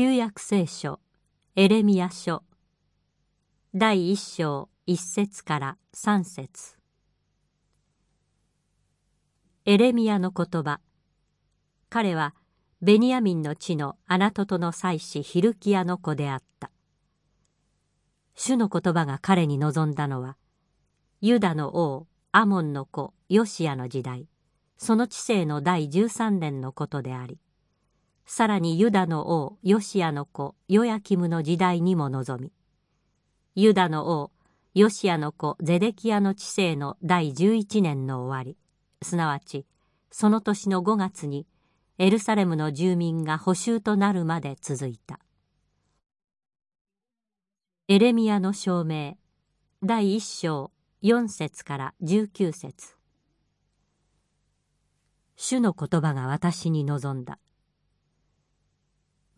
旧約聖書エレミア書第一章一節から三節。エレミアの言葉彼はベニヤミンの地のアナトトの妻子ヒルキアの子であった。主の言葉が彼に望んだのはユダの王アモンの子ヨシアの時代その知性の第13年のことでありさらにユダの王ヨシアの子ヨヤキムの時代にも臨み。ユダの王ヨシアの子ゼデキアの治世の第11年の終わり。すなわちその年の5月にエルサレムの住民が捕囚となるまで続いた。エレミアの証明第1章4節から19節。主の言葉が私に望んだ。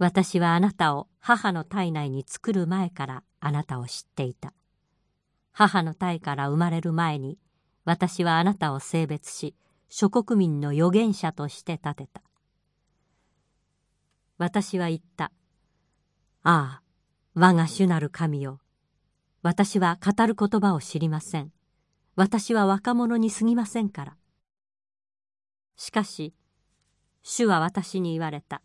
私はあなたを母の体内に作る前からあなたを知っていた。母の体から生まれる前に私はあなたを性別し諸国民の預言者として立てた。私は言った。ああ、我が主なる神よ。私は語る言葉を知りません。私は若者に過ぎませんから。しかし、主は私に言われた。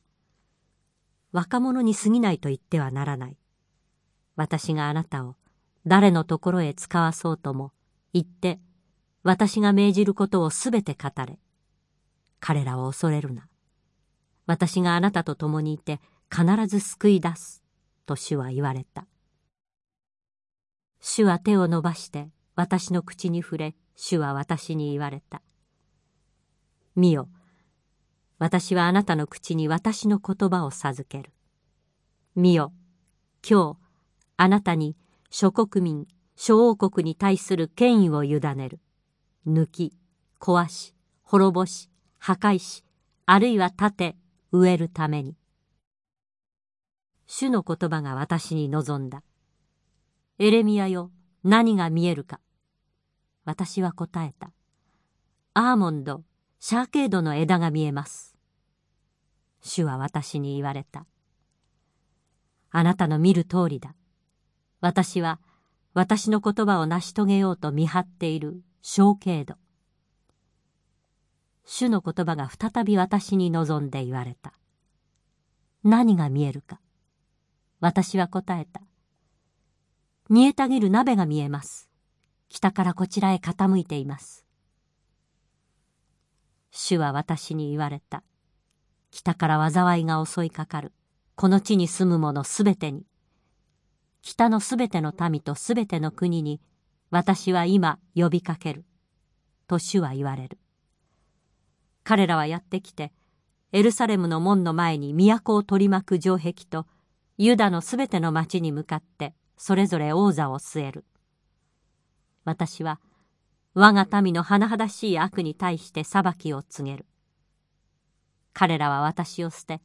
若者に過ぎないと言ってはならない。私があなたを誰のところへ使わそうとも言って私が命じることをすべて語れ。彼らを恐れるな。私があなたと共にいて必ず救い出す。と主は言われた。主は手を伸ばして私の口に触れ、主は私に言われた。見よ、私はあなたの口に私の言葉を授ける。見よ、今日、あなたに諸国民、諸王国に対する権威を委ねる。抜き、壊し、滅ぼし、破壊し、あるいは立て、植えるために。主の言葉が私に望んだ。エレミアよ、何が見えるか。私は答えた。アーモンド、シャーケードの枝が見えます。主は私に言われた。あなたの見る通りだ。私は私の言葉を成し遂げようと見張っている小径度。主の言葉が再び私に望んで言われた。何が見えるか。私は答えた。煮えたぎる鍋が見えます。北からこちらへ傾いています。主は私に言われた。北から災いが襲いかかる。この地に住む者すべてに。北のすべての民とすべての国に、私は今呼びかける。と主は言われる。彼らはやってきて、エルサレムの門の前に都を取り巻く城壁と、ユダのすべての町に向かって、それぞれ王座を据える。私は、我が民の甚だしい悪に対して裁きを告げる。彼らは私を捨て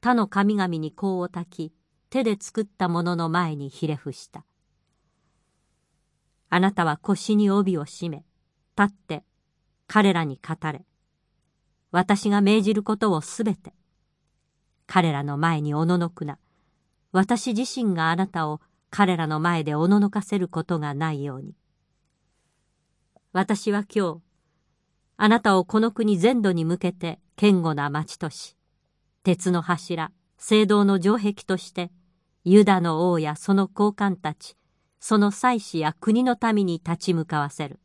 他の神々に香を焚き手で作ったものの前にひれ伏した。あなたは腰に帯を締め立って彼らに語れ。私が命じることをすべて彼らの前におののくな。私自身があなたを彼らの前でおののかせることがないように。私は今日あなたをこの国全土に向けて堅固な町とし、鉄の柱、聖堂の城壁として、ユダの王やその高官たち、その祭司や国の民に立ち向かわせる。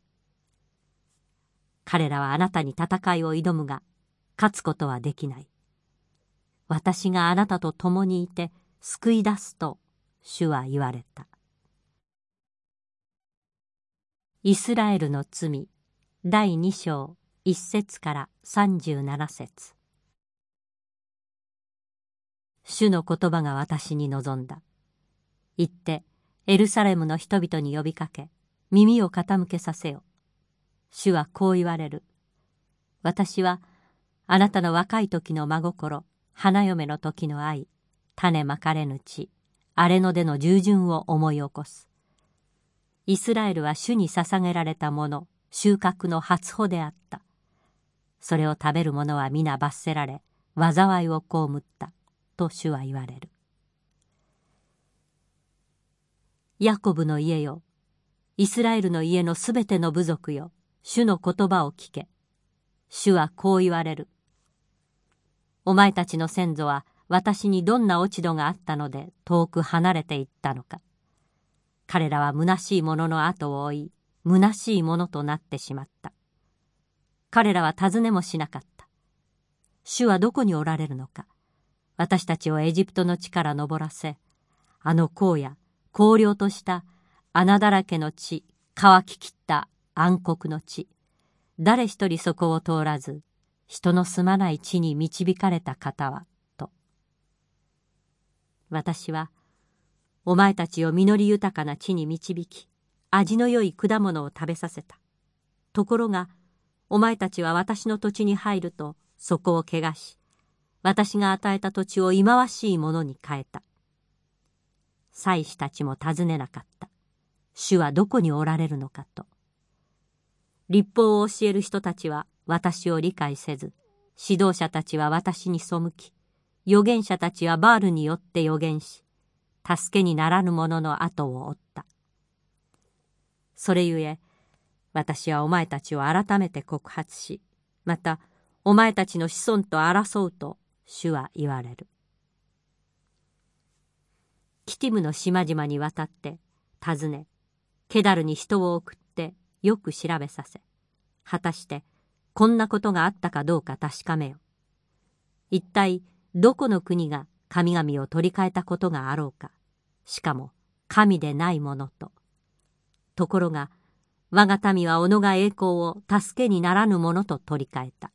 彼らはあなたに戦いを挑むが、勝つことはできない。私があなたと共にいて救い出すと主は言われた。イスラエルの罪第2章1節から37節主の言葉が私に望んだ。言って、エルサレムの人々に呼びかけ、耳を傾けさせよ。主はこう言われる。私は、あなたの若い時の真心、花嫁の時の愛、種まかれぬ地、荒れ野での従順を思い起こす。イスラエルは主に捧げられたもの収穫の初穂であった。それを食べる者は皆罰せられ災いを被ったと主は言われる。ヤコブの家よイスラエルの家のすべての部族よ主の言葉を聞け。主はこう言われる。お前たちの先祖は私にどんな落ち度があったので遠く離れていったのか。彼らは虚しいものの後を追い虚しいものとなってしまった。彼らは尋ねもしなかった。主はどこにおられるのか。私たちをエジプトの地から登らせあの荒野荒涼とした穴だらけの地乾ききった暗黒の地誰一人そこを通らず人の住まない地に導かれた方はと。私はお前たちを実り豊かな地に導き味の良い果物を食べさせた。ところがお前たちは私の土地に入るとそこを汚し私が与えた土地を忌まわしいものに変えた。祭司たちも尋ねなかった。主はどこにおられるのかと。立法を教える人たちは私を理解せず指導者たちは私に背き預言者たちはバールによって預言し助けにならぬ者の後を追った。それゆえ私はお前たちを改めて告発しまたお前たちの子孫と争うと主は言われる。キティムの島々に渡って訪ねケダルに人を送ってよく調べさせ果たしてこんなことがあったかどうか確かめよ。一体どこの国が神々を取り替えたことがあろうか。しかも神でないものと。ところが我が民は己が栄光を助けにならぬものと取り替えた。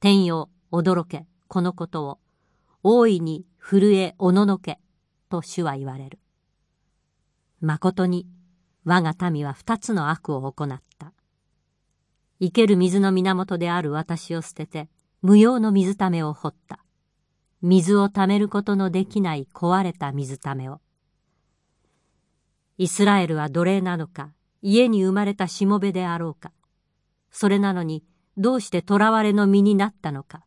天よ驚けこのことを大いに震えおののけと主は言われる。まことに我が民は二つの悪を行った。生ける水の源である私を捨てて無用の水ためを掘った。水をためることのできない壊れた水ためを。イスラエルは奴隷なのか家に生まれたしもべであろうか。それなのにどうして囚われの身になったのか。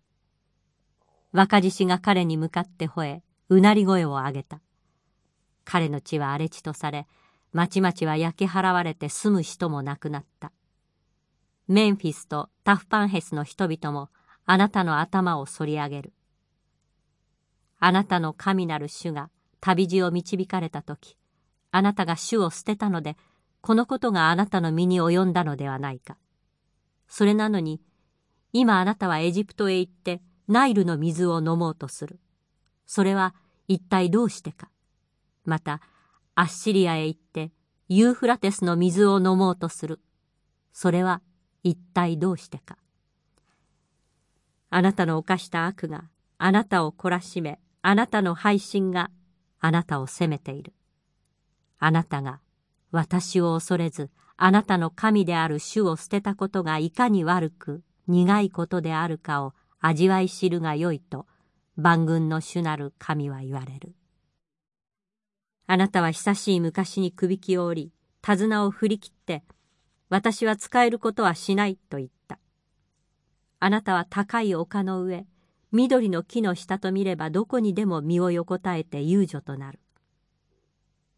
若獅子が彼に向かって吠えうなり声を上げた。彼の地は荒れ地とされ町々は焼き払われて住む人も亡くなった。メンフィスとタフパンヘスの人々もあなたの頭を反り上げる。あなたの神なる主が旅路を導かれた時あなたが主を捨てたのでこのことがあなたの身に及んだのではないか。それなのに今あなたはエジプトへ行ってナイルの水を飲もうとする。それは一体どうしてか。またアッシリアへ行ってユーフラテスの水を飲もうとする。それは一体どうしてか。あなたの犯した悪があなたを懲らしめあなたの配信があなたを責めている。あなたが私を恐れずあなたの神である主を捨てたことがいかに悪く苦いことであるかを味わい知るがよいと万軍の主なる神は言われる。あなたは久しい昔にくびきを折り手綱を振り切って私は使えることはしないと言った。あなたは高い丘の上緑の木の下と見ればどこにでも身を横たえて遊女となる。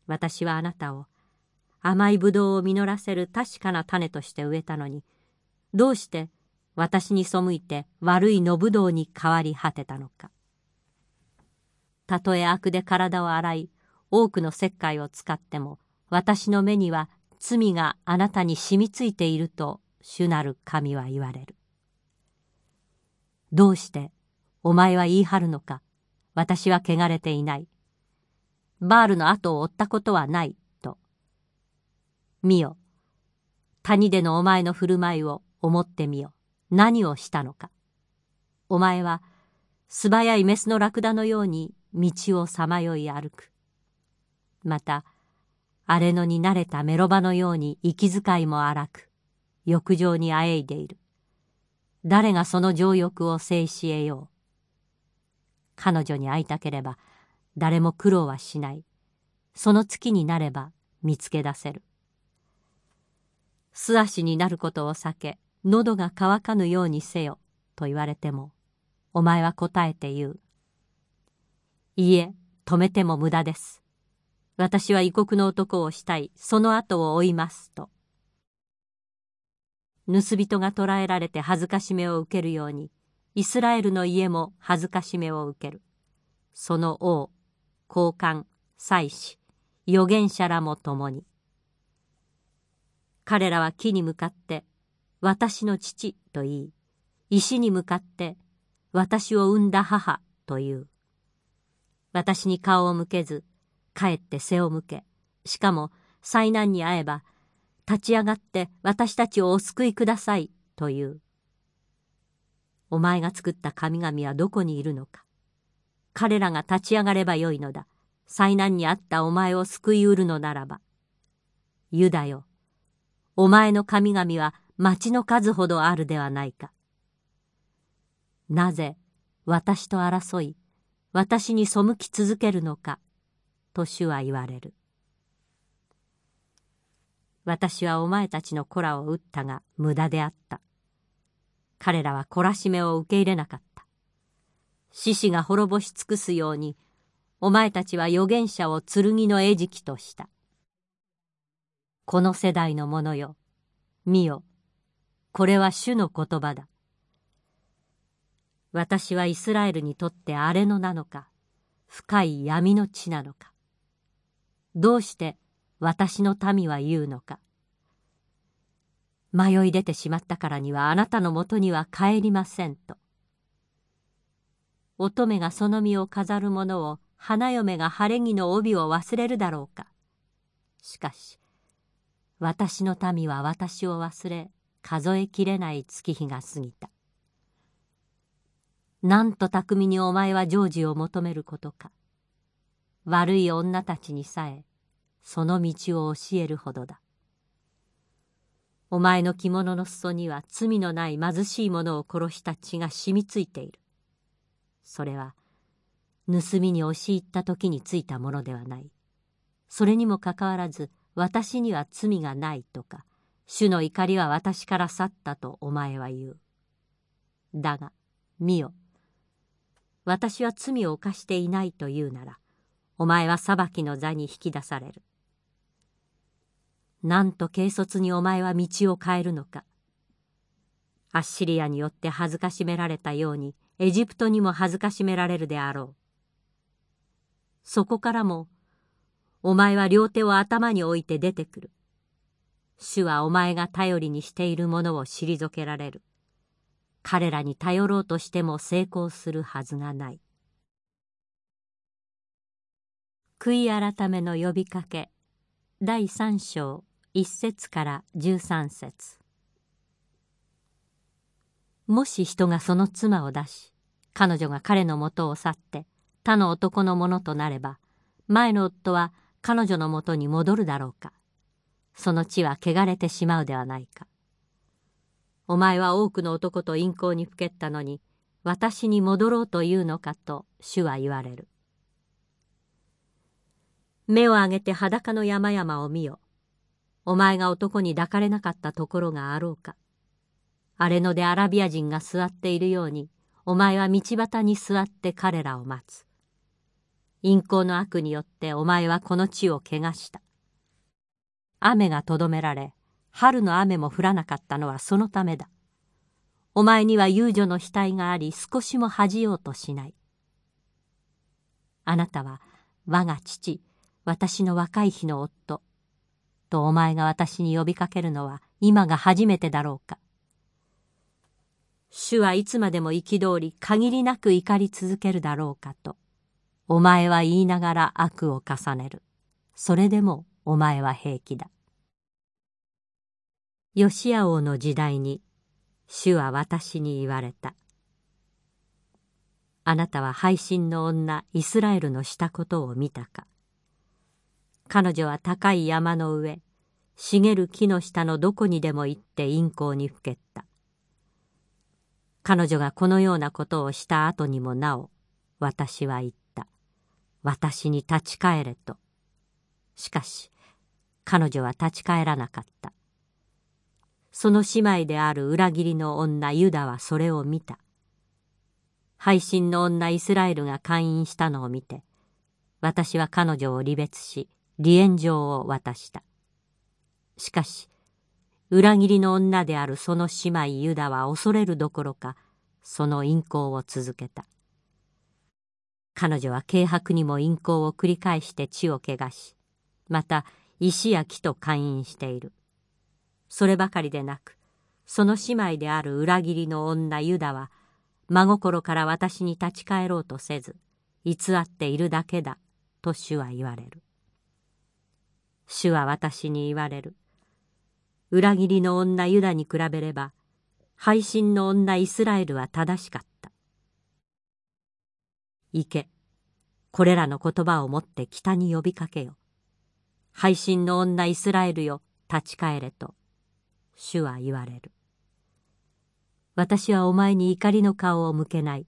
私はあなたを甘いぶどうを実らせる確かな種として植えたのにどうして私に背いて悪い野ぶどうに変わり果てたのか。たとえ悪で体を洗い多くの石灰を使っても私の目には罪があなたに染みついていると主なる神は言われる。どうしてお前は言い張るのか？私は汚れていない。バールの後を追ったことはないと。見よ。谷でのお前の振る舞いを思ってみよ。何をしたのか？お前は素早いメスのラクダのように道をさまよい歩く。また荒れ野に慣れたメロバのように息遣いも荒く浴場にあえいでいる。誰がその情欲を制し得よう？彼女に会いたければ誰も苦労はしない。その月になれば見つけ出せる。素足になることを避け喉が渇かぬようにせよと言われてもお前は答えて言う。いいえ止めても無駄です。私は異国の男をしたい。その後を追います。と。盗人が捕らえられて恥ずかしめを受けるようにイスラエルの家も恥ずめを受ける。その王高官祭司預言者らも共に。彼らは木に向かって「私の父」と言い石に向かって「私を産んだ母」と言う。私に顔を向けずかえって背を向けしかも災難に遭えば立ち上がって私たちをお救いくださいと言う。お前が作った神々はどこにいるのか。彼らが立ち上がればよいのだ。災難にあったお前を救いうるのならば。ユダよ。お前の神々は町の数ほどあるではないか。なぜ私と争い私に背き続けるのかと主は言われる。私はお前たちの子らを撃ったが無駄であった。彼らは懲らしめを受け入れなかった。獅子が滅ぼし尽くすようにお前たちは預言者を剣の餌食とした。この世代のものよ見よ。これは主の言葉だ。私はイスラエルにとって荒れ野なのか深い闇の地なのか。どうして私の民は言うのか。迷い出てしまったからにはあなたのもとには帰りませんと。乙女がその身を飾る者を花嫁が晴れ着の帯を忘れるだろうか。しかし私の民は私を忘れ数えきれない月日が過ぎた。なんと巧みにお前は成就を求めることか。悪い女たちにさえその道を教えるほどだ。お前の着物の裾には罪のない貧しい者を殺した血が染みついている。それは盗みに押し入った時についたものではない。それにもかかわらず私には罪がないとか主の怒りは私から去ったとお前は言う。だが見よ。私は罪を犯していないというならお前は裁きの座に引き出される。なんと軽率にお前は道を変えるのか。アッシリアによって恥ずかしめられたようにエジプトにも恥ずかしめられるであろう。そこからもお前は両手を頭に置いて出てくる。主はお前が頼りにしているものを退けられる。彼らに頼ろうとしても成功するはずがない。悔い改めの呼びかけ第3章。1節から13節。もし人がその妻を出し彼女が彼のもとを去って他の男のものとなれば前の夫は彼女のもとに戻るだろうか。その地は汚れてしまうではないか。お前は多くの男と陰行にふけったのに私に戻ろうというのかと主は言われる。目を上げて裸の山々を見よ。お前が男に抱かれなかったところがあろうか。荒れ野でアラビア人が座っているように、お前は道端に座って彼らを待つ。陰行の悪によってお前はこの地を汚した。雨がとどめられ、春の雨も降らなかったのはそのためだ。お前には遊女の額があり少しも恥じようとしない。あなたは我が父、私の若い日の夫、とお前が私に呼びかけるのは今が初めてだろうか。主はいつまでも憤り限りなく怒り続けるだろうかと、お前は言いながら悪を重ねる。それでもお前は平気だ。ヨシア王の時代に、主は私に言われた。あなたは背信の女イスラエルのしたことを見たか。彼女は高い山の上茂る木の下のどこにでも行って陰行にふけった。彼女がこのようなことをした後にもなお私は言った。私に立ち返れと。しかし彼女は立ち返らなかった。その姉妹である裏切りの女ユダはそれを見た。背信の女イスラエルが勧誘したのを見て私は彼女を離別し離縁状を渡した。しかし裏切りの女であるその姉妹ユダは恐れるどころかその淫行を続けた。彼女は軽薄にも淫行を繰り返して血を汚しまた石や木と勧誘している。そればかりでなくその姉妹である裏切りの女ユダは真心から私に立ち返ろうとせず偽っているだけだと主は言われる。主は私に言われる。裏切りの女ユダに比べれば背信の女イスラエルは正しかった。行け。これらの言葉をもって北に呼びかけよ。背信の女イスラエルよ立ち返れと主は言われる。私はお前に怒りの顔を向けない。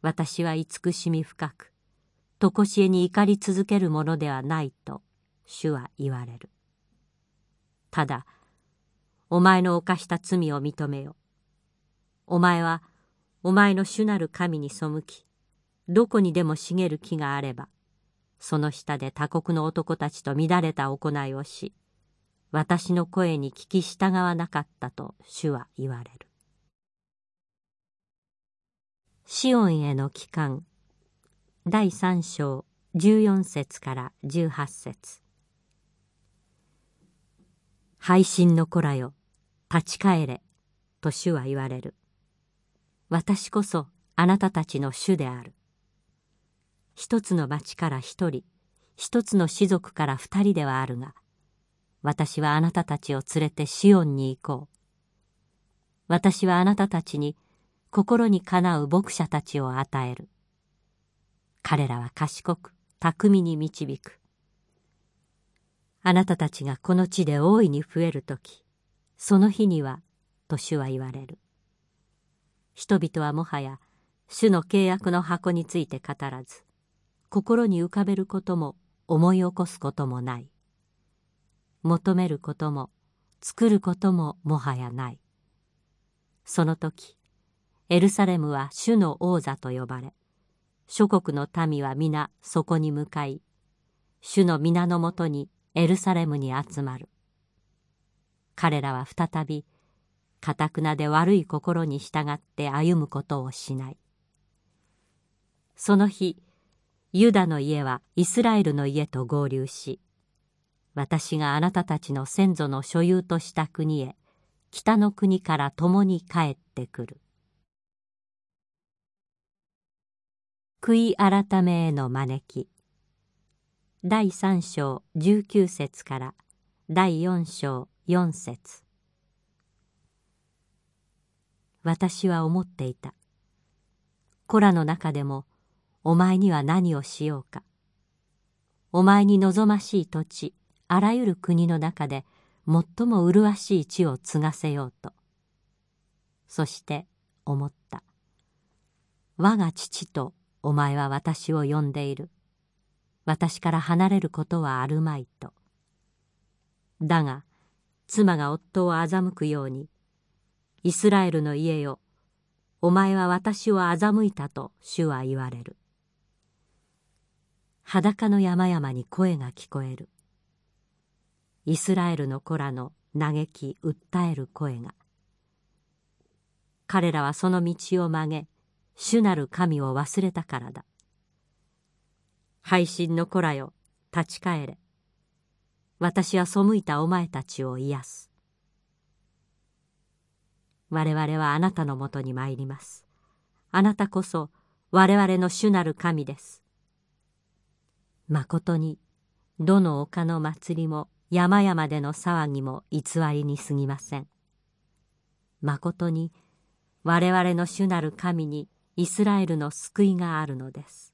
私は慈しみ深く常しえに怒り続けるものではないと。主は言われる。ただお前の犯した罪を認めよ。お前はお前の主なる神に背きどこにでも茂る木があればその下で他国の男たちと乱れた行いをし私の声に聞き従わなかったと主は言われる。シオンへの帰還第三章14節から18節。配信の子らよ。立ち返れ。と主は言われる。私こそあなたたちの主である。一つの町から一人一つの士族から二人ではあるが私はあなたたちを連れてシオンに行こう。私はあなたたちに心にかなう牧者たちを与える。彼らは賢く巧みに導く。あなたたちがこの地で大いに増える時その日にはと主は言われる。人々はもはや主の契約の箱について語らず心に浮かべることも思い起こすこともない。求めることも作ることももはやない。その時エルサレムは主の王座と呼ばれ諸国の民は皆そこに向かい主の皆のもとにエルサレムに集まる。彼らは再びかたくなで悪い心に従って歩むことをしない。その日ユダの家はイスラエルの家と合流し私があなたたちの先祖の所有とした国へ北の国から共に帰ってくる。悔い改めへの招き第3章19節から第4章4節。私は思っていた。子らの中でもお前には何をしようか。お前に望ましい土地あらゆる国の中で最も麗しい地を継がせようと。そして思った。我が父とお前は私を呼んでいる。私から離れることはあるまいと。だが妻が夫を欺くようにイスラエルの家よお前は私を欺いたと主は言われる。裸の山々に声が聞こえる。イスラエルの子らの嘆き訴える声が。彼らはその道を曲げ主なる神を忘れたからだ。配信の子らよ。立ち返れ。私は背いたお前たちを癒す。我々はあなたのもとに参ります。あなたこそ我々の主なる神です。まことにどの丘の祭りも山々での騒ぎも偽りに過ぎません。まことに我々の主なる神にイスラエルの救いがあるのです。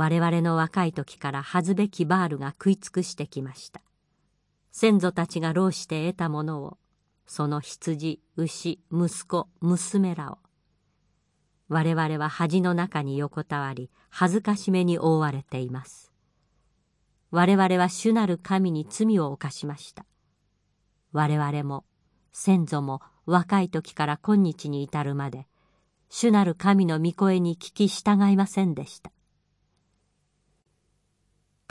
我々の若い時から恥ずべきバールが食い尽くしてきました。先祖たちが労して得たものをその羊牛息子娘らを。我々は恥の中に横たわり恥ずかしめに覆われています。我々は主なる神に罪を犯しました。我々も先祖も若い時から今日に至るまで主なる神の御声に聞き従いませんでした。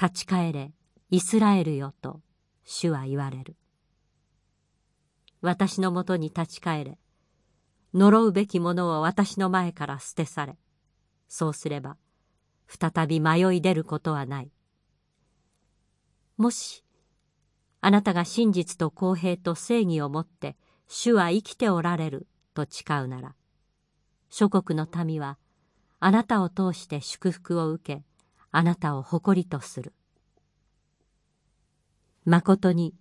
立ち返れイスラエルよと主は言われる。私のもとに立ち返れ。呪うべきものを私の前から捨て去れ。そうすれば再び迷い出ることはない。もしあなたが真実と公平と正義をもって主は生きておられると誓うなら諸国の民はあなたを通して祝福を受けあなたを誇りとする。まことに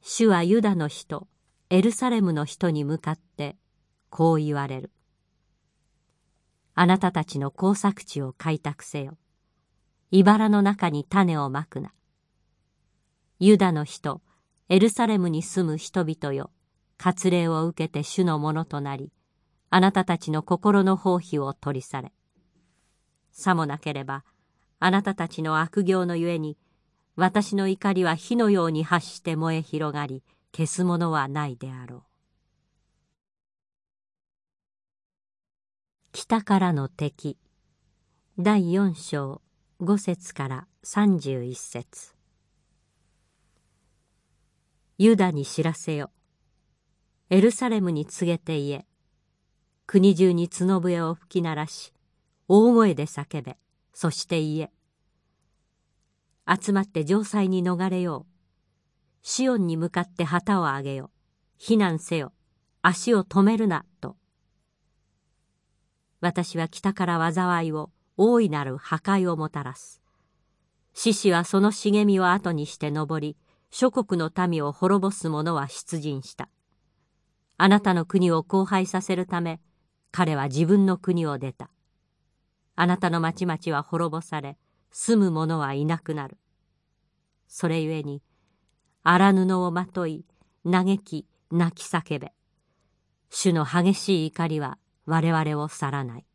主はユダの人エルサレムの人に向かってこう言われる。あなたたちの耕作地を開拓せよ。茨の中に種をまくな。ユダの人エルサレムに住む人々よ。割礼を受けて主のものとなりあなたたちの心の放棄を取り去れ。さもなければあなたたちの悪行のゆえに私の怒りは火のように発して燃え広がり消すものはないであろう。北からの敵。第四章五節から三十一節。ユダに知らせよ。エルサレムに告げて言え。国中に角笛を吹き鳴らし大声で叫べ。そして言え。集まって城塞に逃れよう。シオンに向かって旗を上げよ避難せよ。足を止めるな。と。私は北から災いを大いなる破壊をもたらす。獅子はその茂みを後にして登り諸国の民を滅ぼす者は出陣した。あなたの国を荒廃させるため彼は自分の国を出た。あなたの町々は滅ぼされ住む者はいなくなる。それゆえに荒布をまとい嘆き泣き叫べ。主の激しい怒りは我々を去らない。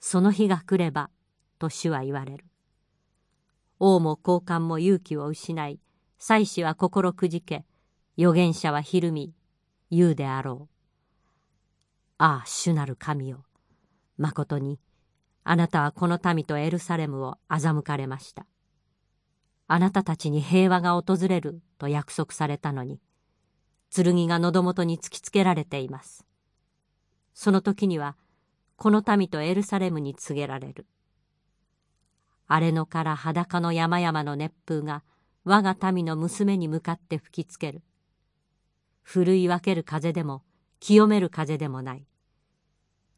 その日が来ればと主は言われる。王も高官も勇気を失い祭司は心くじけ預言者はひるみ言うであろう。ああ主なる神よ。まことにあなたはこの民とエルサレムを欺かれました。あなたたちに平和が訪れると約束されたのに剣が喉元に突きつけられています。その時にはこの民とエルサレムに告げられる。荒れ野から裸の山々の熱風が我が民の娘に向かって吹きつける。ふるい分ける風でも清める風でもない。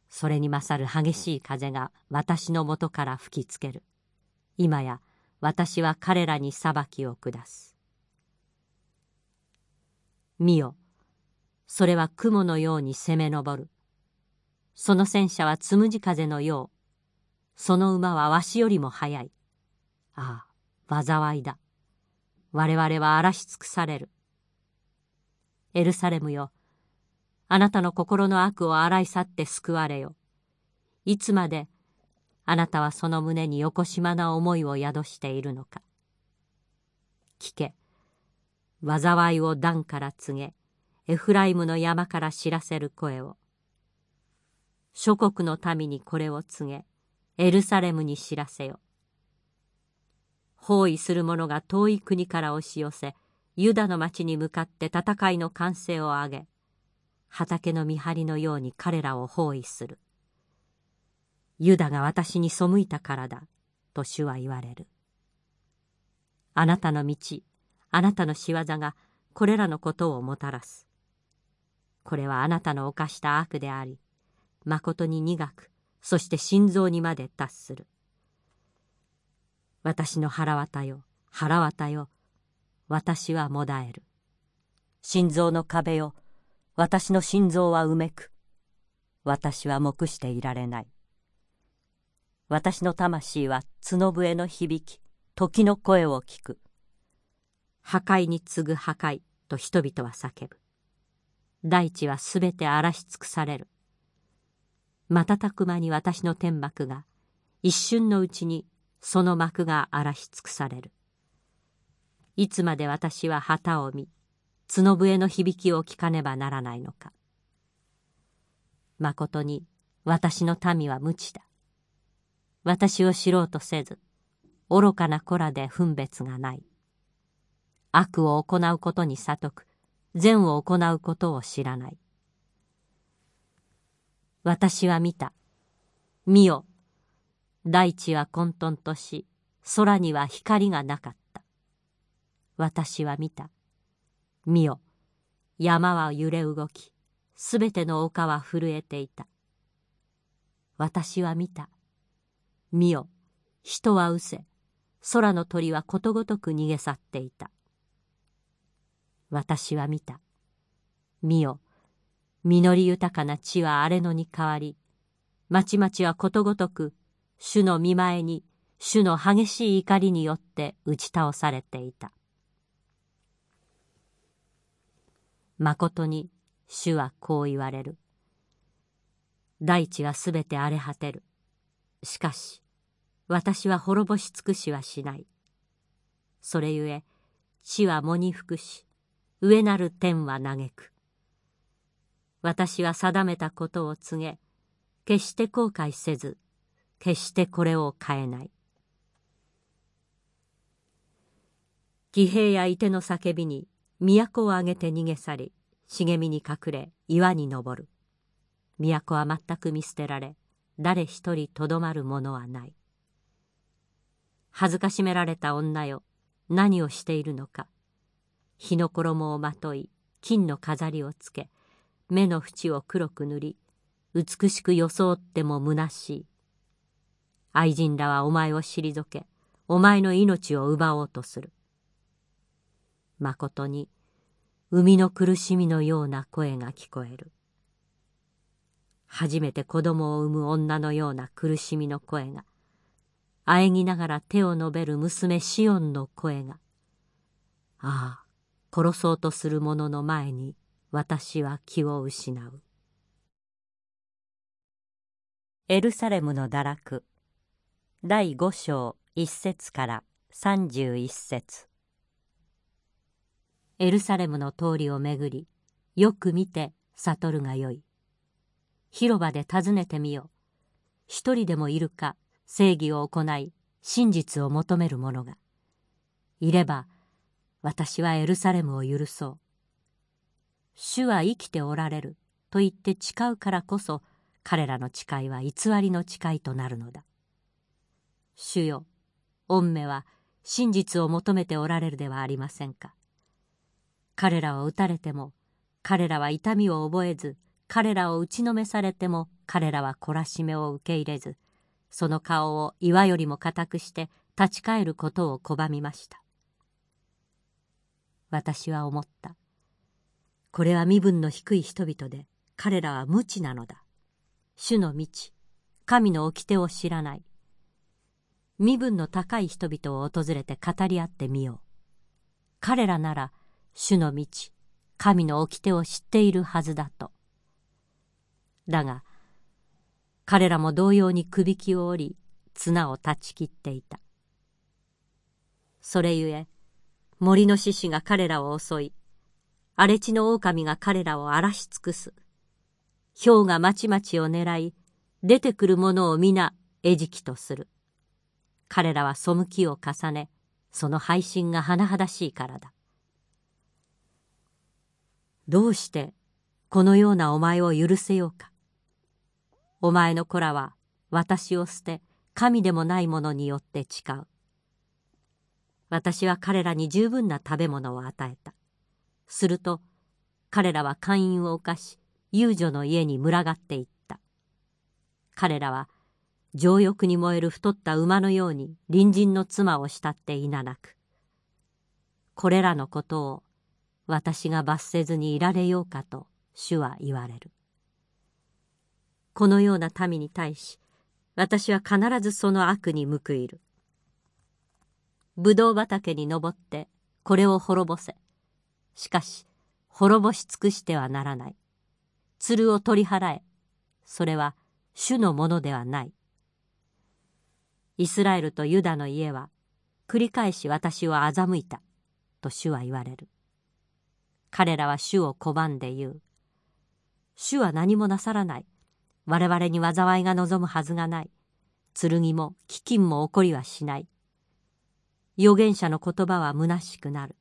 それに勝る激しい風が私のもとから吹きつける。今や私は彼らに裁きを下す。見よそれは雲のように攻め上る。その戦車はつむじ風のよう。その馬はわしよりも速い。ああ災いだ。我々は荒らし尽くされる。エルサレムよあなたの心の悪を洗い去って救われよ。いつまであなたはその胸によこしまな思いを宿しているのか。聞け。災いを段から告げエフライムの山から知らせる声を。諸国の民にこれを告げエルサレムに知らせよ。包囲する者が遠い国から押し寄せユダの町に向かって戦いの歓声を上げ畑の見張りのように彼らを包囲する。ユダが私に背いたからだと主は言われる。あなたの道あなたの仕業がこれらのことをもたらす。これはあなたの犯した悪でありまことに苦くそして心臓にまで達する。私の腹渡よ腹渡よ私はもだえる。心臓の壁よ私の心臓はうめく。私は黙していられない。私の魂は角笛の響き時の声を聞く。破壊に次ぐ破壊と人々は叫ぶ。大地はすべて荒らし尽くされる。瞬く間に私の天幕が一瞬のうちにその幕が荒らし尽くされる。いつまで私は旗を見角笛の響きを聞かねばならないのか。まことに私の民は無知だ。私を知ろうとせず愚かな子らで分別がない。悪を行うことに悟く。善を行うことを知らない。私は見た。見よ。大地は混沌とし空には光がなかった。私は見た。見よ。山は揺れ動きすべての丘は震えていた。私は見た。見よ。人は失せ。空の鳥はことごとく逃げ去っていた。私は見た。見よ。実り豊かな地は荒れ野に変わりまちまちはことごとく主の見前に主の激しい怒りによって打ち倒されていた。まことに主はこう言われる。大地はすべて荒れ果てる。しかし私は滅ぼし尽くしはしない。それゆえ地は藻に服し上なる天は嘆く。私は定めたことを告げ決して後悔せず決してこれを変えない。騎兵や射手の叫びに都を挙げて逃げ去り茂みに隠れ岩に登る。都は全く見捨てられ誰一人とどまるものはない。恥ずかしめられた女よ何をしているのか。火の衣をまとい金の飾りをつけ目の縁を黒く塗り美しく装っても虚しい。愛人らはお前を退けお前の命を奪おうとする。まことに生みの苦しみのような声が聞こえる。初めて子供を産む女のような苦しみの声が喘ぎながら手を伸べる娘シオンの声がああ殺そうとする者の前に私は気を失う。エルサレムの堕落。第五章一節から三十一節。エルサレムの通りをめぐりよく見て悟るがよい。広場で尋ねてみよ一人でもいるか正義を行い真実を求める者が。いれば私はエルサレムを許そう。主は生きておられると言って誓うからこそ彼らの誓いは偽りの誓いとなるのだ。主よ御目は真実を求めておられるではありませんか。彼らを撃たれても彼らは痛みを覚えず彼らを打ちのめされても彼らは懲らしめを受け入れずその顔を岩よりも固くして立ち返ることを拒みました。私は思った。これは身分の低い人々で彼らは無知なのだ。主の道神の掟を知らない。身分の高い人々を訪れて語り合ってみよう。彼らなら主の道神の掟を知っているはずだとだが彼らも同様にくびきを折り綱を断ち切っていたそれゆえ森の獅子が彼らを襲い荒れ地の狼が彼らを荒らし尽くす。氷がまちまちを狙い、出てくるものを皆餌食とする。彼らは背きを重ね、その配信が甚だしいからだ。どうしてこのようなお前を許せようか。お前の子らは私を捨て神でもないものによって誓う。私は彼らに十分な食べ物を与えた。すると彼らは姦淫を犯し遊女の家に群がっていった彼らは情欲に燃える太った馬のように隣人の妻を慕っていななくこれらのことを私が罰せずにいられようかと主は言われる。このような民に対し私は必ずその悪に報いる。ブドウ畑に登ってこれを滅ぼせ。しかし滅ぼし尽くしてはならない。鶴を取り払え。それは主のものではない。イスラエルとユダの家は繰り返し私を欺いた。と主は言われる。彼らは主を拒んで言う。主は何もなさらない。我々に災いが望むはずがない。剣も飢饉も起こりはしない。預言者の言葉は虚しくなる。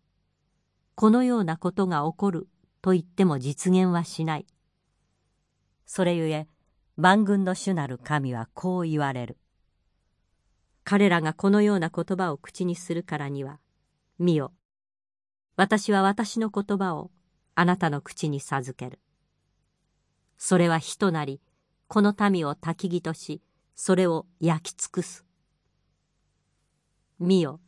このようなことが起こると言っても実現はしない。それゆえ万軍の主なる神はこう言われる。彼らがこのような言葉を口にするからには見よ。私は私の言葉をあなたの口に授ける。それは火となりこの民を焚き木としそれを焼き尽くす。見よ。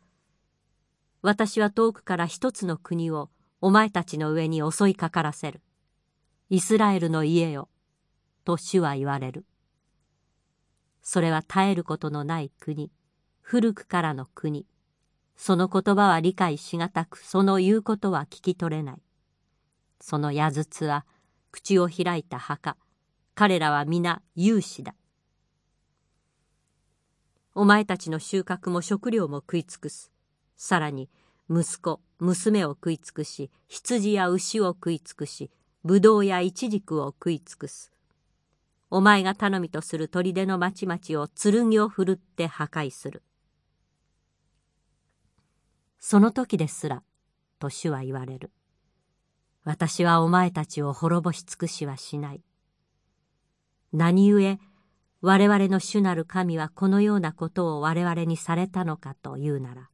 私は遠くから一つの国をお前たちの上に襲いかからせる。イスラエルの家よと主は言われる。それは絶えることのない国古くからの国。その言葉は理解しがたくその言うことは聞き取れない。その矢筒は口を開いた墓。彼らは皆勇士だ。お前たちの収穫も食料も食い尽くす。さらに息子娘を食い尽くし羊や牛を食い尽くしブドウやイチジクを食い尽くす。お前が頼みとする砦の町々を剣を振るって破壊する。その時ですらと主は言われる。私はお前たちを滅ぼし尽くしはしない。何故我々の主なる神はこのようなことを我々にされたのかというなら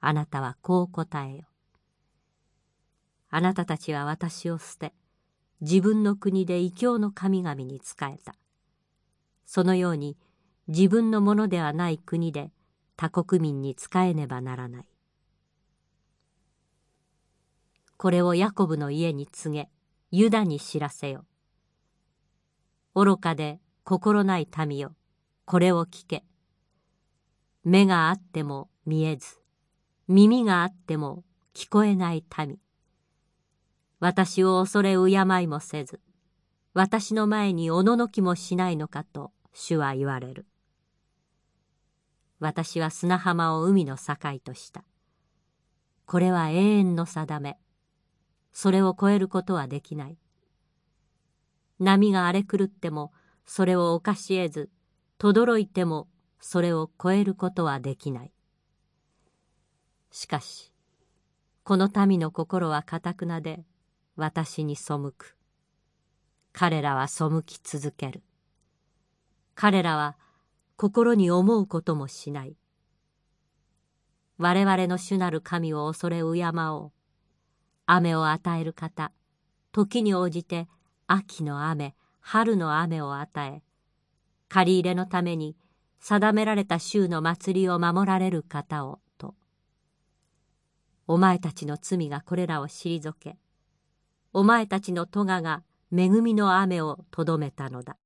あなたはこう答えよ。あなたたちは私を捨て自分の国で異教の神々に仕えた。そのように自分のものではない国で他国民に仕えねばならない。これをヤコブの家に告げユダに知らせよ。愚かで心ない民よこれを聞け。目があっても見えず耳があっても聞こえない民。私を恐れ敬いもせず私の前におののきもしないのかと主は言われる。私は砂浜を海の境とした。これは永遠の定め。それを超えることはできない。波が荒れ狂ってもそれを犯し得ず轟いてもそれを超えることはできない。しかしこの民の心はかたくなで私に背く。彼らは背き続ける。彼らは心に思うこともしない。我々の主なる神を恐れ敬おう。雨を与える方時に応じて秋の雨春の雨を与え借り入れのために定められた週の祭りを守られる方をと。お前たちの罪がこれらを退けお前たちの咎が恵みの雨をとどめたのだ。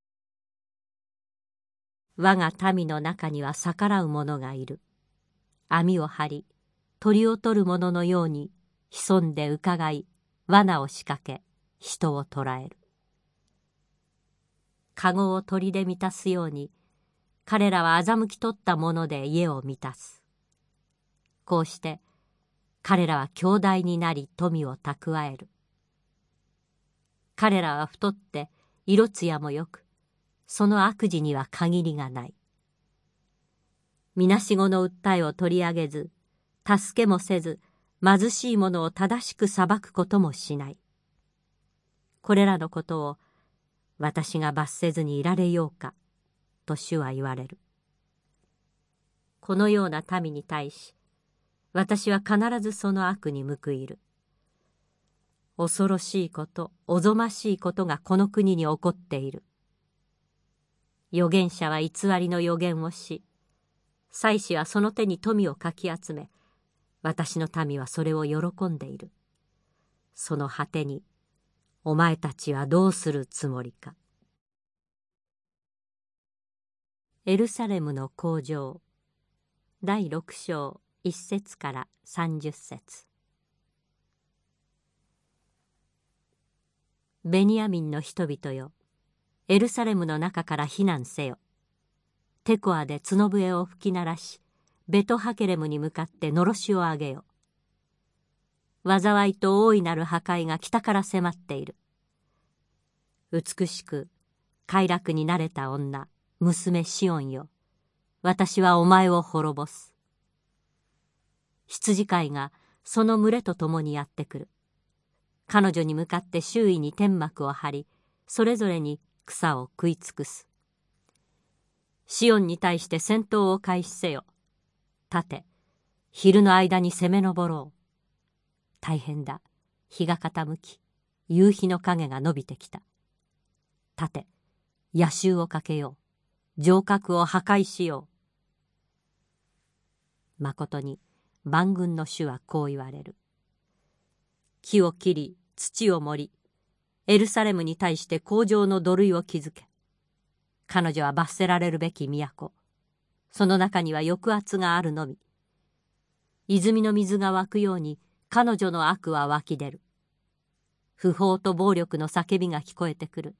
我が民の中には逆らう者がいる。網を張り鳥を取る者のように潜んで伺い罠を仕掛け人を捕らえる。籠を鳥で満たすように彼らは欺き取ったもので家を満たす。こうして彼らは兄弟になり富を蓄える。彼らは太って色艶もよくその悪事には限りがない。みなしごの訴えを取り上げず助けもせず貧しい者を正しく裁くこともしない。これらのことを私が罰せずにいられようかと主は言われる。このような民に対し私は必ずその悪に報いる。恐ろしいことおぞましいことがこの国に起こっている。預言者は偽りの預言をし祭司はその手に富をかき集め私の民はそれを喜んでいる。その果てにお前たちはどうするつもりか。エルサレムの工場第六章一節から三十節ベニヤミンの人々よエルサレムの中から避難せよテコアで角笛を吹き鳴らしベトハケレムに向かってのろしを上げよ災いと大いなる破壊が北から迫っている。美しく快楽になれた女娘シオンよ。私はお前を滅ぼす。羊飼いがその群れと共にやってくる。彼女に向かって周囲に天幕を張りそれぞれに草を食い尽くす。シオンに対して戦闘を開始せよ。立て昼の間に攻め上ろう。大変だ。日が傾き夕日の影が伸びてきた。立て野襲をかけよう。城郭を破壊しよう。まことに万軍の主はこう言われる。木を切り土を盛りエルサレムに対して工場の土塁を築け。彼女は罰せられるべき都。その中には抑圧があるのみ。泉の水が湧くように彼女の悪は湧き出る。不法と暴力の叫びが聞こえてくる。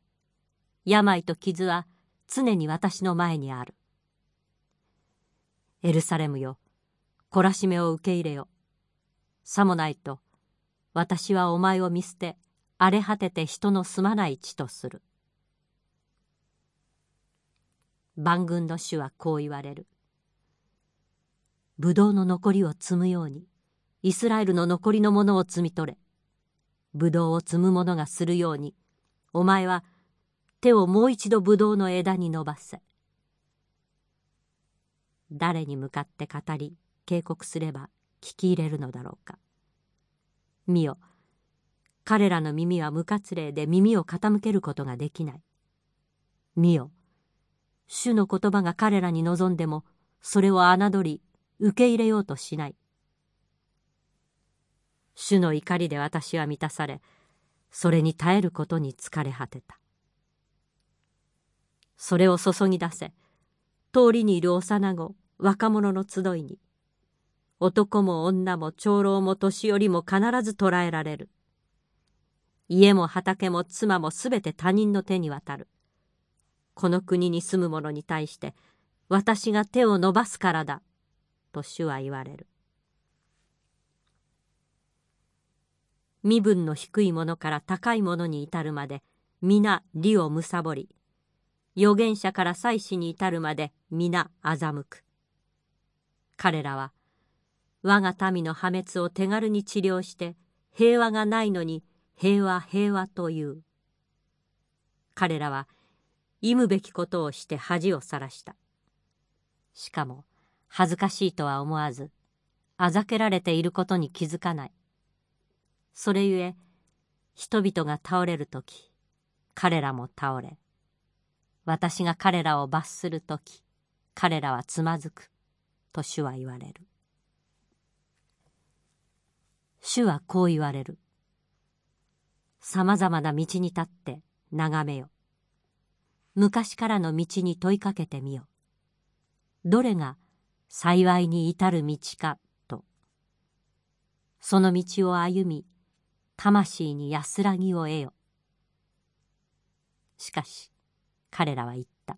病と傷は常に私の前にある。エルサレムよ懲らしめを受け入れよ。さもないと私はお前を見捨て荒れ果てて人の住まない地とする。万軍の主はこう言われる。ブドウの残りを積むようにイスラエルの残りのものを摘み取れ。ブドウを摘む者がするようにお前は手をもう一度ブドウの枝に伸ばせ。誰に向かって語り警告すれば聞き入れるのだろうか。見よ彼らの耳は無活霊で耳を傾けることができない。見よ主の言葉が彼らに望んでもそれを侮り受け入れようとしない。主の怒りで私は満たされそれに耐えることに疲れ果てた。それを注ぎ出せ通りにいる幼子若者の集いに男も女も長老も年寄りも必ず捕らえられる。家も畑も妻もすべて他人の手に渡る。この国に住む者に対して私が手を伸ばすからだと主は言われる。身分の低いものから高いものに至るまで皆利を貪り預言者から祭司に至るまで皆欺く。彼らは我が民の破滅を手軽に治療して平和がないのに平和平和という。彼らは忌むべきことをして恥をさらした。しかも恥ずかしいとは思わずあざけられていることに気づかない。それゆえ人々が倒れる時彼らも倒れ私が彼らを罰する時彼らはつまずくと主は言われる。主はこう言われる。さまざまな道に立って眺めよ。昔からの道に問いかけてみよどれが幸いに至る道かと。その道を歩み魂に安らぎを得よ。しかし彼らは言った。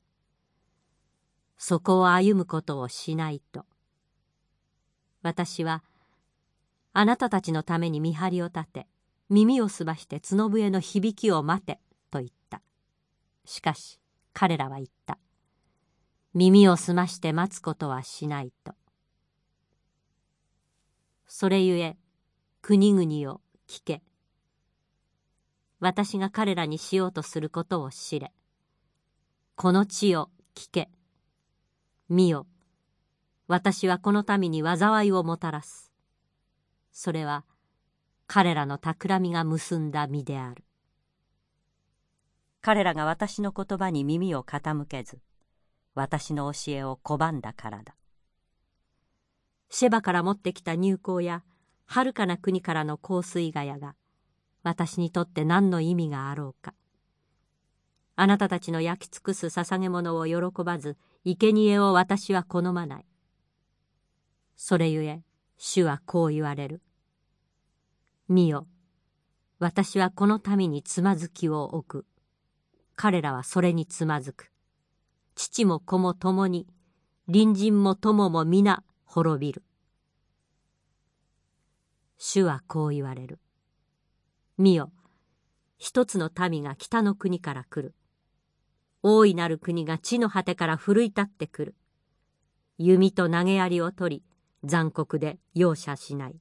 そこを歩むことをしないと。私はあなたたちのために見張りを立て耳をすばして角笛の響きを待てと言った。しかし彼らは言った。耳を澄まして待つことはしないと。それゆえ国々を聞け。私が彼らにしようとすることを知れ。この地を聞け。見よ。私はこの民に災いをもたらす。それは彼らの企みが結んだ身である。彼らが私の言葉に耳を傾けず私の教えを拒んだからだシェバから持ってきた入港や遥かな国からの香水ガヤが私にとって何の意味があろうかあなたたちの焼き尽くす捧げ物を喜ばず生贄を私は好まないそれゆえ主はこう言われる。見よ、私はこの民につまずきを置く。彼らはそれにつまずく。父も子も共に、隣人も友も皆滅びる。主はこう言われる。見よ、一つの民が北の国から来る。大いなる国が地の果てから奮い立ってくる。弓と投げ槍を取り、残酷で容赦しない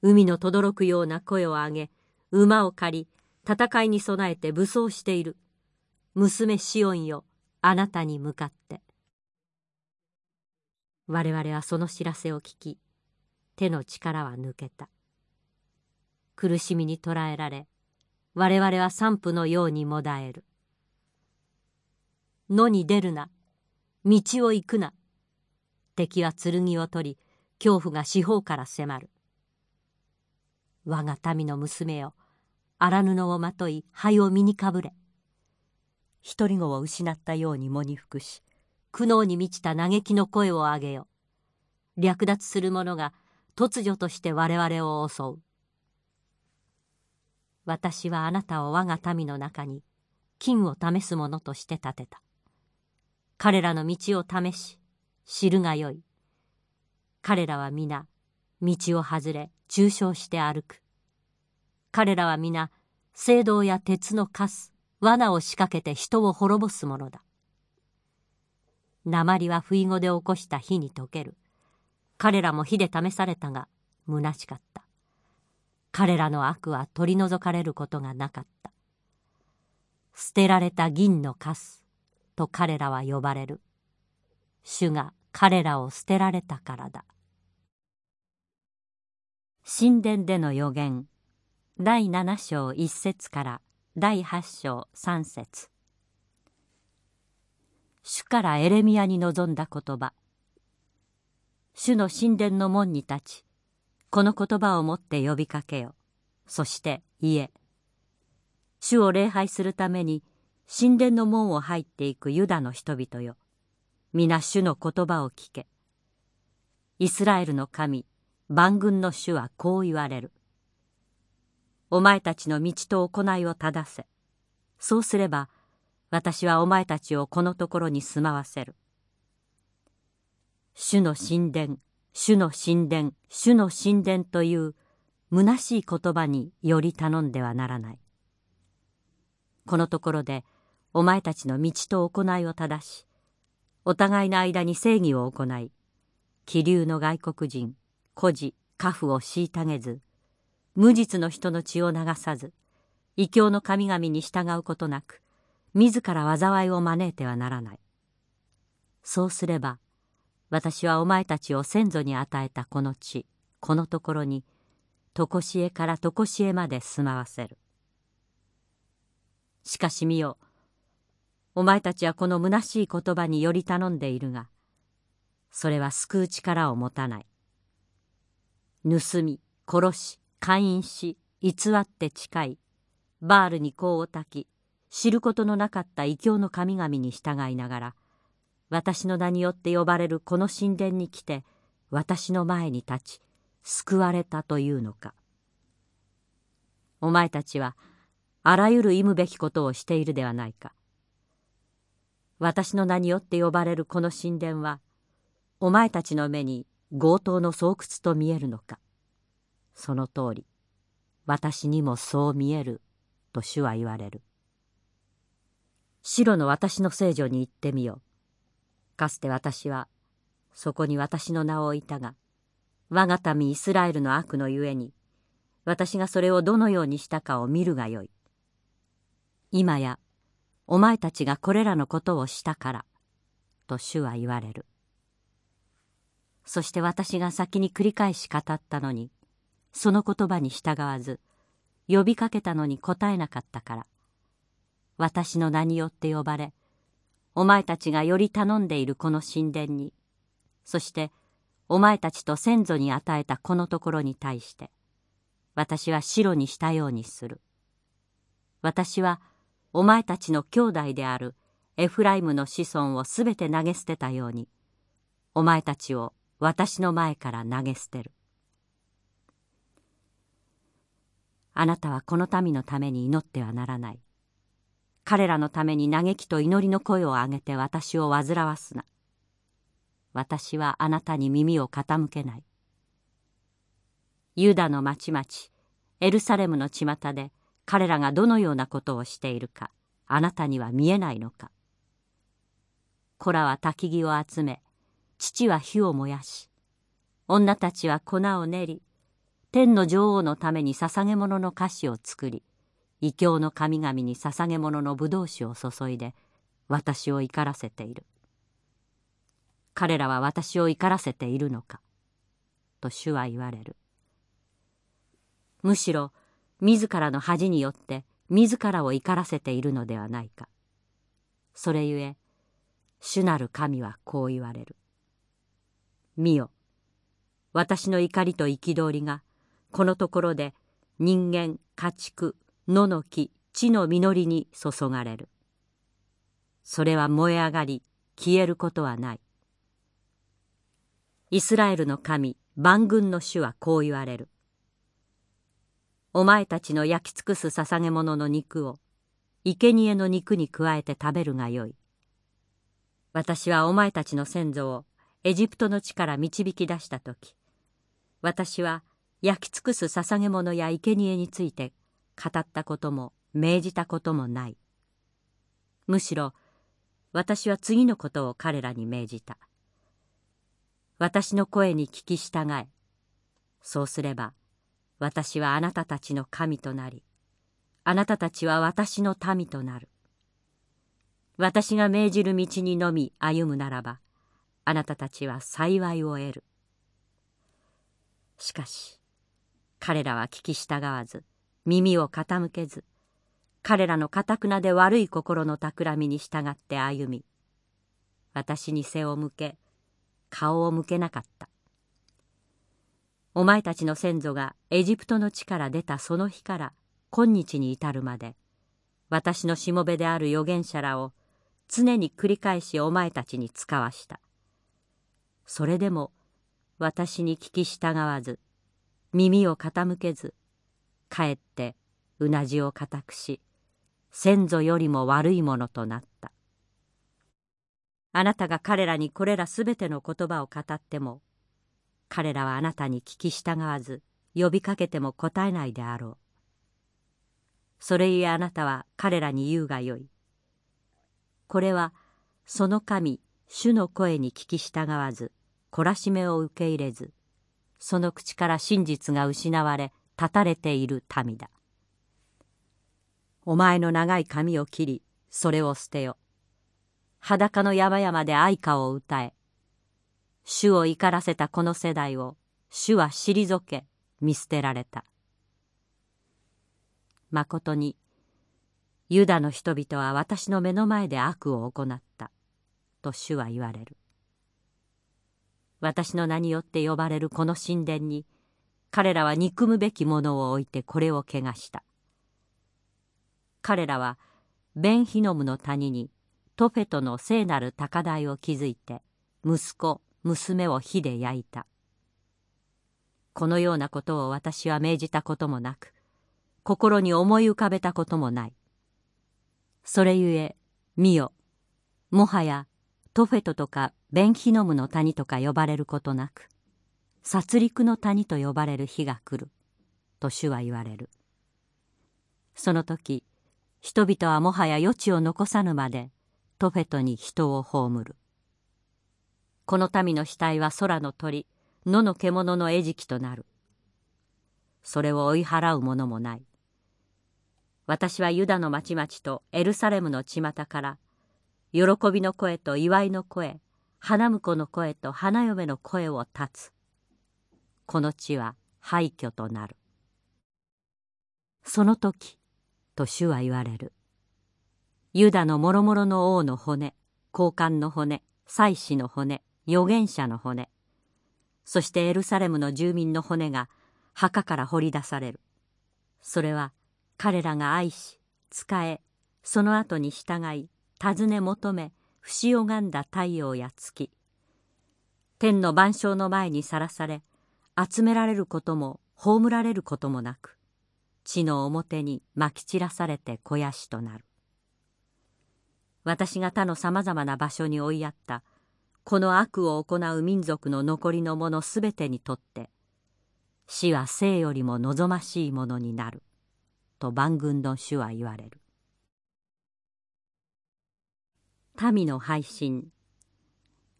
海の轟くような声を上げ馬を借り戦いに備えて武装している。娘シオンよあなたに向かって。我々はその知らせを聞き手の力は抜けた。苦しみに捕らえられ我々は散布のようにもだえる。野に出るな道を行くな。敵は剣を取り恐怖が四方から迫る。我が民の娘よ荒布をまとい灰を身にかぶれ。独り子を失ったように喪に服し苦悩に満ちた嘆きの声を上げよ。略奪する者が突如として我々を襲う。私はあなたを我が民の中に金を試す者として立てた。彼らの道を試し知るがよい。彼らは皆道を外れ中傷して歩く。彼らは皆聖堂や鉄のカス罠を仕掛けて人を滅ぼすものだ。鉛は不意語で起こした火に溶ける。彼らも火で試されたが虚しかった。彼らの悪は取り除かれることがなかった。捨てられた銀のカスと彼らは呼ばれる。主が彼らを捨てられたからだ。神殿での予言。第7章1節から第8章3節。主からエレミアに臨んだ言葉。主の神殿の門に立ちこの言葉をもって呼びかけよ。そして言え。主を礼拝するために神殿の門を入っていくユダの人々よ。皆主の言葉を聞け。イスラエルの神万軍の主はこう言われる。お前たちの道と行いを正せ。そうすれば私はお前たちをこのところに住まわせる。主の神殿主の神殿主の神殿という虚しい言葉により頼んではならない。このところでお前たちの道と行いを正しお互いの間に正義を行い気流の外国人孤児家父を虐げず無実の人の血を流さず異教の神々に従うことなく自ら災いを招いてはならない。そうすれば私はお前たちを先祖に与えたこの地このところに常しえから常しえまで住まわせる。しかし見よお前たちはこの虚しい言葉により頼んでいるがそれは救う力を持たない。盗み殺し勧誘し偽って誓いバールに香を焚き知ることのなかった異教の神々に従いながら私の名によって呼ばれるこの神殿に来て私の前に立ち救われたというのか。お前たちはあらゆる忌むべきことをしているではないか。私の名によって呼ばれるこの神殿はお前たちの目に強盗の巣窟と見えるのか。その通り。私にもそう見える。と主は言われる。白の私の聖女に行ってみよう。かつて私はそこに私の名を置いたが我が民イスラエルの悪のゆえに私がそれをどのようにしたかを見るがよい。今やお前たちがこれらのことをしたから。と主は言われる。そして私が先に繰り返し語ったのにその言葉に従わず呼びかけたのに答えなかったから。私の名によって呼ばれお前たちがより頼んでいるこの神殿に。そしてお前たちと先祖に与えたこのところに対して私は白にしたようにする。私はお前たちの兄弟であるエフライムの子孫をすべて投げ捨てたようにお前たちを私の前から投げ捨てる。あなたはこの民のために祈ってはならない。彼らのために嘆きと祈りの声を上げて私を煩わすな。私はあなたに耳を傾けない。ユダの町々、エルサレムの巷で彼らがどのようなことをしているか、あなたには見えないのか。子らは焚き木を集め、父は火を燃やし、女たちは粉を練り天の女王のために捧げ物の菓子を作り異教の神々に捧げ物の葡萄酒を注いで私を怒らせている。彼らは私を怒らせているのかと主は言われる。むしろ自らの恥によって自らを怒らせているのではないか。それゆえ主なる神はこう言われる。見よ私の怒りと憤りがこのところで人間家畜野の木地の実りに注がれる。それは燃え上がり消えることはない。イスラエルの神万軍の主はこう言われる。お前たちの焼き尽くす捧げ物の肉を生贄の肉に加えて食べるがよい。私はお前たちの先祖をエジプトの地から導き出した時私は焼き尽くす捧げ物や生贄について語ったことも命じたこともない。むしろ私は次のことを彼らに命じた。私の声に聞き従え。そうすれば私はあなたたちの神となりあなたたちは私の民となる。私が命じる道にのみ歩むならばあなたたちは幸いを得る。しかし彼らは聞き従わず耳を傾けず彼らのかたくなで悪い心の企みに従って歩み私に背を向け顔を向けなかった。お前たちの先祖がエジプトの地から出たその日から今日に至るまで私のしもべである預言者らを常に繰り返しお前たちに使わした。それでも私に聞き従わず耳を傾けずかえってうなじを固くし先祖よりも悪いものとなった。あなたが彼らにこれらすべての言葉を語っても彼らはあなたに聞き従わず呼びかけても答えないであろう。それゆえあなたは彼らに言うがよい。これはその神主の声に聞き従わず懲らしめを受け入れずその口から真実が失われ断たれている民だ。お前の長い髪を切りそれを捨てよ。裸の山々で愛歌を歌え。主を怒らせたこの世代を主は退け見捨てられた。まことにユダの人々は私の目の前で悪を行ったと主は言われる。私の名によって呼ばれるこの神殿に彼らは憎むべきものを置いてこれを汚した。彼らはベンヒノムの谷にトフェトの聖なる高台を築いて息子娘を火で焼いた。このようなことを私は命じたこともなく心に思い浮かべたこともない。それゆえ見よ。もはやトフェトとかベンヒノムの谷とか呼ばれることなく殺戮の谷と呼ばれる日が来ると主は言われる。その時人々はもはや余地を残さぬまでトフェトに人を葬る。この民の死体は空の鳥野の獣の餌食となる。それを追い払う者もない。私はユダの町々とエルサレムの巷から喜びの声と祝いの声花婿の声と花嫁の声を立つ。この地は廃墟となる。その時と主は言われる。ユダの諸々の王の骨高官の骨祭司の骨預言者の骨そしてエルサレムの住民の骨が墓から掘り出される。それは彼らが愛し仕えその後に従い尋ね求め節拝んだ太陽や月。天の万象の前にさらされ集められることも葬られることもなく地の表にまき散らされて肥やしとなる。私が他のさまざまな場所に追いやったこの悪を行う民族の残りのものすべてにとって死は生よりも望ましいものになると万軍の主は言われる。民の配信。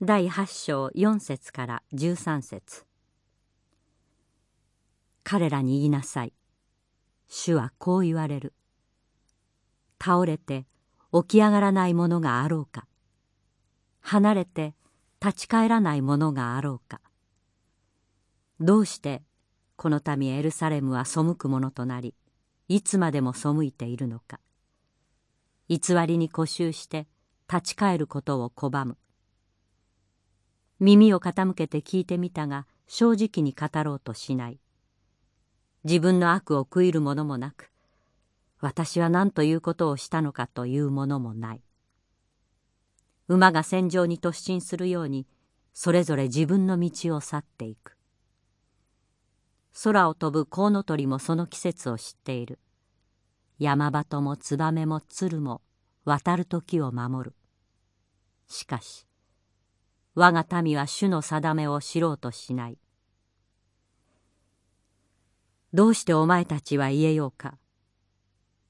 第8章4節から13節。彼らに言いなさい。主はこう言われる。倒れて起き上がらないものがあろうか。離れて立ち返らないものがあろうか。どうしてこの民エルサレムは背くものとなりいつまでも背いているのか。偽りに固執して立ち返ることを拒む。耳を傾けて聞いてみたが正直に語ろうとしない。自分の悪を悔いるものもなく私は何ということをしたのかというものもない。馬が戦場に突進するようにそれぞれ自分の道を去っていく。空を飛ぶコウノトリもその季節を知っている。山鳩もツバメも鶴も渡る時を守る。しかし我が民は主の定めを知ろうとしない。どうしてお前たちは言えようか。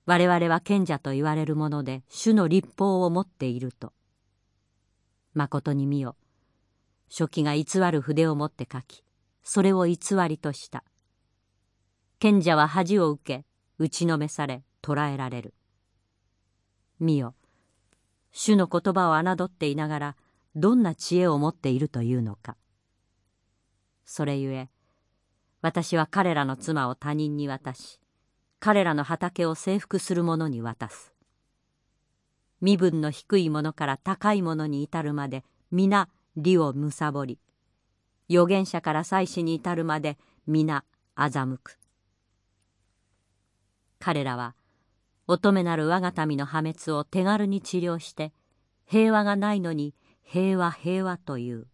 我々は賢者と言われるもので主の立法を持っていると。まことに見よ。書記が偽る筆を持って書きそれを偽りとした。賢者は恥を受け打ちのめされ捕らえられる。見よ。主の言葉を侮っていながらどんな知恵を持っているというのか。それゆえ私は彼らの妻を他人に渡し彼らの畑を征服する者に渡す。身分の低いものから高いものに至るまで皆利を貪り預言者から祭司に至るまで皆欺く。彼らは乙女なる我が民の破滅を手軽に治療して平和がないのに平和平和という。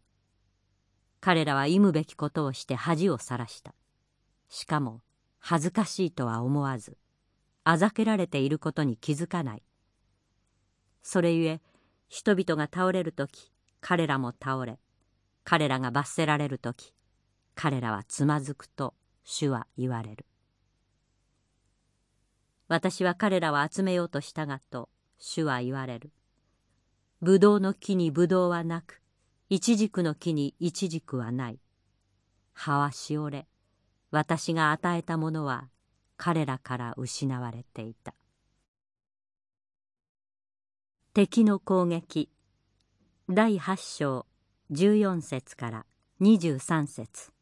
彼らは忌むべきことをして恥をさらした。しかも恥ずかしいとは思わずあざけられていることに気づかない。それゆえ人々が倒れる時彼らも倒れ彼らが罰せられる時彼らはつまずくと主は言われる。私は彼らを集めようとしたがと主は言われる。ブドウの木にブドウはなくイチジクの木にイチジクはない。葉はしおれ。私が与えたものは彼らから失われていた。敵の攻撃。第8章14節から23節。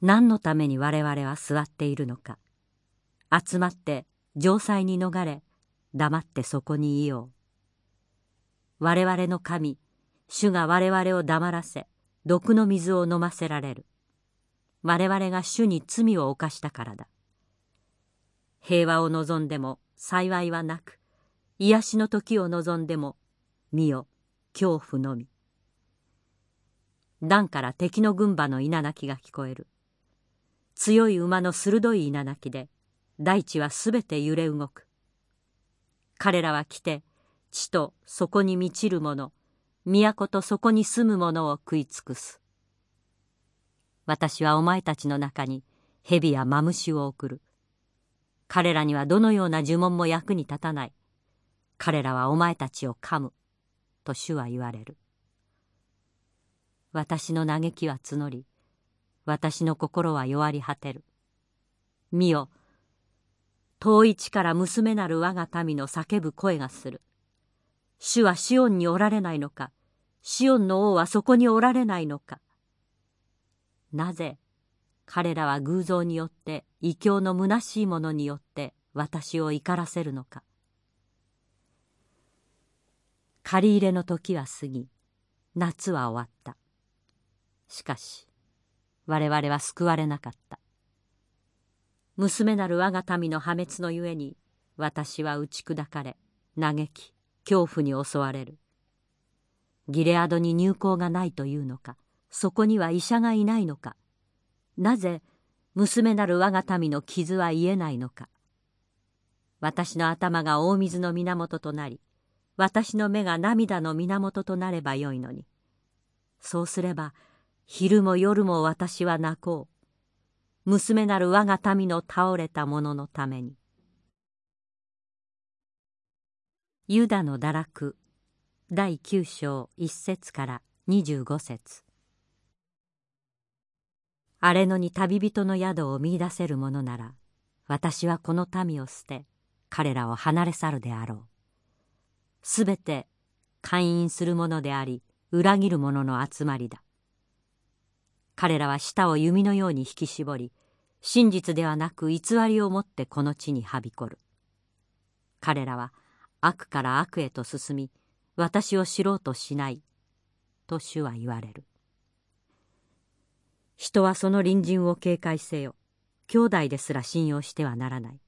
何のために我々は座っているのか。集まって城塞に逃れ黙ってそこにいよう。我々の神主が我々を黙らせ毒の水を飲ませられる。我々が主に罪を犯したからだ。平和を望んでも幸いはなく癒しの時を望んでも見よ恐怖のみ。段から敵の軍馬の稲鳴きが聞こえる。強い馬の鋭い稲鳴きで大地はすべて揺れ動く。彼らは来て地とそこに満ちる者都とそこに住む者を食い尽くす。私はお前たちの中に蛇やマムシを送る。彼らにはどのような呪文も役に立たない。彼らはお前たちを噛む。と主は言われる。私の嘆きは募り私の心は弱り果てる。見よ、遠い地から娘なる我が民の叫ぶ声がする。主はシオンにおられないのか、シオンの王はそこにおられないのか。なぜ彼らは偶像によって異教の虚しいものによって私を怒らせるのか。借り入れの時は過ぎ、夏は終わった。しかし、我々は救われなかった。娘なる我が民の破滅のゆえに私は打ち砕かれ嘆き恐怖に襲われる。ギレアドに入港がないというのかそこには医者がいないのか。なぜ娘なる我が民の傷は癒えないのか。私の頭が大水の源となり私の目が涙の源となればよいのに。そうすれば昼も夜も私は泣こう。娘なる我が民の倒れた者のために。ユダの堕落。第9章1節から25節。荒れ野に旅人の宿を見いだせるものなら私はこの民を捨て彼らを離れ去るであろう。すべて勧誘するものであり裏切る者の集まりだ。彼らは舌を弓のように引き絞り真実ではなく偽りをもってこの地にはびこる。彼らは悪から悪へと進み私を知ろうとしないと主は言われる。人はその隣人を警戒せよ。兄弟ですら信用してはならない。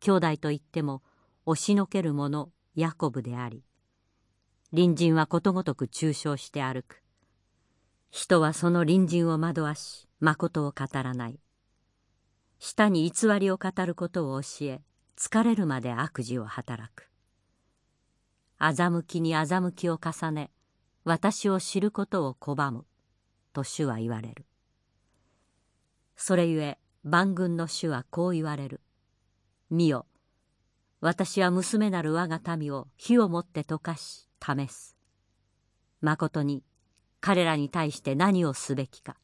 兄弟といっても押しのける者ヤコブであり隣人はことごとく中傷して歩く。人はその隣人を惑わし誠を語らない。舌に偽りを語ることを教え疲れるまで悪事を働く。欺きに欺きを重ね私を知ることを拒むと主は言われる。それゆえ万軍の主はこう言われる。見よ私は娘なる我が民を火をもって溶かし試す。まことに彼らに対して何をすべきか。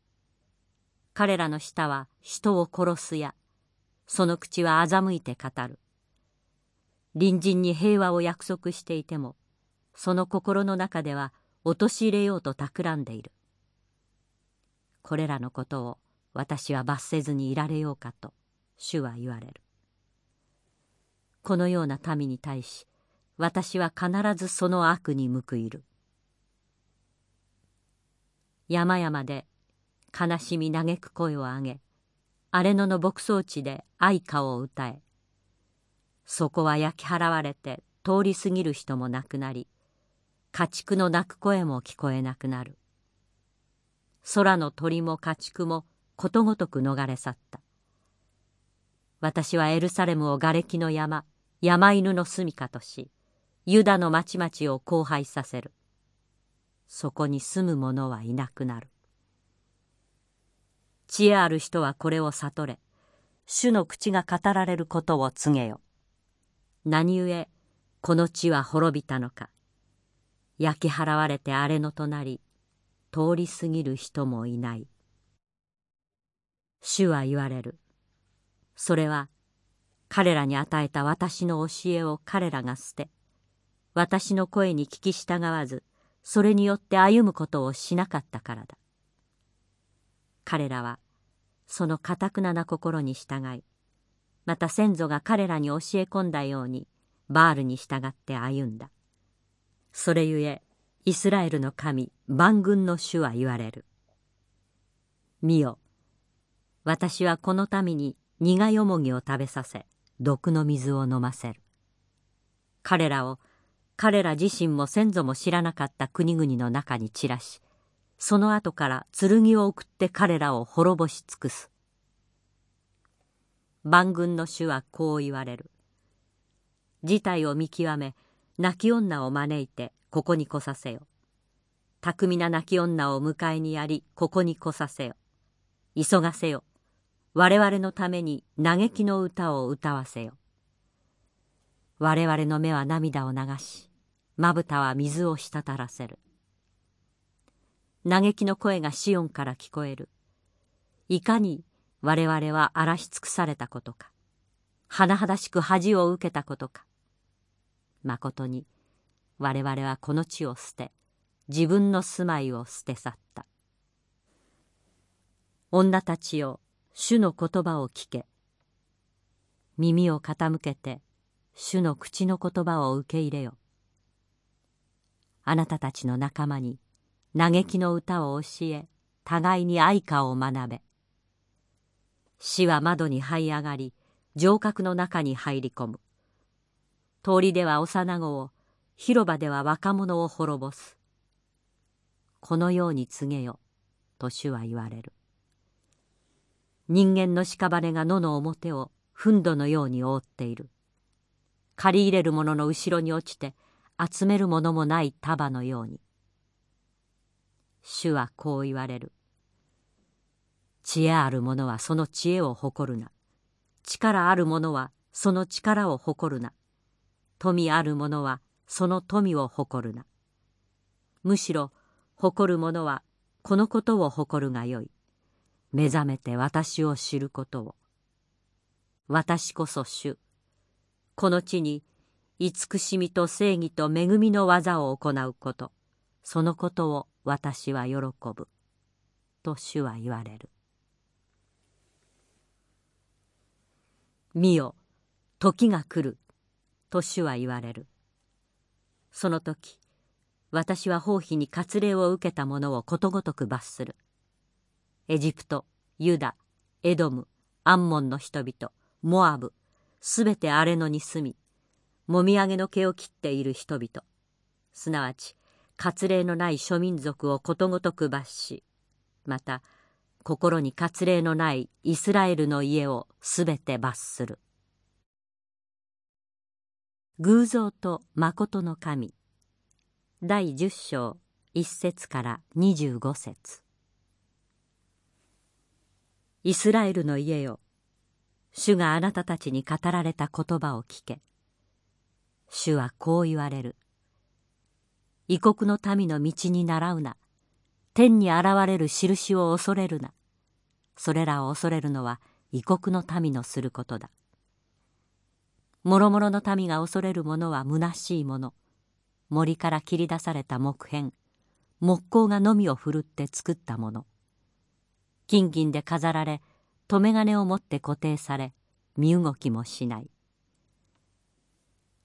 彼らの舌は人を殺すやその口は欺いて語る。隣人に平和を約束していてもその心の中では陥れようと企んでいる。これらのことを私は罰せずにいられようかと主は言われる。このような民に対し私は必ずその悪に報いる。山々で悲しみ嘆く声を上げ荒れ野の牧草地で愛歌を歌え。そこは焼き払われて通り過ぎる人も亡くなり家畜の鳴く声も聞こえなくなる。空の鳥も家畜もことごとく逃れ去った。私はエルサレムを瓦礫の山山犬の住処としユダの町々を荒廃させる。そこに住む者はいなくなる。知恵ある人はこれを悟れ。主の口が語られることを告げよ。何故この地は滅びたのか。焼き払われて荒れ野となり通り過ぎる人もいない。主は言われる。それは彼らに与えた私の教えを彼らが捨て私の声に聞き従わずそれによって歩むことをしなかったからだ。彼らはそのかたくなな心に従いまた先祖が彼らに教え込んだようにバールに従って歩んだ。それゆえイスラエルの神万軍の主は言われる。見よ私はこの民に苦よもぎを食べさせ毒の水を飲ませる。彼らを彼ら自身も先祖も知らなかった国々の中に散らしその後から剣を送って彼らを滅ぼし尽くす。万軍の主はこう言われる。事態を見極め泣き女を招いてここに来させよ。巧みな泣き女を迎えにやりここに来させよ。急がせよ。我々のために嘆きの歌を歌わせよ。我々の目は涙を流しまぶたは水を滴らせる。嘆きの声がシオンから聞こえる。いかに我々は荒らし尽くされたことか。甚だしく恥を受けたことか。まことに我々はこの地を捨て自分の住まいを捨て去った。女たちよ主の言葉を聞け。耳を傾けて主の口の言葉を受け入れよ。あなたたちの仲間に嘆きの歌を教え互いに愛歌を学べ。死は窓に這い上がり城郭の中に入り込む。通りでは幼子を広場では若者を滅ぼす。このように告げよと主は言われる。人間の屍が野の表を憤怒のように覆っている。借り入れる者の後ろに落ちて集めるものもない束のように。主はこう言われる。知恵ある者はその知恵を誇るな。力ある者はその力を誇るな。富ある者はその富を誇るな。むしろ誇る者はこのことを誇るがよい。目覚めて私を知ることを。私こそ主。この地に慈しみと正義と恵みの技を行うこと。そのことを私は喜ぶ。と主は言われる。見よ時が来る。と主は言われる。その時私は王妃に割礼を受けた者をことごとく罰する。エジプトユダエドムアンモンの人々モアブすべて荒れ野に住みもみあげの毛を切っている人々。すなわち割礼のない諸民族をことごとく罰しまた心に割礼のないイスラエルの家をすべて罰する。偶像と誠の神。第十章一節から二十五節。イスラエルの家よ主があなたたちに語られた言葉を聞け。主はこう言われる。異国の民の道に倣うな。天に現れる印を恐れるな。それらを恐れるのは異国の民のすることだ。諸々の民が恐れるものは虚しいもの。森から切り出された木片。木工がのみを振るって作ったもの。金銀で飾られ留め金を持って固定され身動きもしない。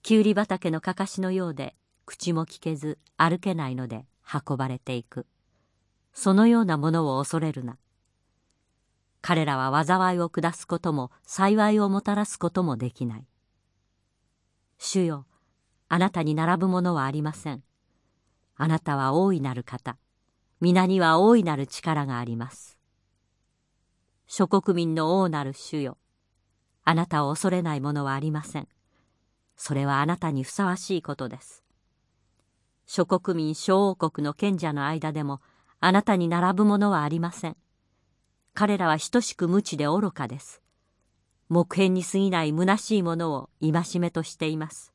きゅうり畑のかかしのようで口も聞けず歩けないので運ばれていく。そのようなものを恐れるな。彼らは災いを下すことも幸いをもたらすこともできない。主よあなたに並ぶものはありません。あなたは大いなる方。皆には大いなる力があります。諸国民の王なる主よ。あなたを恐れないものはありません。それはあなたにふさわしいことです。諸国民小王国の賢者の間でもあなたに並ぶものはありません。彼らは等しく無知で愚かです。木片に過ぎない虚しいものを戒めとしています。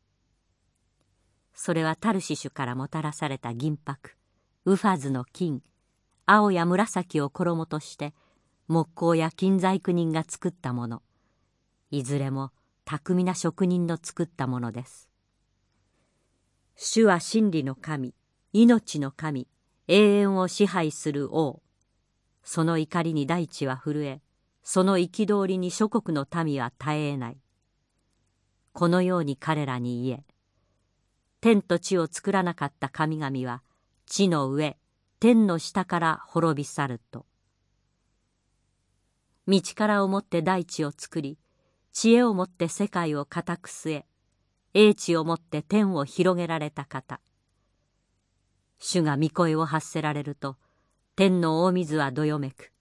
それはタルシシュからもたらされた銀箔ウファズの金青や紫を衣として木工や金細工人が作ったもの。いずれも巧みな職人の作ったものです。主は真理の神命の神永遠を支配する王。その怒りに大地は震えその憤りに諸国の民は絶えない。このように彼らに言え天と地を作らなかった神々は地の上天の下から滅び去ると。道からをもって大地を作り知恵をもって世界を固く据え英知をもって天を広げられた方。主が御声を発せられると天の大水はどよめく。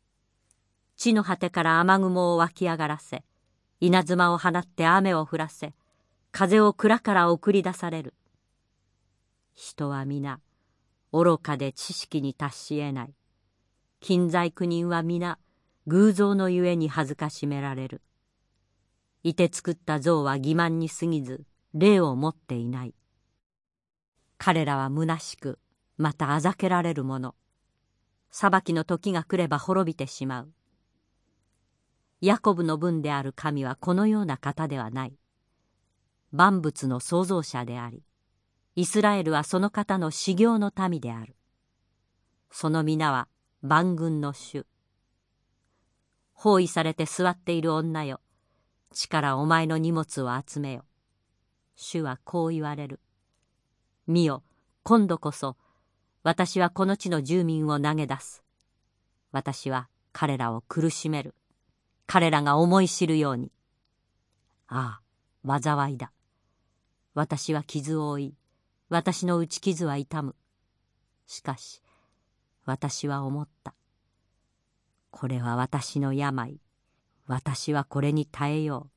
地の果てから雨雲を湧き上がらせ稲妻を放って雨を降らせ風を蔵から送り出される。人は皆愚かで知識に達し得ない。金細工人は皆偶像のゆえに恥ずかしめられる。いて作った像は欺瞞に過ぎず霊を持っていない。彼らは虚しくまたあざけられるもの。裁きの時が来れば滅びてしまう。ヤコブの分である神はこのような方ではない。万物の創造者でありイスラエルはその方の修行の民である。その皆は万軍の主。包囲されて座っている女よ。力お前の荷物を集めよ。主はこう言われる。見よ今度こそ私はこの地の住民を投げ出す。私は彼らを苦しめる。彼らが思い知るように。ああ災いだ。私は傷を負い私の打ち傷は痛む。しかし私は思った。これは私の病。私はこれに耐えよう。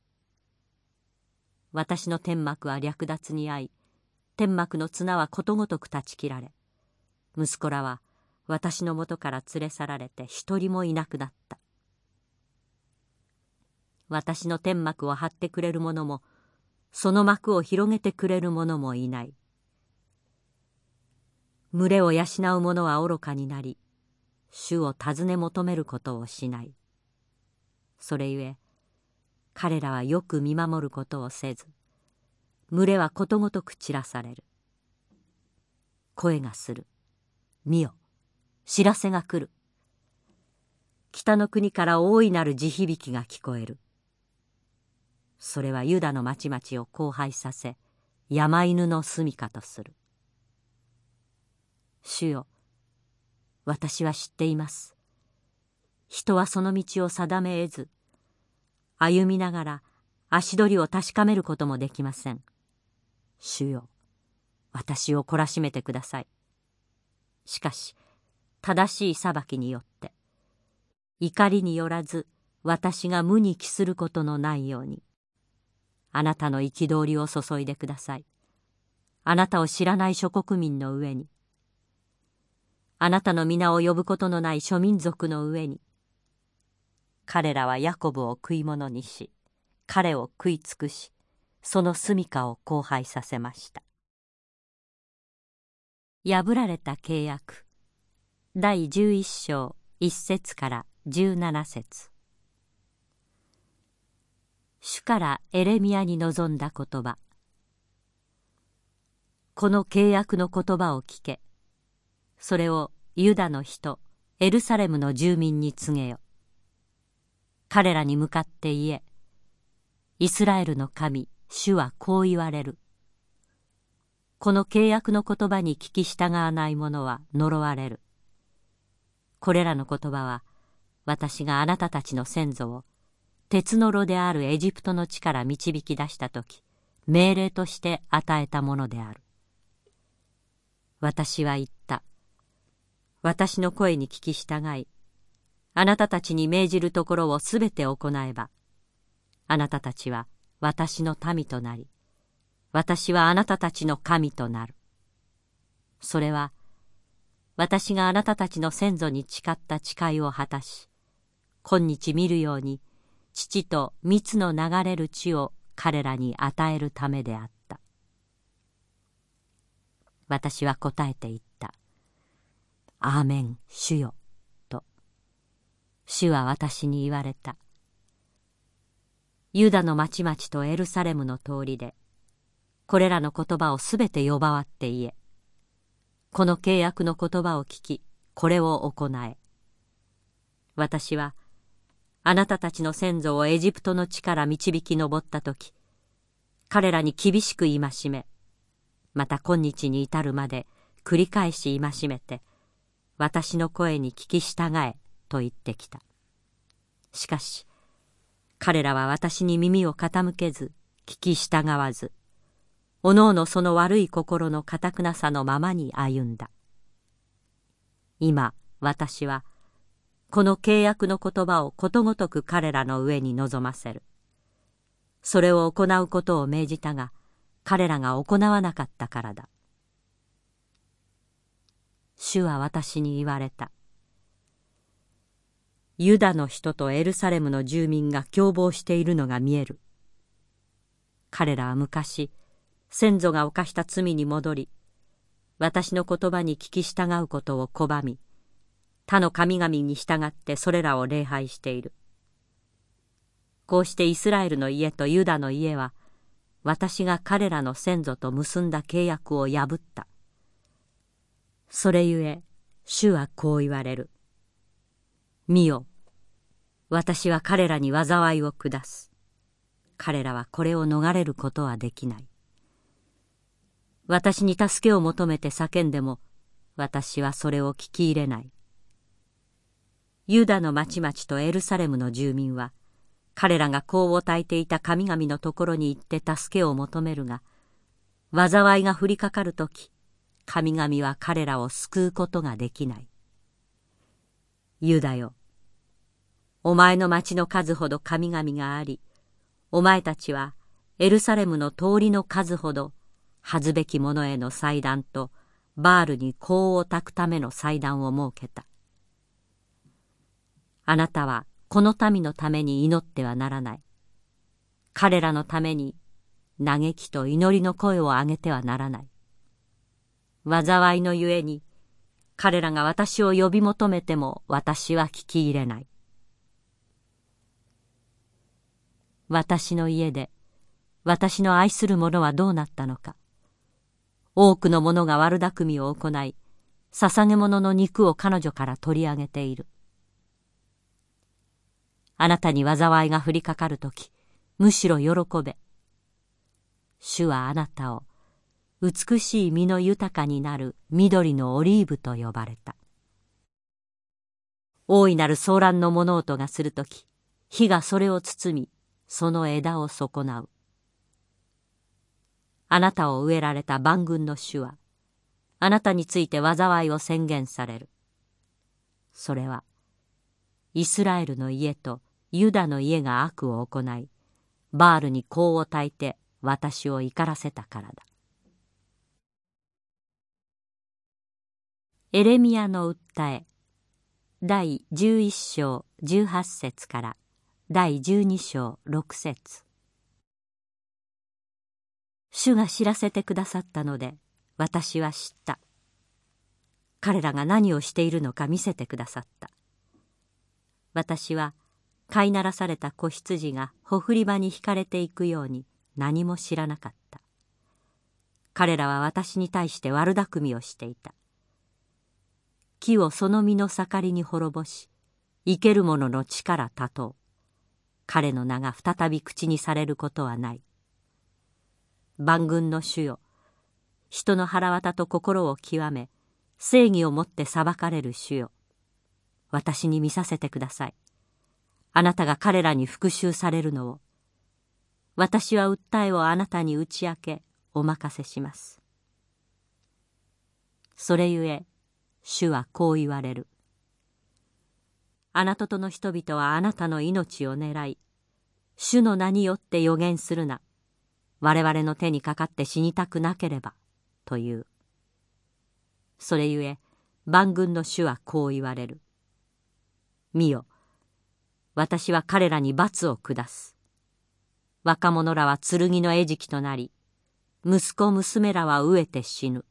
私の天幕は略奪に遭い天幕の綱はことごとく断ち切られ息子らは私のもとから連れ去られて一人もいなくなった。私の天幕を張ってくれる者もその幕を広げてくれる者もいない。群れを養う者は愚かになり主を尋ね求めることをしない。それゆえ彼らはよく見守ることをせず群れはことごとく散らされる。声がする。見よ。知らせが来る。北の国から大いなる地響きが聞こえる。それはユダの町々を荒廃させ山犬の住処とする。主よ私は知っています。人はその道を定め得ず歩みながら足取りを確かめることもできません。主よ私を懲らしめてください。しかし正しい裁きによって怒りによらず私が無に帰することのないようにあなたの憤りを注いでください。あなたを知らない諸国民の上にあなたの皆を呼ぶことのない諸民族の上に彼らはヤコブを食い物にし彼を食い尽くしその住処を荒廃させました。破られた契約第11章1節から17節。主からエレミアに臨んだ言葉。この契約の言葉を聞け。それをユダの人エルサレムの住民に告げよ。彼らに向かって言えイスラエルの神主はこう言われる。この契約の言葉に聞き従わない者は呪われる。これらの言葉は私があなたたちの先祖を鉄の炉であるエジプトの地から導き出した時命令として与えたものである。私は言った。私の声に聞き従いあなたたちに命じるところをすべて行えばあなたたちは私の民となり私はあなたたちの神となる。それは私があなたたちの先祖に誓った誓いを果たし今日見るように父と蜜の流れる地を彼らに与えるためであった。私は答えて言った「アーメン主よ」と。主は私に言われた。ユダの町々とエルサレムの通りでこれらの言葉をすべて呼ばわって言え。この契約の言葉を聞きこれを行え。私はあなたたちの先祖をエジプトの地から導き上った時彼らに厳しく戒めまた今日に至るまで繰り返し戒めて私の声に聞き従えと言ってきたしかし彼らは私に耳を傾けず聞き従わずおのおのその悪い心のかたくなさのままに歩んだ今私はこの契約の言葉をことごとく彼らの上に臨ませる。それを行うことを命じたが、彼らが行わなかったからだ。主は私に言われた。ユダの人とエルサレムの住民が共謀しているのが見える。彼らは昔、先祖が犯した罪に戻り、私の言葉に聞き従うことを拒み、他の神々に従ってそれらを礼拝している。こうしてイスラエルの家とユダの家は、私が彼らの先祖と結んだ契約を破った。それゆえ、主はこう言われる。見よ、私は彼らに災いを下す。彼らはこれを逃れることはできない。私に助けを求めて叫んでも、私はそれを聞き入れない。ユダの町々とエルサレムの住民は彼らが香を焚いていた神々のところに行って助けを求めるが災いが降りかかる時神々は彼らを救うことができないユダよお前の町の数ほど神々がありお前たちはエルサレムの通りの数ほど恥ずべき者への祭壇とバールに香を焚くための祭壇を設けたあなたはこの民のために祈ってはならない。彼らのために嘆きと祈りの声を上げてはならない。災いのゆえに彼らが私を呼び求めても私は聞き入れない。私の家で私の愛する者はどうなったのか。多くの者が悪巧みを行い捧げ物の肉を彼女から取り上げている。あなたに災いが降りかかるときむしろ喜べ。主はあなたを美しい実の豊かになる緑のオリーブと呼ばれた。大いなる騒乱の物音がするとき火がそれを包みその枝を損なう。あなたを植えられた万軍の主はあなたについて災いを宣言される。それはイスラエルの家とユダの家が悪を行いバールに香を焚いて私を怒らせたからだ。エレミアの訴え。第11章18節から第12章6節。主が知らせてくださったので私は知った。彼らが何をしているのか見せてくださった。私は飼いならされた子羊がほふり場に引かれていくように何も知らなかった。彼らは私に対して悪巧みをしていた。木をその実の盛りに滅ぼし生ける者の力断とう彼の名が再び口にされることはない。万軍の主よ人の腹渡と心を極め正義をもって裁かれる主よ。私に見させてください。あなたが彼らに復讐されるのを。私は訴えをあなたに打ち明けお任せします。それゆえ主はこう言われる。あなたとの人々はあなたの命を狙い主の名によって予言するな。我々の手にかかって死にたくなければという。それゆえ万軍の主はこう言われる。見よ私は彼らに罰を下す。若者らは剣の餌食となり息子娘らは飢えて死ぬ。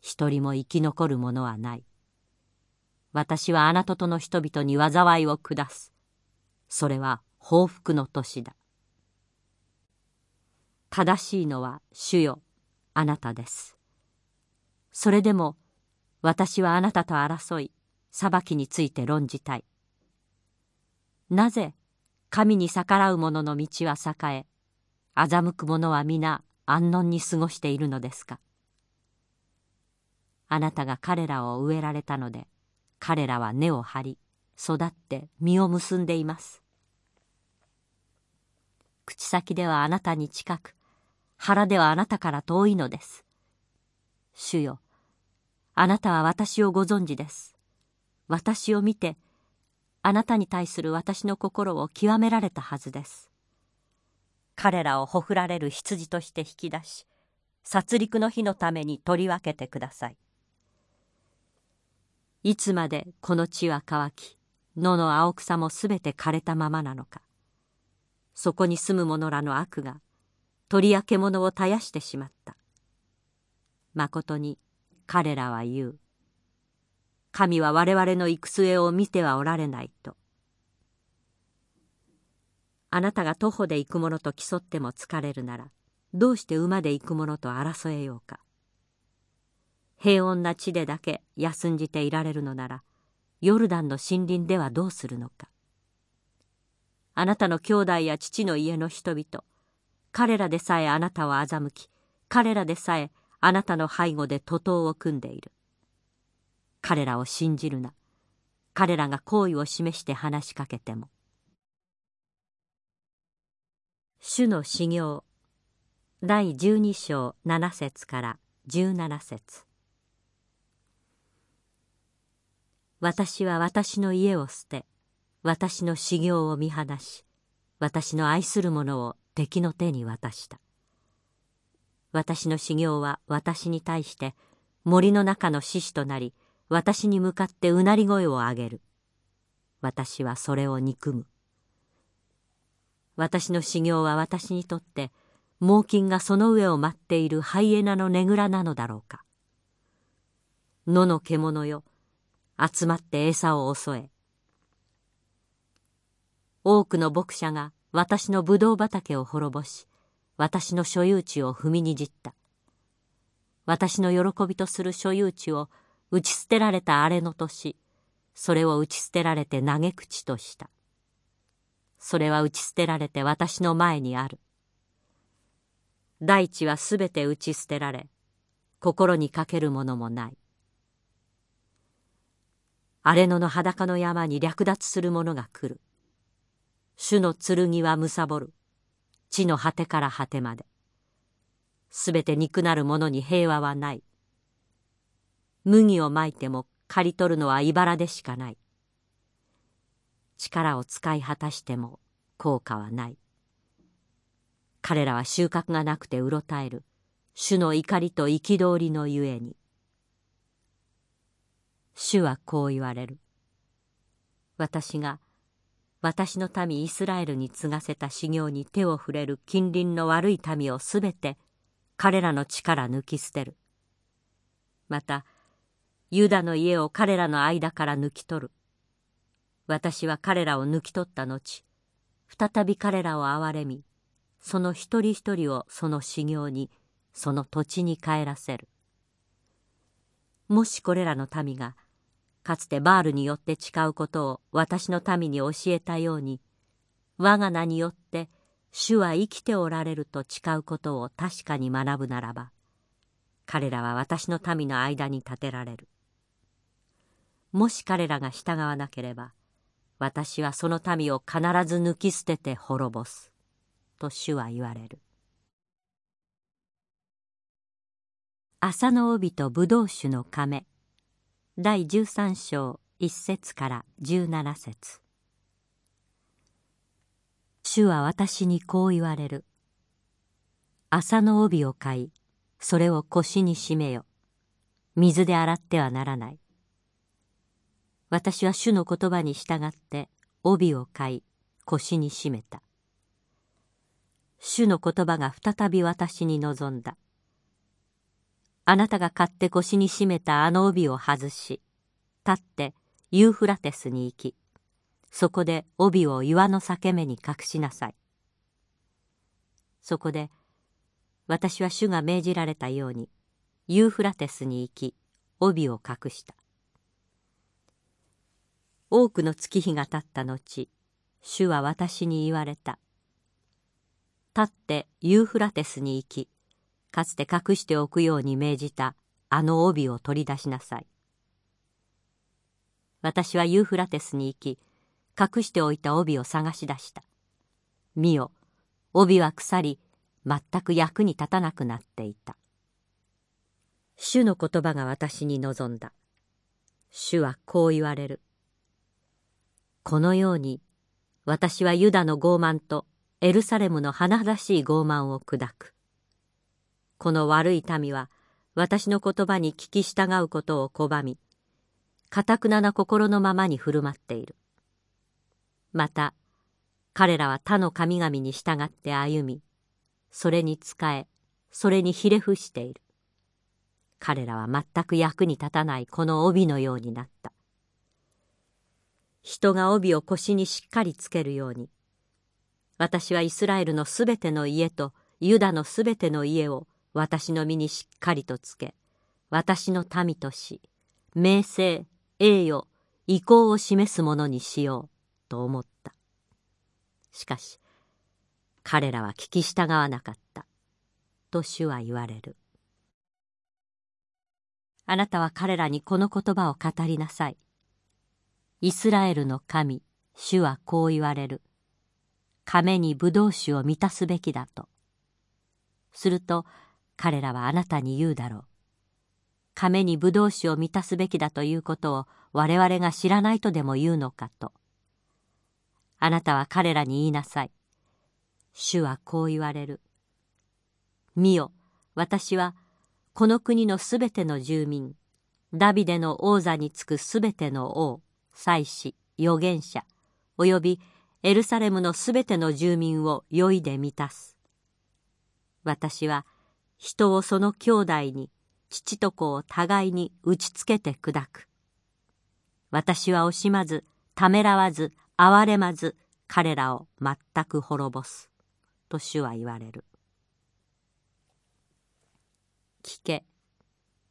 一人も生き残る者はない。私はあなたとの人々に災いを下す。それは報復の年だ。正しいのは主よ。あなたです。それでも私はあなたと争い裁きについて論じたい。なぜ神に逆らう者の道は栄え欺く者は皆安穏に過ごしているのですか？あなたが彼らを植えられたので彼らは根を張り育って実を結んでいます。口先ではあなたに近く腹ではあなたから遠いのです。主よあなたは私をご存知です。私を見てあなたに対する私の心を極められたはずです。彼らをほふられる羊として引き出し殺戮の日のために取り分けてください。いつまでこの地は乾き野の青草もすべて枯れたままなのか。そこに住む者らの悪が鳥や獣を絶やしてしまった。まことに彼らは言う。神は我々の行く末を見てはおられないと。あなたが徒歩で行く者と競っても疲れるならどうして馬で行く者と争えようか。平穏な地でだけ休んじていられるのならヨルダンの森林ではどうするのか。あなたの兄弟や父の家の人々彼らでさえあなたを欺き彼らでさえあなたの背後で徒党を組んでいる。彼らを信じるな。彼らが好意を示して話しかけても。主の修行。第12章7節から17節。私は私の家を捨て私の修行を見放し私の愛する者を敵の手に渡した。私の修行は私に対して森の中の獅子となり私に向かってうなり声を上げる。私はそれを憎む。私の修行は私にとって猛禽がその上を待っているハイエナのねぐらなのだろうか。野の獣よ集まって餌を襲え。多くの牧者が私のブドウ畑を滅ぼし私の所有地を踏みにじった。私の喜びとする所有地を打ち捨てられた荒れの年それを打ち捨てられて嘆く地とした。それは打ち捨てられて私の前にある。大地はすべて打ち捨てられ心にかけるものもない。荒れ野の裸の山に略奪する者が来る。主の剣は貪る。地の果てから果てまで。すべて憎なる者に平和はない。麦をまいても刈り取るのは茨でしかない。力を使い果たしても効果はない。彼らは収穫がなくてうろたえる。主の怒りと憤りのゆえに。主はこう言われる。私が私の民イスラエルに継がせた修行に手を触れる近隣の悪い民をすべて彼らの力抜き捨てる。またユダの家を彼らの間から抜き取る。私は彼らを抜き取った後再び彼らを憐れみその一人一人をその修行にその土地に帰らせる。もしこれらの民がかつてバールによって誓うことを私の民に教えたように我が名によって主は生きておられると誓うことを確かに学ぶならば彼らは私の民の間に立てられるもし彼らが従わなければ私はその民を必ず抜き捨てて滅ぼす。と主は言われる。朝の帯と葡萄酒の亀第13章1節から17節主は私にこう言われる。朝の帯を買い、それを腰に締めよ。水で洗ってはならない。私は主の言葉に従って帯を買い腰に締めた主の言葉が再び私に望んだあなたが買って腰に締めたあの帯を外し立ってユーフラテスに行きそこで帯を岩の裂け目に隠しなさい。そこで私は主が命じられたようにユーフラテスに行き帯を隠した。多くの月日が経った後主は私に言われた。立ってユーフラテスに行きかつて隠しておくように命じたあの帯を取り出しなさい。私はユーフラテスに行き隠しておいた帯を探し出した。見よ帯は腐り全く役に立たなくなっていた。主の言葉が私に望んだ。主はこう言われる。このように私はユダの傲慢とエルサレムの甚だしい傲慢を砕く。この悪い民は私の言葉に聞き従うことを拒み、かたくなな心のままに振る舞っている。また、彼らは他の神々に従って歩み、それに仕え、それにひれ伏している。彼らは全く役に立たないこの帯のようになった。人が帯を腰にしっかりつけるように私はイスラエルのすべての家とユダのすべての家を私の身にしっかりとつけ私の民とし名声栄誉意向を示すものにしようと思った。しかし彼らは聞き従わなかった。と主は言われる。あなたは彼らにこの言葉を語りなさい。イスラエルの神主はこう言われる。亀に葡萄酒を満たすべきだと。すると彼らはあなたに言うだろう。亀に葡萄酒を満たすべきだということを我々が知らないとでも言うのかと。あなたは彼らに言いなさい。主はこう言われる。見よ私はこの国のすべての住民ダビデの王座につくすべての王祭司預言者およびエルサレムのすべての住民を酔いで満たす。私は人をその兄弟に父と子を互いに打ちつけて砕く。私は惜しまずためらわず憐れまず彼らを全く滅ぼす。と主は言われる。聞け。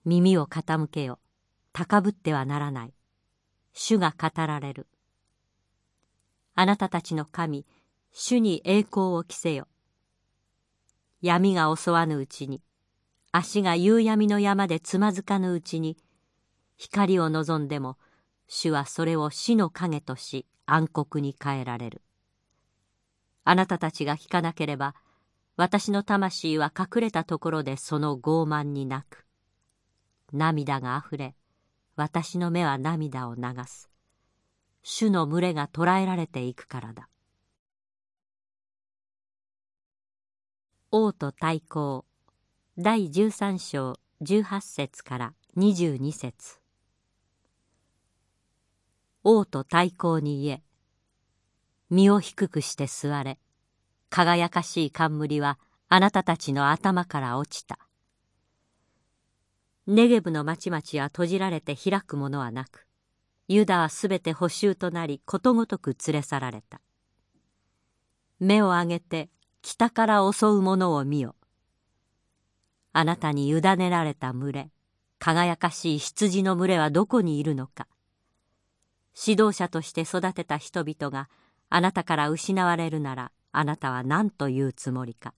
耳を傾けよ。高ぶってはならない。主が語られる。あなたたちの神主に栄光を着せよ。闇が襲わぬうちに足が夕闇の山でつまずかぬうちに光を望んでも主はそれを死の影とし暗黒に変えられる。あなたたちが聞かなければ私の魂は隠れたところでその傲慢に泣く。涙があふれ私の目は涙を流す。主の群れが捕らえられていくからだ。王と対抗第13章18節から22節。王と対抗に言え。身を低くして座れ。輝かしい冠はあなたたちの頭から落ちた。ネゲブの町々は閉じられて開くものはなくユダはすべて捕囚となりことごとく連れ去られた。目を上げて北から襲う者を見よ。あなたに委ねられた群れ輝かしい羊の群れはどこにいるのか。指導者として育てた人々があなたから失われるならあなたは何と言うつもりか。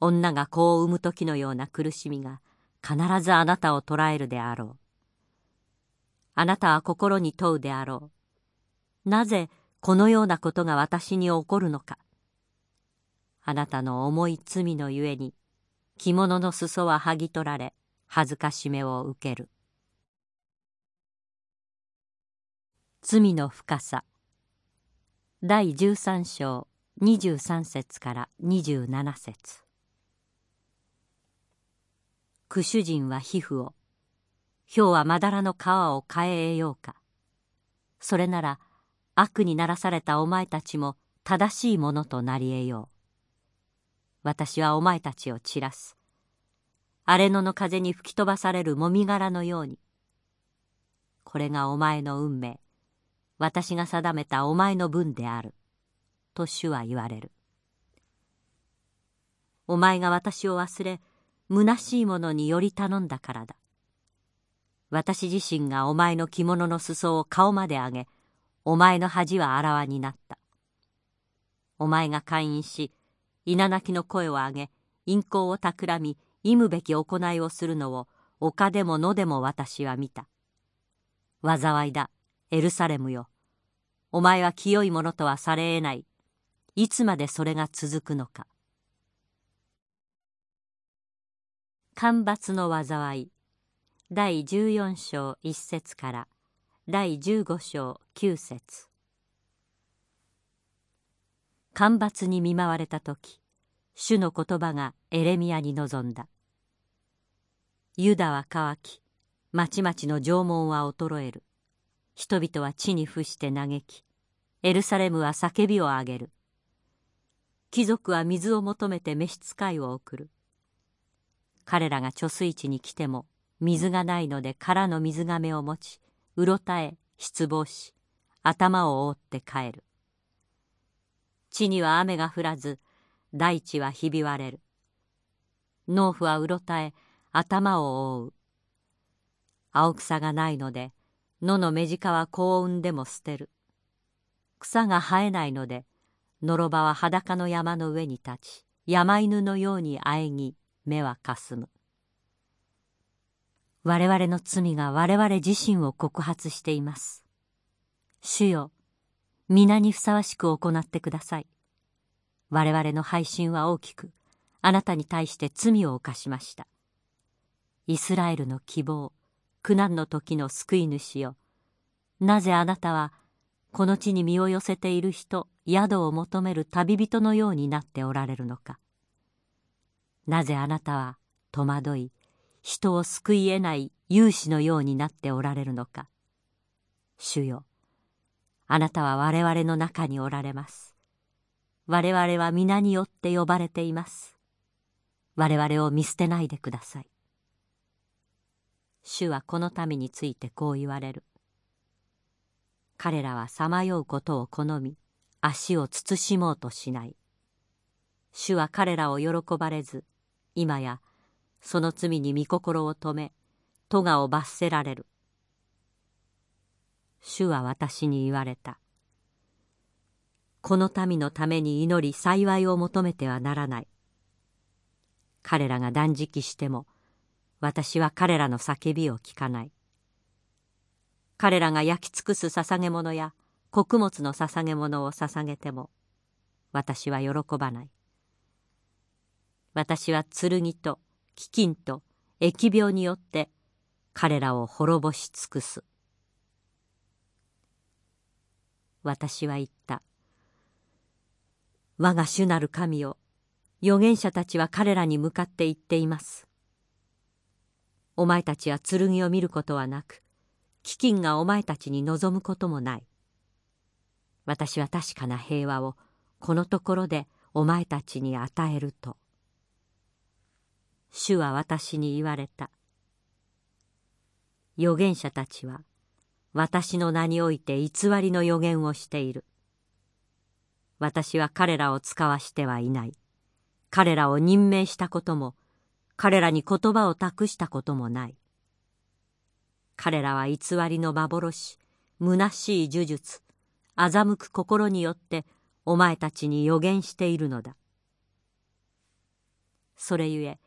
女が子を産む時のような苦しみが必ずあなたを捕らえるであろう。あなたは心に問うであろう。なぜこのようなことが私に起こるのか。あなたの重い罪のゆえに着物の裾は剥ぎ取られ恥ずかしめを受ける。罪の深さ。第13章23節から27節。苦主人は皮膚を氷はまだらの皮を変えようか。それなら悪にならされたお前たちも正しいものとなり得よう。私はお前たちを散らす荒れ野の風に吹き飛ばされるもみ殻のようにこれがお前の運命私が定めたお前の分である。と主は言われる。お前が私を忘れ、虚しいものにより頼んだからだ。私自身がお前の着物の裾を顔まで上げ、お前の恥はあらわになった。お前が会員し、稲泣きの声を上げ、陰行を企み、忌むべき行いをするのを、丘でも野でも私は見た。災いだ、エルサレムよ。お前は清いものとはされえない。いつまでそれが続くのか。干ばつの災い第14章1節から第15章9節干ばつに見舞われた時主の言葉がエレミアに臨んだ。ユダは乾き町々の縄文は衰える。人々は地に伏して嘆きエルサレムは叫びを上げる。貴族は水を求めて召使いを送る。彼らが貯水池に来ても水がないので空の水がめを持ちうろたえ失望し頭を覆って帰る。地には雨が降らず大地はひび割れる。農夫はうろたえ頭を覆う。青草がないので野の目近は幸運でも捨てる。草が生えないのでのろばは裸の山の上に立ち山犬のようにあえぎ目はかすむ。我々の罪が我々自身を告発しています。主よ皆にふさわしく行ってください。我々の配信は大きくあなたに対して罪を犯しました。イスラエルの希望苦難の時の救い主よ。なぜあなたはこの地に身を寄せている人宿を求める旅人のようになっておられるのか。なぜあなたは戸惑い人を救い得ない勇士のようになっておられるのか。主よあなたは我々の中におられます。我々は皆によって呼ばれています。我々を見捨てないでください。主はこの民についてこう言われる。彼らはさまようことを好み足を慎もうとしない。主は彼らを喜ばれず今やその罪に御心を止め咎を罰せられる。主は私に言われた。この民のために祈り幸いを求めてはならない。彼らが断食しても私は彼らの叫びを聞かない。彼らが焼き尽くす捧げ物や穀物の捧げ物を捧げても私は喜ばない。私は剣と飢饉と疫病によって彼らを滅ぼし尽くす。私は言った。我が主なる神を預言者たちは彼らに向かって言っています。お前たちは剣を見ることはなく飢饉がお前たちに望むこともない。私は確かな平和をこのところでお前たちに与えると。主は私に言われた。預言者たちは私の名において偽りの預言をしている。私は彼らを使わしてはいない。彼らを任命したことも彼らに言葉を託したこともない。彼らは偽りの幻虚しい呪術欺く心によってお前たちに予言しているのだ。それゆえ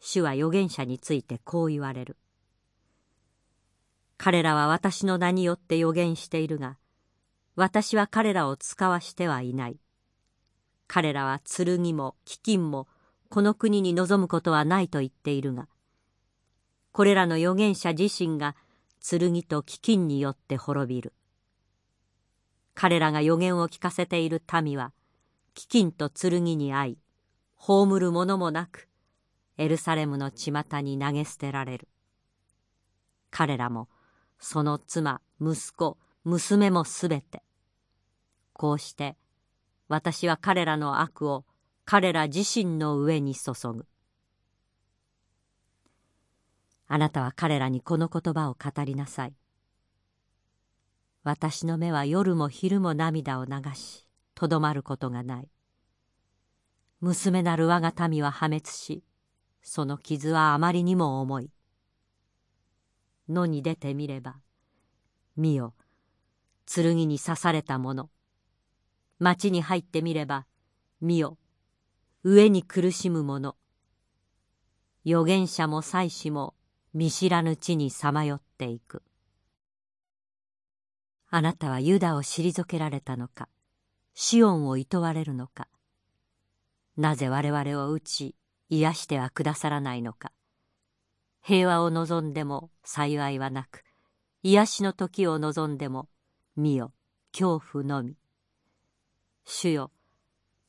主は預言者についてこう言われる。彼らは私の名によって予言しているが私は彼らを使わしてはいない。彼らは剣も飢饉もこの国に望むことはないと言っているがこれらの預言者自身が剣と飢饉によって滅びる。彼らが予言を聞かせている民は飢饉と剣に遭い葬るものもなくエルサレムの巷に投げ捨てられる。彼らもその妻息子娘もすべて。こうして私は彼らの悪を彼ら自身の上に注ぐ。あなたは彼らにこの言葉を語りなさい。私の目は夜も昼も涙を流しとどまることがない。娘なる我が民は破滅しその傷はあまりにも重い。野に出てみれば。見よ。剣に刺された者町に入ってみれば。見よ。上に苦しむ者預言者も祭司も見知らぬ地にさまよっていく。あなたはユダを退けられたのか。シオンを厭われるのか。なぜ我々を打ち癒してはくださらないのか。平和を望んでも幸いはなく癒しの時を望んでも見よ恐怖のみ主よ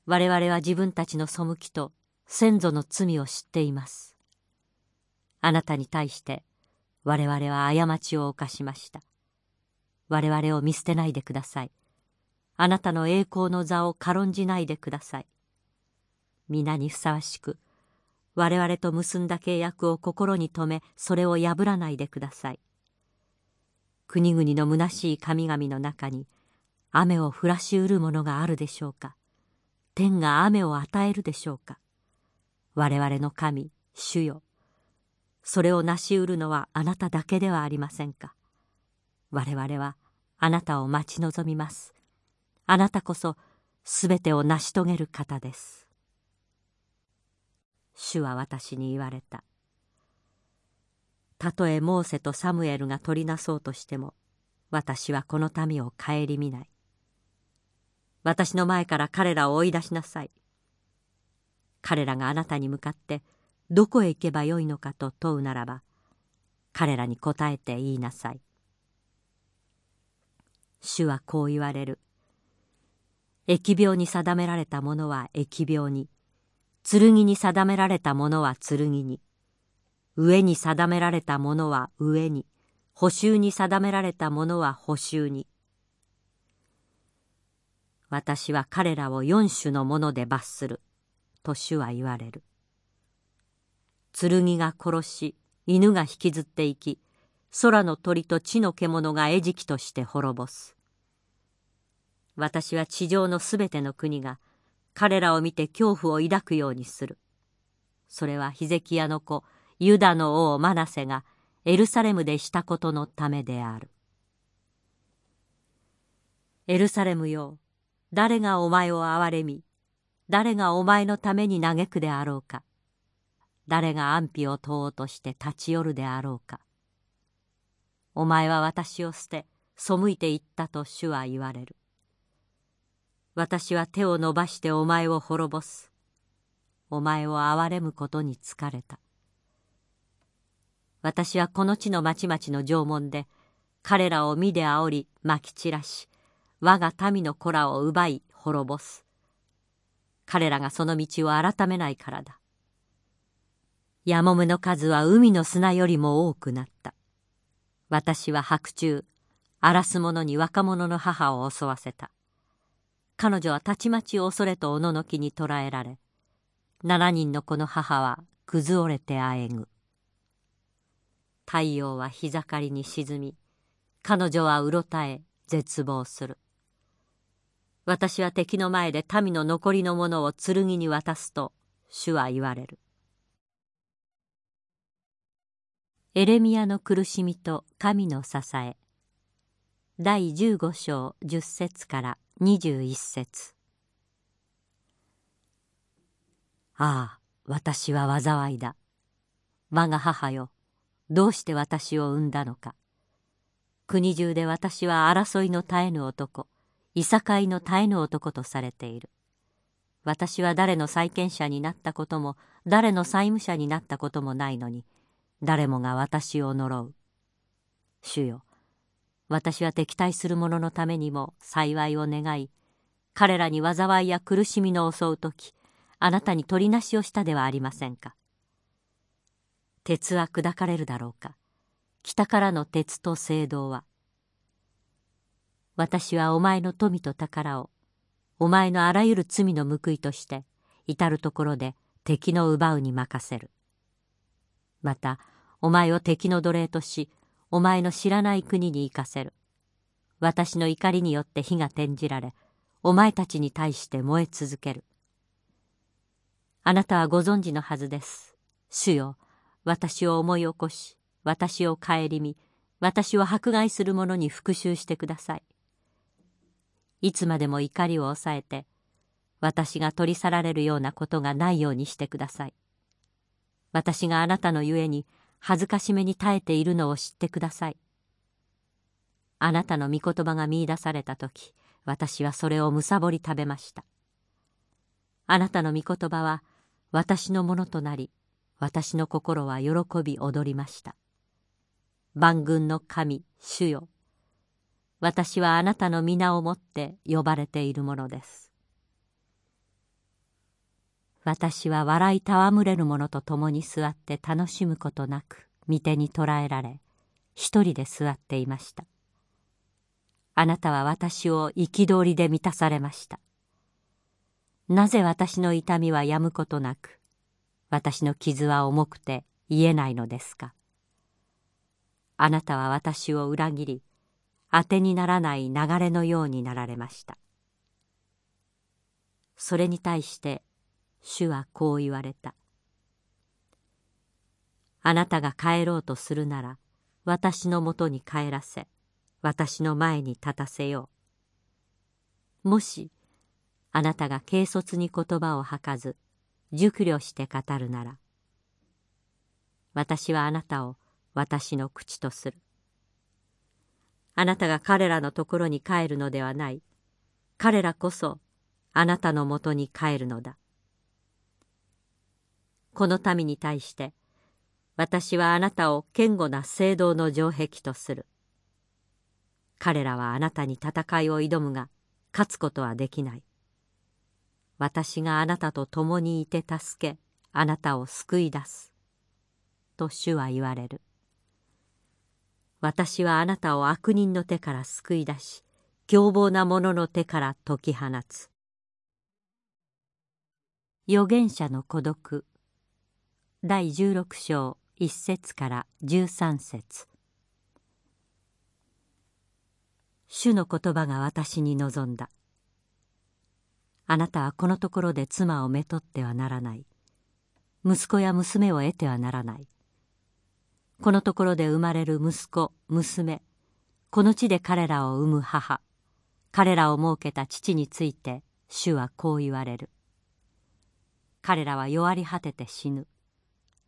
我々は自分たちの背きと先祖の罪を知っていますあなたに対して我々は過ちを犯しました我々を見捨てないでください。あなたの栄光の座を軽んじないでください。皆にふさわしく、我々と結んだ契約を心に留め、それを破らないでください。国々の虚しい神々の中に、雨を降らしうるものがあるでしょうか。天が雨を与えるでしょうか。我々の神、主よ。それを成しうるのはあなただけではありませんか。我々はあなたを待ち望みますあなたこそすべてを成し遂げる方です主は私に言われた。たとえモーセとサムエルが取りなそうとしても私はこの民を顧みない。私の前から彼らを追い出しなさい。彼らがあなたに向かってどこへ行けばよいのかと問うならば彼らに答えて言いなさい。主はこう言われる。疫病に定められたものは疫病に剣に定められたものは剣に。上に定められたものは上に。補修に定められたものは補修に。私は彼らを四種のもので罰する。と主は言われる。剣が殺し犬が引きずっていき空の鳥と地の獣が餌食として滅ぼす。私は地上のすべての国が彼らを見て恐怖を抱くようにする。それはヒゼキヤの子ユダの王マナセがエルサレムでしたことのためである。エルサレムよ誰がお前を憐れみ誰がお前のために嘆くであろうか誰が安否を問おうとして立ち寄るであろうかお前は私を捨て背いていったと主は言われる私は手を伸ばしてお前を滅ぼす。お前を憐れむことに疲れた。私はこの地の町々の縄文で彼らを身で煽りまき散らし我が民の子らを奪い滅ぼす。彼らがその道を改めないからだ。ヤモムの数は海の砂よりも多くなった。私は白昼荒らす者に若者の母を襲わせた。彼女はたちまち恐れとおののきに捕らえられ七人の子の母は崩れてあえぐ。太陽は日盛りに沈み彼女はうろたえ絶望する。私は敵の前で民の残りのものを剣に渡すと主は言われる。エレミアの苦しみと神の支え。第15章10節から21節。ああ私は災いだ。我が母よどうして私を産んだのか。国中で私は争いの絶えぬ男いさかいの絶えぬ男とされている。私は誰の債権者になったことも誰の債務者になったこともないのに誰もが私を呪う。主よ私は敵対する者のためにも幸いを願い彼らに災いや苦しみの襲う時あなたに取りなしをしたではありませんか。鉄は砕かれるだろうか。北からの鉄と聖堂は私はお前の富と宝をお前のあらゆる罪の報いとして至る所で敵の奪うに任せる。またお前を敵の奴隷としお前の知らない国に行かせる。私の怒りによって火が転じられお前たちに対して燃え続ける。あなたはご存知のはずです。主よ私を思い起こし私を顧み私を迫害する者に復讐してください。いつまでも怒りを抑えて私が取り去られるようなことがないようにしてください。私があなたのゆえに恥ずかしめに耐えているのを知ってください。あなたの御言葉が見いだされた時私はそれをむさぼり食べました。あなたの御言葉は私のものとなり私の心は喜び踊りました。万軍の神主よ。私はあなたの皆をもって呼ばれているものです。私は笑い戯れる者と共に座って楽しむことなく御手に捕らえられ一人で座っていました。あなたは私を憤りで満たされました。なぜ私の痛みはやむことなく私の傷は重くて癒えないのですか。あなたは私を裏切り当てにならない流れのようになられました。それに対して主はこう言われた。あなたが帰ろうとするなら私のもとに帰らせ私の前に立たせよう。もしあなたが軽率に言葉を吐かず熟慮して語るなら私はあなたを私の口とする。あなたが彼らのところに帰るのではない。彼らこそあなたのもとに帰るのだ。この民に対して私はあなたを堅固な聖堂の城壁とする。彼らはあなたに戦いを挑むが勝つことはできない。私があなたと共にいて助けあなたを救い出す。と主は言われる。私はあなたを悪人の手から救い出し凶暴な者の手から解き放つ。預言者の孤独。第16章1節から13節。主の言葉が私に望んだ。あなたはこのところで妻をめとってはならない。息子や娘を得てはならない。このところで生まれる息子娘。この地で彼らを産む母。彼らを設けた父について主はこう言われる。彼らは弱り果てて死ぬ。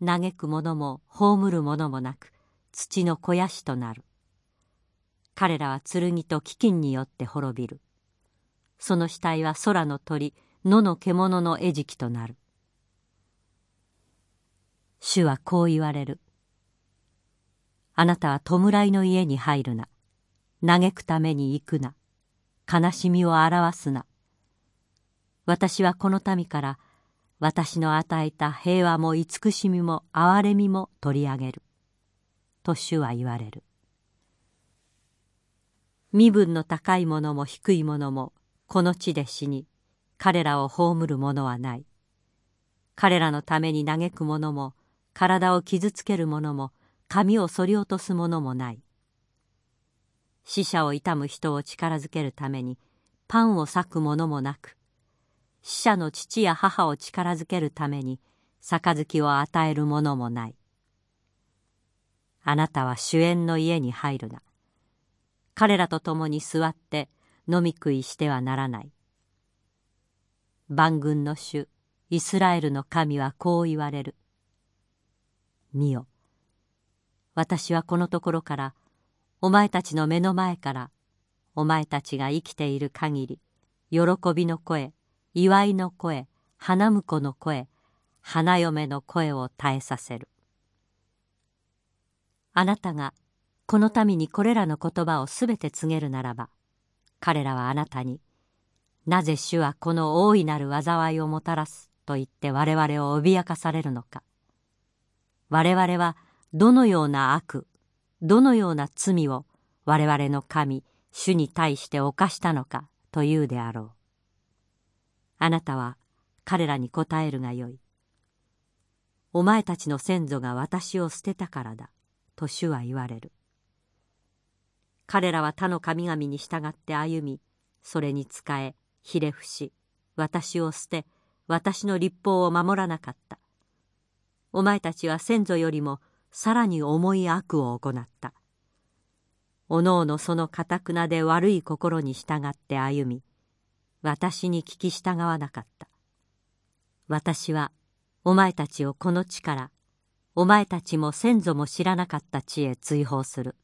嘆く者も葬る者もなく土の肥やしとなる。彼らは剣と飢饉によって滅びる。その死体は空の鳥野の獣の餌食となる。主はこう言われる。あなたは弔いの家に入るな。嘆くために行くな。悲しみを表すな。私はこの民から私の与えた平和も慈しみも憐れみも取り上げる。と主は言われる。身分の高い者も低い者もこの地で死に彼らを葬る者はない。彼らのために嘆く者も体を傷つける者も髪を剃り落とす者もない。死者を悼む人を力づけるためにパンを裂く者もなく死者の父や母を力づけるために杯を与える者もない。あなたは主演の家に入るな。彼らと共に座って飲み食いしてはならない。万軍の主イスラエルの神はこう言われる。見よ。私はこのところからお前たちの目の前からお前たちが生きている限り喜びの声祝いの声花婿の声花嫁の声を絶えさせる。あなたがこの民にこれらの言葉をすべて告げるならば彼らはあなたになぜ主はこの大いなる災いをもたらすと言って我々を脅かされるのか。我々はどのような悪どのような罪を我々の神主に対して犯したのかというであろう。あなたは彼らに答えるがよい。お前たちの先祖が私を捨てたからだ、と主は言われる。彼らは他の神々に従って歩み、それに仕え、ひれ伏し、私を捨て、私の立法を守らなかった。お前たちは先祖よりもさらに重い悪を行った。おのおのそのかたくなで悪い心に従って歩み、私に聞き従わなかった。私はお前たちをこの地からお前たちも先祖も知らなかった地へ追放する。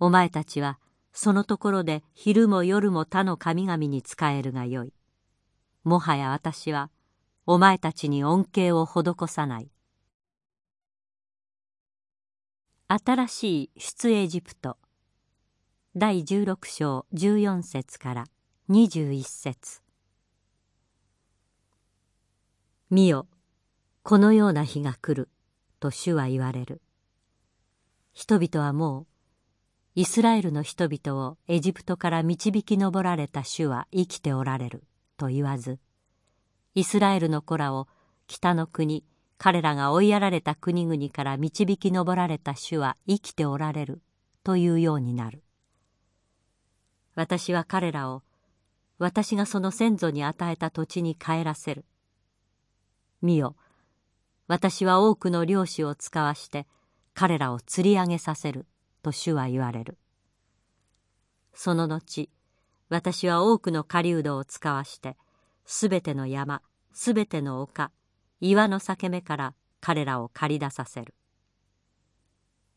お前たちはそのところで昼も夜も他の神々に仕えるがよい。もはや私はお前たちに恩恵を施さない。新しい出エジプト。第16章14節から。21節。見よこのような日が来ると主は言われる。人々はもうイスラエルの人々をエジプトから導き上られた主は生きておられると言わずイスラエルの子らを北の国彼らが追いやられた国々から導き上られた主は生きておられるというようになる。私は彼らを私がその先祖に与えた土地に帰らせる。見よ、私は多くの漁師を使わして彼らを釣り上げさせると主は言われる。その後、私は多くの狩人を使わしてすべての山、すべての丘、岩の裂け目から彼らを駆り出させる。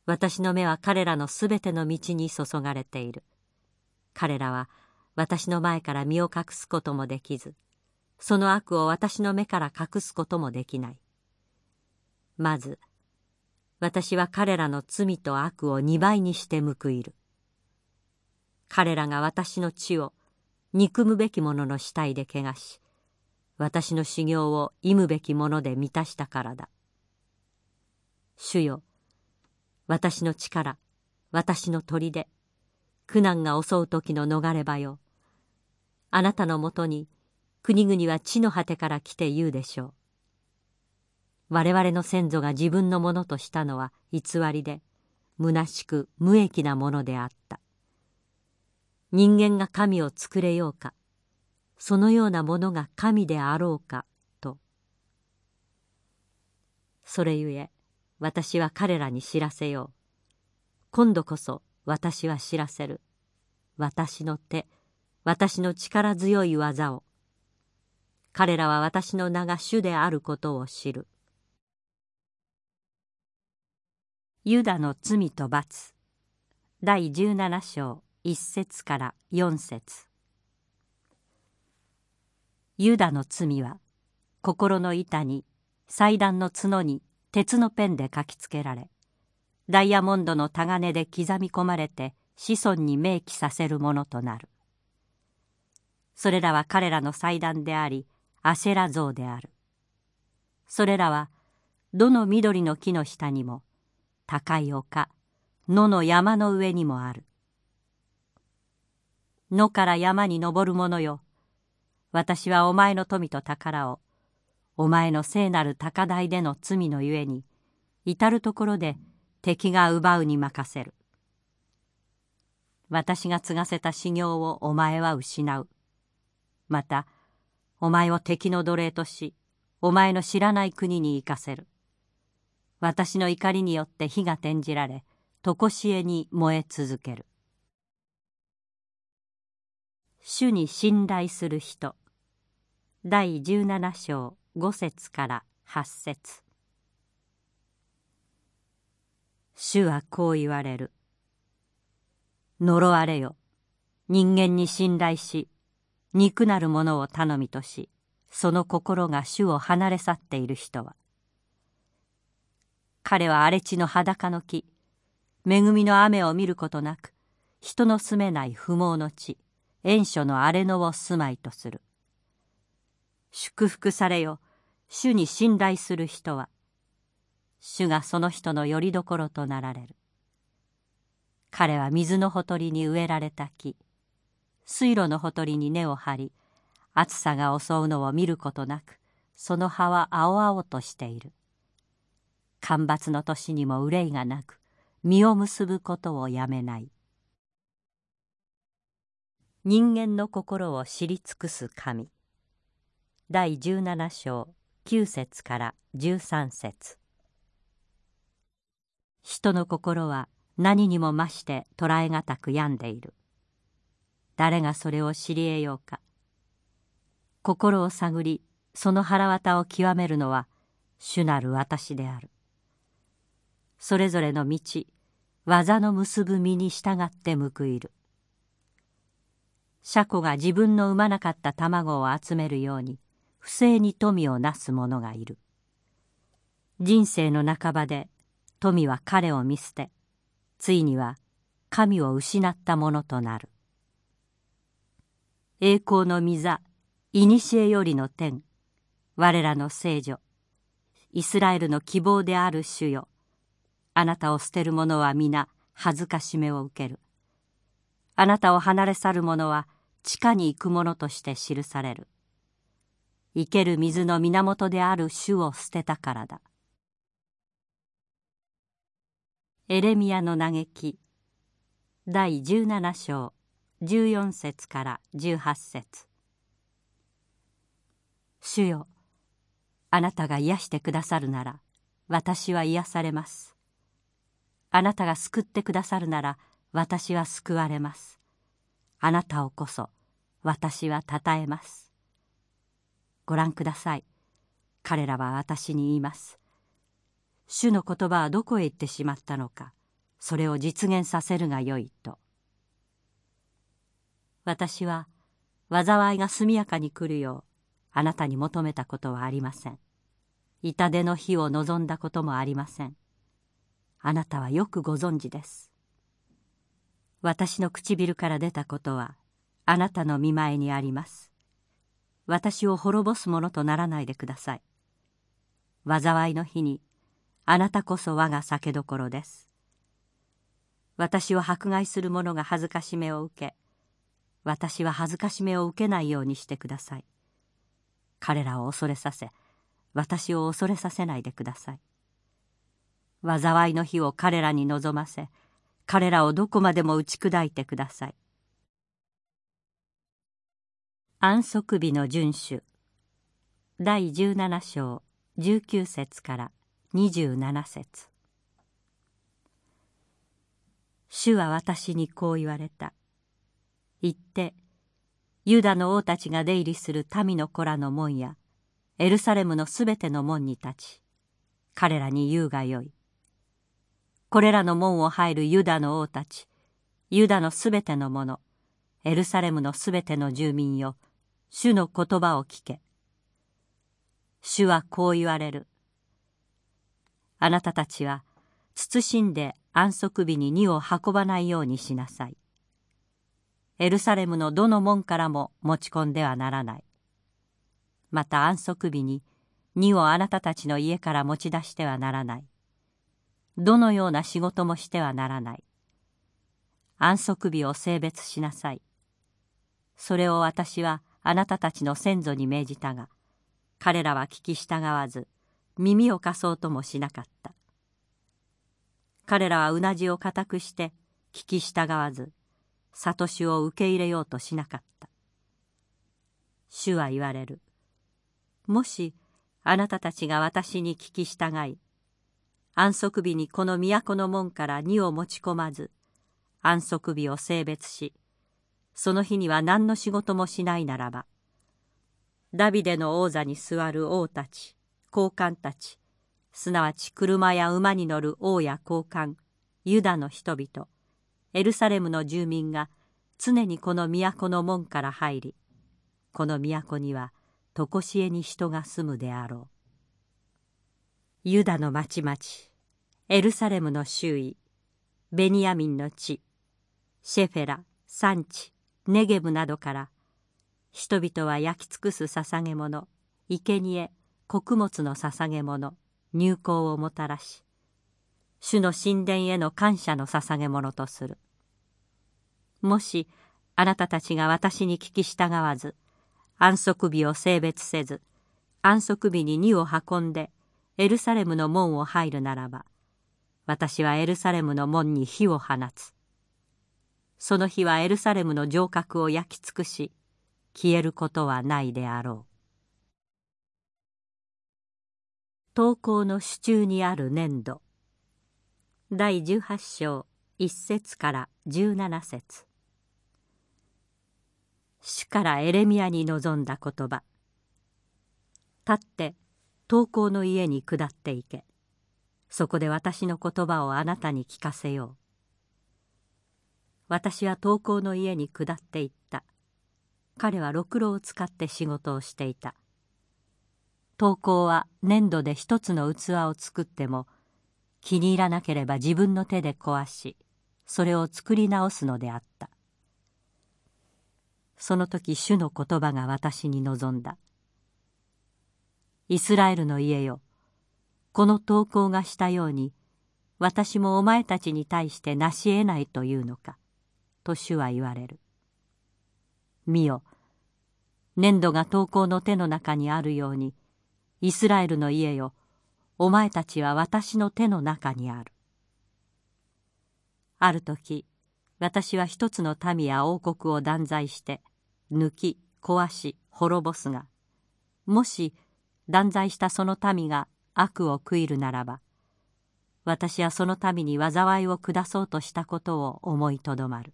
私の目は彼らのすべての道に注がれている。彼らは私の前から身を隠すこともできずその悪を私の目から隠すこともできない。まず私は彼らの罪と悪を二倍にして報いる。彼らが私の血を憎むべき者の死体で汚し私の修行を忌むべきもので満たしたからだ。主よ私の力私の砦苦難が襲う時の逃れ場よ。あなたのもとに国々は地の果てから来て言うでしょう。我々の先祖が自分のものとしたのは偽りで虚しく無益なものであった。人間が神を作れようかそのようなものが神であろうかとそれゆえ私は彼らに知らせよう今度こそ私は知らせる私の手私の力強い技を。彼らは私の名が主であることを知る。ユダの罪と罰。第17章1節から4節。ユダの罪は心の板に祭壇の角に鉄のペンで書きつけられダイヤモンドのタガネで刻み込まれて子孫に明記させるものとなる。それらは彼らの祭壇でありアシェラ像である。それらはどの緑の木の下にも高い丘野の山の上にもある。野から山に登る者よ私はお前の富と宝をお前の聖なる高台での罪のゆえに至る所で敵が奪うに任せる。私が継がせた修行をお前は失う。またお前を敵の奴隷としお前の知らない国に行かせる私の怒りによって火が転じられ常しえに燃え続ける主に信頼する人第17章5節から8節主はこう言われる。呪われよ。人間に信頼し、肉なるものを頼みとし、その心が主を離れ去っている人は。彼は荒れ地の裸の木、恵みの雨を見ることなく、人の住めない不毛の地、縁所の荒れ野を住まいとする。祝福されよ、主に信頼する人は。主がその人の拠り所となられる彼は水のほとりに植えられた木水路のほとりに根を張り暑さが襲うのを見ることなくその葉は青々としている。干ばつの年にも憂いがなく実を結ぶことをやめない。人間の心を知り尽くす神。第17章9節から13節。人の心は何にも増して捉えがたく病んでいる。誰がそれを知り得ようか。心を探りその腹渡を極めるのは主なる私である。それぞれの道技の結ぶ身に従って報いる。車庫が自分の産まなかった卵を集めるように不正に富をなす者がいる。人生の半ばで富は彼を見捨てついには神を失ったものとなる。栄光の御座古よりの天我らの聖女イスラエルの希望である主よ。あなたを捨てる者は皆恥ずかしめを受ける。あなたを離れ去る者は地下に行く者として記される。生ける水の源である主を捨てたからだ。エレミアの嘆き第17章。14節から18節。主よあなたが癒してくださるなら私は癒されます。あなたが救ってくださるなら私は救われます。あなたをこそ私はたたえます。ご覧ください。彼らは私に言います。主の言葉はどこへ行ってしまったのかそれを実現させるがよいと。私は災いが速やかに来るようあなたに求めたことはありません。痛手の日を望んだこともありません。あなたはよくご存知です。私の唇から出たことはあなたの見前にあります。私を滅ぼすものとならないでください。災いの日にあなたこそ我が酒どころです。私を迫害する者が恥ずかしめを受け、私は恥ずかしめを受けないようにしてください。彼らを恐れさせ、私を恐れさせないでください。災いの日を彼らに望ませ、彼らをどこまでも打ち砕いてください。安息日の遵守第17章19節から27節主は私にこう言われた。言って、ユダの王たちが出入りする民の子らの門や、エルサレムのすべての門に立ち、彼らに言うがよい。これらの門を入るユダの王たち、ユダのすべての者、エルサレムのすべての住民よ、主の言葉を聞け。主はこう言われる。あなたたちは、慎んで安息日に荷を運ばないようにしなさい。エルサレムのどの門からも持ち込んではならない。また安息日に荷をあなたたちの家から持ち出してはならない。どのような仕事もしてはならない。安息日を性別しなさい。それを私はあなたたちの先祖に命じたが彼らは聞き従わず耳を貸そうともしなかった彼らはうなじを固くして聞き従わず悟しを受け入れようとしなかった。主は言われる。もしあなたたちが私に聞き従い安息日にこの都の門から荷を持ち込まず安息日を性別しその日には何の仕事もしないならばダビデの王座に座る王たち高官たちすなわち車や馬に乗る王や高官ユダの人々エルサレムの住民が常にこの都の門から入りこの都には常しえに人が住むであろう。ユダの町々エルサレムの周囲ベニヤミンの地シェフェラ産地ネゲブなどから人々は焼き尽くす捧げ物生贄穀物の捧げ物入港をもたらし主の神殿への感謝の捧げ物とする。もしあなたたちが私に聞き従わず安息日を性別せず安息日に荷を運んでエルサレムの門を入るならば私はエルサレムの門に火を放つ。その日はエルサレムの城郭を焼き尽くし消えることはないであろう。投稿の手中にある粘土。第18章1節から17節。主からエレミアに臨んだ言葉。立って投稿の家に下っていけ。そこで私の言葉をあなたに聞かせよう。私は投稿の家に下っていった。彼はろくろを使って仕事をしていた。投稿は粘土で一つの器を作っても気に入らなければ自分の手で壊しそれを作り直すのであった。その時主の言葉が私に望んだイスラエルの家よこの投稿がしたように私もお前たちに対して成し得ないというのかと主は言われる。見よ、粘土が投稿の手の中にあるように、イスラエルの家よ、お前たちは私の手の中にある。ある時、私は一つの民や王国を断罪して、抜き、壊し、滅ぼすが、もし断罪したその民が悪を悔いるならば、私はその民に災いを下そうとしたことを思いとどまる。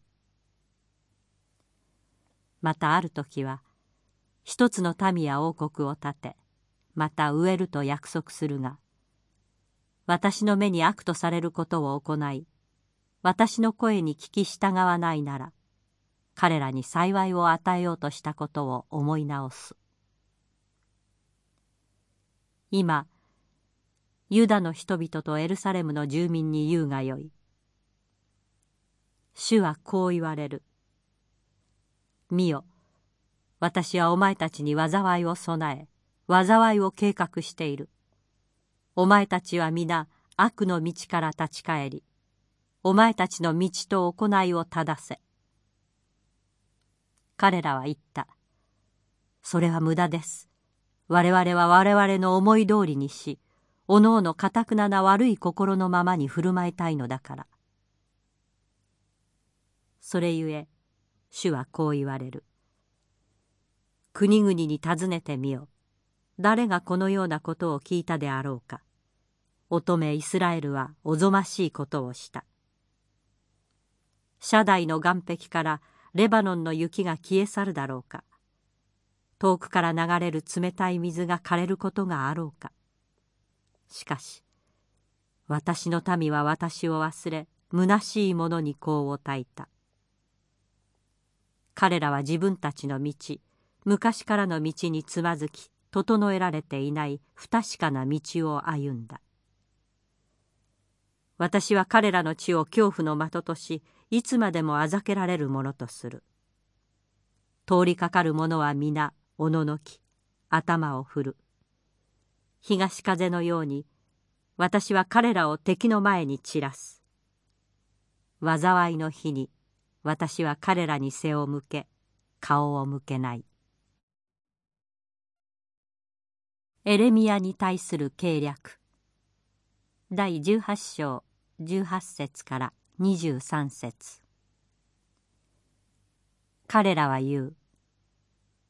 またある時は一つの民や王国を建てまた植えると約束するが私の目に悪とされることを行い私の声に聞き従わないなら彼らに幸いを与えようとしたことを思い直す。今ユダの人々とエルサレムの住民に言うがよい。主はこう言われる。見よ私はお前たちに災いを備え災いを計画している。お前たちは皆悪の道から立ち返りお前たちの道と行いを正せ彼らは言ったそれは無駄です我々は我々の思い通りにしおのおのかたくなな悪い心のままに振る舞いたいのだからそれゆえ主はこう言われる。国々に尋ねてみよ。誰がこのようなことを聞いたであろうか。乙女イスラエルはおぞましいことをした。遮台の岸壁からレバノンの雪が消え去るだろうか。遠くから流れる冷たい水が枯れることがあろうか。しかし、私の民は私を忘れ、虚しいものに香を焚いた。彼らは自分たちの道、昔からの道につまずき、整えられていない不確かな道を歩んだ。私は彼らの地を恐怖の的とし、いつまでもあざけられるものとする。通りかかる者は皆、おののき、頭を振る。東風のように、私は彼らを敵の前に散らす。災いの日に、私は彼らに背を向け、顔を向けない。エレミアに対する計略第18章18節から23節。彼らは言う。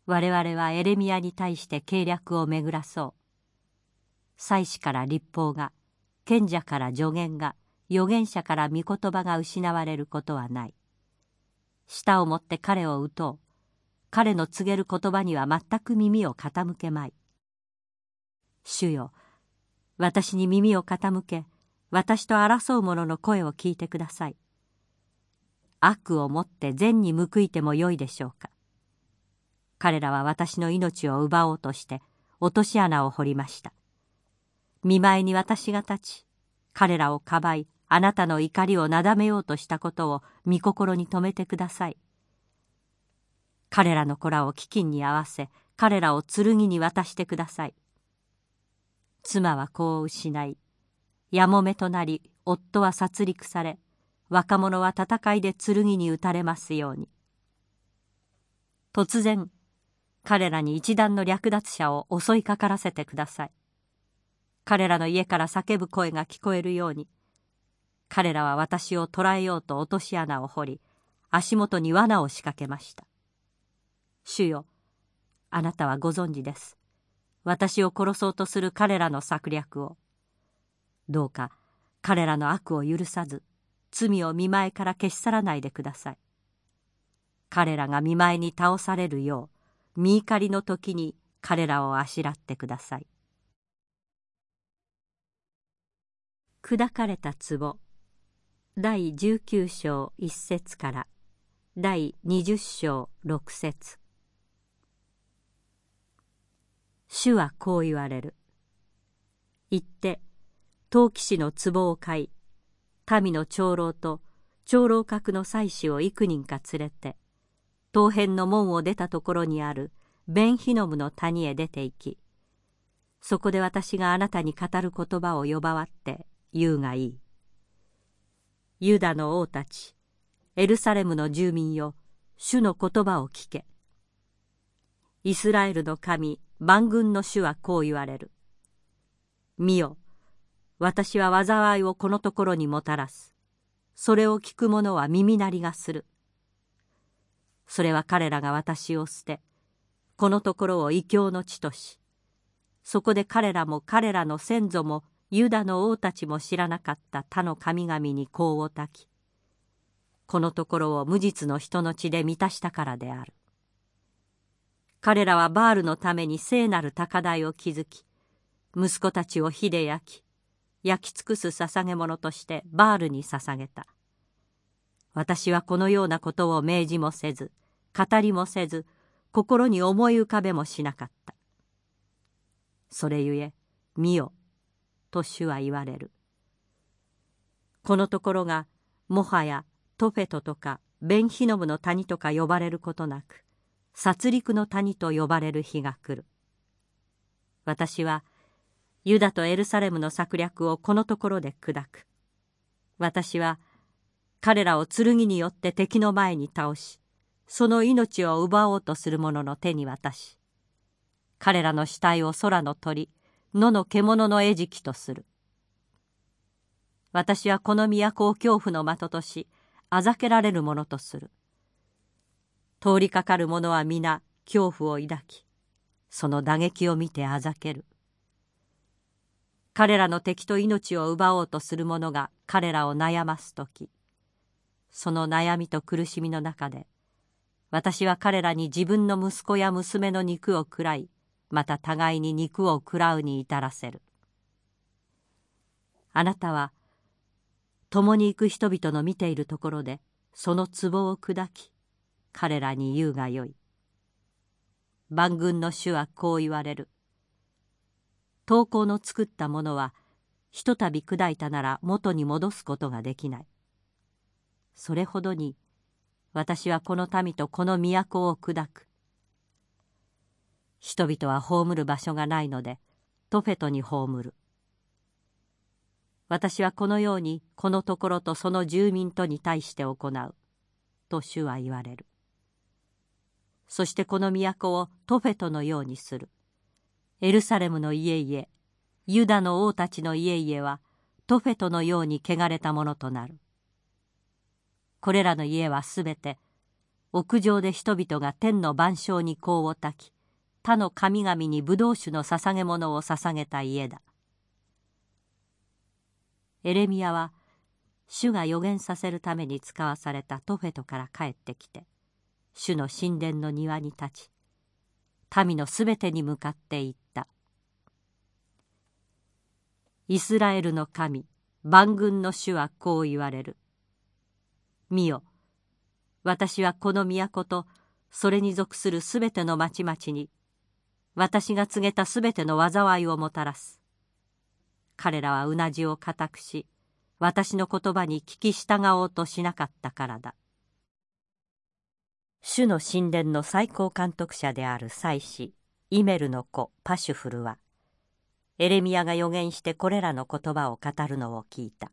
我々はエレミアに対して計略を巡らそう。祭司から立法が賢者から助言が預言者から御言葉が失われることはない。舌を持って彼を打とう。彼の告げる言葉には全く耳を傾けまい。主よ私に耳を傾け。私と争う者の声を聞いてください。悪をもって善に報いてもよいでしょうか。彼らは私の命を奪おうとして落とし穴を掘りました。見舞いに私が立ち彼らをかばいあなたの怒りをなだめようとしたことを御心に留めてください。彼らの子らを飢饉に合わせ彼らを剣に渡してください。妻は子を失いやもめとなり夫は殺戮され若者は戦いで剣に打たれますように。突然彼らに一団の略奪者を襲いかからせてください。彼らの家から叫ぶ声が聞こえるように彼らは私を捕らえようと落とし穴を掘り足元に罠を仕掛けました。主よあなたはご存知です。私を殺そうとする彼らの策略を。どうか彼らの悪を許さず罪を見舞いから消し去らないでください。彼らが見舞いに倒されるよう見怒りの時に彼らをあしらってください。砕かれた壺第19章1節から第20章6節。主はこう言われる。言って、陶器師の壺を買い、民の長老と長老閣の祭司を幾人か連れて、東辺の門を出たところにあるベンヒノムの谷へ出て行き、そこで私があなたに語る言葉を呼ばわって言うがいい。ユダの王たち、エルサレムの住民よ、主の言葉を聞け。イスラエルの神、万軍の主はこう言われる。見よ、私は災いをこのところにもたらす。それを聞く者は耳鳴りがする。それは彼らが私を捨て、このところを異教の地とし、そこで彼らも彼らの先祖もユダの王たちも知らなかった他の神々に香を焚き、このところを無実の人の血で満たしたからである。彼らはバールのために聖なる高台を築き息子たちを火で焼き焼き尽くす捧げ物としてバールに捧げた。私はこのようなことを命じもせず語りもせず心に思い浮かべもしなかった。それゆえ見よと主は言われる。このところがもはやトフェトとかベンヒノムの谷とか呼ばれることなく殺戮の谷と呼ばれる日が来る。私はユダとエルサレムの策略をこのところで砕く。私は彼らを剣によって敵の前に倒しその命を奪おうとする者の手に渡し彼らの死体を空の鳥野の獣の餌食とする。私はこの都を恐怖の的としあざけられるものとする。通りかかる者は皆恐怖を抱きその打撃を見てあざける。彼らの敵と命を奪おうとする者が彼らを悩ます時その悩みと苦しみの中で私は彼らに自分の息子や娘の肉を食らいまた互いに肉を食らうに至らせる。あなたは共に行く人々の見ているところでその壺を砕き彼らに言うがよい。万軍の主はこう言われる。投稿の作ったものはひとたび砕いたなら元に戻すことができない。それほどに私はこの民とこの都を砕く。人々は葬る場所がないのでトフェトに葬る。私はこのようにこのところとその住民とに対して行うと主は言われる。そしてこの都をトフェトのようにする。エルサレムの家々ユダの王たちの家々はトフェトのように汚れたものとなる。これらの家はすべて屋上で人々が天の万象に香を焚き他の神々に葡萄酒の捧げ物を捧げた家だ。エレミアは主が予言させるために使わされたトフェトから帰ってきて主の神殿の庭に立ち民のすべてに向かって言ったイスラエルの神万軍の主はこう言われる。見よ私はこの都とそれに属するすべての町々に私が告げたすべての災いをもたらす。彼らはうなじを固くし私の言葉に聞き従おうとしなかったからだ。主の神殿の最高監督者である祭司イメルの子パシュフルはエレミアが予言してこれらの言葉を語るのを聞いた。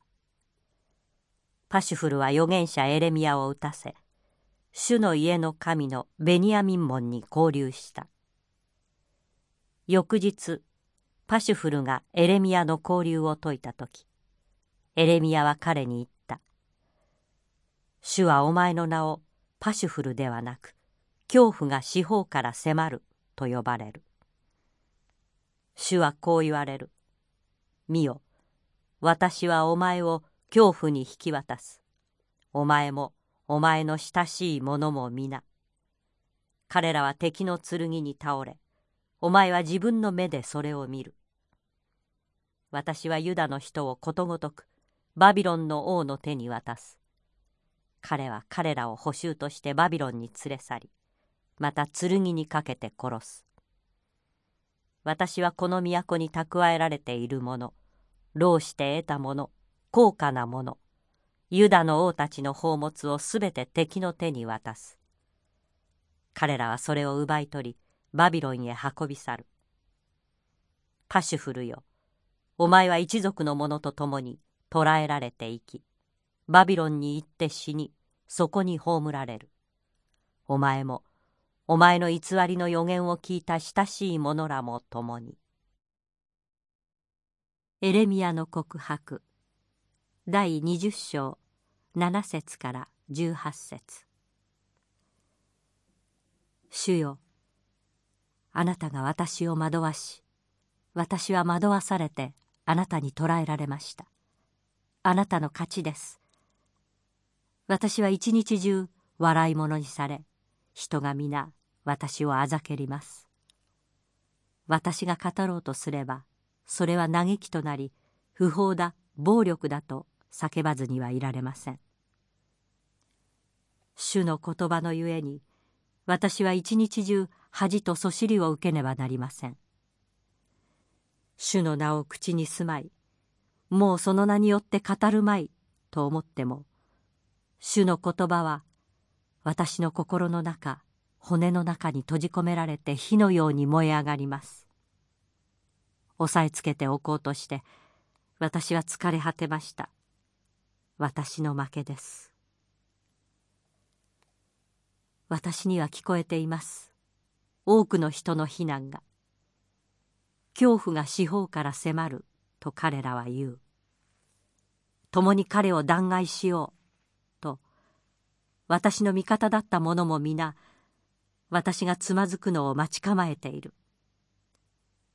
パシュフルは預言者エレミアを打たせ主の家の神のベニヤミン門に交流した。翌日パシュフルがエレミアの交流を解いた時エレミアは彼に言った「主はお前の名をパシュフルではなく恐怖が四方から迫ると呼ばれる。主はこう言われる。見よ私はお前を恐怖に引き渡す。お前もお前の親しい者も皆。彼らは敵の剣に倒れお前は自分の目でそれを見る。私はユダの人をことごとくバビロンの王の手に渡す。彼は彼らを捕囚としてバビロンに連れ去りまた剣にかけて殺す。私はこの都に蓄えられているもの労して得たもの高価なものユダの王たちの宝物をすべて敵の手に渡す。彼らはそれを奪い取りバビロンへ運び去る。パシュフルよ。お前は一族の者と共に捕らえられていきバビロンに行って死にそこに葬られる。お前もお前の偽りの予言を聞いた親しい者らも共に。エレミアの告白。第20章。7節から18節。主よあなたが私を惑わし私は惑わされてあなたに捕らえられました。あなたの勝ちです。私は一日中笑い者にされ人が皆私をあざけります。私が語ろうとすればそれは嘆きとなり不法だ暴力だと叫ばずにはいられません。主の言葉のゆえに私は一日中恥とそしりを受けねばなりません。主の名を口に住まいもうその名によって語るまいと思っても主の言葉は私の心の中骨の中に閉じ込められて火のように燃え上がります。押さえつけておこうとして私は疲れ果てました。私の負けです。私には聞こえています。多くの人の非難が。恐怖が四方から迫ると彼らは言う。共に彼を弾劾しようと私の味方だった者も皆私がつまずくのを待ち構えている。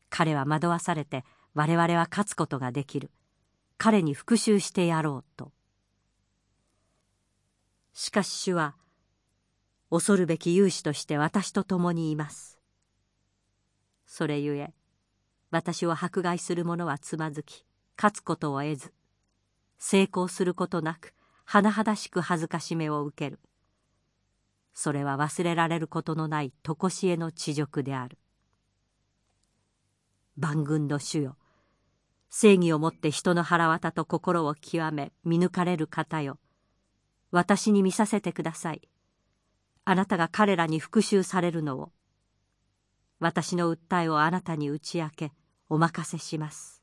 彼は惑わされて我々は勝つことができる。彼に復讐してやろうと。しかし主は恐るべき勇士として私と共にいます。それゆえ私を迫害する者はつまずき勝つことを得ず成功することなく甚だしく恥ずかしめを受ける。それは忘れられることのない常しえの恥辱である。万軍の主よ正義をもって人の腹渡と心を極め見抜かれる方よ。私に見させてください。あなたが彼らに復讐されるのを。私の訴えをあなたに打ち明けお任せします。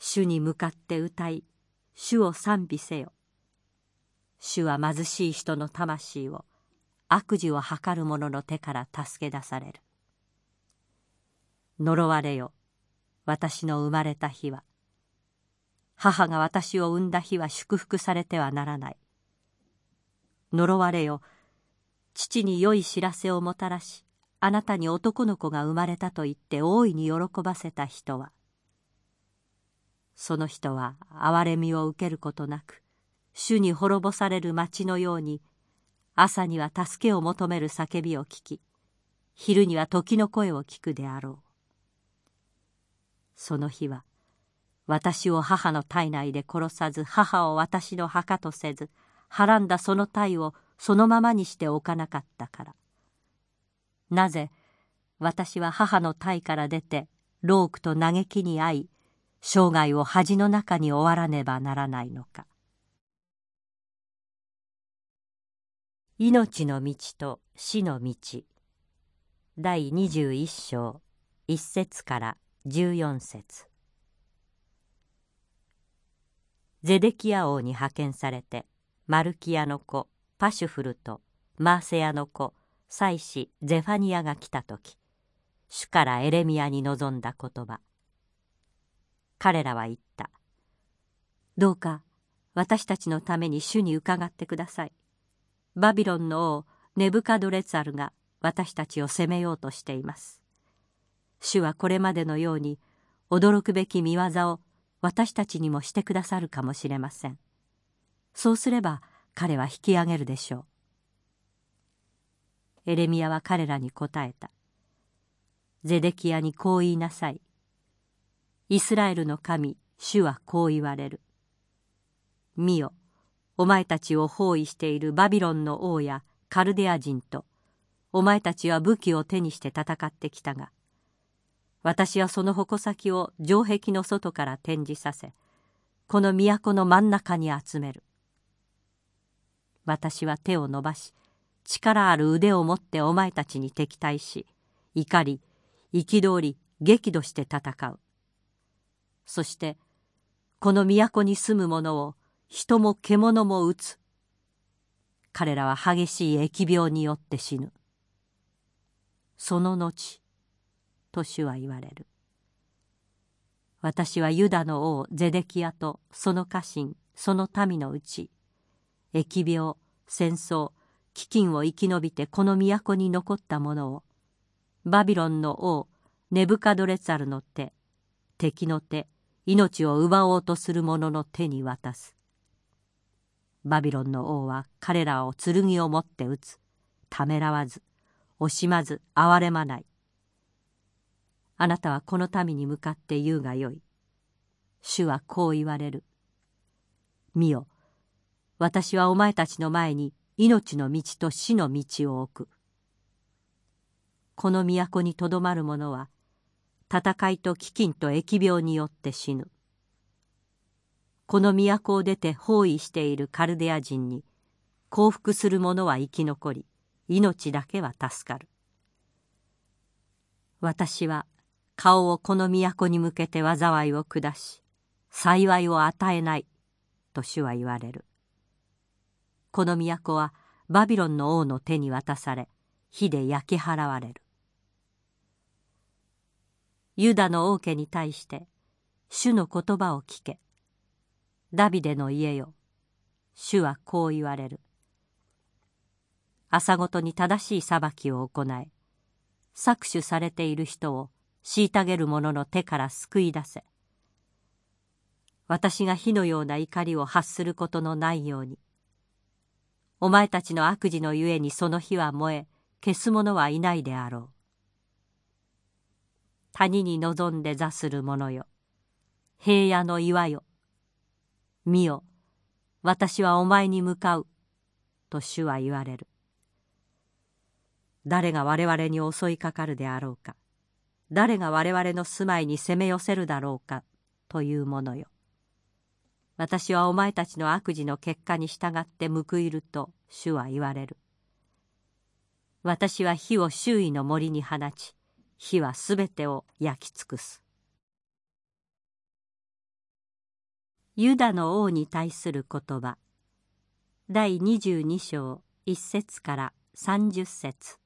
主に向かって歌い主を賛美せよ。主は貧しい人の魂を悪事を図る者の手から助け出される。呪われよ私の生まれた日は。母が私を産んだ日は祝福されてはならない。呪われよ父に良い知らせをもたらしあなたに男の子が生まれたと言って大いに喜ばせた人は。その人は憐れみを受けることなく主に滅ぼされる町のように朝には助けを求める叫びを聞き昼には時の声を聞くであろう。その日は私を母の体内で殺さず母を私の墓とせずはらんだその体をそのままにしておかなかったから。なぜ私は母の体から出てロークと嘆きに遭い生涯を恥の中に終わらねばならないのか。命の道と死の道。第21章1節から14節。ゼデキヤ王に派遣されてマルキアの子パシュフルとマーセヤの子祭司ゼファニアが来た時主からエレミアに臨んだ言葉。彼らは言った「どうか私たちのために主に伺ってください」バビロンの王ネブカドレツァルが私たちを責めようとしています。主はこれまでのように驚くべき見業を私たちにもしてくださるかもしれません。そうすれば彼は引き上げるでしょう。エレミアは彼らに答えた。ゼデキヤにこう言いなさい。イスラエルの神主はこう言われる。見よ。お前たちを包囲しているバビロンの王やカルデア人とお前たちは武器を手にして戦ってきたが私はその矛先を城壁の外から展示させこの都の真ん中に集める。私は手を伸ばし力ある腕を持ってお前たちに敵対し怒り憤り激怒して戦う。そしてこの都に住む者を人も獣も撃つ。彼らは激しい疫病によって死ぬ。その後と主は言われる。私はユダの王ゼデキヤとその家臣その民のうち疫病戦争飢饉を生き延びてこの都に残った者をバビロンの王ネブカドレツァルの手敵の手命を奪おうとする者の手に渡す。バビロンの王は彼らを剣を持って撃つ。ためらわず惜しまず憐れまない。あなたはこの民に向かって言うがよい。主はこう言われる。見よ私はお前たちの前に命の道と死の道を置く。この都にとどまる者は戦いと飢饉と疫病によって死ぬ。この都を出て包囲しているカルデア人に降伏する者は生き残り命だけは助かる。私は顔をこの都に向けて災いを下し幸いを与えないと主は言われる。この都はバビロンの王の手に渡され火で焼き払われる。ユダの王家に対して主の言葉を聞け。ダビデの家よ。主はこう言われる。朝ごとに正しい裁きを行え搾取されている人を虐げる者の手から救い出せ。私が火のような怒りを発することのないようにお前たちの悪事のゆえにその火は燃え消す者はいないであろう。谷に望んで座する者よ。平野の岩よ。見よ。私はお前に向かう。と主は言われる。誰が我々に襲いかかるであろうか。誰が我々の住まいに攻め寄せるだろうか。というものよ。私はお前たちの悪事の結果に従って報いると主は言われる。私は火を周囲の森に放ち火はすべてを焼き尽くす。ユダの王に対する言葉。第22章1節から30節。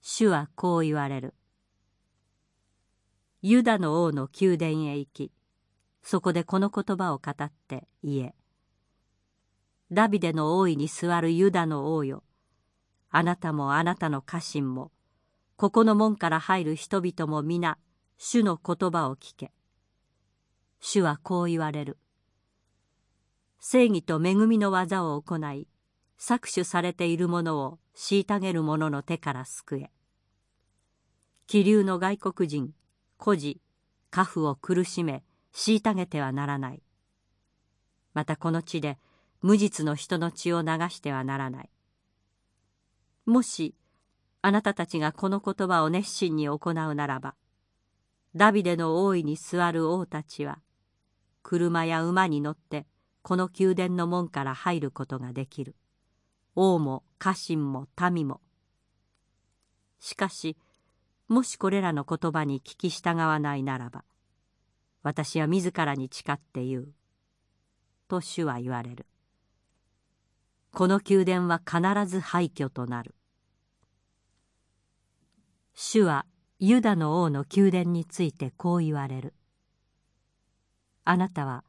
主はこう言われる。ユダの王の宮殿へ行きそこでこの言葉を語って言えダビデの王位に座るユダの王よ。あなたもあなたの家臣もここの門から入る人々も皆主の言葉を聞け。主はこう言われる。正義と恵みの技を行い搾取されているものを虐げる者の手から救え。気流の外国人孤児家父を苦しめ虐げてはならない。またこの地で無実の人の血を流してはならない。もしあなたたちがこの言葉を熱心に行うならばダビデの王位に座る王たちは車や馬に乗ってこの宮殿の門から入ることができる王も家臣も民もしかしもしこれらの言葉に聞き従わないならば私は自らに誓って言う。と主は言われる。この宮殿は必ず廃墟となる。主はユダの王の宮殿についてこう言われる。あなたは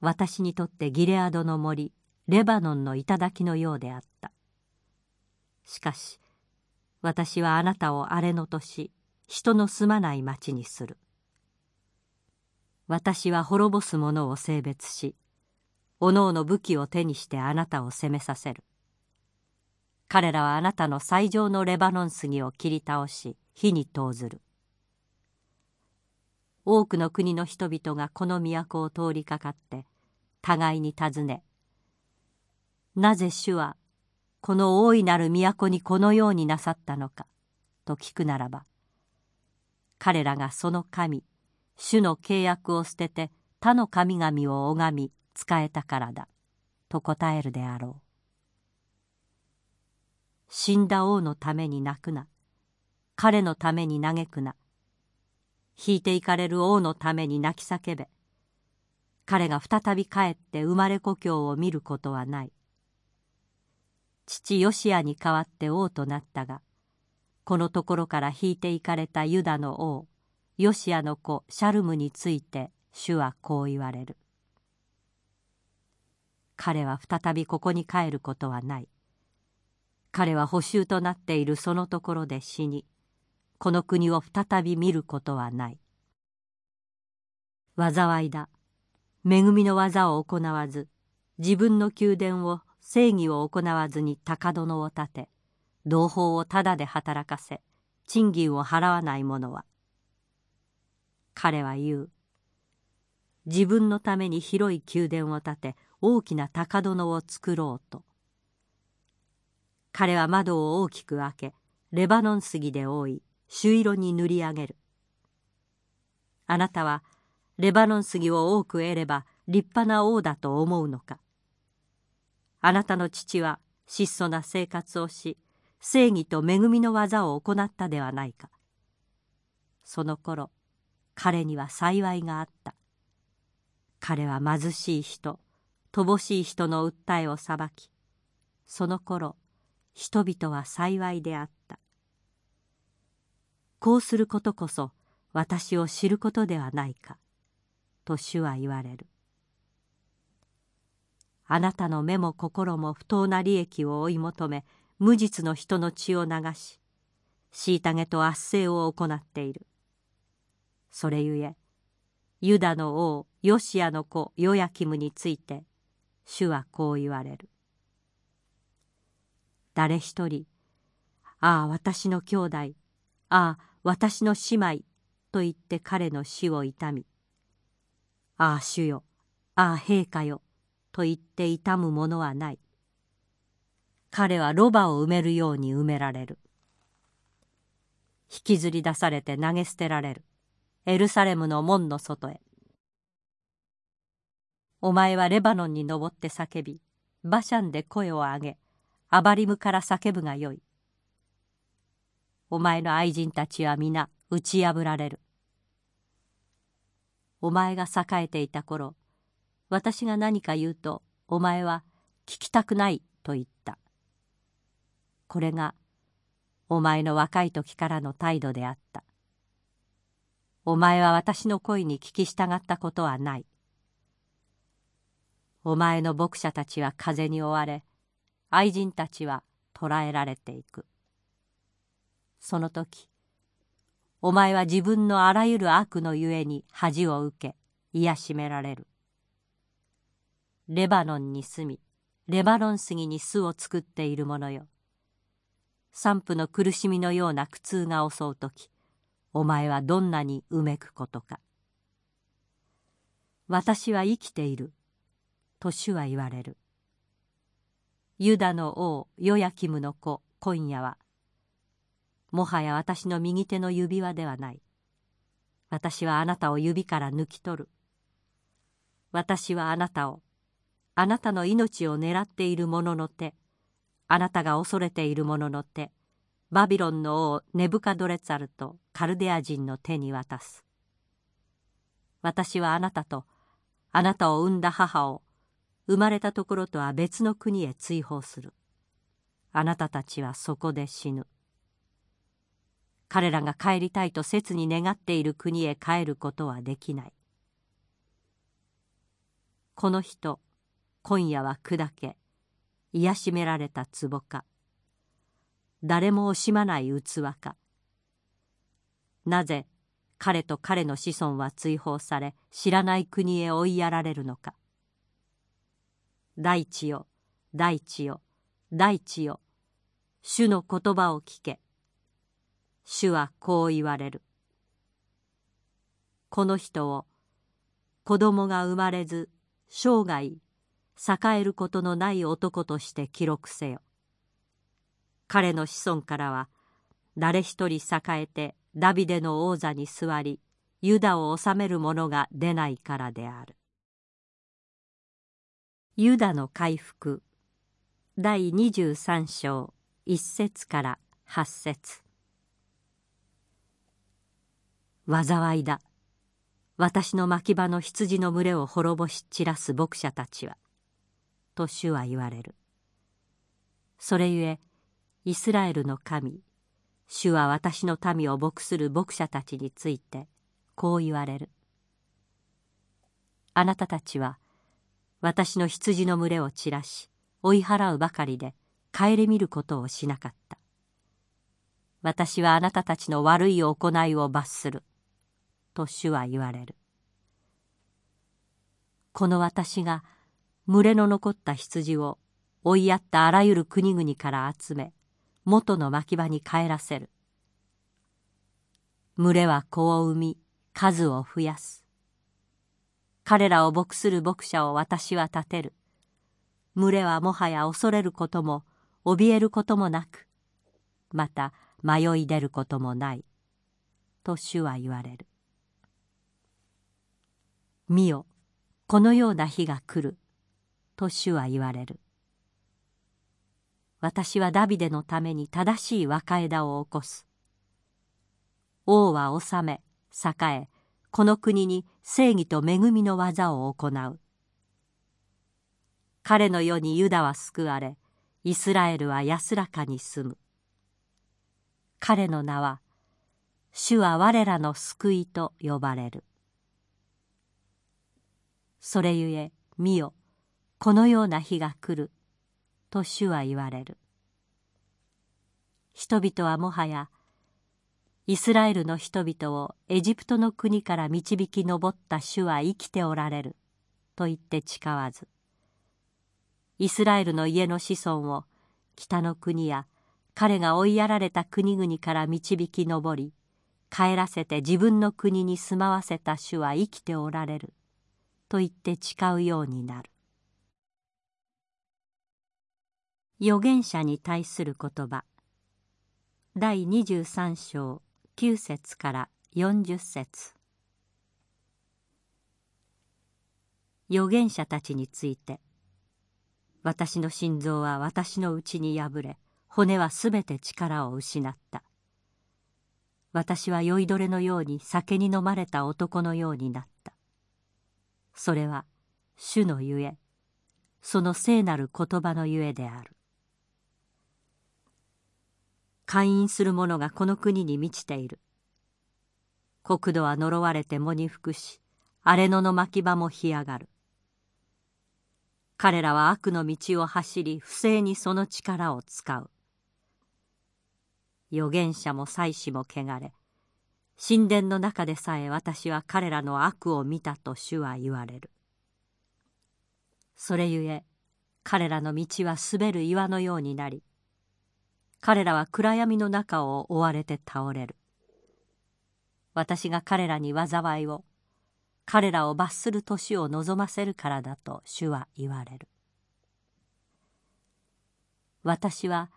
私にとってギレアドの森レバノンの頂のようであった。しかし私はあなたを荒れの年人の住まない町にする。私は滅ぼす者を性別しおのおの武器を手にしてあなたを攻めさせる彼らはあなたの最上のレバノン杉を切り倒し火に投ずる多くの国の人々がこの都を通りかかって互いに尋ねなぜ主はこの大いなる都にこのようになさったのか？と聞くならば彼らがその神主の契約を捨てて他の神々を拝み仕えたからだと答えるであろう死んだ王のために泣くな。彼のために嘆くな。引いていかれる王のために泣き叫べ。彼が再び帰って生まれ故郷を見ることはない。父ヨシアに代わって王となったがこのところから引いていかれたユダの王ヨシアの子シャルムについて主はこう言われる。彼は再びここに帰ることはない。彼は捕囚となっているそのところで死にこの国を再び見ることはない。災いだ。恵みの技を行わず自分の宮殿を正義を行わずに高殿を立て同胞をただで働かせ賃金を払わない者は。彼は言う。自分のために広い宮殿を建て大きな高殿を作ろうと。彼は窓を大きく開けレバノン杉で覆い朱色に塗り上げる。あなたはレバノン杉を多く得れば立派な王だと思うのか。あなたの父は質素な生活をし正義と恵みの技を行ったではないか。その頃彼には幸いがあった。彼は貧しい人乏しい人の訴えを裁きその頃人々は幸いであった。こうすることこそ私を知ることではないかと主は言われる。あなたの目も心も不当な利益を追い求め無実の人の血を流し虐げと圧政を行っている。それゆえユダの王ヨシアの子ヨヤキムについて主はこう言われる。誰一人ああ私の兄弟ああ私の姉妹と言って彼の死を悼みああ主よ。ああ陛下よ。と言って悼むものはない。彼はロバを埋めるように埋められる。引きずり出されて投げ捨てられる。エルサレムの門の外へ。お前はレバノンに登って叫びバシャンで声を上げアバリムから叫ぶがよい。お前の愛人たちは皆打ち破られる。お前が栄えていた頃私が何か言うとお前は聞きたくないと言った。これがお前の若い時からの態度であった。お前は私の声に聞き従ったことはない。お前の牧者たちは風に追われ愛人たちは捕らえられていく。その時お前は自分のあらゆる悪のゆえに恥を受け癒しめられる。レバノンに住みレバノン杉に巣を作っている者よ。散布の苦しみのような苦痛が襲う時お前はどんなにうめくことか。私は生きていると主は言われる。ユダの王ヨヤキムの子今夜はもはや私の右手の指輪ではない。私はあなたを指から抜き取る。私はあなたをあなたの命を狙っている者の手あなたが恐れている者の手バビロンの王ネブカドレツァルとカルデア人の手に渡す。私はあなたとあなたを産んだ母を生まれたところとは別の国へ追放する。あなたたちはそこで死ぬ。彼らが帰りたいと切に願っている国へ帰ることはできない。この人今夜は砕け癒しめられた壺か。誰も惜しまない器か。なぜ彼と彼の子孫は追放され知らない国へ追いやられるのか。大地よ大地よ大地よ主の言葉を聞け。主はこう言われる。この人を子供が生まれず生涯栄えることのない男として記録せよ。彼の子孫からは誰一人栄えてダビデの王座に座りユダを治める者が出ないからである。ユダの回復第23章1節から8節。災いだ。私の牧場の羊の群れを滅ぼし散らす牧者たちはと主は言われる。それゆえイスラエルの神主は私の民を牧する牧者たちについてこう言われる。あなたたちは私の羊の群れを散らし追い払うばかりで顧みることをしなかった。私はあなたたちの悪い行いを罰する。と主は言われるこの私が群れの残った羊を追いやったあらゆる国々から集め元の牧場に帰らせる群れは子を産み数を増やす彼らを牧する牧者を私は立てる。群れはもはや恐れることも怯えることもなく、また迷い出ることもない。と主は言われる。見よ、このような日が来る。と主は言われる。私はダビデのために正しい若枝を起こす。王は治め、栄え、この国に正義と恵みの技を行う彼の世にユダは救われイスラエルは安らかに住む彼の名は主は我らの救いと呼ばれるそれゆえ見よこのような日が来ると主は言われる。人々はもはやイスラエルの人々をエジプトの国から導き上った主は生きておられると言って誓わずイスラエルの家の子孫を北の国や彼が追いやられた国々から導き上り帰らせて自分の国に住まわせた主は生きておられる。と言って誓うようになる。預言者に対する言葉。第23章9節から40節。預言者たちについて私の心臓は私のうちに破れ骨はすべて力を失った。私は酔いどれのように酒に飲まれた男のようになった。それは主のゆえその聖なる言葉のゆえである。会員する者がこの国に満ちている。国土は呪われて藻に服し荒れ野の牧場も干上がる。彼らは悪の道を走り不正にその力を使う。預言者も祭司も汚れ神殿の中でさえ私は彼らの悪を見たと主は言われる。それゆえ彼らの道は滑る岩のようになり彼らは暗闇の中を追われて倒れる。私が彼らに災いを彼らを罰する年を望ませるからだと主は言われる。私は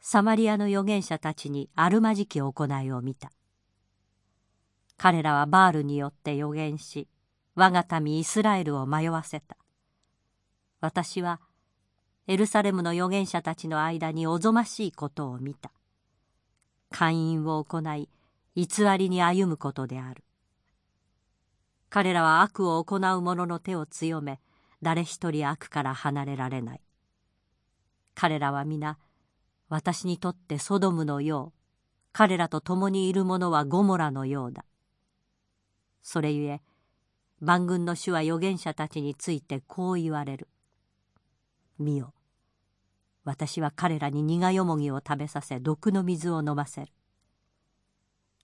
サマリアの預言者たちにあるまじき行いを見た。彼らはバールによって預言し我が民イスラエルを迷わせた。私はエルサレムの預言者たちの間におぞましいことを見た。勧誘を行い偽りに歩むことである。彼らは悪を行う者の手を強め誰一人悪から離れられない。彼らは皆私にとってソドムのよう。彼らと共にいる者はゴモラのようだ。それゆえ万軍の主は預言者たちについてこう言われる。見よ私は彼らに苦よもぎを食べさせ毒の水を飲ませる。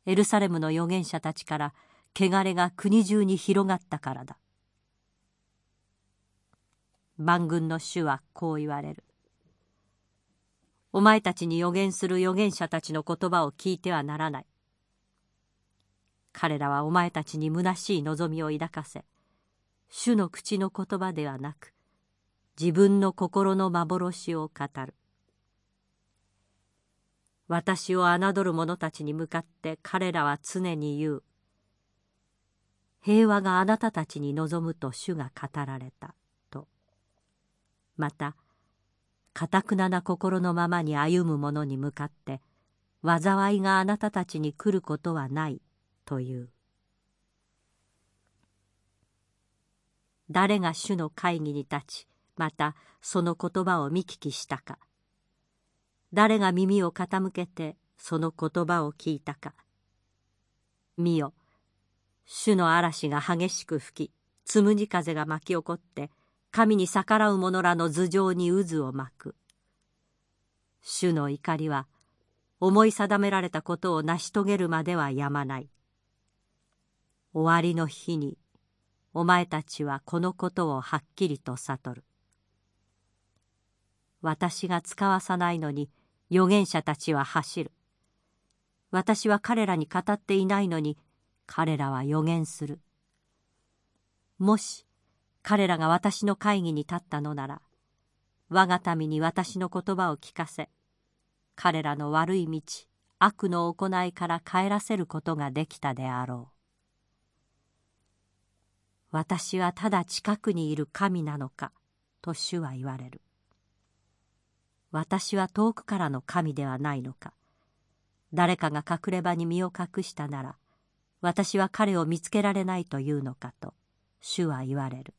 エルサレムの預言者たちから汚れが国中に広がったからだ。万軍の主はこう言われる。お前たちに予言する預言者たちの言葉を聞いてはならない。彼らはお前たちに虚しい望みを抱かせ主の口の言葉ではなく自分の心の幻を語る。私を侮る者たちに向かって彼らは常に言う。平和があなたたちに望むと主が語られた。と。またかたくなな心のままに歩む者に向かって災いがあなたたちに来ることはない。という。誰が主の会議に立ちまたその言葉を見聞きしたか。誰が耳を傾けてその言葉を聞いたか。見よ。主の嵐が激しく吹きつむじ風が巻き起こって神に逆らう者らの頭上に渦を巻く。主の怒りは思い定められたことを成し遂げるまではやまない。終わりの日にお前たちはこのことをはっきりと悟る。私が使わさないのに預言者たちは走る。私は彼らに語っていないのに彼らは予言する。もし彼らが私の会議に立ったのなら我が民に私の言葉を聞かせ彼らの悪い道悪の行いから帰らせることができたであろう。私はただ近くにいる神なのかと主は言われる。私は遠くからの神ではないのか誰かが隠れ場に身を隠したなら私は彼を見つけられないというのかと主は言われる。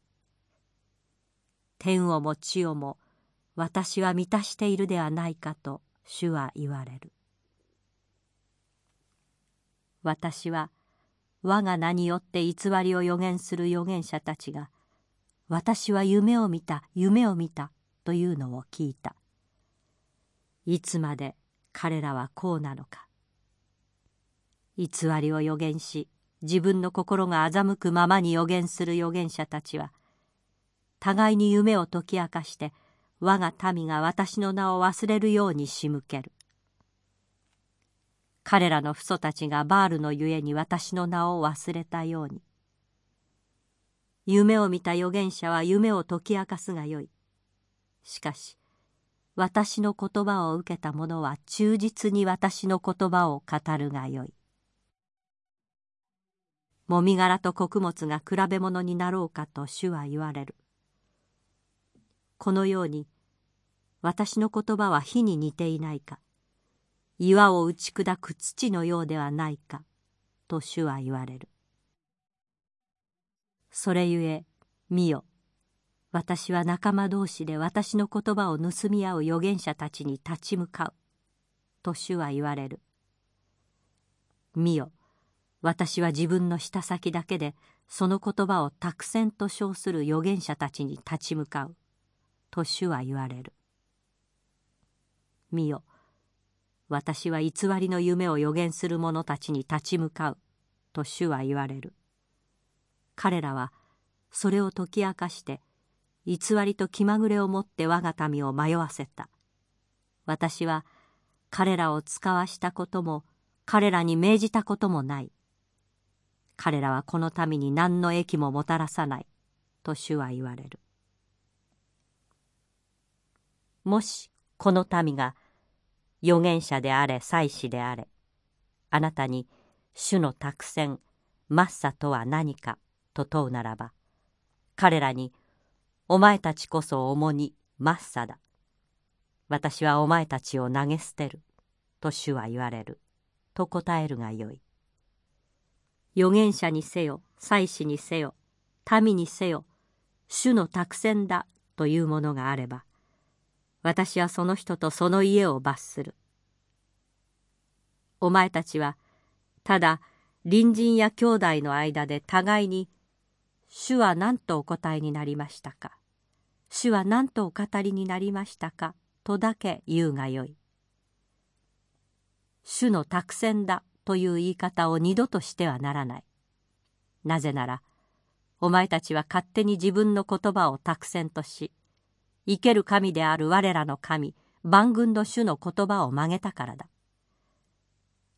天をも地をも私は満たしているではないかと主は言われる。私は我が名によって偽りを予言する預言者たちが私は夢を見た夢を見たというのを聞いた。いつまで彼らはこうなのか。偽りを予言し自分の心が欺くままに予言する預言者たちは互いに夢を解き明かして我が民が私の名を忘れるように仕向ける。彼らの父祖たちがバールのゆえに私の名を忘れたように。夢を見た預言者は夢を解き明かすがよい。しかし私の言葉を受けた者は忠実に私の言葉を語るがよい。もみ殻と穀物が比べ物になろうかと主は言われる。このように私の言葉は火に似ていないか。岩を打ち砕く土のようではないかと主は言われる。それゆえ見よ。私は仲間同士で私の言葉を盗み合う預言者たちに立ち向かうと主は言われる。見よ。私は自分の舌先だけでその言葉を託戦と称する預言者たちに立ち向かうと主は言われる。見よ。私は偽りの夢を予言する者たちに立ち向かうと主は言われる。彼らはそれを解き明かして偽りと気まぐれをもって我が民を迷わせた。私は彼らを使わしたことも彼らに命じたこともない。彼らはこの民に何の益ももたらさないと主は言われる。もしこの民が預言者であれ祭司であれ。あなたに主の託戦マッサとは何かと問うならば彼らにお前たちこそ主にマッサだ。私はお前たちを投げ捨てると主は言われると答えるがよい。預言者にせよ祭司にせよ民にせよ主の託戦だというものがあれば私はその人とその家を罰する。お前たちはただ隣人や兄弟の間で互いに「主は何とお答えになりましたか」「主は何とお語りになりましたか」とだけ言うがよい。主の託戦だという言い方を二度としてはならない。なぜならお前たちは勝手に自分の言葉を託戦とし生ける神である我らの神万軍の主の言葉を曲げたからだ。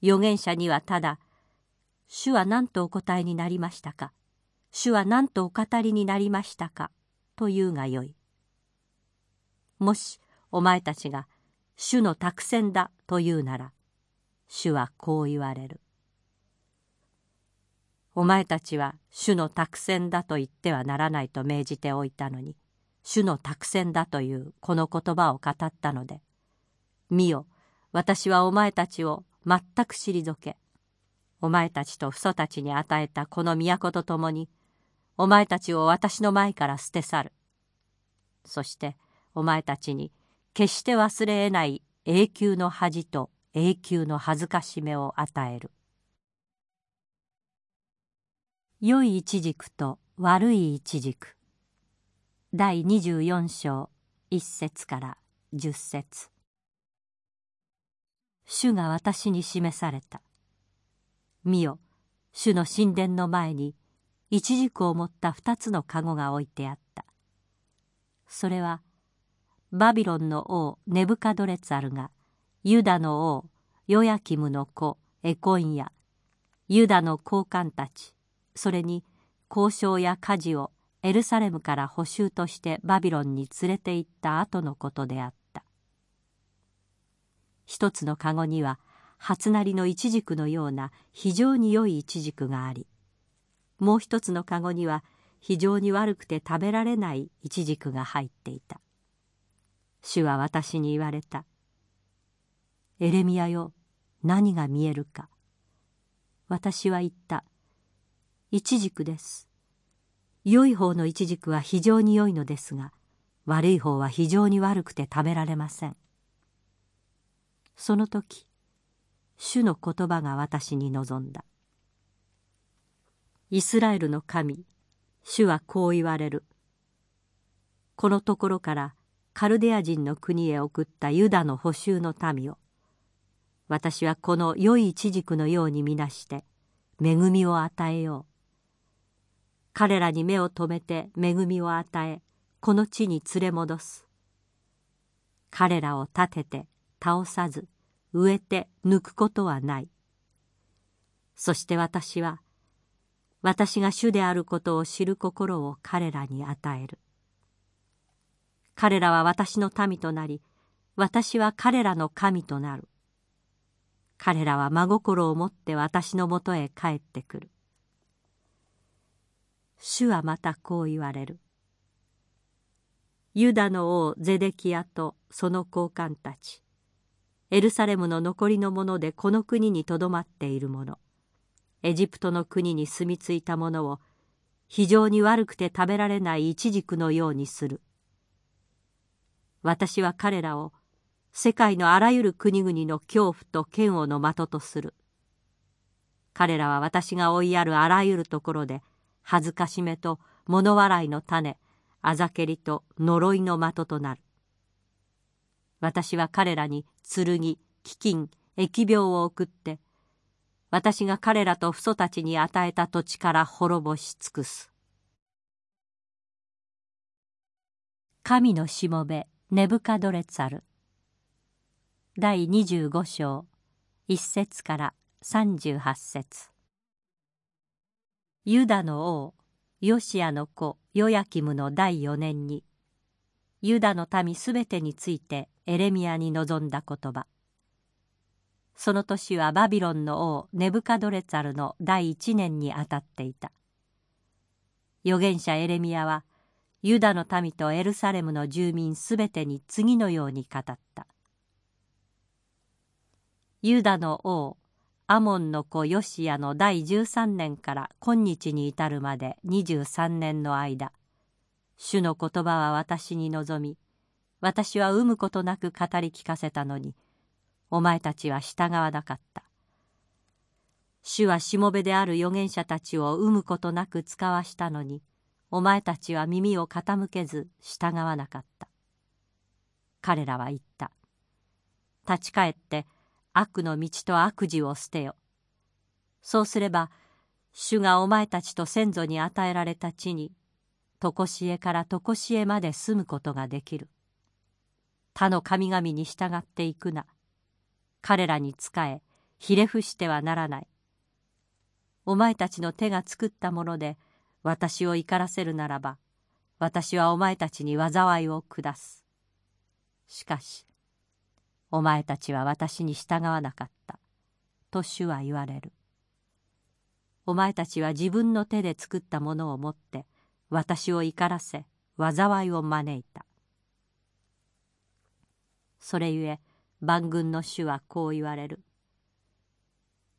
預言者にはただ「主は何とお答えになりましたか主は何とお語りになりましたか」と言うがよい。もしお前たちが「主の託戦だ」と言うなら主はこう言われる。お前たちは主の託戦だと言ってはならないと命じておいたのに主の託戦だというこの言葉を語ったので見よ私はお前たちを全く退けお前たちと父祖たちに与えたこの都と共にお前たちを私の前から捨て去る。そしてお前たちに決して忘れ得ない永久の恥と永久の恥ずかしめを与える。良いイチジクと悪いイチジク第24章1節から10節主が私に示された。見よ、主の神殿の前に、一軸を持った二つの籠が置いてあった。それは、バビロンの王ネブカドレツァルが、ユダの王ヨヤキムの子エコンや、ユダの高官たち、それに交渉や家事をエルサレムから捕囚としてバビロンに連れて行った後のことであった。一つの籠には初なりのイチジクのような非常に良いイチジクがありもう一つの籠には非常に悪くて食べられないイチジクが入っていた。主は私に言われた「エレミアよ何が見えるか」私は言った「イチジクです」良い方のイチジクは非常に良いのですが悪い方は非常に悪くて食べられません。その時主の言葉が私に望んだ。イスラエルの神主はこう言われる。このところからカルデア人の国へ送ったユダの補修の民を私はこの良いイチジクのようにみなして恵みを与えよう。彼らに目を留めて恵みを与えこの地に連れ戻す。彼らを立てて倒さず植えて抜くことはない。そして私は私が主であることを知る心を彼らに与える。彼らは私の民となり私は彼らの神となる。彼らは真心を持って私のもとへ帰ってくる。主はまたこう言われる。ユダの王ゼデキヤとその高官たちエルサレムの残りの者でこの国にとどまっている者エジプトの国に住み着いた者を非常に悪くて食べられないイチジクのようにする。私は彼らを世界のあらゆる国々の恐怖と嫌悪の的とする。彼らは私が追いやるあらゆるところで恥ずかしめと物笑いの種あざけりと呪いの的となる。私は彼らに剣飢饉疫病を送って私が彼らと父祖たちに与えた土地から滅ぼし尽くす。神のしもべネブカドレツァル。第25章1節から38節。ユダの王ヨシアの子ヨヤキムの第4年にユダの民すべてについてエレミアに臨んだ言葉。その年はバビロンの王ネブカドレツァルの第一年にあたっていた。預言者エレミアはユダの民とエルサレムの住民すべてに次のように語った。ユダの王アモンの子ヨシアの第13年から今日に至るまで23年の間主の言葉は私に望み私は産むことなく語り聞かせたのにお前たちは従わなかった。主はしもべである預言者たちを産むことなく使わしたのに、お前たちは耳を傾けず従わなかった。彼らは言った。立ち返って悪の道と悪事を捨てよ。そうすれば、主がお前たちと先祖に与えられた地に、とこしえからとこしえまで住むことができる。他の神々に従っていくな。彼らに仕えひれ伏してはならないお前たちの手が作ったもので私を怒らせるならば私はお前たちに災いを下すしかしお前たちは私に従わなかったと主は言われるお前たちは自分の手で作ったものを持って私を怒らせ災いを招いたそれゆえ万軍の主はこう言われる。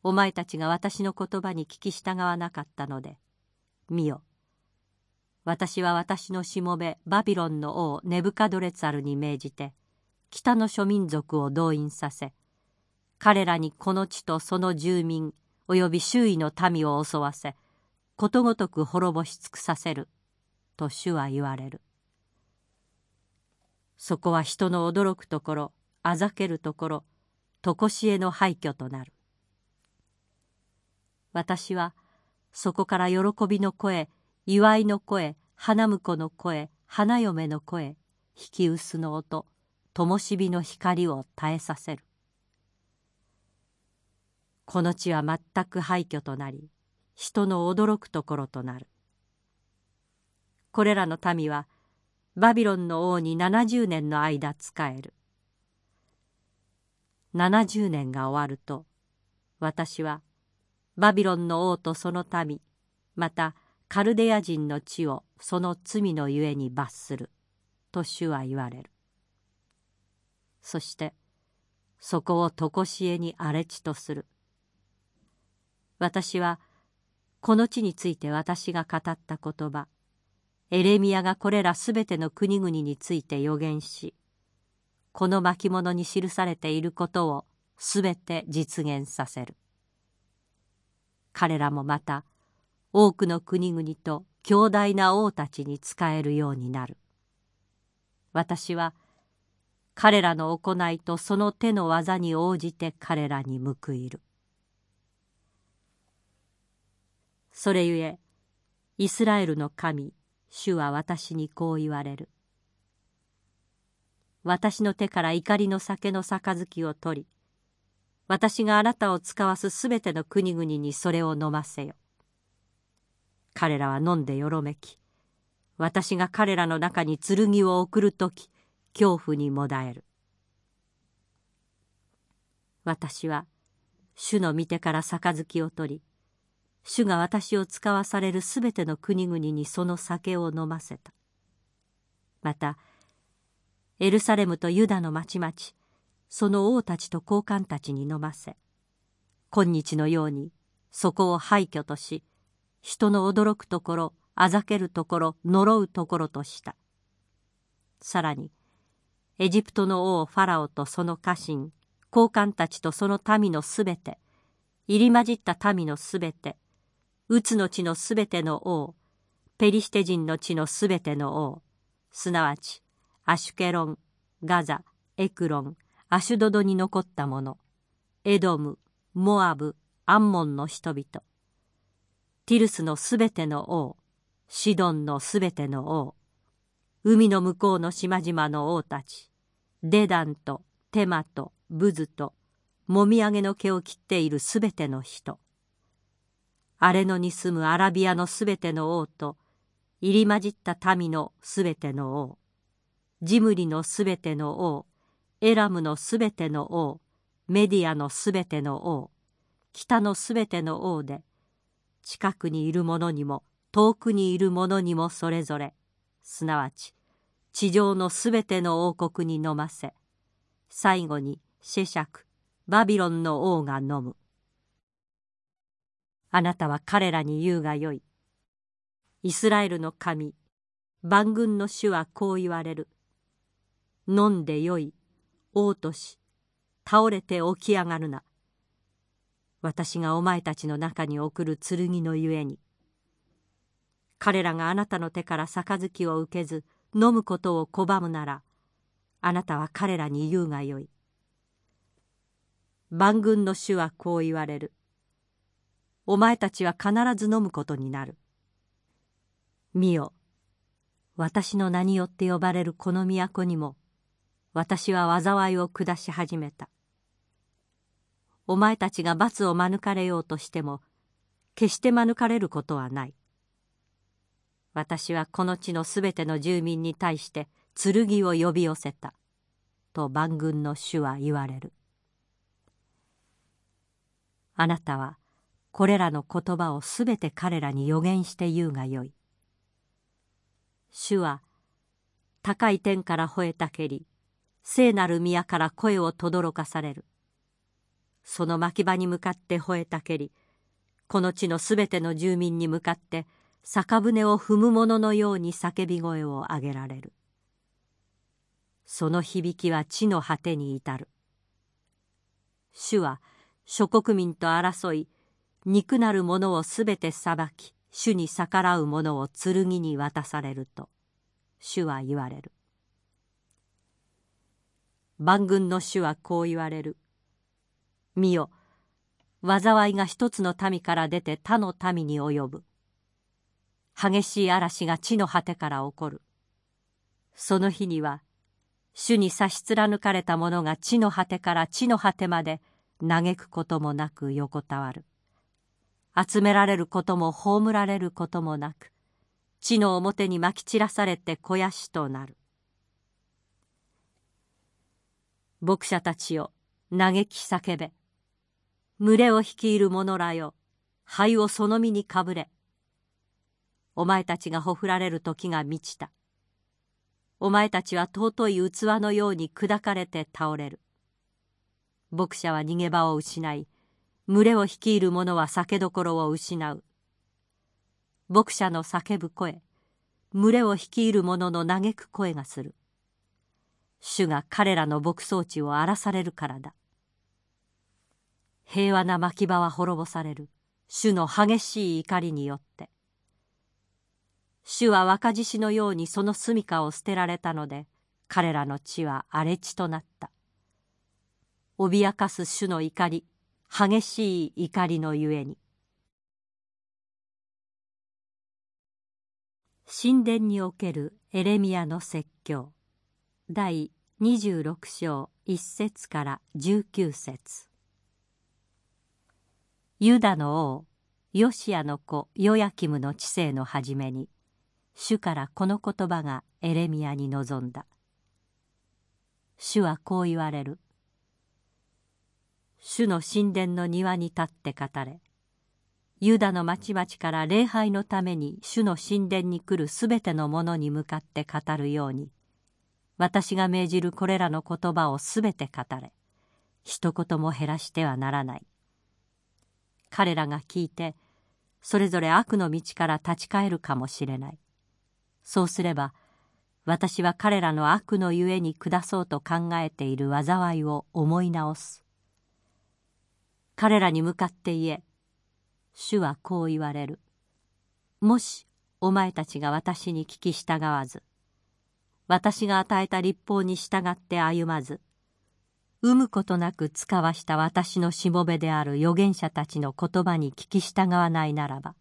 お前たちが私の言葉に聞き従わなかったので、見よ。私は私のしもべバビロンの王ネブカドレツァルに命じて、北の諸民族を動員させ、彼らにこの地とその住民及び周囲の民を襲わせ、ことごとく滅ぼし尽くさせる、と主は言われる。そこは人の驚くところ、あざけるところ常しえの廃墟となる私はそこから喜びの声祝いの声花婿の声花嫁の声引き薄の音灯火の光を絶えさせる。この地は全く廃墟となり人の驚くところとなる。これらの民はバビロンの王に70年の間仕える。70年が終わると私はバビロンの王とその民またカルデア人の地をその罪のゆえに罰すると主は言われる。そしてそこを常しえに荒れ地とする。私はこの地について私が語った言葉エレミアがこれらすべての国々について予言しこの巻物に記されていることをすべて実現させる。彼らもまた多くの国々と強大な王たちに仕えるようになる。私は彼らの行いとその手の技に応じて彼らに報いる。それゆえイスラエルの神主は私にこう言われる。私の手から怒りの酒の杯を取り私があなたを使わすすべての国々にそれを飲ませよ。彼らは飲んでよろめき私が彼らの中に剣を送る時恐怖にもだえる。私は主の御手から杯を取り主が私を使わされるすべての国々にその酒を飲ませた。またエルサレムとユダの町々その王たちと高官たちに飲ませ今日のようにそこを廃墟とし人の驚くところあざけるところ呪うところとした。さらにエジプトの王ファラオとその家臣高官たちとその民のすべて入り混じった民のすべてうつの地のすべての王ペリシテ人の地のすべての王すなわちアシュケロンガザエクロンアシュドドに残った者エドムモアブアンモンの人々ティルスのすべての王シドンのすべての王。海の向こうの島々の王たち。デダンとテマとブズともみあげの毛を切っているすべての人。荒れ野に住むアラビアのすべての王と入り混じった民のすべての王。ジムリのすべての王。エラムのすべての王。メディアのすべての王。北のすべての王で近くにいる者にも遠くにいる者にもそれぞれ。すなわち地上のすべての王国に飲ませ最後にシェシャクバビロンの王が飲む。あなたは彼らに言うがよい。イスラエルの神万軍の主はこう言われる。飲んでよい王とし倒れて起き上がるな。私がお前たちの中に送る剣のゆえに。彼らがあなたの手から杯を受けず飲むことを拒むならあなたは彼らに言うがよい。万軍の主はこう言われる。お前たちは必ず飲むことになる。見よ私の名によって呼ばれるこの都にも私は災いを下し始めた。お前たちが罰を免れようとしても決して免れることはない。私はこの地のすべての住民に対して剣を呼び寄せたと万軍の主は言われる。あなたはこれらの言葉をすべて彼らに予言して言うがよい。主は高い天から吠えたけり聖なる宮から声を轟かされる。その牧場に向かって吠えたけりこの地のすべての住民に向かって酒舟を踏む者のように叫び声を上げられるその響きは地の果てに至る主は諸国民と争い憎なる者をすべて裁き主に逆らう者を剣に渡されると主は言われる万軍の主はこう言われる。見よ、災いが一つの民から出て他の民に及ぶ。激しい嵐が地の果てから起こる。その日には、主に差し貫かれた者が地の果てから地の果てまで嘆くこともなく横たわる。集められることも葬られることもなく、地の表にまき散らされて肥やしとなる。牧者たちよ嘆き叫べ群れを率いる者らよ灰をその身にかぶれお前たちがほふられる時が満ちた。お前たちは尊い器のように砕かれて倒れる。牧者は逃げ場を失い群れを率いる者は酒どころを失う。牧者の叫ぶ声群れを率いる者の嘆く声がする。主が彼らの牧草地を荒らされるからだ。平和な牧場は滅ぼされる。主の激しい怒りによって。主は若獅子のようにその住処を捨てられたので彼らの地は荒れ地となった。脅かす主の怒り激しい怒りのゆえに。神殿におけるエレミアの説教。第26章1節から19節。ユダの王ヨシアの子ヨヤキムの治世の初めに主からこの言葉がエレミアに臨んだ。主はこう言われる。主の神殿の庭に立って語れ。ユダの町々から礼拝のために主の神殿に来るすべての者に向かって語るように。私が命じるこれらの言葉をすべて語れ。一言も減らしてはならない。彼らが聞いてそれぞれ悪の道から立ち返るかもしれない。そうすれば私は彼らの悪のゆえに下そうと考えている災いを思い直す彼らに向かって言え主はこう言われる。もしお前たちが私に聞き従わず、私が与えた立法に従って歩まず、産むことなく使わした私のしもべである預言者たちの言葉に聞き従わないならば、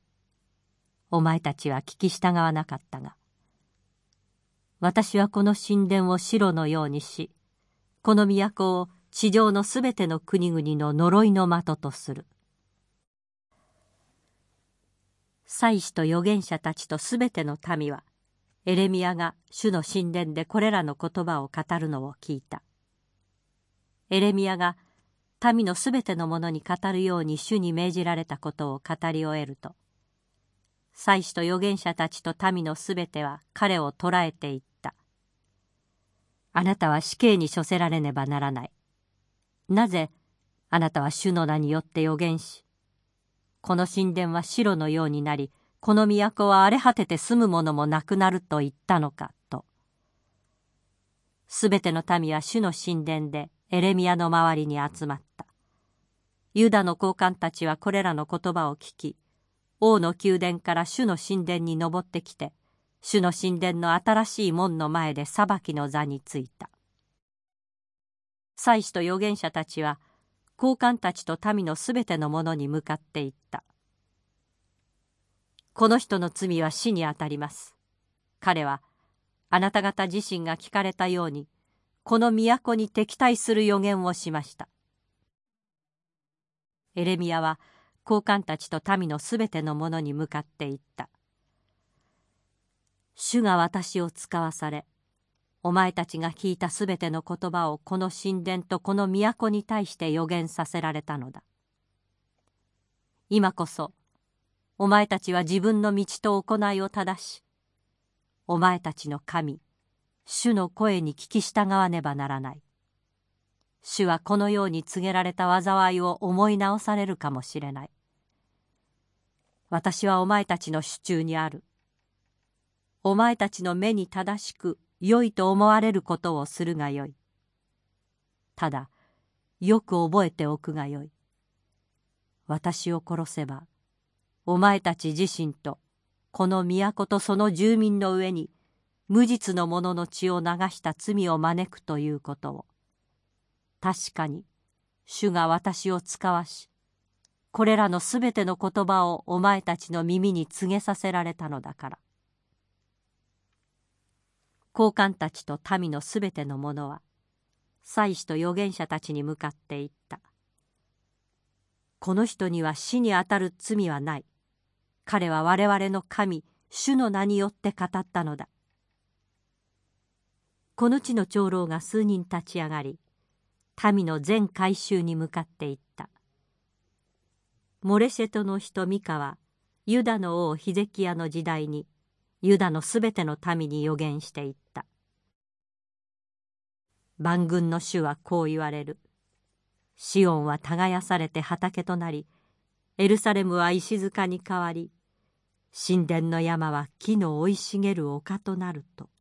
お前たちは聞き従わなかったが、私はこの神殿を白のようにし、この都を地上のすべての国々の呪いの的とする。祭司と預言者たちとすべての民はエレミアが主の神殿でこれらの言葉を語るのを聞いたエレミアが民のすべての者に語るように主に命じられたことを語り終えると祭司と預言者たちと民のすべては彼を捕らえていった。あなたは死刑に処せられねばならない。なぜあなたは主の名によって預言しこの神殿は白のようになりこの都は荒れ果てて住む者もなくなると言ったのかと。すべての民は主の神殿でエレミアの周りに集まった。ユダの高官たちはこれらの言葉を聞き王の宮殿から主の神殿に登ってきて主の神殿の新しい門の前で裁きの座についた祭司と預言者たちは高官たちと民のすべての者に向かって言った。この人の罪は死にあたります。彼はあなた方自身が聞かれたようにこの都に敵対する予言をしました。エレミアは高官たちと民のすべての者に向かって言った。主が私を使わされお前たちが聞いたすべての言葉をこの神殿とこの都に対して予言させられたのだ。今こそお前たちは自分の道と行いを正しお前たちの神主の声に聞き従わねばならない。主はこのように告げられた災いを思い直されるかもしれない。私はお前たちの手中にあるお前たちの目に正しく良いと思われることをするがよい。ただ、よく覚えておくがよい。私を殺せば、お前たち自身と、この都とその住民の上に、無実の者の血を流した罪を招くということを。確かに、主が私を使わし、これらのすべての言葉をお前たちの耳に告げさせられたのだから。高官たちと民のすべての者は祭司と預言者たちに向かって言った。この人には死にあたる罪はない。彼は我々の神主の名によって語ったのだ。この地の長老が数人立ち上がり民の全改宗に向かって言った。モレシェトの人ミカはユダの王ヒゼキヤの時代にユダのすべての民に予言していった。万軍の主はこう言われる。シオンは耕されて畑となりエルサレムは石塚に変わり神殿の山は木の生い茂る丘となると。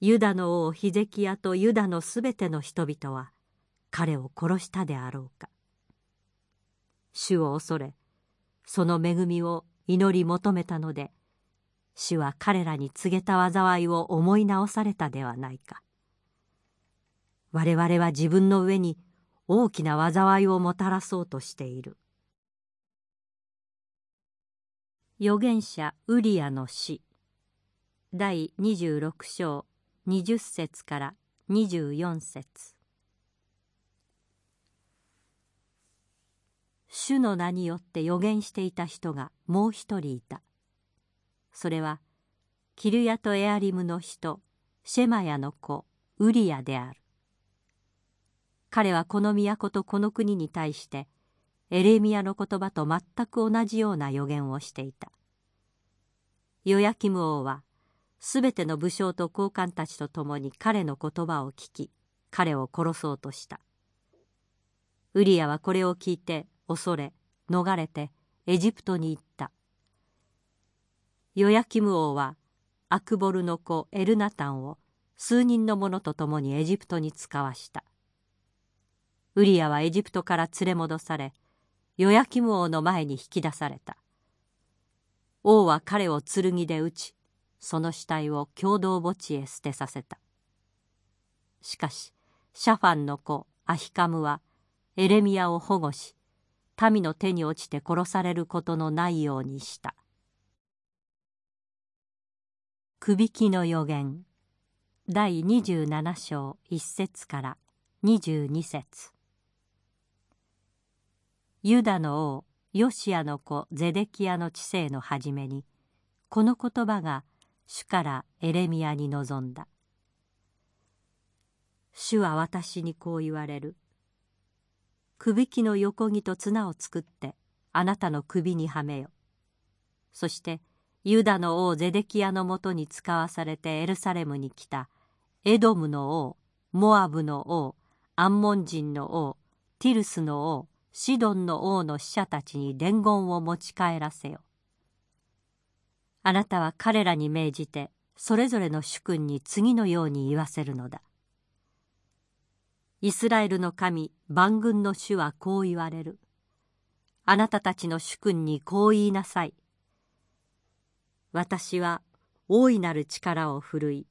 ユダの王ヒゼキヤとユダのすべての人々は彼を殺したであろうか。主を恐れその恵みを祈り求めたので主は彼らに告げた災いを思い直されたではないか。我々は自分の上に大きな災いをもたらそうとしている。預言者ウリアの死。第26章20節から24節。主の名によって予言していた人がもう一人いた。それはキルヤとエアリムの人シェマヤの子ウリアである。彼はこの都とこの国に対してエレミアの言葉と全く同じような予言をしていた。ヨヤキム王はすべての武将と高官たちと共に彼の言葉を聞き彼を殺そうとした。ウリアはこれを聞いて恐れ逃れてエジプトに行った。ヨヤキム王はアクボルの子エルナタンを数人の者と共にエジプトに使わした。ウリアはエジプトから連れ戻されヨヤキム王の前に引き出された。王は彼を剣で撃ちその死体を共同墓地へ捨てさせた。しかしシャファンの子アヒカムはエレミアを保護し民の手に落ちて殺されることのないようにした。くびきの予言。第27章1節から22節。ユダの王ヨシアの子ゼデキアの治世の初めにこの言葉が主からエレミアに臨んだ。主は私にこう言われる。首輝の横木と綱を作ってあなたの首にはめよそしてユダの王ゼデキアのもとに使わされてエルサレムに来たエドムの王モアブの王アンモン人の王ティルスの王シドンの王の使者たちに伝言を持ち帰らせよ。あなたは彼らに命じてそれぞれの主君に次のように言わせるのだ。イスラエルの神万軍の主はこう言われる。あなたたちの主君にこう言いなさい。私は大いなる力を振るい、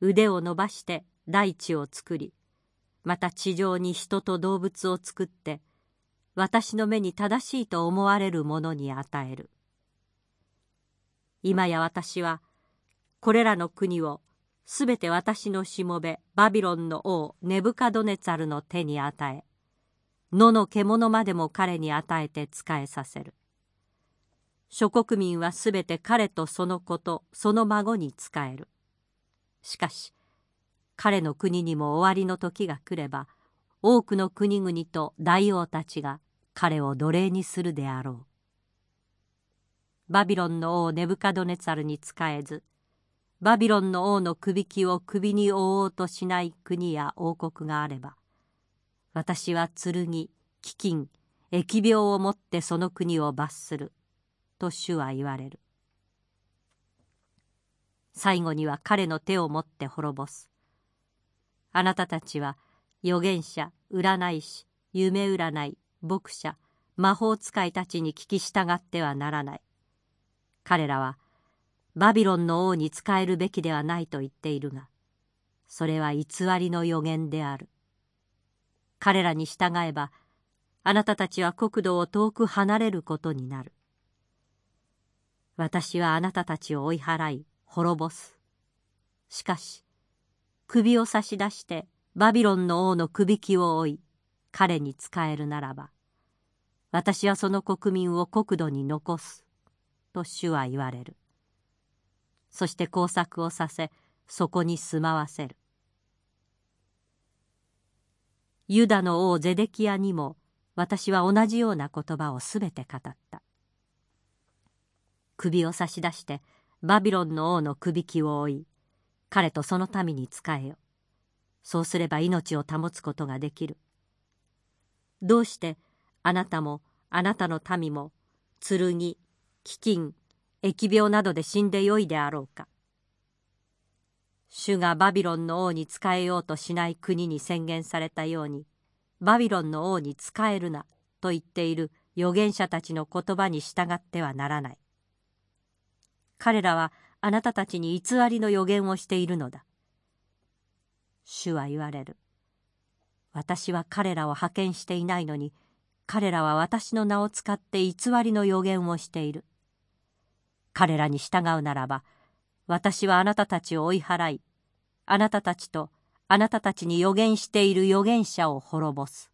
腕を伸ばして大地を作り、また地上に人と動物を作って、私の目に正しいと思われるものに与える今や私はこれらの国をすべて私のしもべバビロンの王ネブカドネツァルの手に与え野の獣までも彼に与えて仕えさせる。諸国民はすべて彼とその子とその孫に仕える。しかし彼の国にも終わりの時が来れば多くの国々と大王たちが彼を奴隷にするであろう。バビロンの王ネブカドネツァルに仕えずバビロンの王の首輝を首に覆おうとしない国や王国があれば私は剣飢饉疫病をもってその国を罰すると主は言われる。最後には彼の手を持って滅ぼす。あなたたちは預言者占い師夢占い牧者魔法使いたちに聞き従ってはならない。彼らはバビロンの王に仕えるべきではないと言っているがそれは偽りの予言である。彼らに従えばあなたたちは国土を遠く離れることになる。私はあなたたちを追い払い滅ぼす。しかし首を差し出してバビロンの王の首輝を追い彼に仕えるならば私はその国民を国土に残すと主は言われる。そして工作をさせそこに住まわせる。ユダの王ゼデキアにも私は同じような言葉をすべて語った。首を差し出してバビロンの王の首輝を追い彼とその民に仕えよ。そうすれば命を保つことができる。どうしてあなたもあなたの民も剣飢饉疫病などで死んでよいであろうか主がバビロンの王に仕えようとしない国に宣言されたようにバビロンの王に仕えるなと言っている預言者たちの言葉に従ってはならない彼らはあなたたちに偽りの予言をしているのだ。主は言われる。私は彼らを派遣していないのに、彼らは私の名を使って偽りの予言をしている。彼らに従うならば、私はあなたたちを追い払い、あなたたちとあなたたちに予言している預言者を滅ぼす。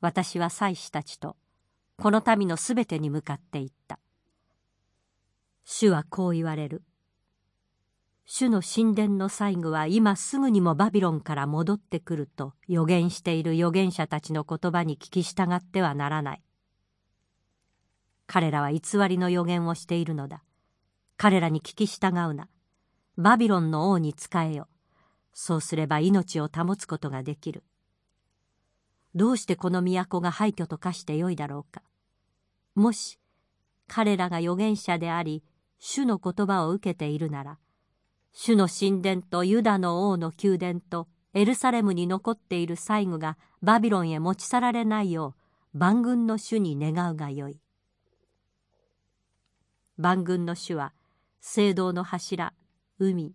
私は祭司たちとこの民のすべてに向かって言った。主はこう言われる。主の神殿の最後は今すぐにもバビロンから戻ってくると予言している預言者たちの言葉に聞き従ってはならない。彼らは偽りの予言をしているのだ。彼らに聞き従うな。バビロンの王に仕えよ。そうすれば命を保つことができる。どうしてこの都が廃墟と化してよいだろうか。もし彼らが預言者であり主の言葉を受けているなら主の神殿とユダの王の宮殿とエルサレムに残っている細具がバビロンへ持ち去られないよう万軍の主に願うがよい万軍の主は聖堂の柱海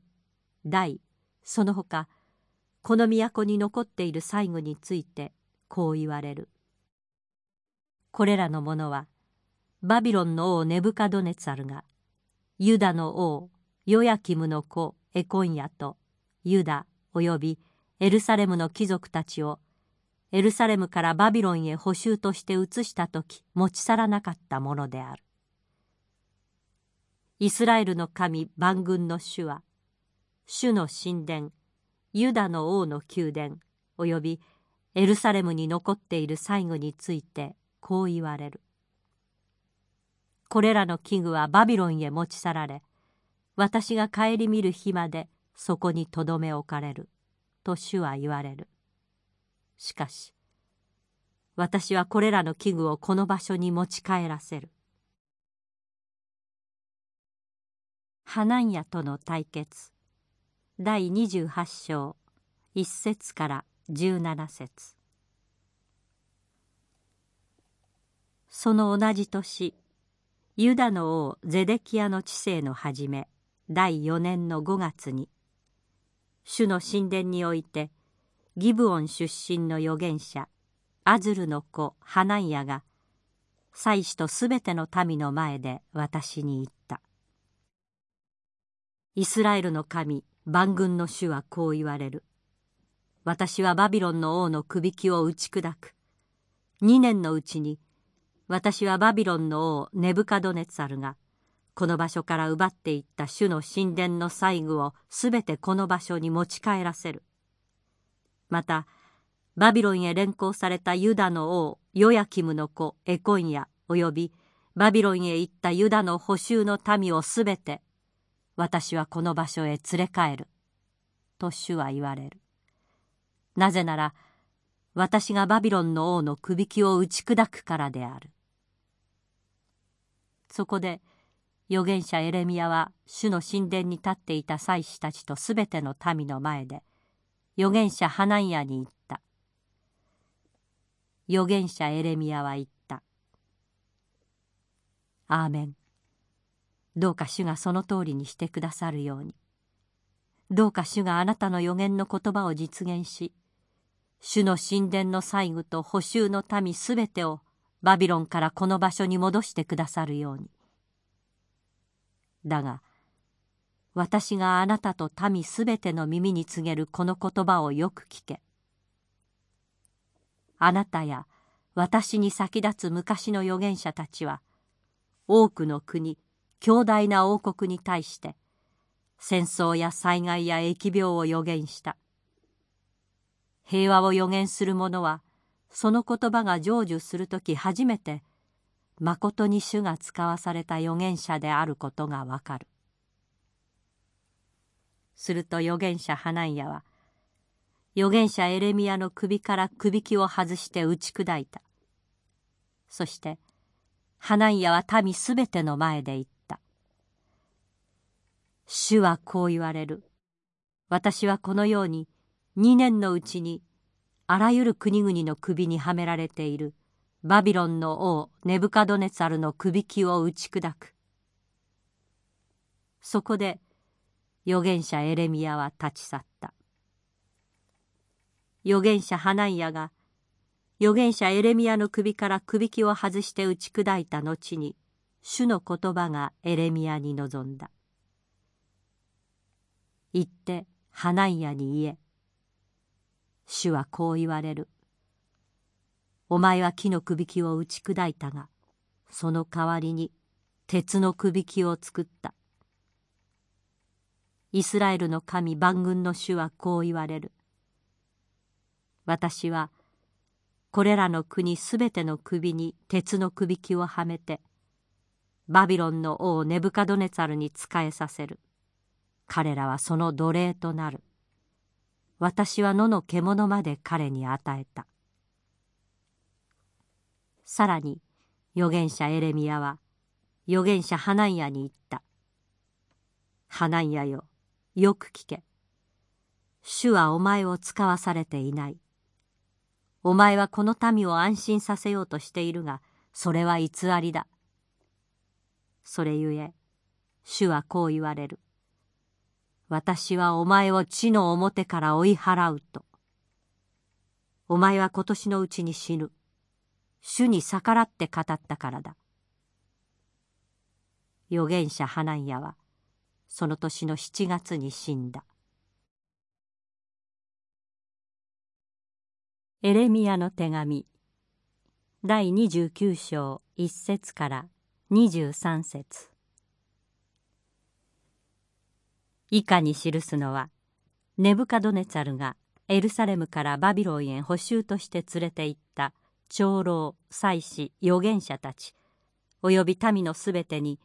大その他この都に残っている細具についてこう言われるこれらのものはバビロンの王ネブカドネツァルがユダの王ヨヤキムの子エコンヤとユダおよびエルサレムの貴族たちをエルサレムからバビロンへ捕囚として移した時持ち去らなかったものである。イスラエルの神万軍の主は主の神殿ユダの王の宮殿およびエルサレムに残っている最後についてこう言われる。これらの器具はバビロンへ持ち去られ私が顧みる日までそこにとどめ置かれると主は言われるしかし私はこれらの器具をこの場所に持ち帰らせるハナンヤとの対決。第28章。1節から17節。その同じ年ユダの王ゼデキアの治世の初め第4年の5月に主の神殿においてギブオン出身の預言者アズルの子ハナンヤが祭司とすべての民の前で私に言った。イスラエルの神万軍の主はこう言われる私はバビロンの王のくびきを打ち砕く2年のうちに私はバビロンの王ネブカドネツァルがこの場所から奪っていった主の神殿の細具をすべてこの場所に持ち帰らせる。またバビロンへ連行されたユダの王ヨヤキムの子エコンヤおよびバビロンへ行ったユダの捕囚の民をすべて私はこの場所へ連れ帰る。と主は言われる。なぜなら私がバビロンの王のくびきを打ち砕くからである。そこで預言者エレミヤは主の神殿に立っていた祭司たちとすべての民の前で預言者ハナンヤに言った。預言者エレミヤは言った。アーメン。どうか主がその通りにしてくださるように。どうか主があなたの予言の言葉を実現し、主の神殿の細具と補修の民すべてをバビロンからこの場所に戻してくださるように。だが私があなたと民すべての耳に告げるこの言葉をよく聞け。あなたや私に先立つ昔の預言者たちは多くの国強大な王国に対して戦争や災害や疫病を予言した。平和を予言する者はその言葉が成就する時初めてまことに主が使わされた預言者であることがわかる。すると預言者ハナンヤは預言者エレミヤの首から首輝を外して打ち砕いた。そしてハナンヤは民すべての前で言った。主はこう言われる。私はこのように2年のうちにあらゆる国々の首にはめられているバビロンの王ネブカドネツァルの首輝を打ち砕く。そこで預言者エレミヤは立ち去った預言者ハナンヤが預言者エレミヤの首から首輝を外して打ち砕いた後に主の言葉がエレミヤに臨んだ言ってハナンヤに言え。主はこう言われる。お前は木の首輝を打ち砕いたがその代わりに鉄の首輝を作った。イスラエルの神万軍の主はこう言われる。私はこれらの国すべての首に鉄の首輝をはめてバビロンの王ネブカドネツァルに仕えさせる。彼らはその奴隷となる私は野の獣まで彼に与えたさらに預言者エレミヤは預言者ハナンヤに言ったハナンヤよよく聞け。主はお前を使わされていない。お前はこの民を安心させようとしているが、それは偽りだ。それゆえ、主はこう言われる。私はお前を地の表から追い払うと。お前は今年のうちに死ぬ。主に逆らって語ったからだ。預言者ハナンヤはその年の7月に死んだエレミアの手紙第29章1節から23節以下に記すのはネブカドネツァルがエルサレムからバビロンへ捕囚として連れて行った長老祭司預言者たちおよび民のすべてに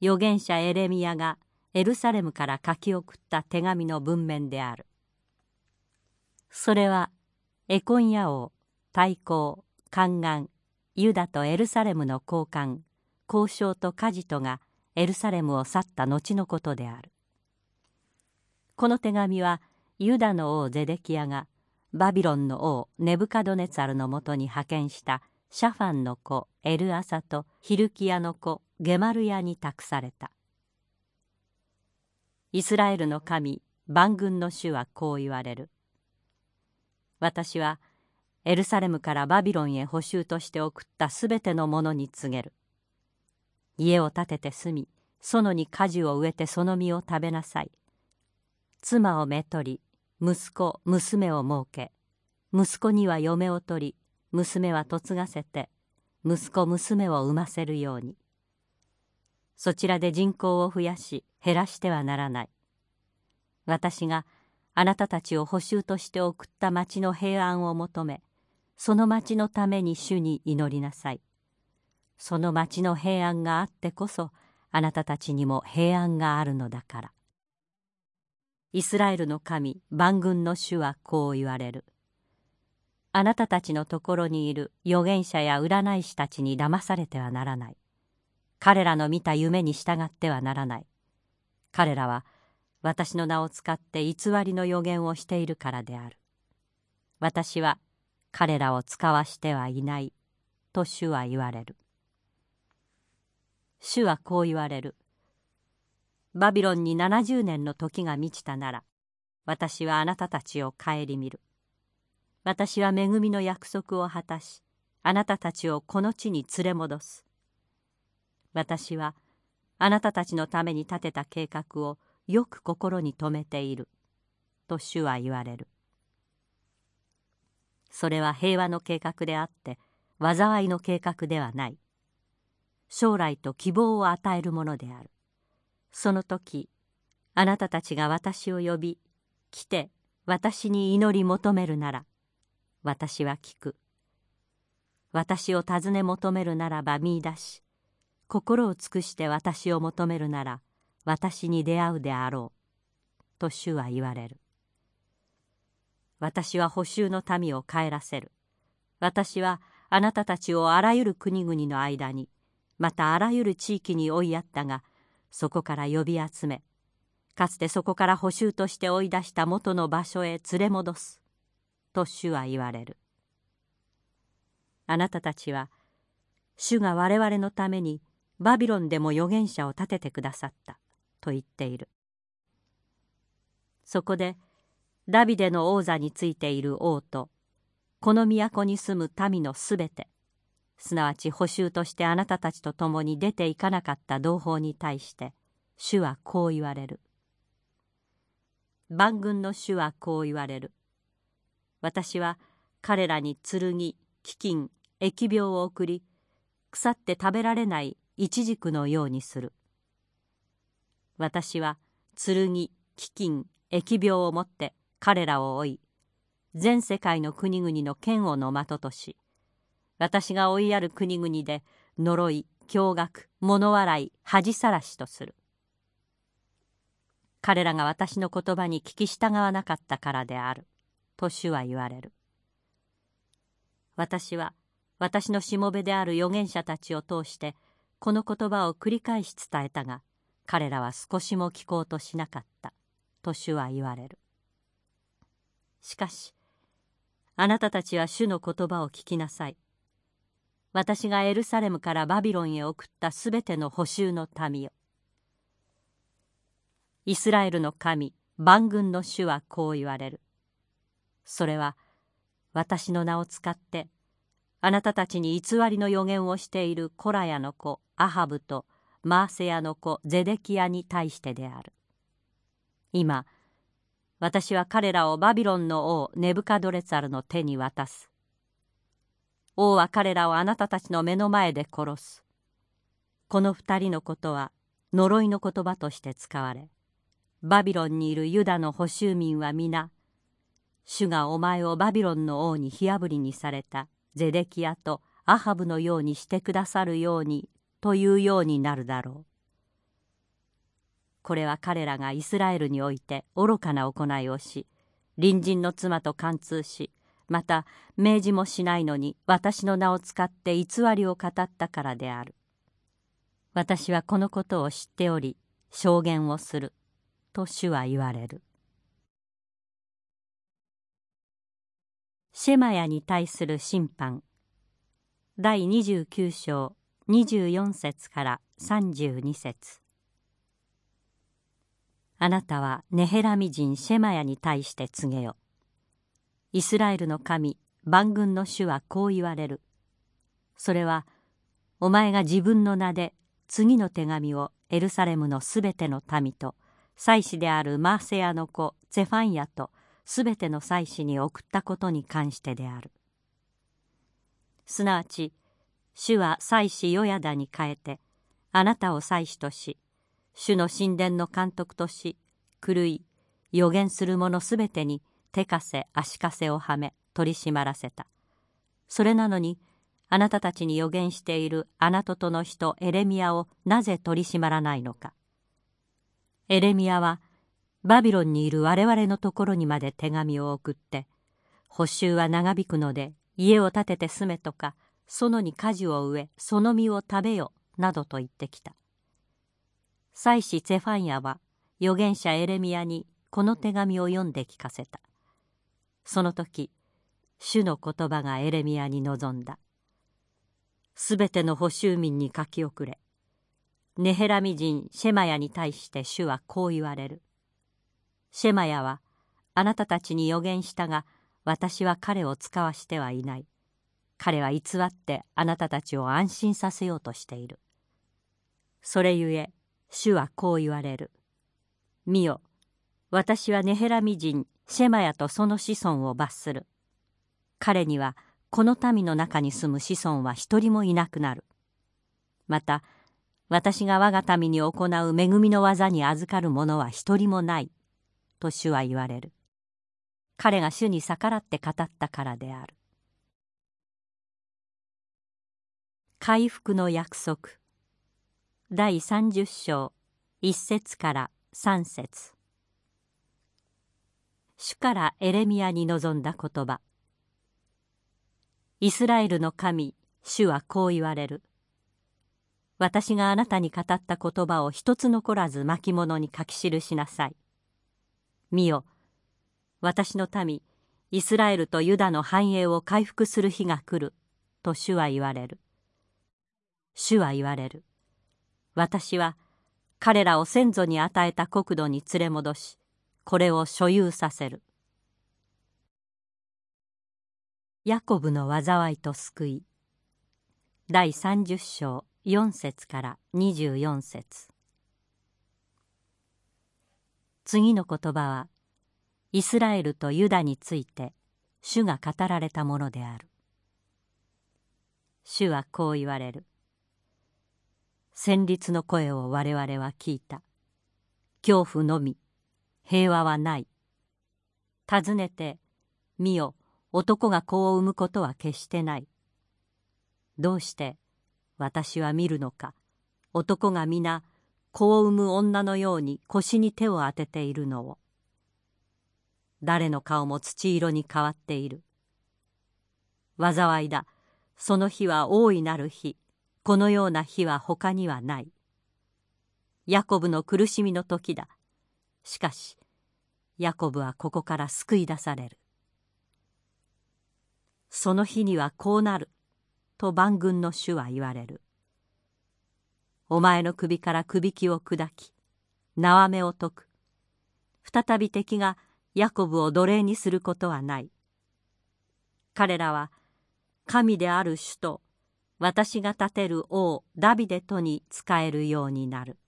預言者エレミヤがエルサレムから書き送った手紙の文面である。それはエコンヤ王太閤宦官ユダとエルサレムの交換交渉とカジトがエルサレムを去った後のことである。この手紙はユダの王ゼデキヤがバビロンの王ネブカドネツァルのもとに派遣したシャファンの子エルアサとヒルキヤの子ゲマルヤに託された。イスラエルの神万軍の主はこう言われる。私はエルサレムからバビロンへ捕囚として送ったすべてのものに告げる。家を建てて住み園に果樹を植えてその実を食べなさい。妻をめとり息子娘を設け息子には嫁を取り娘は嫁がせて息子娘を産ませるように。そちらで人口を増やし減らしてはならない。私があなたたちを補修として送った町の平安を求めその町のために主に祈りなさい。その町の平安があってこそあなたたちにも平安があるのだから。イスラエルの神万軍の主はこう言われる。あなたたちのところにいる預言者や占い師たちに騙されてはならない。彼らの見た夢に従ってはならない。彼らは私の名を使って偽りの予言をしているからである。私は彼らを使わしてはいないと主は言われる。主はこう言われる。バビロンに70年の時が満ちたなら私はあなたたちを顧みる。私は恵みの約束を果たしあなたたちをこの地に連れ戻す。私はあなたたちのために立てた計画をよく心に留めている」と主は言われる。それは平和の計画であって災いの計画ではない。将来と希望を与えるものである。その時あなたたちが私を呼び来て私に祈り求めるなら私は聞く。私を尋ね求めるならば見いだし心を尽くして私を求めるなら私に出会うであろう」と主は言われる。私は補修の民を帰らせる。私はあなたたちをあらゆる国々の間にまたあらゆる地域に追いやったがそこから呼び集めかつてそこから補修として追い出した元の場所へ連れ戻すと主は言われる。あなたたちは主が我々のためにバビロンでも預言者を立ててくださったと言っている。そこでダビデの王座についている王とこの都に住む民のすべてすなわち補修としてあなたたちと共に出ていかなかった同胞に対して主はこう言われる。万軍の主はこう言われる。私は彼らに剣飢饉疫病を送り腐って食べられないイチジクのようにする。私は剣飢饉疫病をもって彼らを追い全世界の国々の剣をの的とし私が追いやる国々で呪い驚愕物笑い恥さらしとする。彼らが私の言葉に聞き従わなかったからである。と主は言われる。私は私のしもべである預言者たちを通してこの言葉を繰り返し伝えたが彼らは少しも聞こうとしなかった。と主は言われる。しかしあなたたちは主の言葉を聞きなさい。私がエルサレムからバビロンへ送ったすべての補修の民よ。イスラエルの神万軍の主はこう言われる。それは私の名を使ってあなたたちに偽りの予言をしているコラヤの子アハブとマーセヤの子ゼデキヤに対してである。今私は彼らをバビロンの王ネブカドレツァルの手に渡す。王は彼らをあなたたちの目の前で殺すこの二人のことは呪いの言葉として使われバビロンにいるユダの捕囚民は皆主がお前をバビロンの王に火あぶりにされたゼデキヤとアハブのようにしてくださるようにというようになるだろう。これは彼らがイスラエルにおいて愚かな行いをし隣人の妻と貫通しまた明示もしないのに私の名を使って偽りを語ったからである。私はこのことを知っており証言をすると主は言われる。シェマヤに対する審判第29章24節から32節あなたはネヘラミ人シェマヤに対して告げよ。イスラエルの神万軍の主はこう言われる。それはお前が自分の名で次の手紙をエルサレムのすべての民と祭司であるマーセヤの子ゼファンヤとすべての祭司に送ったことに関してである。すなわち主は祭司ヨヤダに変えてあなたを祭司とし主の神殿の監督とし狂い予言する者すべてに手枷足枷をはめ取り締まらせた。それなのにあなたたちに予言しているあなたとの人エレミアをなぜ取り締まらないのか。エレミアはバビロンにいる我々のところにまで手紙を送って補修は長引くので家を建てて住めとか園に果樹を植えその実を食べよなどと言ってきた。祭司ツェファンヤは預言者エレミアにこの手紙を読んで聞かせた。その時主の言葉がエレミアに臨んだ。すべての補修民に書き遅れ。ネヘラミ人シェマヤに対して主はこう言われる。シェマヤはあなたたちに予言したが私は彼を使わしてはいない。彼は偽ってあなたたちを安心させようとしている。それゆえ主はこう言われる。見よ、私はネヘラミ人シェマヤとその子孫を罰する。彼にはこの民の中に住む子孫は一人もいなくなる。また、私が我が民に行う恵みの技に預かる者は一人もない。と主は言われる。彼が主に逆らって語ったからである。回復の約束第30章1節から3節主からエレミアに臨んだ言葉。イスラエルの神主はこう言われる。私があなたに語った言葉を一つ残らず巻物に書き記しなさい。見よ。私の民イスラエルとユダの繁栄を回復する日が来る。と主は言われる。主は言われる。私は彼らを先祖に与えた国土に連れ戻しこれを所有させる。ヤコブの災いと救い。第30章4節から24節。次の言葉はイスラエルとユダについて主が語られたものである。主はこう言われる。旋律の声を我々は聞いた。恐怖のみ。平和はない。尋ねて見よ男が子を産むことは決してない。どうして私は見るのか。男が皆子を産む女のように腰に手を当てているのを。誰の顔も土色に変わっている。災いだ。その日は大いなる日。このような日は他にはない。ヤコブの苦しみの時だ。しかしヤコブはここから救い出される。その日にはこうなると万軍の主は言われる。お前の首から首輝を砕き縄目を解く。再び敵がヤコブを奴隷にすることはない。彼らは神である主と私が立てる王ダビデとに仕えるようになる。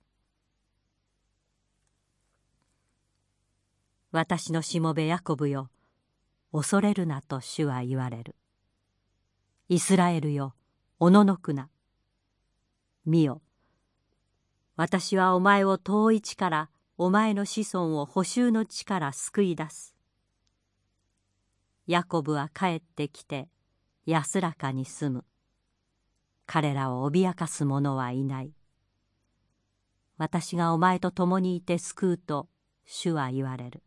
私のしもべヤコブよ。恐れるなと主は言われる。イスラエルよおののくな。見よ。私はお前を遠い地からお前の子孫を補修の地から救い出す。ヤコブは帰ってきて安らかに住む。彼らを脅かす者はいない。私がお前と共にいて救うと主は言われる。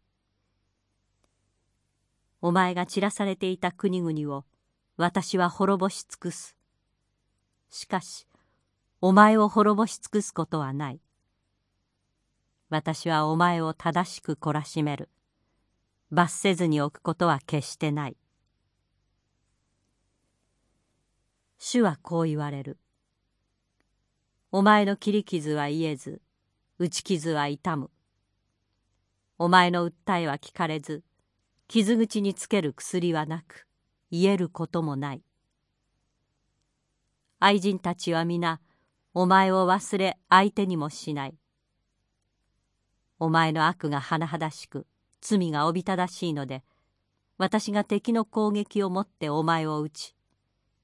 お前が散らされていた国々を私は滅ぼし尽くすしかしお前を滅ぼし尽くすことはない私はお前を正しく懲らしめる罰せずに置くことは決してない主はこう言われる。お前の切り傷は癒えず、打ち傷は痛む。お前の訴えは聞かれず、傷口につける薬はなく、癒えることもない。愛人たちは皆、お前を忘れ相手にもしない。お前の悪が甚だしく、罪がおびただしいので、私が敵の攻撃をもってお前を討ち、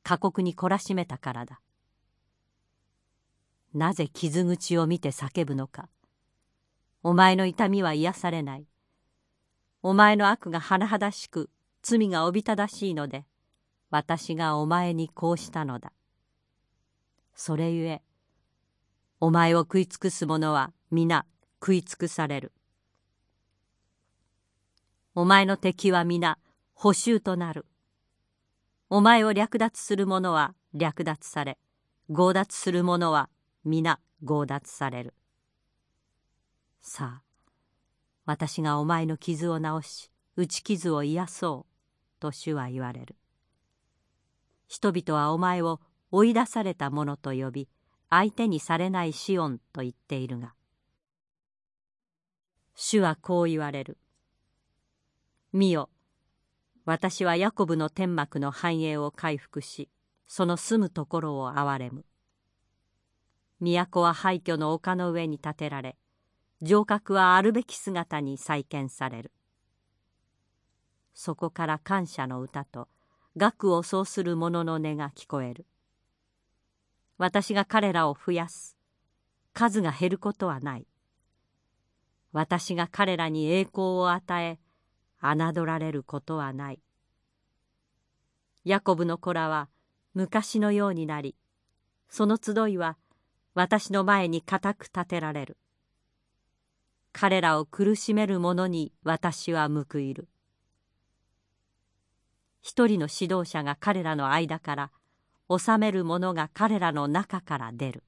過酷に懲らしめたからだなぜ傷口を見て叫ぶのかお前の痛みは癒されないお前の悪が甚だしく罪がおびただしいので私がお前にこうしたのだ。それゆえお前を食い尽くす者は皆食い尽くされる。お前の敵は皆補修となる。お前を略奪する者は略奪され。強奪する者は皆強奪される。さあ私がお前の傷を治し打ち傷を癒そうと主は言われる。人々はお前を追い出された者と呼び相手にされないシオンと言っているが主はこう言われる。見よ私はヤコブの天幕の繁栄を回復しその住むところを憐れむ。都は廃墟の丘の上に建てられ城郭はあるべき姿に再建される。そこから感謝の歌と楽を奏する者の音が聞こえる。私が彼らを増やす。数が減ることはない。私が彼らに栄光を与え侮られることはない。ヤコブの子らは昔のようになりその集いは私の前に固く立てられる。彼らを苦しめる者に私は報いる。一人の指導者が彼らの間から治める者が彼らの中から出る。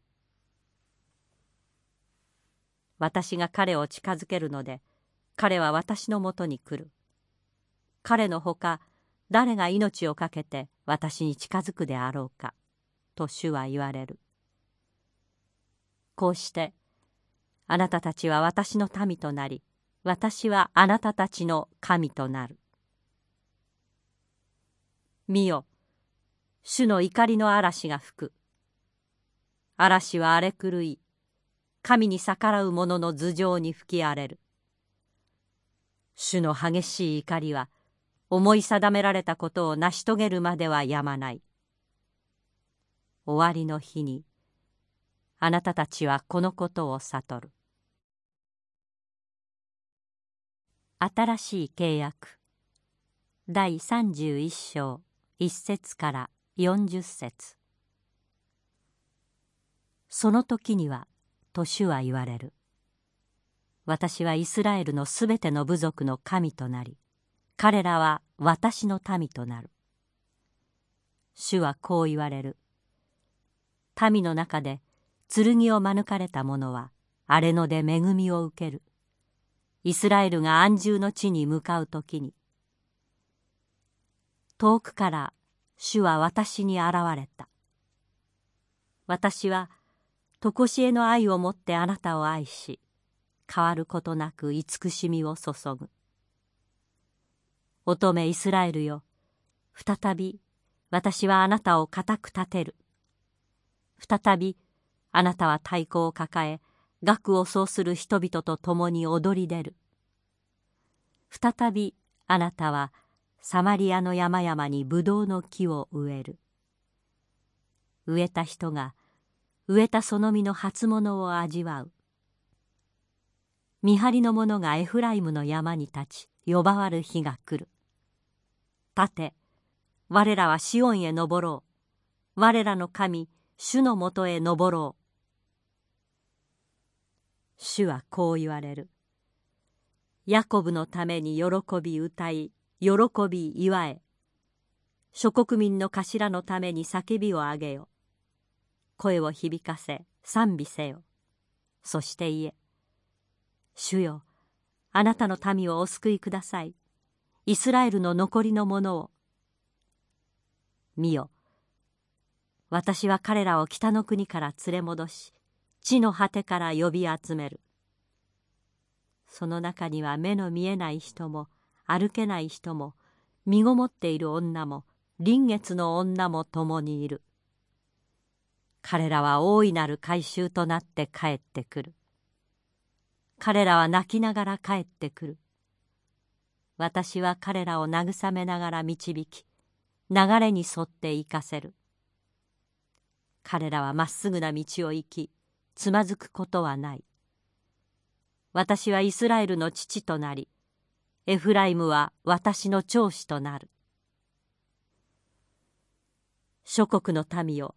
私が彼を近づけるので彼は私のもとに来る。彼のほか誰が命を懸けて私に近づくであろうかと主は言われる。こうしてあなたたちは私の民となり私はあなたたちの神となる。見よ主の怒りの嵐が吹く。嵐は荒れ狂い神に逆らう者の頭上に吹き荒れる。主の激しい怒りは思い定められたことを成し遂げるまではやまない。終わりの日にあなたたちはこのことを悟る。新しい契約。第31章1節から40節。その時にはと主は言われる。私はイスラエルのすべての部族の神となり彼らは私の民となる。主はこう言われる。民の中で剣を免れた者は荒れ野で恵みを受ける。イスラエルが安住の地に向かう時に遠くから主は私に現れた。私は常しえの愛をもってあなたを愛し変わることなく慈しみを注ぐ。乙女イスラエルよ再び私はあなたを固く立てる。再びあなたは太鼓を抱え学を奏する人々と共に踊り出る。再びあなたはサマリアの山々にブドウの木を植える。植えた人が植えたその実の初物を味わう。見張りの者がエフライムの山に立ち呼ばわる日が来る。立て我らはシオンへ登ろう。我らの神主のもとへ登ろう。主はこう言われる。ヤコブのために喜び歌い喜び祝え。諸国民の頭のために叫びを上げよ。声を響かせ賛美せよ。そして言え。主よあなたの民をお救いください。イスラエルの残りのものを。見よ。私は彼らを北の国から連れ戻し地の果てから呼び集める。その中には目の見えない人も歩けない人も身ごもっている女も臨月の女も共にいる。彼らは大いなる改宗となって帰ってくる。彼らは泣きながら帰ってくる。私は彼らを慰めながら導き流れに沿って行かせる。彼らはまっすぐな道を行きつまずくことはない。私はイスラエルの父となりエフライムは私の長子となる。諸国の民よ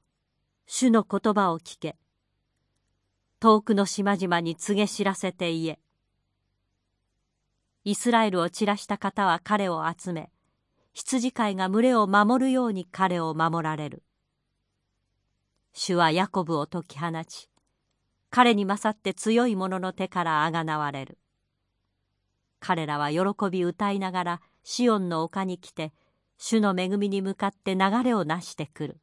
主の言葉を聞け遠くの島々に告げ知らせて言え。イスラエルを散らした方は彼を集め羊飼いが群れを守るように彼を守られる。主はヤコブを解き放ち彼に勝って強い者の手からあがなわれる。彼らは喜び歌いながらシオンの丘に来て主の恵みに向かって流れをなしてくる。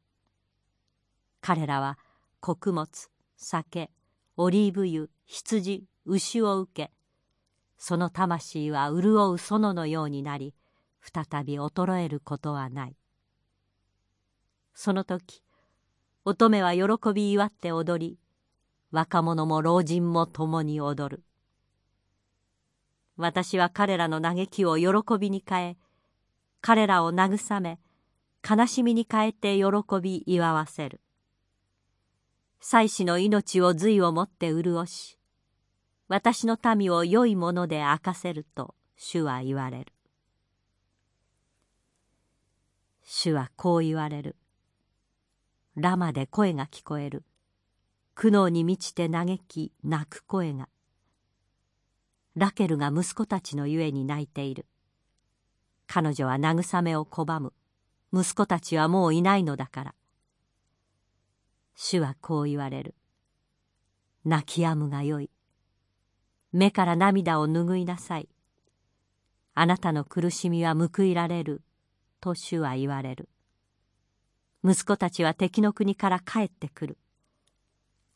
彼らは穀物酒オリーブ油羊牛を受けその魂は潤う園のようになり再び衰えることはない。その時乙女は喜び祝って踊り若者も老人も共に踊る。私は彼らの嘆きを喜びに変え彼らを慰め悲しみに変えて喜び祝わせる。妻子の命を髄をもって潤し私の民を良いもので明かせると主は言われる。主はこう言われる。ラマで声が聞こえる。苦悩に満ちて嘆き泣く声が。ラケルが息子たちのゆえに泣いている。彼女は慰めを拒む。息子たちはもういないのだから。主はこう言われる。泣き止むがよい。目から涙を拭いなさい。あなたの苦しみは報いられる。と主は言われる。息子たちは敵の国から帰ってくる。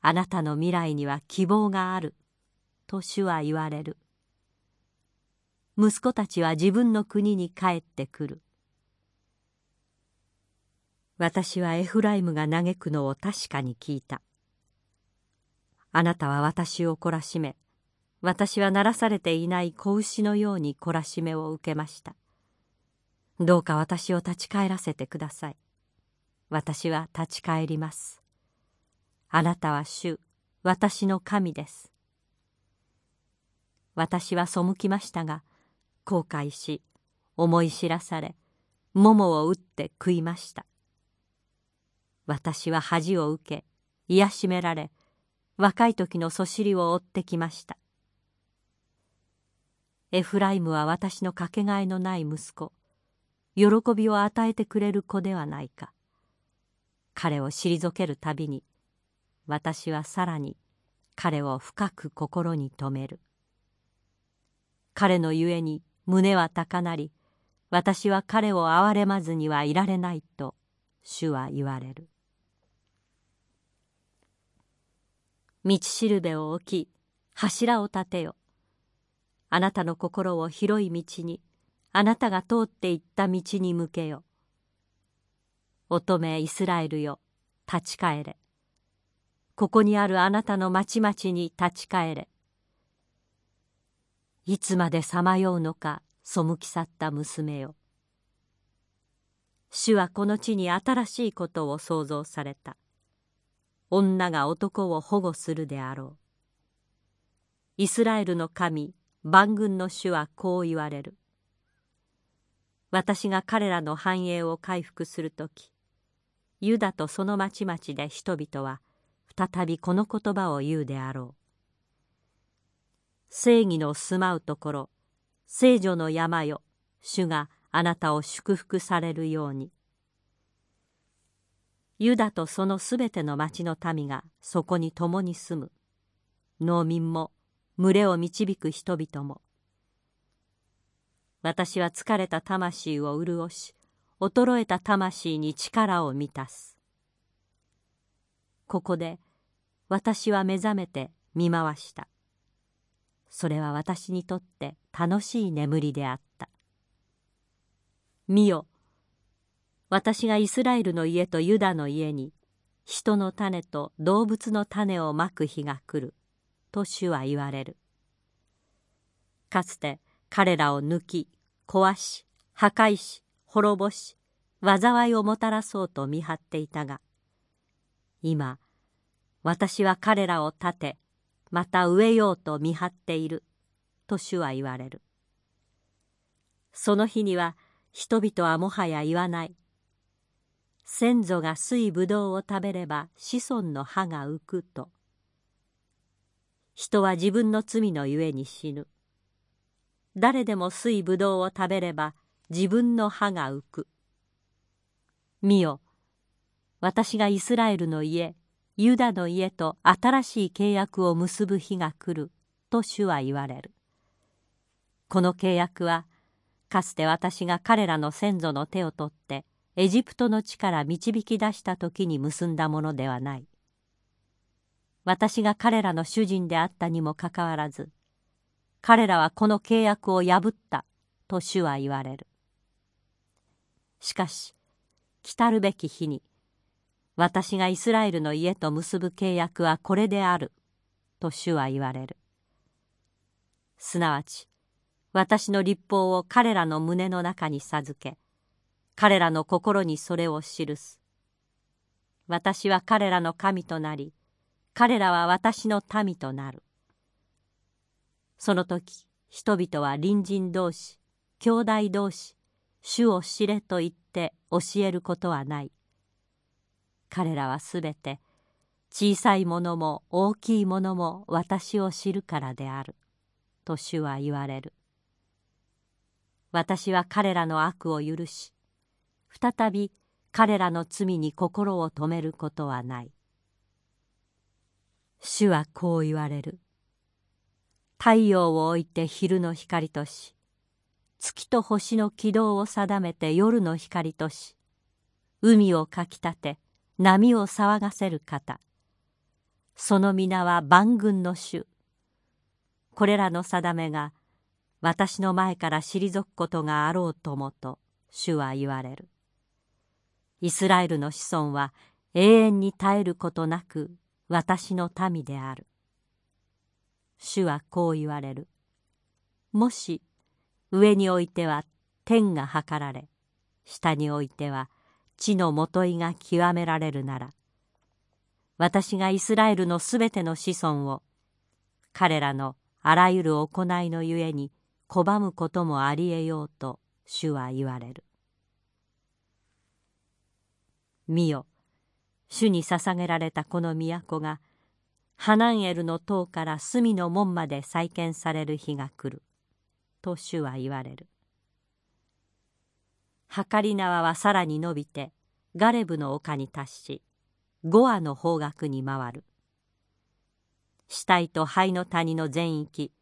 あなたの未来には希望がある。と主は言われる。息子たちは自分の国に帰ってくる。私はエフライムが嘆くのを確かに聞いた。あなたは私を懲らしめ私はならされていない子牛のように懲らしめを受けました。どうか私を立ち返らせてください。私は立ち返ります。あなたは主私の神です。私は背きましたが後悔し思い知らされ桃を打って食いました。私は恥を受け癒しめられ若い時のそしりを追ってきました。エフライムは私のかけがえのない息子喜びを与えてくれる子ではないか。彼を退けるたびに私はさらに彼を深く心に留める。彼のゆえに胸は高鳴り私は彼を憐れまずにはいられないと主は言われる。道しるべを置き柱を立てよ。あなたの心を広い道にあなたが通っていった道に向けよ。乙女イスラエルよ立ち返れ。ここにあるあなたの町々に立ち返れ。いつまでさまようのか背き去った娘よ。主はこの地に新しいことを創造された。女が男を保護するであろう。イスラエルの神万軍の主はこう言われる。私が彼らの繁栄を回復する時ユダとその町々で人々は再びこの言葉を言うであろう。正義の住まうところ聖女の山よ主があなたを祝福されるように。ユダとそのすべての町の民がそこに共に住む。農民も群れを導く人々も。私は疲れた魂を潤し衰えた魂に力を満たす。ここで私は目覚めて見回した。それは私にとって楽しい眠りであった。見よ。私がイスラエルの家とユダの家に人の種と動物の種をまく日が来る。と主は言われる。かつて彼らを抜き壊し破壊し滅ぼし災いをもたらそうと見張っていたが今私は彼らを立てまた植えようと見張っていると主は言われる。その日には人々はもはや言わない。先祖が水ぶどうを食べれば子孫の歯が浮くと。人は自分の罪のゆえに死ぬ。誰でも水ぶどうを食べれば自分の歯が浮く。見よ私がイスラエルの家ユダの家と新しい契約を結ぶ日が来ると主は言われる。この契約はかつて私が彼らの先祖の手を取ってエジプトの地から導き出した時に結んだものではない。私が彼らの主人であったにもかかわらず彼らはこの契約を破ったと主は言われる。しかし来るべき日に私がイスラエルの家と結ぶ契約はこれである。と主は言われる。すなわち私の立法を彼らの胸の中に授け彼らの心にそれを記す。私は彼らの神となり彼らは私の民となる。その時人々は隣人同士兄弟同士主を知れと言って教えることはない。彼らはすべて小さいものも大きいものも私を知るからであると主は言われる。私は彼らの悪を許し再び彼らの罪に心を止めることはない。主はこう言われる。太陽を置いて昼の光とし月と星の軌道を定めて夜の光とし海をかきたて波を騒がせる方。その皆は万軍の主。これらの定めが私の前から退くことがあろうともと主は言われる。イスラエルの子孫は永遠に絶えることなく私の民である。主はこう言われる。もし上においては天が測られ下においては地のもといが極められるなら私がイスラエルのすべての子孫を彼らのあらゆる行いのゆえに拒むこともありえようと主は言われる。見よ主に捧げられたこの都がハナンエルの塔から隅の門まで再建される日が来ると主は言われる計り縄はさらに伸びてガレブの丘に達しゴアの方角に回る。死体と灰の谷の全域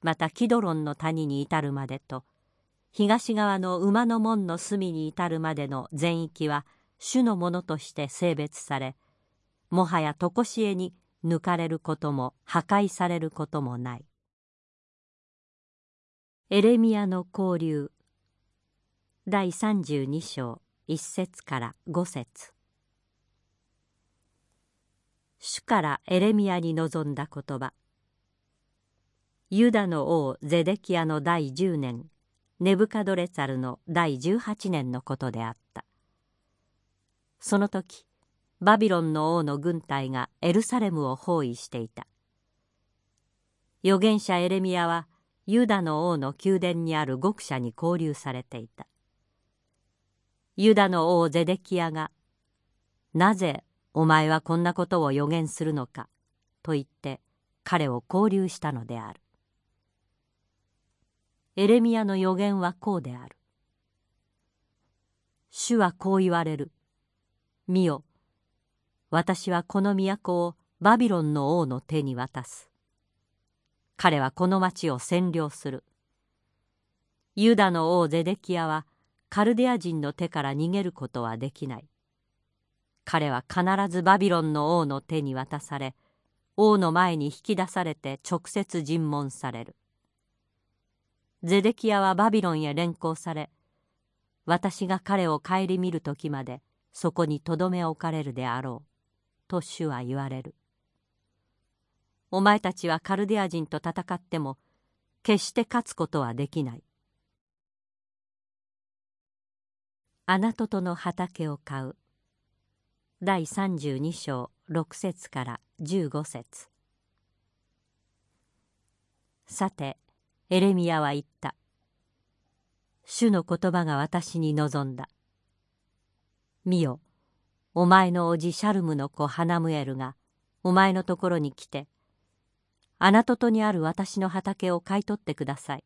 またキドロンの谷に至るまでと東側の馬の門の隅に至るまでの全域は主のものとして性別されもはや常しえに抜かれることも破壊されることもない。エレミアの交流第32章1節から5節。主からエレミアに臨んだ言葉。ユダの王ゼデキアの第10年ネブカドレツァルの第18年のことであった。その時バビロンの王の軍隊がエルサレムを包囲していた。預言者エレミアはユダの王の宮殿にある獄舎に交流されていた。ユダの王ゼデキヤが「なぜお前はこんなことを予言するのか」と言って彼を交流したのである。エレミアの予言はこうである。主はこう言われる。見よ私はこの都をバビロンの王の手に渡す。彼はこの町を占領する。ユダの王ゼデキヤはカルデア人の手から逃げることはできない。彼は必ずバビロンの王の手に渡され王の前に引き出されて直接尋問される。ゼデキヤはバビロンへ連行され私が彼を顧みる時までそこにとどめ置かれるであろうと主は言われる。お前たちはカルデア人と戦っても決して勝つことはできない。アナトトの畑を買う。第32章6節から15節。さてエレミアは言った。主の言葉が私に望んだ。見よお前の叔父シャルムの子ハナムエルがお前のところに来てあなたとにある私の畑を買い取ってください。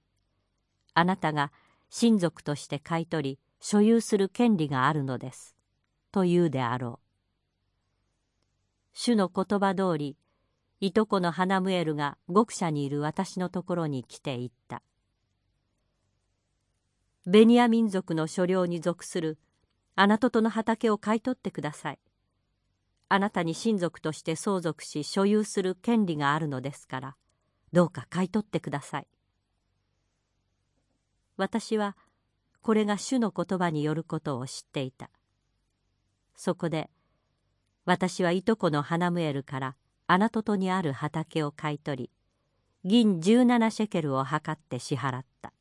あなたが親族として買い取り所有する権利があるのです。と言うであろう。主の言葉通りいとこのハナムエルが獄舎にいる私のところに来て言った。ベニヤ民族の所領に属するあなたとの畑を買い取ってください。あなたに親族として相続し所有する権利があるのですからどうか買い取ってください。私はこれが主の言葉によることを知っていた。そこで私はいとこのハナムエルからアナトトにある畑を買い取り銀17シェケルを測って支払った。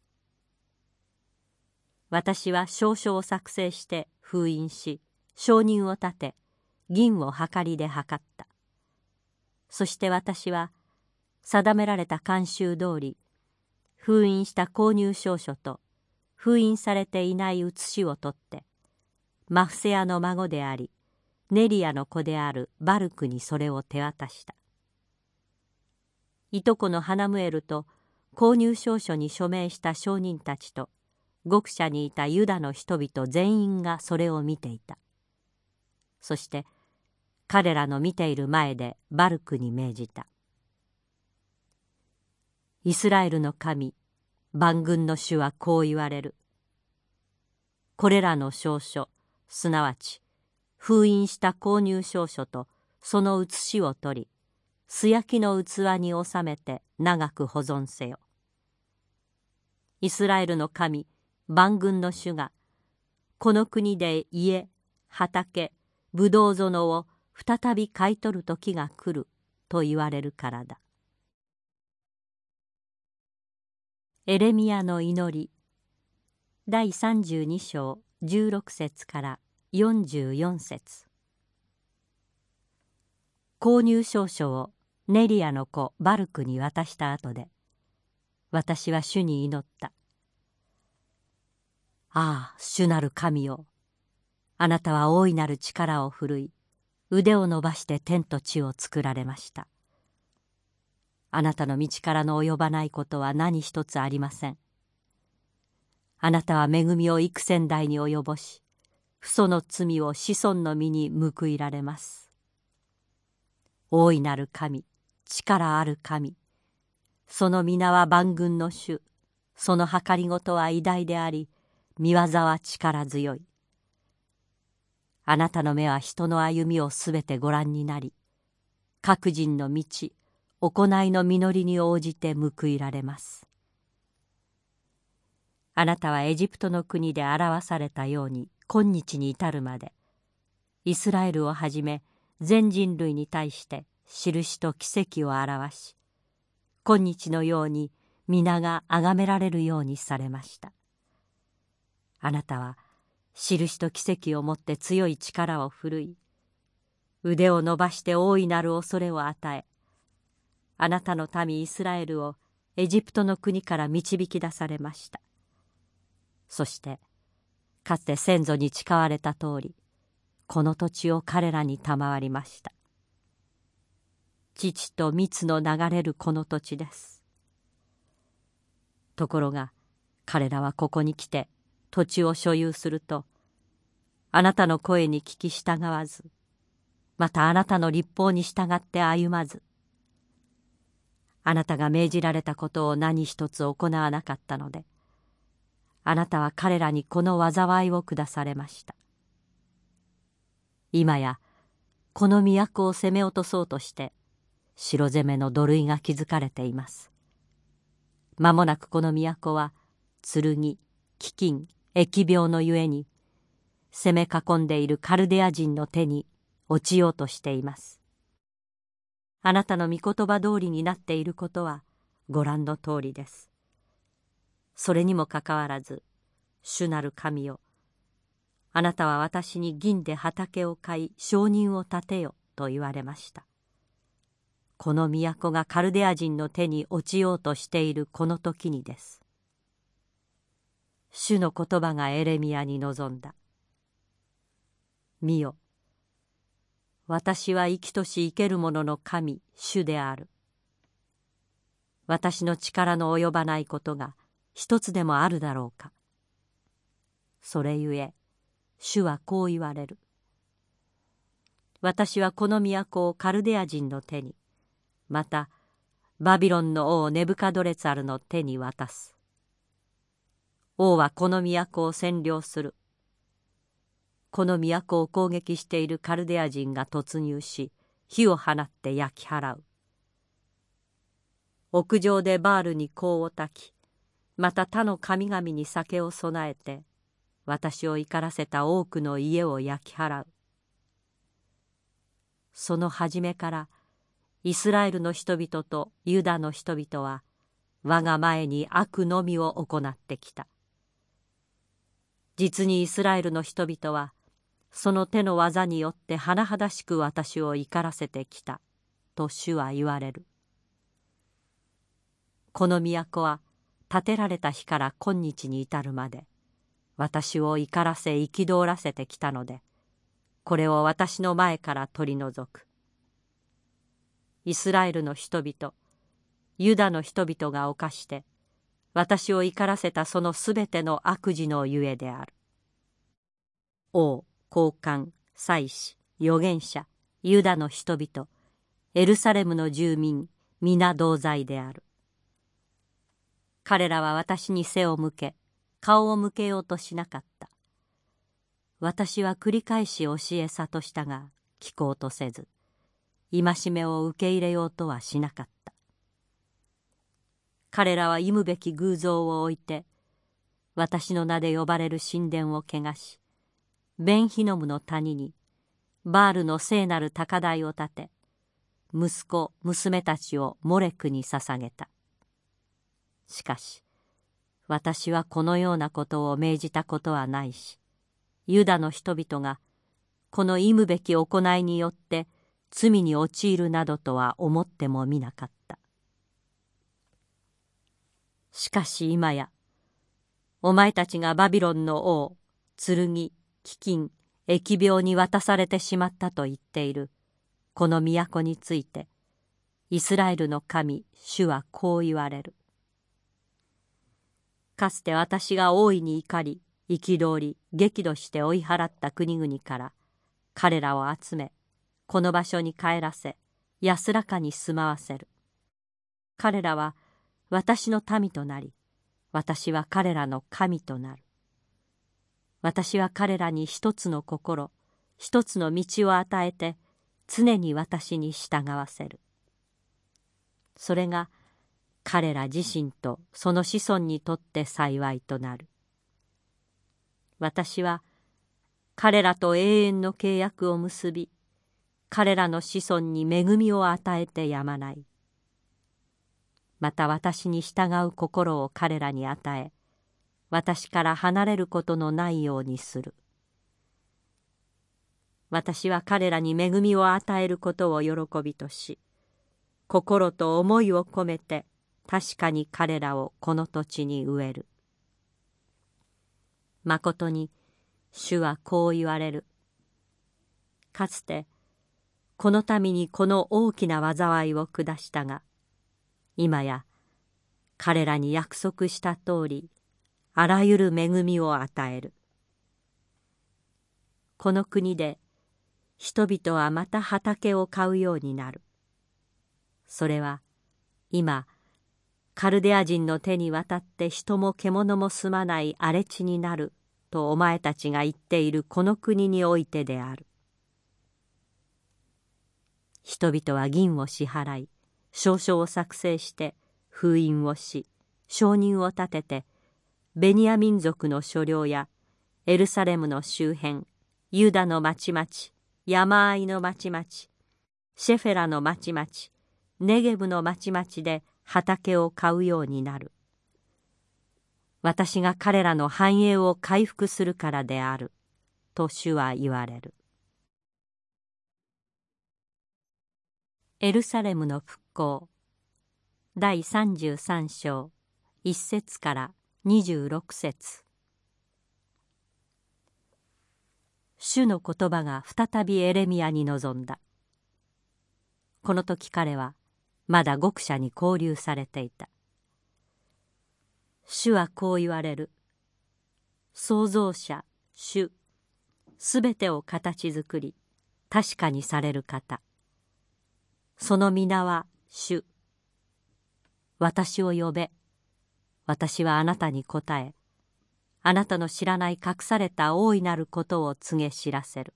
私は証書を作成して封印し証人を立て銀を計りで測った。そして私は定められた慣習通り封印した購入証書と封印されていない写しを取ってマフセヤの孫でありネリアの子であるバルクにそれを手渡した。いとこのハナムエルと購入証書に署名した証人たちと獄舎にいたユダの人々全員がそれを見ていた。そして彼らの見ている前でバルクに命じた。イスラエルの神万軍の主はこう言われる。これらの証書すなわち封印した購入証書とその写しを取り素焼きの器に収めて長く保存せよ。イスラエルの神万軍の主がこの国で家畑ぶどう園を再び買い取る時が来ると言われるからだ。エレミアの祈り。第32章16節から44節。購入証書をネリアの子バルクに渡した後で私は主に祈った「ああ主なる神よ。あなたは大いなる力を振るい腕を伸ばして天と地を作られました。あなたの道からの及ばないことは何一つありません。あなたは恵みを幾千代に及ぼし父祖の罪を子孫の身に報いられます。大いなる神力ある神その皆は万軍の主その計りごとは偉大であり見業は力強い。あなたの目は人の歩みをすべてご覧になり各人の道行いの実りに応じて報いられます。あなたはエジプトの国で表されたように今日に至るまでイスラエルをはじめ全人類に対して印と奇跡を表し今日のように皆が崇められるようにされました。あなたは印と奇跡をもって強い力を振るい腕を伸ばして大いなる恐れを与えあなたの民イスラエルをエジプトの国から導き出されました。そしてかつて先祖に誓われた通りこの土地を彼らに賜りました。父と蜜の流れるこの土地です。ところが彼らはここに来て土地を所有するとあなたの声に聞き従わずまたあなたの立法に従って歩まずあなたが命じられたことを何一つ行わなかったのであなたは彼らにこの災いを下されました。今やこの都を攻め落とそうとして城攻めの土塁が築かれています。間もなくこの都は剣飢饉疫病のゆえに攻め囲んでいるカルデア人の手に落ちようとしています。あなたの御言葉通りになっていることはご覧の通りです。それにもかかわらず主なる神よあなたは私に銀で畑を買い証人を立てよと言われました。この都がカルデア人の手に落ちようとしているこの時にです。主の言葉がエレミアに臨んだ。見よ私は生きとし生ける者の神主である。私の力の及ばないことが一つでもあるだろうか。それゆえ主はこう言われる。私はこの都をカルデア人の手にまたバビロンの王ネブカドレツァルの手に渡す。王はこの都を占領する。この都を攻撃しているカルデア人が突入し火を放って焼き払う。屋上でバールに香を焚きまた他の神々に酒を供えて私を怒らせた多くの家を焼き払う。その初めからイスラエルの人々とユダの人々は我が前に悪のみを行ってきた。実にイスラエルの人々はその手の技によって甚だしく私を怒らせてきたと主は言われる。この都は建てられた日から今日に至るまで私を怒らせ憤らせてきたのでこれを私の前から取り除く。イスラエルの人々ユダの人々が犯して私を怒らせたそのすべての悪事のゆえである。王、高官、祭司、預言者、ユダの人々、エルサレムの住民、皆同罪である。彼らは私に背を向け、顔を向けようとしなかった。私は繰り返し教え諭したが、聞こうとせず、戒めを受け入れようとはしなかった彼らは忌むべき偶像を置いて私の名で呼ばれる神殿を汚しベンヒノムの谷にバールの聖なる高台を建て息子娘たちをモレクに捧げた。しかし私はこのようなことを命じたことはないしユダの人々がこの忌むべき行いによって罪に陥るなどとは思ってもみなかった。しかし今やお前たちがバビロンの王剣飢饉疫病に渡されてしまったと言っている。この都についてイスラエルの神主はこう言われる。かつて私が大いに怒り憤り激怒して追い払った国々から彼らを集めこの場所に帰らせ安らかに住まわせる。彼らは私の民となり私は彼らの神となる。私は彼らに一つの心一つの道を与えて常に私に従わせる。それが彼ら自身とその子孫にとって幸いとなる。私は彼らと永遠の契約を結び彼らの子孫に恵みを与えてやまない。また私に従う心を彼らに与え私から離れることのないようにする。私は彼らに恵みを与えることを喜びとし心と思いを込めて確かに彼らをこの土地に植える。まことに主はこう言われる。かつてこの民にこの大きな災いを下したが今や彼らに約束した通りあらゆる恵みを与える。この国で人々はまた畑を買うようになる。それは今カルデア人の手に渡って人も獣も住まない荒れ地になるとお前たちが言っているこの国においてである。人々は銀を支払い証書を作成して封印をし証人を立ててベニヤ民族の所領やエルサレムの周辺ユダの町々山あいの町々シェフェラの町々ネゲブの町々で畑を買うようになる。私が彼らの繁栄を回復するからであると主は言われる。エルサレムの復興。第33章1節から26節。主の言葉が再びエレミアに臨んだ。この時彼はまだ獄舎に拘留されていた。主はこう言われる。創造者主すべてを形作り確かにされる方。その皆は主。私を呼べ。私はあなたに答えあなたの知らない隠された大いなることを告げ知らせる。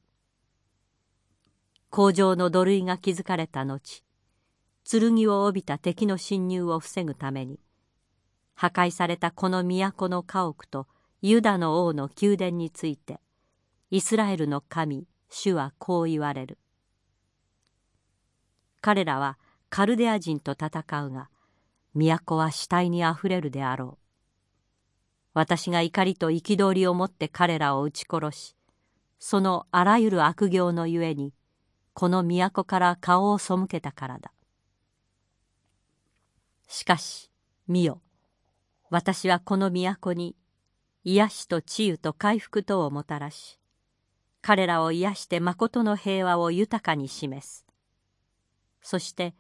工場の土塁が築かれた後剣を帯びた敵の侵入を防ぐために破壊されたこの都の家屋とユダの王の宮殿についてイスラエルの神主はこう言われる。彼らはカルデア人と戦うが都は死体にあふれるであろう。私が怒りと憤りをもって彼らを撃ち殺しそのあらゆる悪行のゆえにこの都から顔を背けたからだ。しかし見よ。私はこの都に癒しと治癒と回復とをもたらし彼らを癒してまことの平和を豊かに示す。そして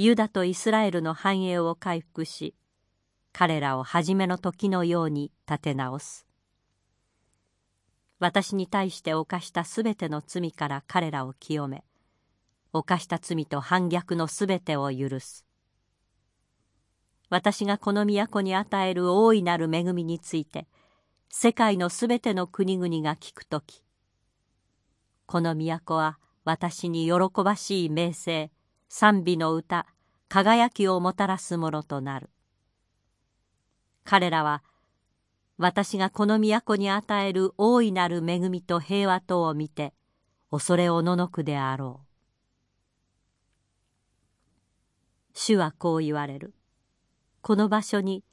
ユダとイスラエルの繁栄を回復し彼らを初めの時のように立て直す。私に対して犯したすべての罪から彼らを清め犯した罪と反逆のすべてを許す。私がこの都に与える大いなる恵みについて世界のすべての国々が聞くときこの都は私に喜ばしい名声賛美の歌輝きをもたらすものとなる。彼らは私がこの都に与える大いなる恵みと平和とを見て恐れおののくであろう。主はこう言われる。この場所に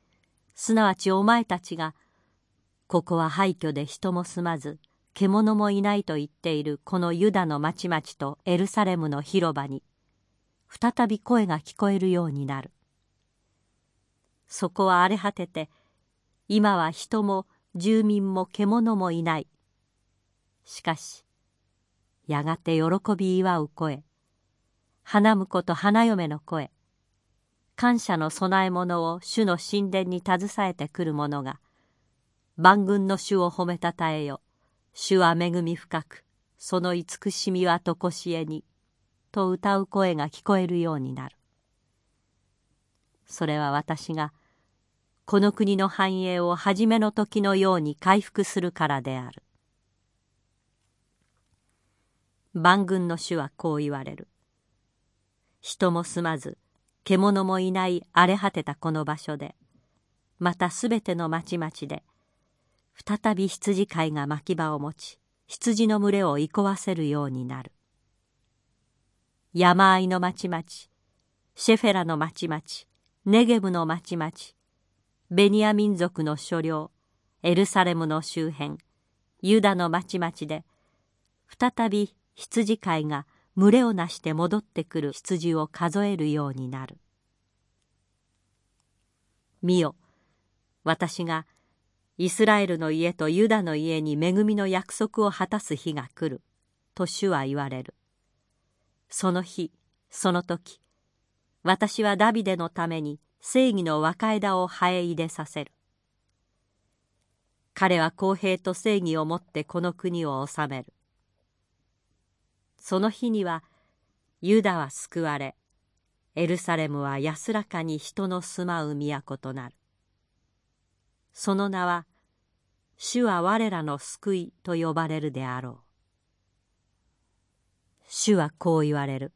すなわちお前たちがここは廃墟で人も住まず獣もいないと言っているこのユダの町々とエルサレムの広場に再び声が聞こえるようになる。そこは荒れ果てて今は人も住民も獣もいない。しかしやがて喜び祝う声花婿と花嫁の声感謝の供え物を主の神殿に携えてくる者が万軍の主を褒めたたえよ主は恵み深くその慈しみはとこしえにと歌う声が聞こえるようになる。それは私がこの国の繁栄を初めの時のように回復するからである。万軍の主はこう言われる。人も住まず獣もいない荒れ果てたこの場所でまたすべての町々で再び羊飼いが牧場を持ち羊の群れを憩わせるようになる。山あいの町々シェフェラの町々ネゲブの町々ベニヤ民族の所領エルサレムの周辺ユダの町々で再び羊飼いが群れをなして戻ってくる羊を数えるようになる。見よ私がイスラエルの家とユダの家に恵みの約束を果たす日が来ると主は言われるその日その時私はダビデのために正義の若枝を生え入れさせる。彼は公平と正義をもってこの国を治める。その日にはユダは救われエルサレムは安らかに人の住まう都となる。その名は主は我らの救いと呼ばれるであろう。主はこう言われる。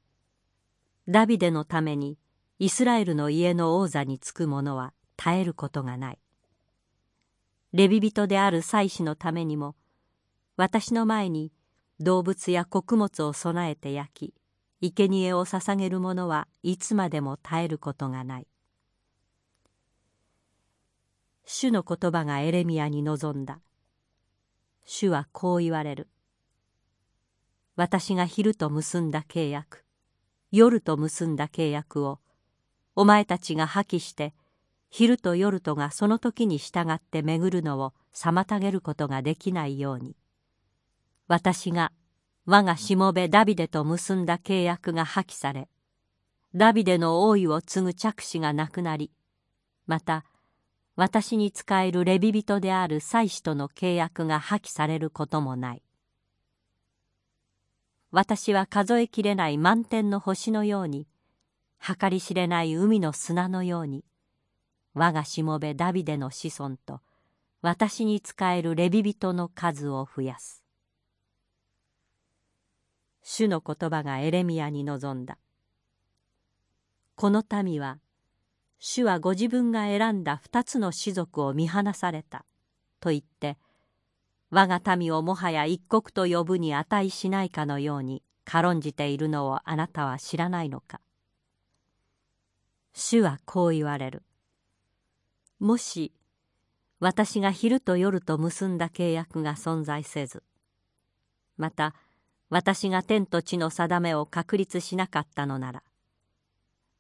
ダビデのためにイスラエルの家の王座につく者は絶えることがない。レビ人である祭司のためにも私の前に動物や穀物を備えて焼き生贄を捧げる者はいつまでも絶えることがない。主の言葉がエレミアに臨んだ。主はこう言われる。私が昼と結んだ契約夜と結んだ契約をお前たちが破棄して昼と夜とがその時に従って巡るのを妨げることができないように。私が我がしもべダビデと結んだ契約が破棄されダビデの王位を継ぐ着手がなくなりまた私に仕えるレビ人である祭司との契約が破棄されることもない。私は数えきれない満天の星のように計り知れない海の砂のように我がしもべダビデの子孫と私に仕えるレビ人の数を増やす。主の言葉がエレミアに臨んだ。この民は主はご自分が選んだ二つの士族を見放されたと言って我が民をもはや一国と呼ぶに値しないかのように軽んじているのをあなたは知らないのか。主はこう言われる。もし私が昼と夜と結んだ契約が存在せずまた私が天と地の定めを確立しなかったのなら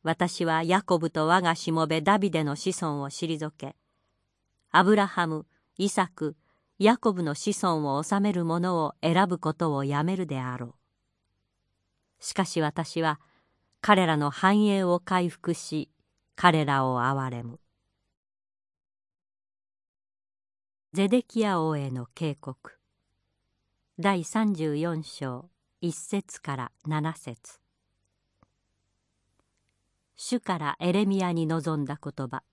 私はヤコブと我がしもべダビデの子孫を退けアブラハムイサクヤコブの子孫を治める者を選ぶことをやめるであろう。しかし私は彼らの繁栄を回復し彼らを憐れむ。ゼデキヤ王への警告。第34章1節から7節。主からエレミアに臨んだ言葉。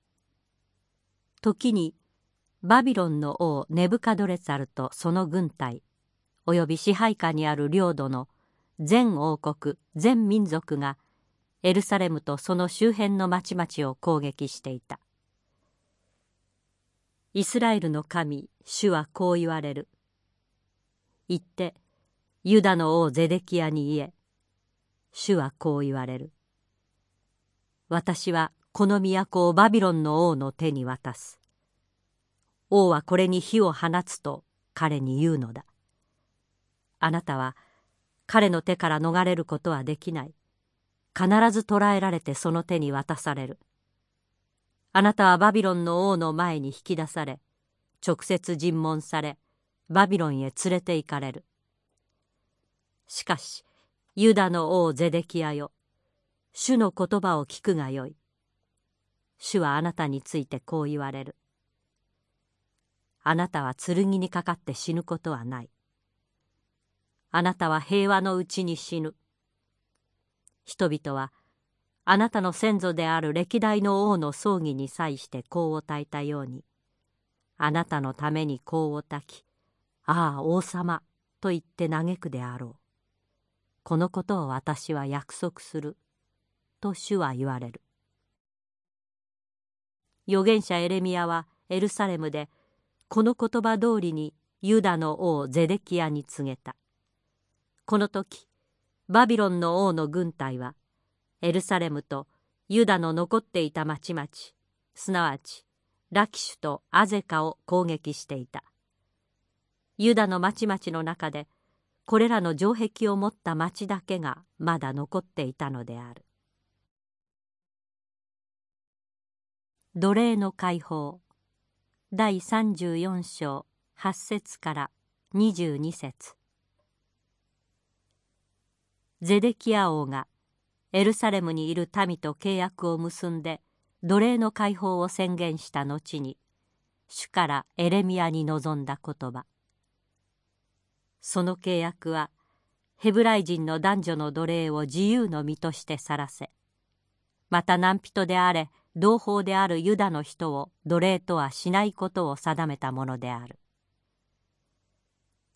時にバビロンの王ネブカドレツァルとその軍隊および支配下にある領土の全王国全民族がエルサレムとその周辺の町々を攻撃していた。イスラエルの神主はこう言われる。言ってユダの王ゼデキヤに言え。主はこう言われる。私はこの都をバビロンの王の手に渡す。王はこれに火を放つと彼に言うのだ。あなたは彼の手から逃れることはできない。必ず捕らえられてその手に渡される。あなたはバビロンの王の前に引き出され直接尋問されバビロンへ連れて行かれる。しかしユダの王ゼデキヤよ主の言葉を聞くがよい。主はあなたについてこう言われる。あなたは剣にかかって死ぬことはない。あなたは平和のうちに死ぬ。人々はあなたの先祖である歴代の王の葬儀に際して香を焚いたようにあなたのために香を焚きああ王様と言って嘆くであろう。このことを私は約束する。と主は言われる。預言者エレミヤはエルサレムでこの言葉通りにユダの王ゼデキヤに告げた。この時バビロンの王の軍隊はエルサレムとユダの残っていた町々すなわちラキシュとアゼカを攻撃していた。ユダの町々の中でこれらの城壁を持った町だけがまだ残っていたのである。奴隷の解放。第34章8節から22節。ゼデキヤ王がエルサレムにいる民と契約を結んで奴隷の解放を宣言した後に主からエレミアに臨んだ言葉。その契約はヘブライ人の男女の奴隷を自由の身として去らせまた何人であれ同胞であるユダの人を奴隷とはしないことを定めたものである。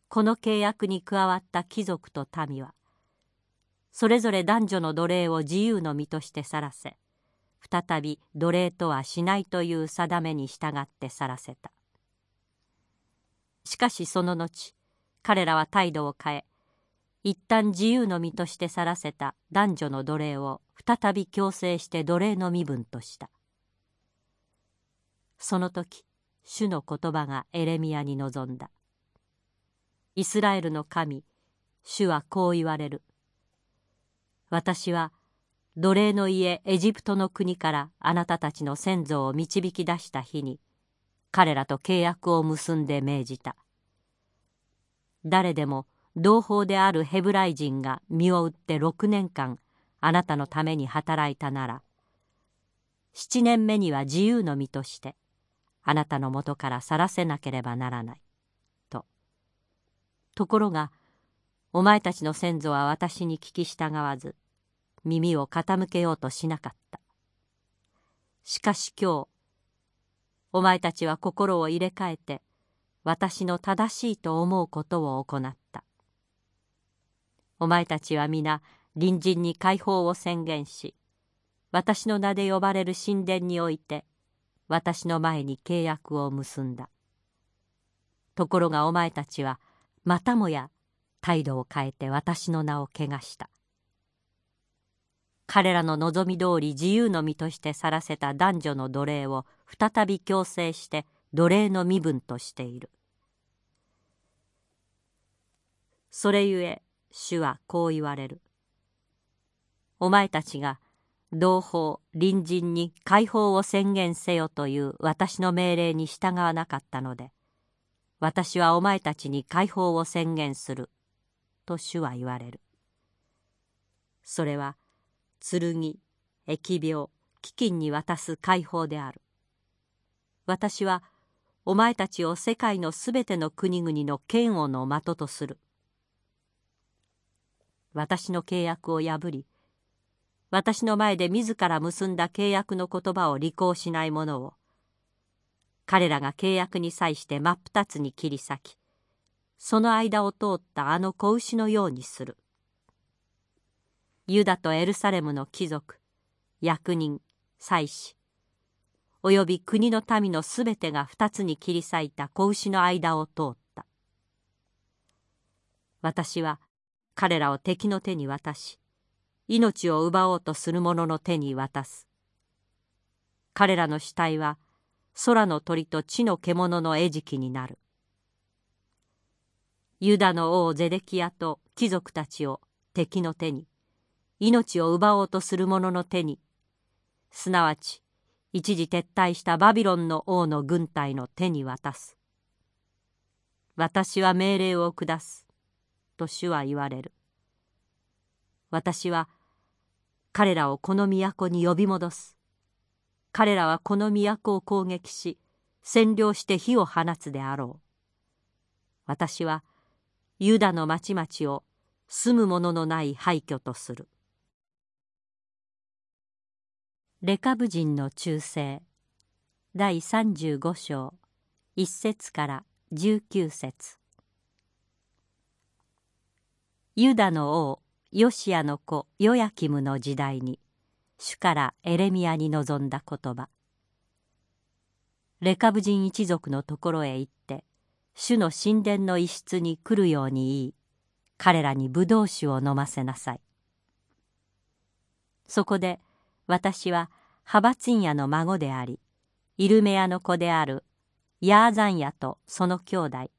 この契約に加わった貴族と民はそれぞれ男女の奴隷を自由の身として去らせ再び奴隷とはしないという定めに従って去らせた。しかしその後彼らは態度を変え一旦自由の身として去らせた男女の奴隷を再び強制して奴隷の身分とした。その時主の言葉がエレミアに臨んだ。イスラエルの神主はこう言われる。私は奴隷の家エジプトの国からあなたたちの先祖を導き出した日に彼らと契約を結んで命じた。誰でも同胞であるヘブライ人が身を売って6年間あなたのために働いたなら7年目には自由の身としてあなたのもとから去らせなければならない」と。ところがお前たちの先祖は私に聞き従わず耳を傾けようとしなかった。しかし今日お前たちは心を入れ替えて私の正しいと思うことを行った。お前たちは皆隣人に解放を宣言し私の名で呼ばれる神殿において私の前に契約を結んだ。ところがお前たちはまたもや態度を変えて私の名を汚した。彼らの望み通り自由の身として去らせた男女の奴隷を再び強制して奴隷の身分としている。それゆえ主はこう言われる。お前たちが同胞隣人に解放を宣言せよという私の命令に従わなかったので私はお前たちに解放を宣言すると主は言われる。それは剣疫病飢饉に渡す解放である。私はお前たちを世界のすべての国々の嫌悪の的とする。私の契約を破り私の前で自ら結んだ契約の言葉を履行しない者を彼らが契約に際して真っ二つに切り裂きその間を通ったあの子牛のようにする。ユダとエルサレムの貴族役人祭司および国の民のすべてが二つに切り裂いた子牛の間を通った。私は彼らを敵の手に渡し命を奪おうとする者の手に渡す。彼らの死体は空の鳥と地の獣の餌食になる。ユダの王ゼデキヤと貴族たちを敵の手に命を奪おうとする者の手にすなわち一時撤退したバビロンの王の軍隊の手に渡す。私は命令を下すと主は言われる。私は彼らをこの都に呼び戻す。彼らはこの都を攻撃し占領して火を放つであろう。私はユダの町々を住む者のない廃墟とする。レカブ人の忠誠。第35章1節から19節。ユダの王ヨシアの子ヨヤキムの時代に主からエレミアに臨んだ言葉。レカブ人一族のところへ行って主の神殿の一室に来るように言い彼らにブドウ酒を飲ませなさい。そこで私はハバツンヤの孫でありイルメヤの子であるヤーザンヤとその兄弟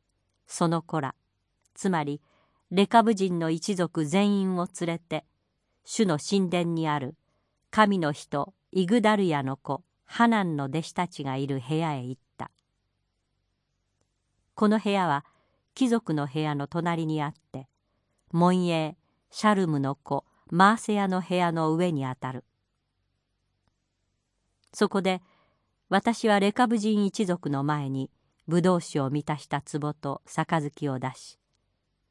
その子らつまりレカブ人の一族全員を連れて主の神殿にある神の人イグダルヤの子ハナンの弟子たちがいる部屋へ行った。この部屋は貴族の部屋の隣にあって門営シャルムの子マーセヤの部屋の上にあたる。そこで私はレカブ人一族の前にブドウ酒を満たした壺と杯を出し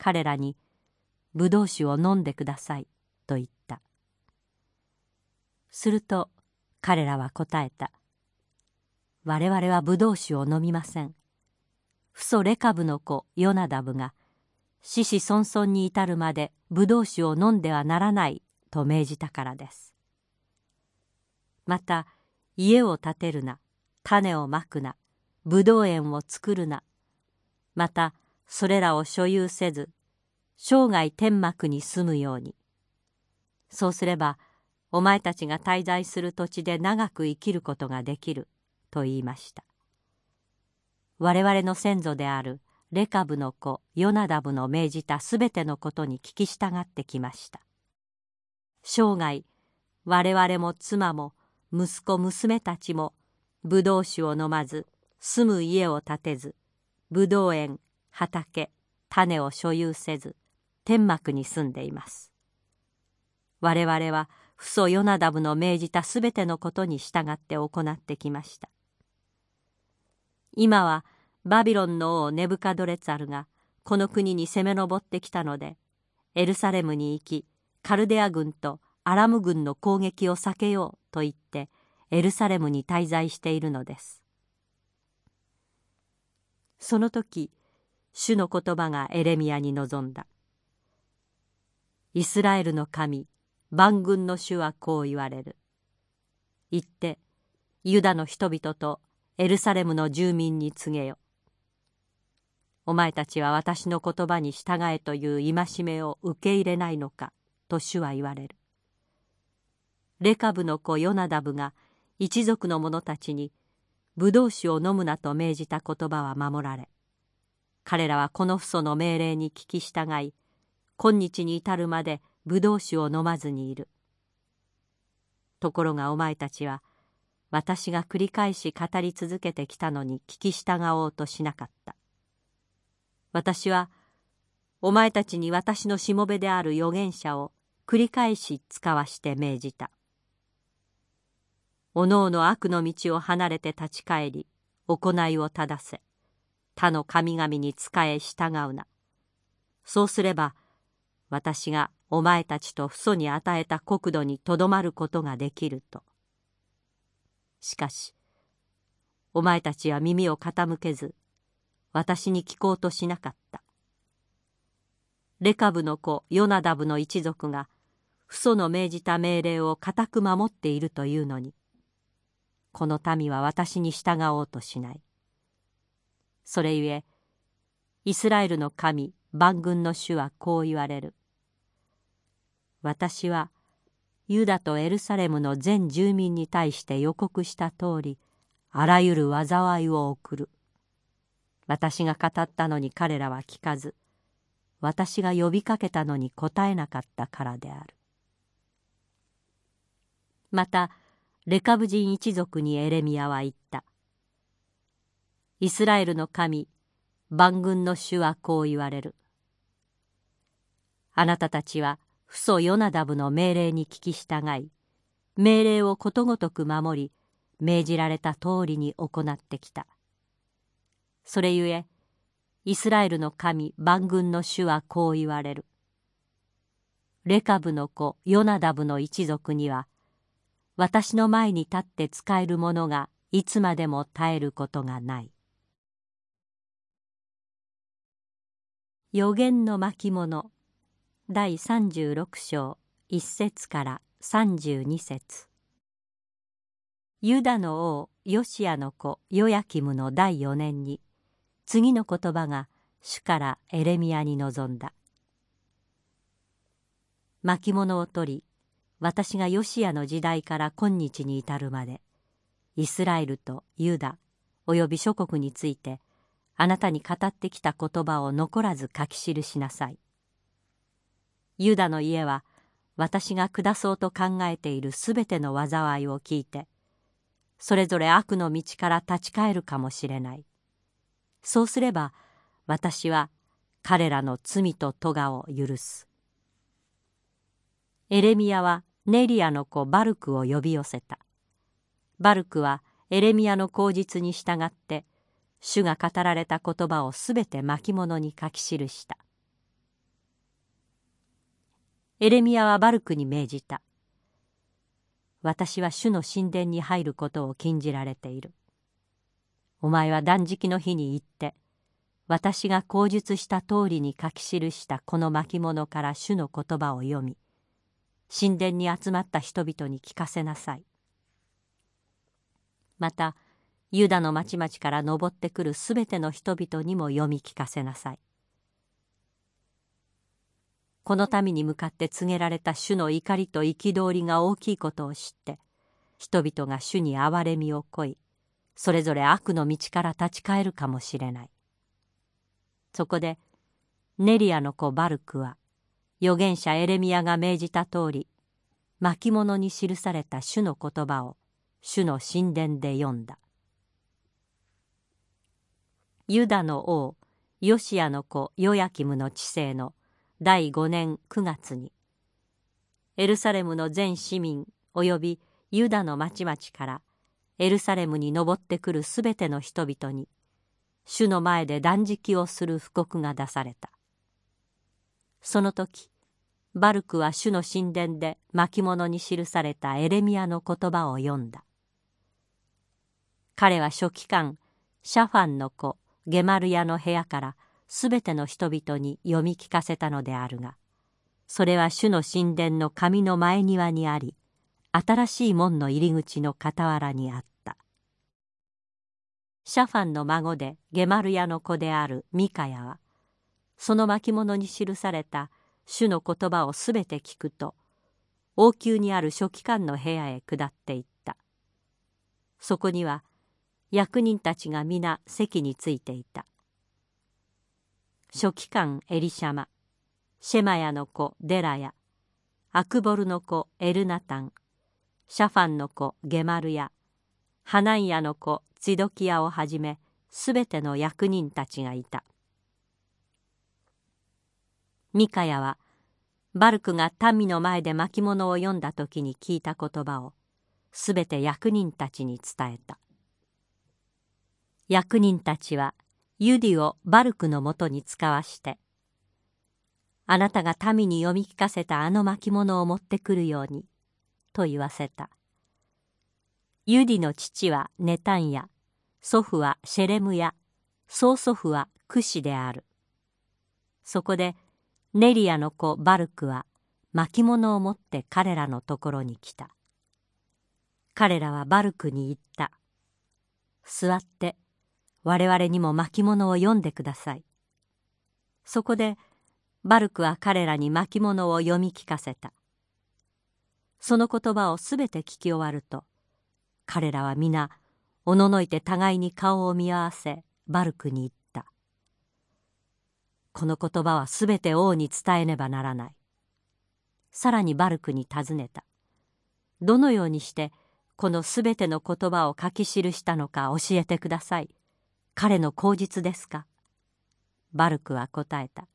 彼らに「ブドウ酒を飲んでください」と言った。すると彼らは答えた「我々はブドウ酒を飲みません」父祖レカブの子ヨナダブが子子孫孫に至るまでブドウ酒を飲んではならないと命じたからです。また家を建てるな種をまくなぶどう園を作るな。またそれらを所有せず生涯天幕に住むように。そうすればお前たちが滞在する土地で長く生きることができると言いました。我々の先祖であるレカブの子ヨナダブの命じたすべてのことに聞き従ってきました。生涯我々も妻も息子娘たちもブドウ酒を飲まず住む家を建てずブドウ園畑種を所有せず天幕に住んでいます。我々は父祖ヨナダブの命じたすべてのことに従って行ってきました。今はバビロンの王ネブカドレツァルがこの国に攻め上ってきたのでエルサレムに行きカルデア軍とアラム軍の攻撃を避けようと言ってエルサレムに滞在しているのです。その時主の言葉がエレミアに臨んだ。イスラエルの神万軍の主はこう言われる。言ってユダの人々とエルサレムの住民に告げよ。お前たちは私の言葉に従えという戒めを受け入れないのかと主は言われる。レカブの子ヨナダブが一族の者たちにブドウ酒を飲むなと命じた言葉は守られ彼らはこの父祖の命令に聞き従い今日に至るまでブドウ酒を飲まずにいる。ところがお前たちは私が繰り返し語り続けてきたのに聞き従おうとしなかった。私はお前たちに私のしもべである預言者を繰り返し使わして命じた。おのおの悪の道を離れて立ち返り行いを正せ。他の神々に仕え従うな。そうすれば私がお前たちと父祖に与えた国土にとどまることができると。しかしお前たちは耳を傾けず私に聞こうとしなかった。レカブの子ヨナダブの一族が父祖の命じた命令を固く守っているというのにこの民は私に従おうとしない。それゆえイスラエルの神万軍の主はこう言われる。私はユダとエルサレムの全住民に対して予告した通りあらゆる災いを送る。私が語ったのに彼らは聞かず私が呼びかけたのに答えなかったからである。またレカブ人一族にエレミヤは言った。イスラエルの神万軍の主はこう言われる。あなたたちは父祖ヨナダブの命令に聞き従い命令をことごとく守り命じられた通りに行ってきた。それゆえイスラエルの神万軍の主はこう言われる。レカブの子ヨナダブの一族には私の前に立って使えるものがいつまでも絶えることがない。予言の巻物。第36章1節から32節。ユダの王ヨシアの子ヨヤキムの第4年に次の言葉が主からエレミアに臨んだ。巻物を取り私がヨシアの時代から今日に至るまでイスラエルとユダおよび諸国についてあなたに語ってきた言葉を残らず書き記しなさい。ユダの家は私が下そうと考えているすべての災いを聞いてそれぞれ悪の道から立ち返るかもしれない。そうすれば私は彼らの罪と咎を許す。エレミヤはネリアの子バルクを呼び寄せた。バルクはエレミヤの口実に従って主が語られた言葉をすべて巻物に書き記した。エレミヤはバルクに命じた。私は主の神殿に入ることを禁じられている。お前は断食の日に行って私が口述した通りに書き記したこの巻物から主の言葉を読み神殿に集まった人々に聞かせなさい。またユダの町々から登ってくるすべての人々にも読み聞かせなさい。この民に向かって告げられた主の怒りと憤りが大きいことを知って人々が主に憐れみをこいそれぞれ悪の道から立ち返るかもしれないそこでネリアの子バルクは預言者エレミアが命じた通り巻物に記された主の言葉を主の神殿で読んだユダの王ヨシアの子ヨヤキムの治世の第5年9月にエルサレムの全市民およびユダの町々からエルサレムに登ってくるすべての人々に主の前で断食をする布告が出された。その時バルクは主の神殿で巻物に記されたエレミアの言葉を読んだ。彼は書記官シャファンの子ゲマルヤの部屋からすべての人々に読み聞かせたのであるがそれは主の神殿の神の前庭にあり新しい門の入り口の傍らにあった。シャファンの孫でゲマルヤの子であるミカヤはその巻物に記された主の言葉をすべて聞くと王宮にある書記官の部屋へ下っていった。そこには役人たちが皆席についていた。書記官エリシャマシェマヤの子デラヤアクボルの子エルナタンシャファンの子ゲマルヤハナンヤの子ツィドキヤをはじめすべての役人たちがいた。ミカヤはバルクが民の前で巻物を読んだ時に聞いた言葉をすべて役人たちに伝えた。役人たちはユディをバルクのもとに使わしてあなたが民に読み聞かせたあの巻物を持ってくるようにと言わせた。ユディの父はネタンヤ祖父はシェレムヤ曽祖父はクシである。そこでネリアの子バルクは巻物を持って彼らのところに来た。彼らはバルクに言った。座って我々にも巻物を読んでください。そこでバルクは彼らに巻物を読み聞かせた。その言葉をすべて聞き終わると彼らは皆おののいて互いに顔を見合わせバルクに言った。この言葉はすべて王に伝えねばならない。さらにバルクに尋ねた。どのようにしてこのすべての言葉を書き記したのか教えてください。彼の口実ですか？バルクは答えた。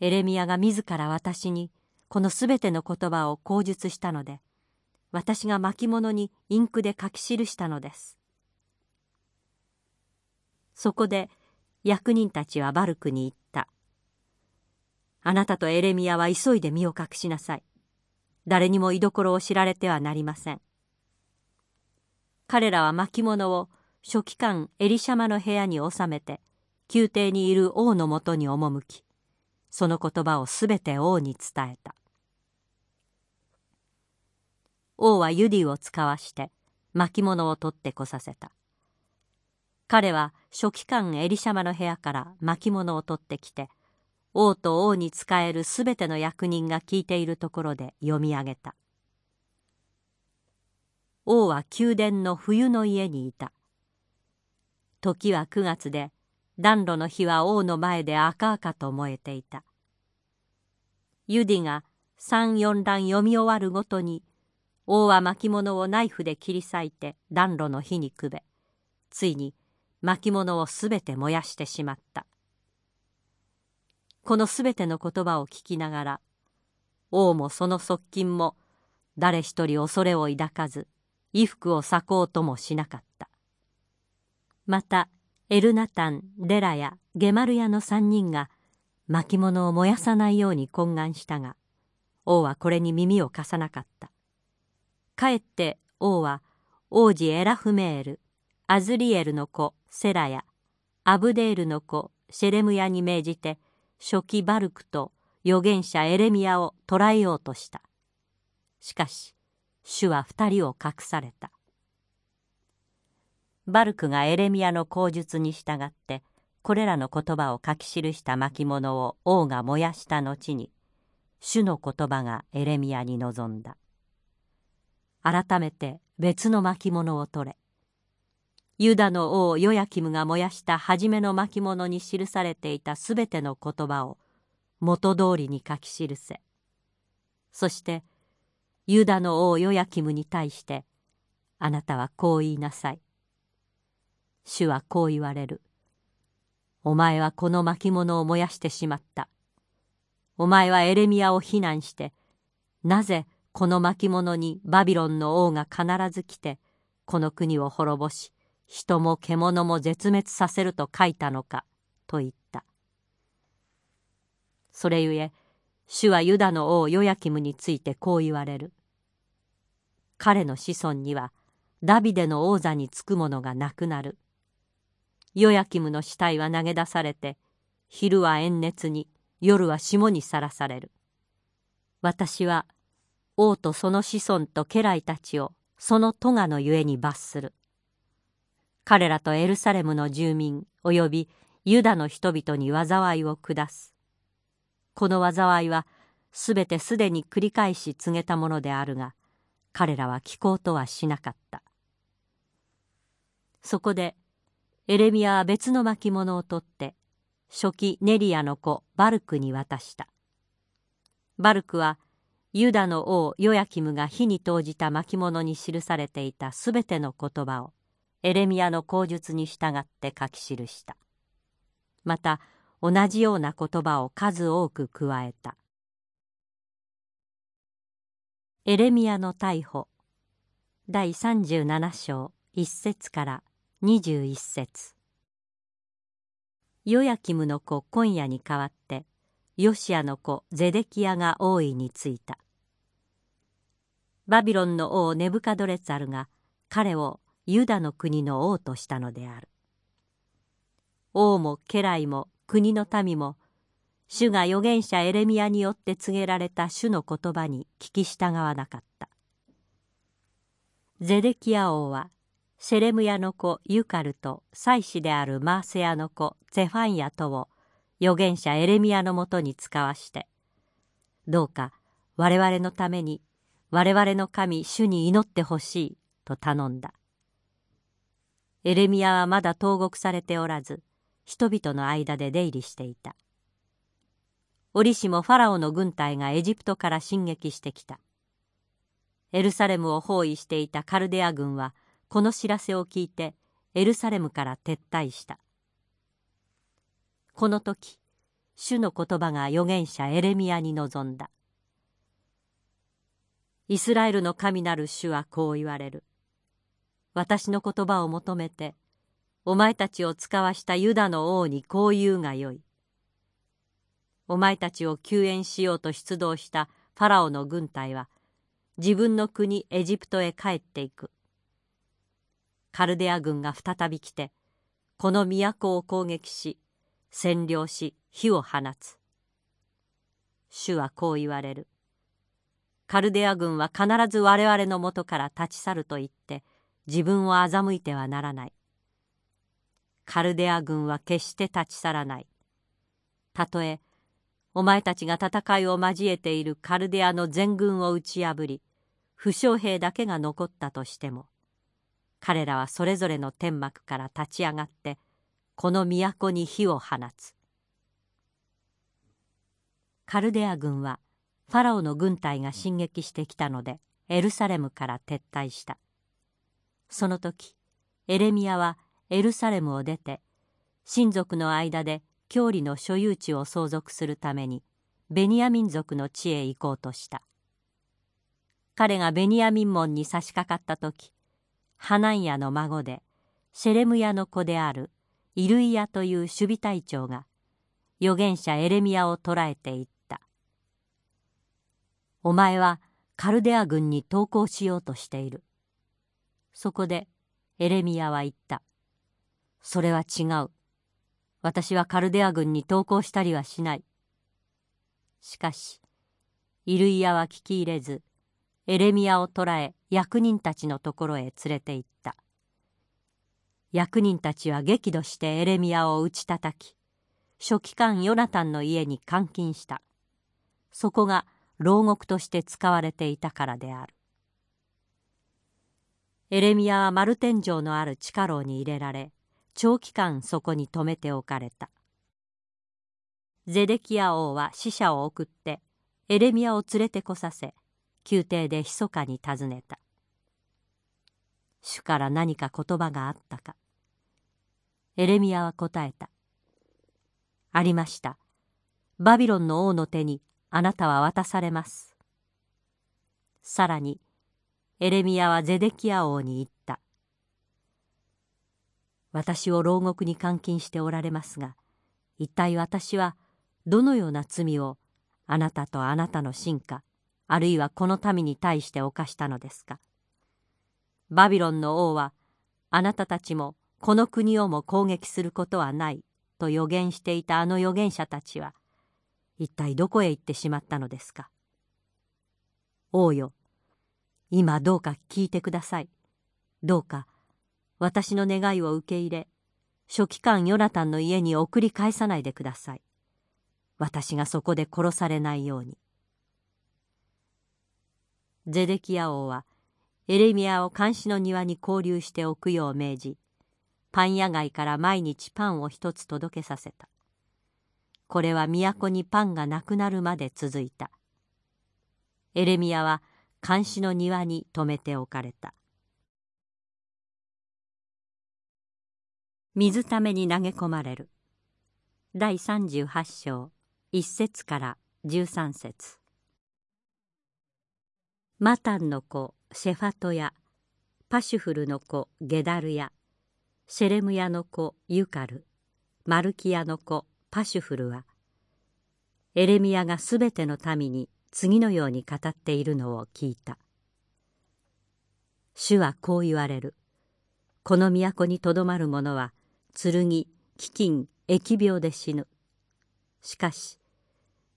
エレミアが自ら私にこのすべての言葉を口述したので私が巻物にインクで書き記したのです。そこで役人たちはバルクに言った。あなたとエレミアは急いで身を隠しなさい。誰にも居所を知られてはなりません。彼らは巻物を書記官エリシャマの部屋に収めて宮廷にいる王のもとに赴きその言葉をすべて王に伝えた。王はユディを使わして巻物を取ってこさせた。彼は書記官エリシャマの部屋から巻物を取ってきて王と王に仕えるすべての役人が聞いているところで読み上げた。王は宮殿の冬の家にいた。時は9月で暖炉の火は王の前で赤々と燃えていた。ユディが三四段読み終わるごとに王は巻物をナイフで切り裂いて暖炉の火にくべついに巻物をすべて燃やしてしまった。このすべての言葉を聞きながら王もその側近も誰一人恐れを抱かず衣服を裂こうともしなかった。またエルナタンデラやゲマルヤの三人が巻物を燃やさないように懇願したが王はこれに耳を貸さなかった。かえって王は王子エラフメールアズリエルの子セラヤアブデールの子シェレムヤに命じて初期バルクと預言者エレミヤを捕らえようとした。しかし主は二人を隠された。バルクがエレミヤの口述に従ってこれらの言葉を書き記した巻物を王が燃やした後に主の言葉がエレミヤに臨んだ。改めて別の巻物を取れ。ユダの王ヨヤキムが燃やした初めの巻物に記されていたすべての言葉を元通りに書き記せ。そしてユダの王ヨヤキムに対してあなたはこう言いなさい。主はこう言われる。お前はこの巻物を燃やしてしまった。お前はエレミアを非難してなぜこの巻物にバビロンの王が必ず来てこの国を滅ぼし人も獣も絶滅させると書いたのかと言った。それゆえ主はユダの王ヨヤキムについてこう言われる。彼の子孫にはダビデの王座につく者がなくなる。ヨヤキムの死体は投げ出されて昼は炎熱に夜は霜にさらされる私は王とその子孫と家来たちをその咎のゆえに罰する。彼らとエルサレムの住民およびユダの人々に災いを下す。この災いはすべてすでに繰り返し告げたものであるが彼らは聞こうとはしなかった。そこでエレミアは別の巻物を取って初期ネリアの子バルクに渡した。バルクはユダの王ヨヤキムが火に投じた巻物に記されていたすべての言葉をエレミアの口述に従って書き記した。また同じような言葉を数多く加えた。エレミアの逮捕。第37章1節から21節。ヨヤキムの子今夜に代わってヨシアの子ゼデキヤが王位についた。バビロンの王ネブカドレツァルが彼をユダの国の王としたのである。王も家来も国の民も主が預言者エレミアによって告げられた主の言葉に聞き従わなかった。ゼデキヤ王はシェレムヤの子ユカルと祭司であるマーセヤの子ゼファンヤとを預言者エレミアのもとに使わしてどうか我々のために我々の神主に祈ってほしいと頼んだ。エレミアはまだ投獄されておらず人々の間で出入りしていた。折しもファラオの軍隊がエジプトから進撃してきた。エルサレムを包囲していたカルデア軍はこの知らせを聞いてエルサレムから撤退した。この時主の言葉が預言者エレミアに臨んだ。イスラエルの神なる主はこう言われる。私の言葉を求めてお前たちを使わしたユダの王にこう言うがよい。お前たちを救援しようと出動したファラオの軍隊は自分の国エジプトへ帰っていく。カルデア軍が再び来てこの都を攻撃し占領し火を放つ。主はこう言われる。カルデア軍は必ず我々のもとから立ち去ると言って自分を欺いてはならない。カルデア軍は決して立ち去らない。たとえお前たちが戦いを交えているカルデアの全軍を打ち破り負傷兵だけが残ったとしても彼らはそれぞれの天幕から立ち上がってこの都に火を放つ。カルデア軍はファラオの軍隊が進撃してきたのでエルサレムから撤退した。その時エレミアはエルサレムを出て親族の間で郷里の所有地を相続するためにベニヤ民族の地へ行こうとした。彼がベニヤ民門に差し掛かった時ハナンヤの孫でシェレムヤの子であるイルイヤという守備隊長が預言者エレミアを捕らえていった「お前はカルデア軍に投降しようとしている」そこでエレミアは言った「それは違う。私はカルデア軍に投降したりはしない」しかしイルイヤは聞き入れずエレミアを捕らえ役人たちのところへ連れて行った。役人たちは激怒してエレミアを打ち叩き書記官ヨナタンの家に監禁した。そこが牢獄として使われていたからである。エレミアは丸天井のある地下牢に入れられ長期間そこに留めておかれた。ゼデキヤ王は使者を送ってエレミアを連れてこさせ宮廷で密かに尋ねた。主から何か言葉があったか。エレミアは答えた。ありました。バビロンの王の手にあなたは渡されます。さらにエレミアはゼデキヤ王に言った。私を牢獄に監禁しておられますが一体私はどのような罪をあなたとあなたの臣下あるいはこの民に対して犯したのですか？バビロンの王はあなたたちもこの国をも攻撃することはないと予言していたあの預言者たちは一体どこへ行ってしまったのですか？王よ今どうか聞いてください。どうか私の願いを受け入れ書記官ヨナタンの家に送り返さないでください。私がそこで殺されないように。ゼデキヤ王はエレミアを監視の庭に交流しておくよう命じパン屋街から毎日パンを一つ届けさせた。これは都にパンがなくなるまで続いた。エレミアは監視の庭に止めておかれた。水ために投げ込まれる。第38章1節から13節。マタンの子シェファトヤパシュフルの子ゲダルヤシェレムヤの子ユカルマルキヤの子パシュフルはエレミヤがすべての民に次のように語っているのを聞いた。主はこう言われる。この都にとどまる者は剣飢饉疫病で死ぬ。しかし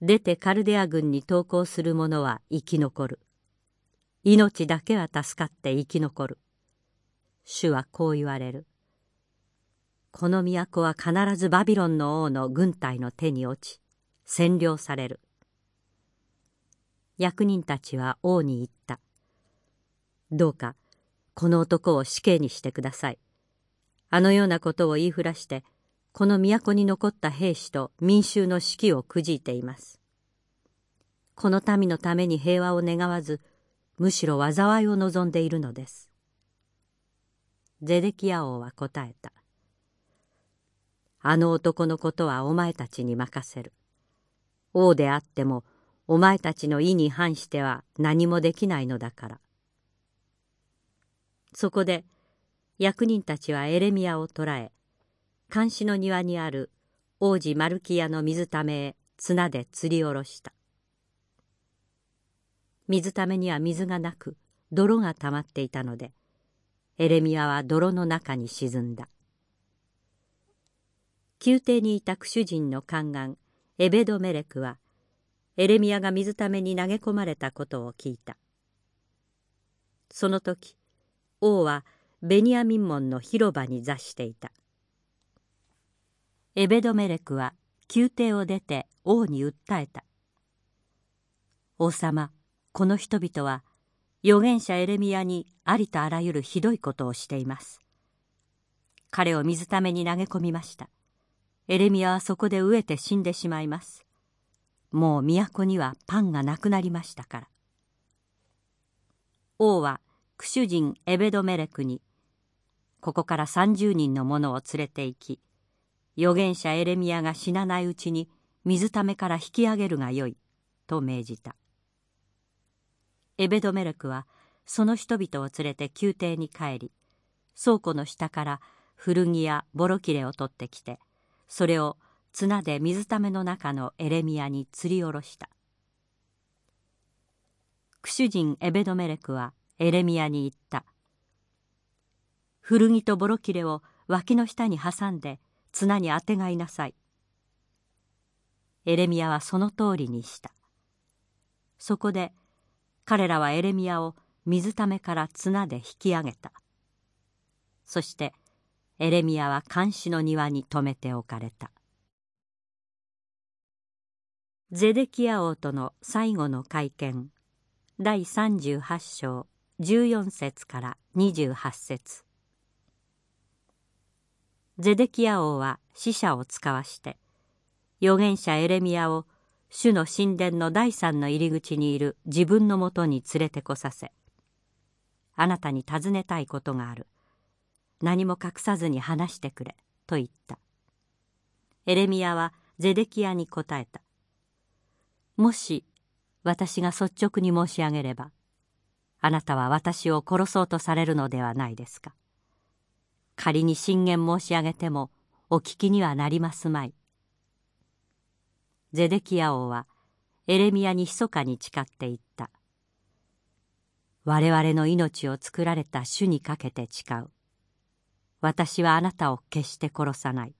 出てカルデア軍に投降する者は生き残る。命だけは助かって生き残る。主はこう言われる。この都は必ずバビロンの王の軍隊の手に落ち占領される。役人たちは王に言った。どうかこの男を死刑にしてください。あのようなことを言いふらしてこの都に残った兵士と民衆の士気をくじいています。この民のために平和を願わずむしろ災いを望んでいるのです。ゼデキヤ王は答えた。あの男のことはお前たちに任せる。王であってもお前たちの意に反しては何もできないのだから。そこで役人たちはエレミアを捕らえ監視の庭にある王子マルキヤの水ためへ綱で吊り下ろした。水ためには水がなく泥が溜まっていたのでエレミアは泥の中に沈んだ。宮廷にいた主人の宦官エベドメレクはエレミアが水ために投げ込まれたことを聞いた。その時王はベニヤミン門の広場に座していた。エベドメレクは宮廷を出て王に訴えた。王様この人々は預言者エレミアにありとあらゆるひどいことをしています。彼を水ために投げ込みました。エレミアはそこで飢えて死んでしまいます。もう都にはパンがなくなりましたから。王はクシュ人エベドメレクにここから30人の者を連れて行き預言者エレミアが死なないうちに水ためから引き上げるがよいと命じた。エベドメレクはその人々を連れて宮廷に帰り倉庫の下から古着やボロ切れを取ってきてそれを綱で水ための中のエレミアに吊り下ろした。クシュ人エベドメレクはエレミアに言った。古着とボロ切れを脇の下に挟んで綱にあてがいなさい。エレミアはその通りにした。そこで彼らはエレミアを水ためから綱で引き上げた。そしてエレミアは監視の庭に留めておかれた。ゼデキヤ王との最後の会見第38章14節から28節。ゼデキヤ王は死者を使わして預言者エレミアを主の神殿の第三の入り口にいる自分のもとに連れてこさせあなたに尋ねたいことがある。何も隠さずに話してくれ」と言った。エレミヤはゼデキヤに答えた「もし私が率直に申し上げればあなたは私を殺そうとされるのではないですか。仮に進言申し上げてもお聞きにはなりますまい」ゼデキヤ王はエレミヤに密かに誓って言った「我々の命を作られた主にかけて誓う私はあなたを決して殺さない。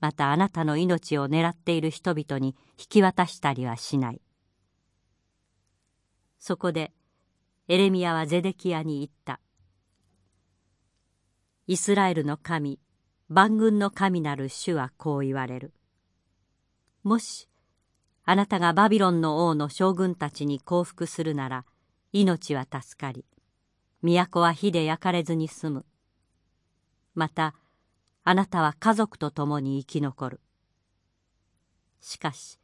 またあなたの命を狙っている人々に引き渡したりはしない。そこでエレミヤはゼデキヤに言った。イスラエルの神、万軍の神なる主はこう言われる。もしあなたがバビロンの王の将軍たちに降伏するなら命は助かり都は火で焼かれずに済む。またあなたは家族と共に生き残る。しかし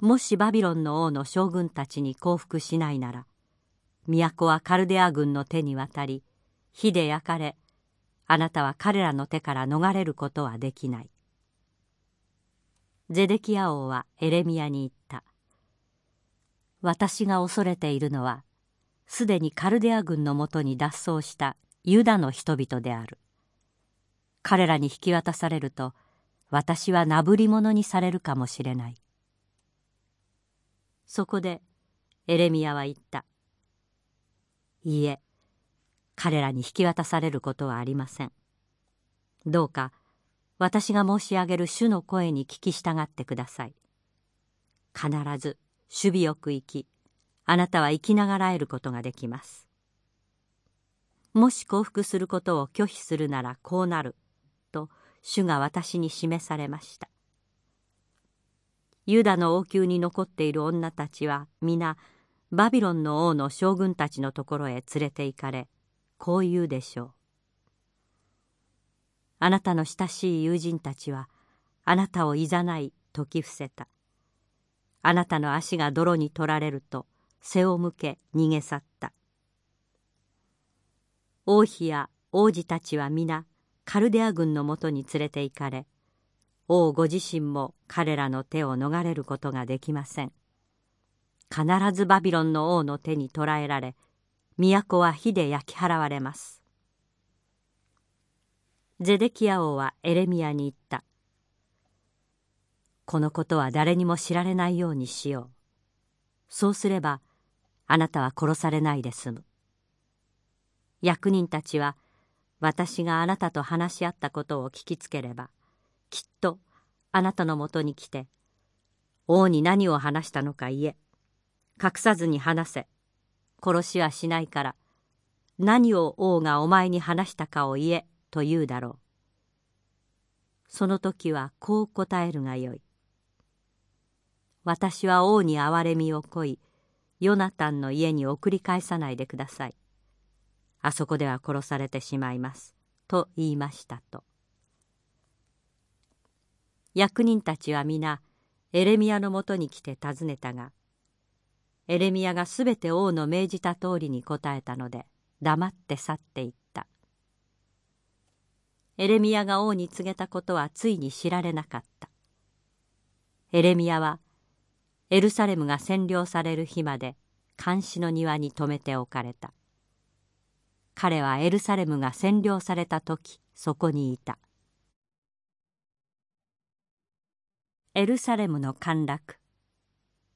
もしバビロンの王の将軍たちに降伏しないなら都はカルデア軍の手に渡り火で焼かれあなたは彼らの手から逃れることはできない。ゼデキヤ王はエレミヤに言った。私が恐れているのはすでにカルデア軍のもとに脱走したユダの人々である。彼らに引き渡されると私はなぶり者にされるかもしれない。そこでエレミヤは言った「いいえ彼らに引き渡されることはありません。どうか私が申し上げる主の声に聞き従ってください。必ず守備よく生きあなたは生きながらえることができます。もし降伏することを拒否するならこうなると主が私に示されました。ユダの王宮に残っている女たちは皆バビロンの王の将軍たちのところへ連れて行かれこう言うでしょう。あなたの親しい友人たちはあなたをいざない説き伏せた。あなたの足が泥に取られると背を向け逃げ去った。王妃や王子たちは皆カルデア軍のもとに連れて行かれ王ご自身も彼らの手を逃れることができません。必ずバビロンの王の手に捕らえられ都は火で焼き払われます。ゼデキヤ王はエレミアに言った。このことは誰にも知られないようにしよう。そうすればあなたは殺されないで済む。役人たちは私があなたと話し合ったことを聞きつければきっとあなたのもとに来て王に何を話したのか言え。隠さずに話せ。殺しはしないから何を王がお前に話したかを言え。と言うだろう。その時はこう答えるがよい。私は王に憐れみをこいヨナタンの家に送り返さないでください。あそこでは殺されてしまいますと言いましたと。役人たちは皆エレミアのもとに来て尋ねたがエレミアがすべて王の命じた通りに答えたので黙って去っていった。エレミアが王に告げたことはついに知られなかった。エレミアはエルサレムが占領される日まで監視の庭に留めておかれた。彼はエルサレムが占領された時そこにいた。エルサレムの陥落。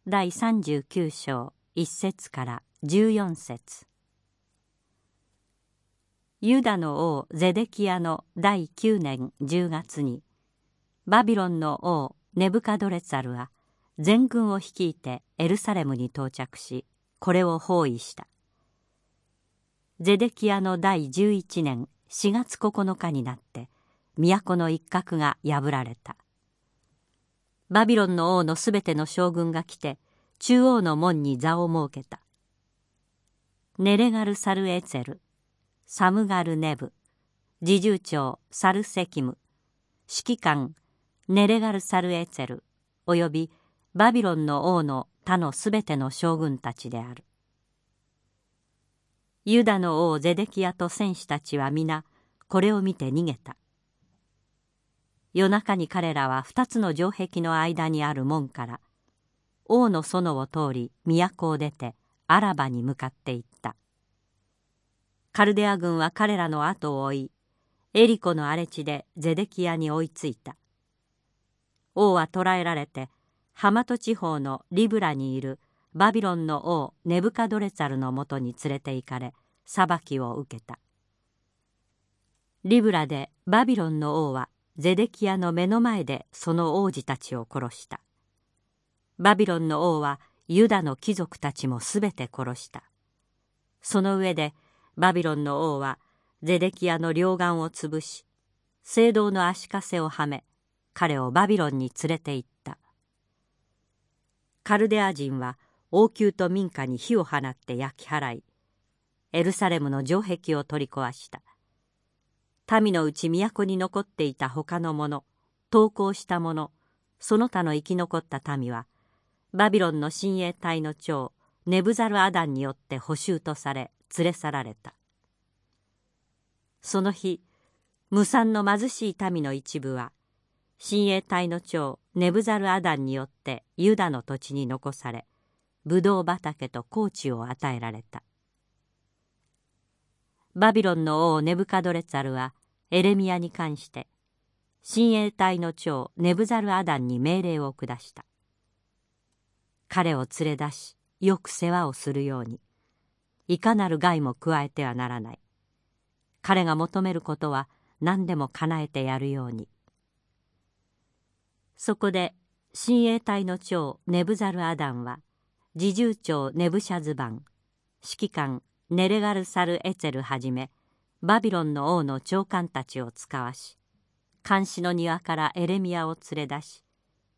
第39章1節から14節。ユダの王ゼデキヤの第9年10月にバビロンの王ネブカドレツァルは全軍を率いてエルサレムに到着しこれを包囲した。ゼデキヤの第11年4月9日になって都の一角が破られた。バビロンの王のすべての将軍が来て中央の門に座を設けた。ネレガル・サルエツェルサムガル・ネブ侍従長サルセキム指揮官ネレガル・サルエツェルおよびバビロンの王の他のすべての将軍たちである。ユダの王ゼデキヤと戦士たちは皆これを見て逃げた。夜中に彼らは二つの城壁の間にある門から王の園を通り都を出てアラバに向かっていた。カルデア軍は彼らの後を追いエリコの荒れ地でゼデキヤに追いついた。王は捕らえられてハマト地方のリブラにいるバビロンの王ネブカドレツァルのもとに連れて行かれ裁きを受けた。リブラでバビロンの王はゼデキヤの目の前でその王子たちを殺した。バビロンの王はユダの貴族たちもすべて殺した。その上でバビロンの王はゼデキヤの両眼を潰し聖堂の足かせをはめ彼をバビロンに連れて行った。カルデア人は王宮と民家に火を放って焼き払いエルサレムの城壁を取り壊した。民のうち都に残っていた他の者投降した者その他の生き残った民はバビロンの親衛隊の長ネブザル・アダンによって捕囚とされ連れ去られた。その日無産の貧しい民の一部は親衛隊の長ネブザル・アダンによってユダの土地に残されブドウ畑と高地を与えられた。バビロンの王ネブカドレツァルはエレミアに関して親衛隊の長ネブザル・アダンに命令を下した。彼を連れ出しよく世話をするように。いかなる害も加えてはならない。彼が求めることは何でも叶えてやるように。そこで親衛隊の長ネブザル・アダンは侍従長ネブシャズバン指揮官ネレガルサル・エツェルはじめバビロンの王の長官たちを使わし監視の庭からエレミアを連れ出し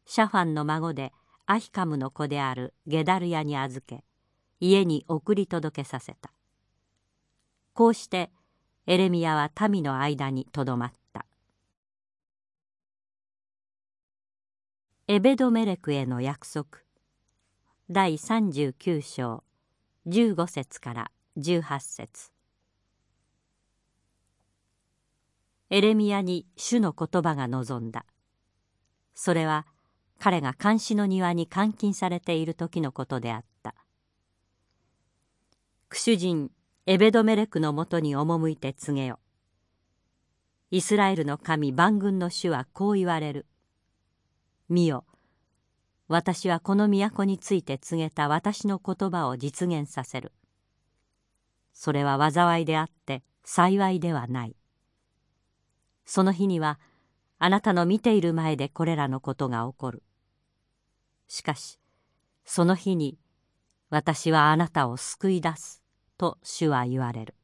シャファンの孫でアヒカムの子であるゲダルヤに預け家に送り届けさせた。こうしてエレミヤは民の間にとどまった。エベドメレクへの約束。第39章15節から18節。エレミヤに主の言葉が望んだ。それは彼が監視の庭に監禁されている時のことであった。クシュ人エベドメレクのもとに赴いて告げよ。イスラエルの神万軍の主はこう言われる。見よ私はこの都について告げた。私の言葉を実現させる。それは災いであって幸いではない。その日にはあなたの見ている前でこれらのことが起こる。しかしその日に私はあなたを救い出す。と主は言われる。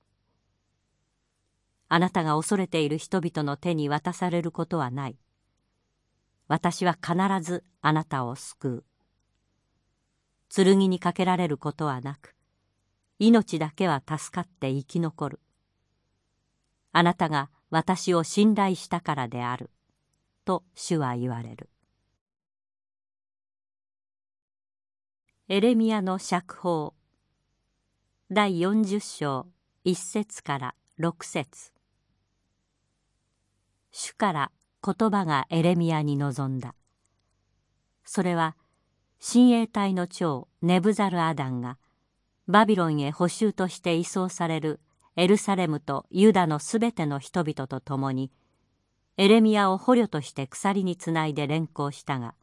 あなたが恐れている人々の手に渡されることはない。私は必ずあなたを救う。剣にかけられることはなく命だけは助かって生き残る。あなたが私を信頼したからである。と主は言われる。エレミアの釈放。第40章1節から6節。主から言葉がエレミアに臨んだ。それは親衛隊の長ネブザル・アダンがバビロンへ捕囚として移送されるエルサレムとユダのすべての人々と共にエレミアを捕虜として鎖につないで連行したが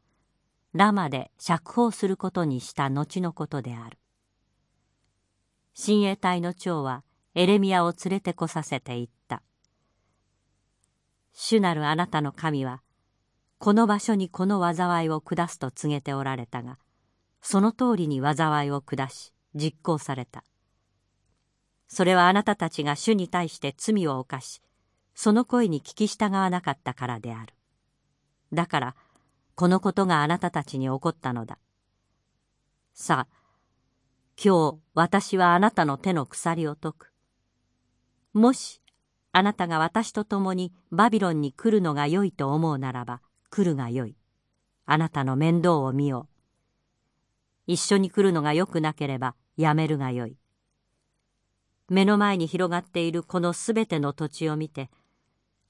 ラマで釈放することにした後のことである。親衛隊の長はエレミアを連れてこさせて言った。主なるあなたの神はこの場所にこの災いを下すと告げておられたがその通りに災いを下し実行された。それはあなたたちが主に対して罪を犯しその声に聞き従わなかったからである。だからこのことがあなたたちに起こったのだ。さあ今日私はあなたの手の鎖を解くもしあなたが私と共にバビロンに来るのがよいと思うならば来るがよい。あなたの面倒を見よう。一緒に来るのがよくなければやめるがよい。目の前に広がっているこのすべての土地を見て、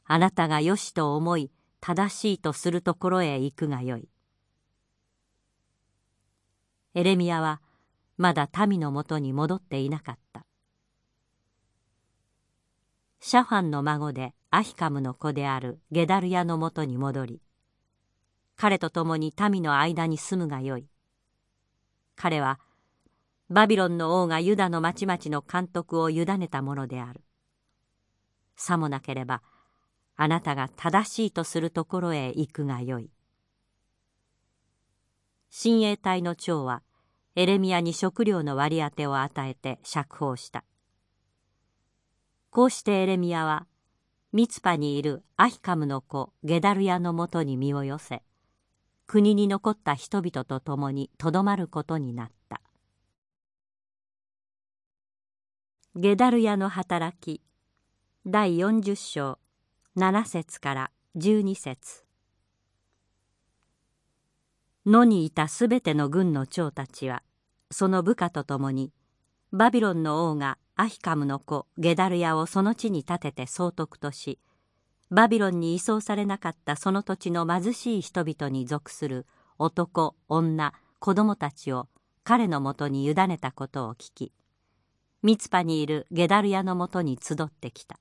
あなたがよしと思い正しいとするところへ行くがよい。エレミアはまだ民のもとに戻っていなかった。シャファンの孫でアヒカムの子であるゲダルヤのもとに戻り彼と共に民の間に住むがよい。彼はバビロンの王がユダの町々の監督を委ねたものである。さもなければあなたが正しいとするところへ行くがよい。親衛隊の長はエレミアに食料の割り当てを与えて釈放した。こうしてエレミアはミツパにいるアヒカムの子ゲダルヤのもとに身を寄せ国に残った人々と共にとどまることになった。ゲダルヤの働き第40章7節から12節。野にいたすべての軍の長たちはその部下と共にバビロンの王がアヒカムの子ゲダルヤをその地に建てて総督としバビロンに移送されなかったその土地の貧しい人々に属する男女子供たちを彼のもとに委ねたことを聞きミツパにいるゲダルヤのもとに集ってきた。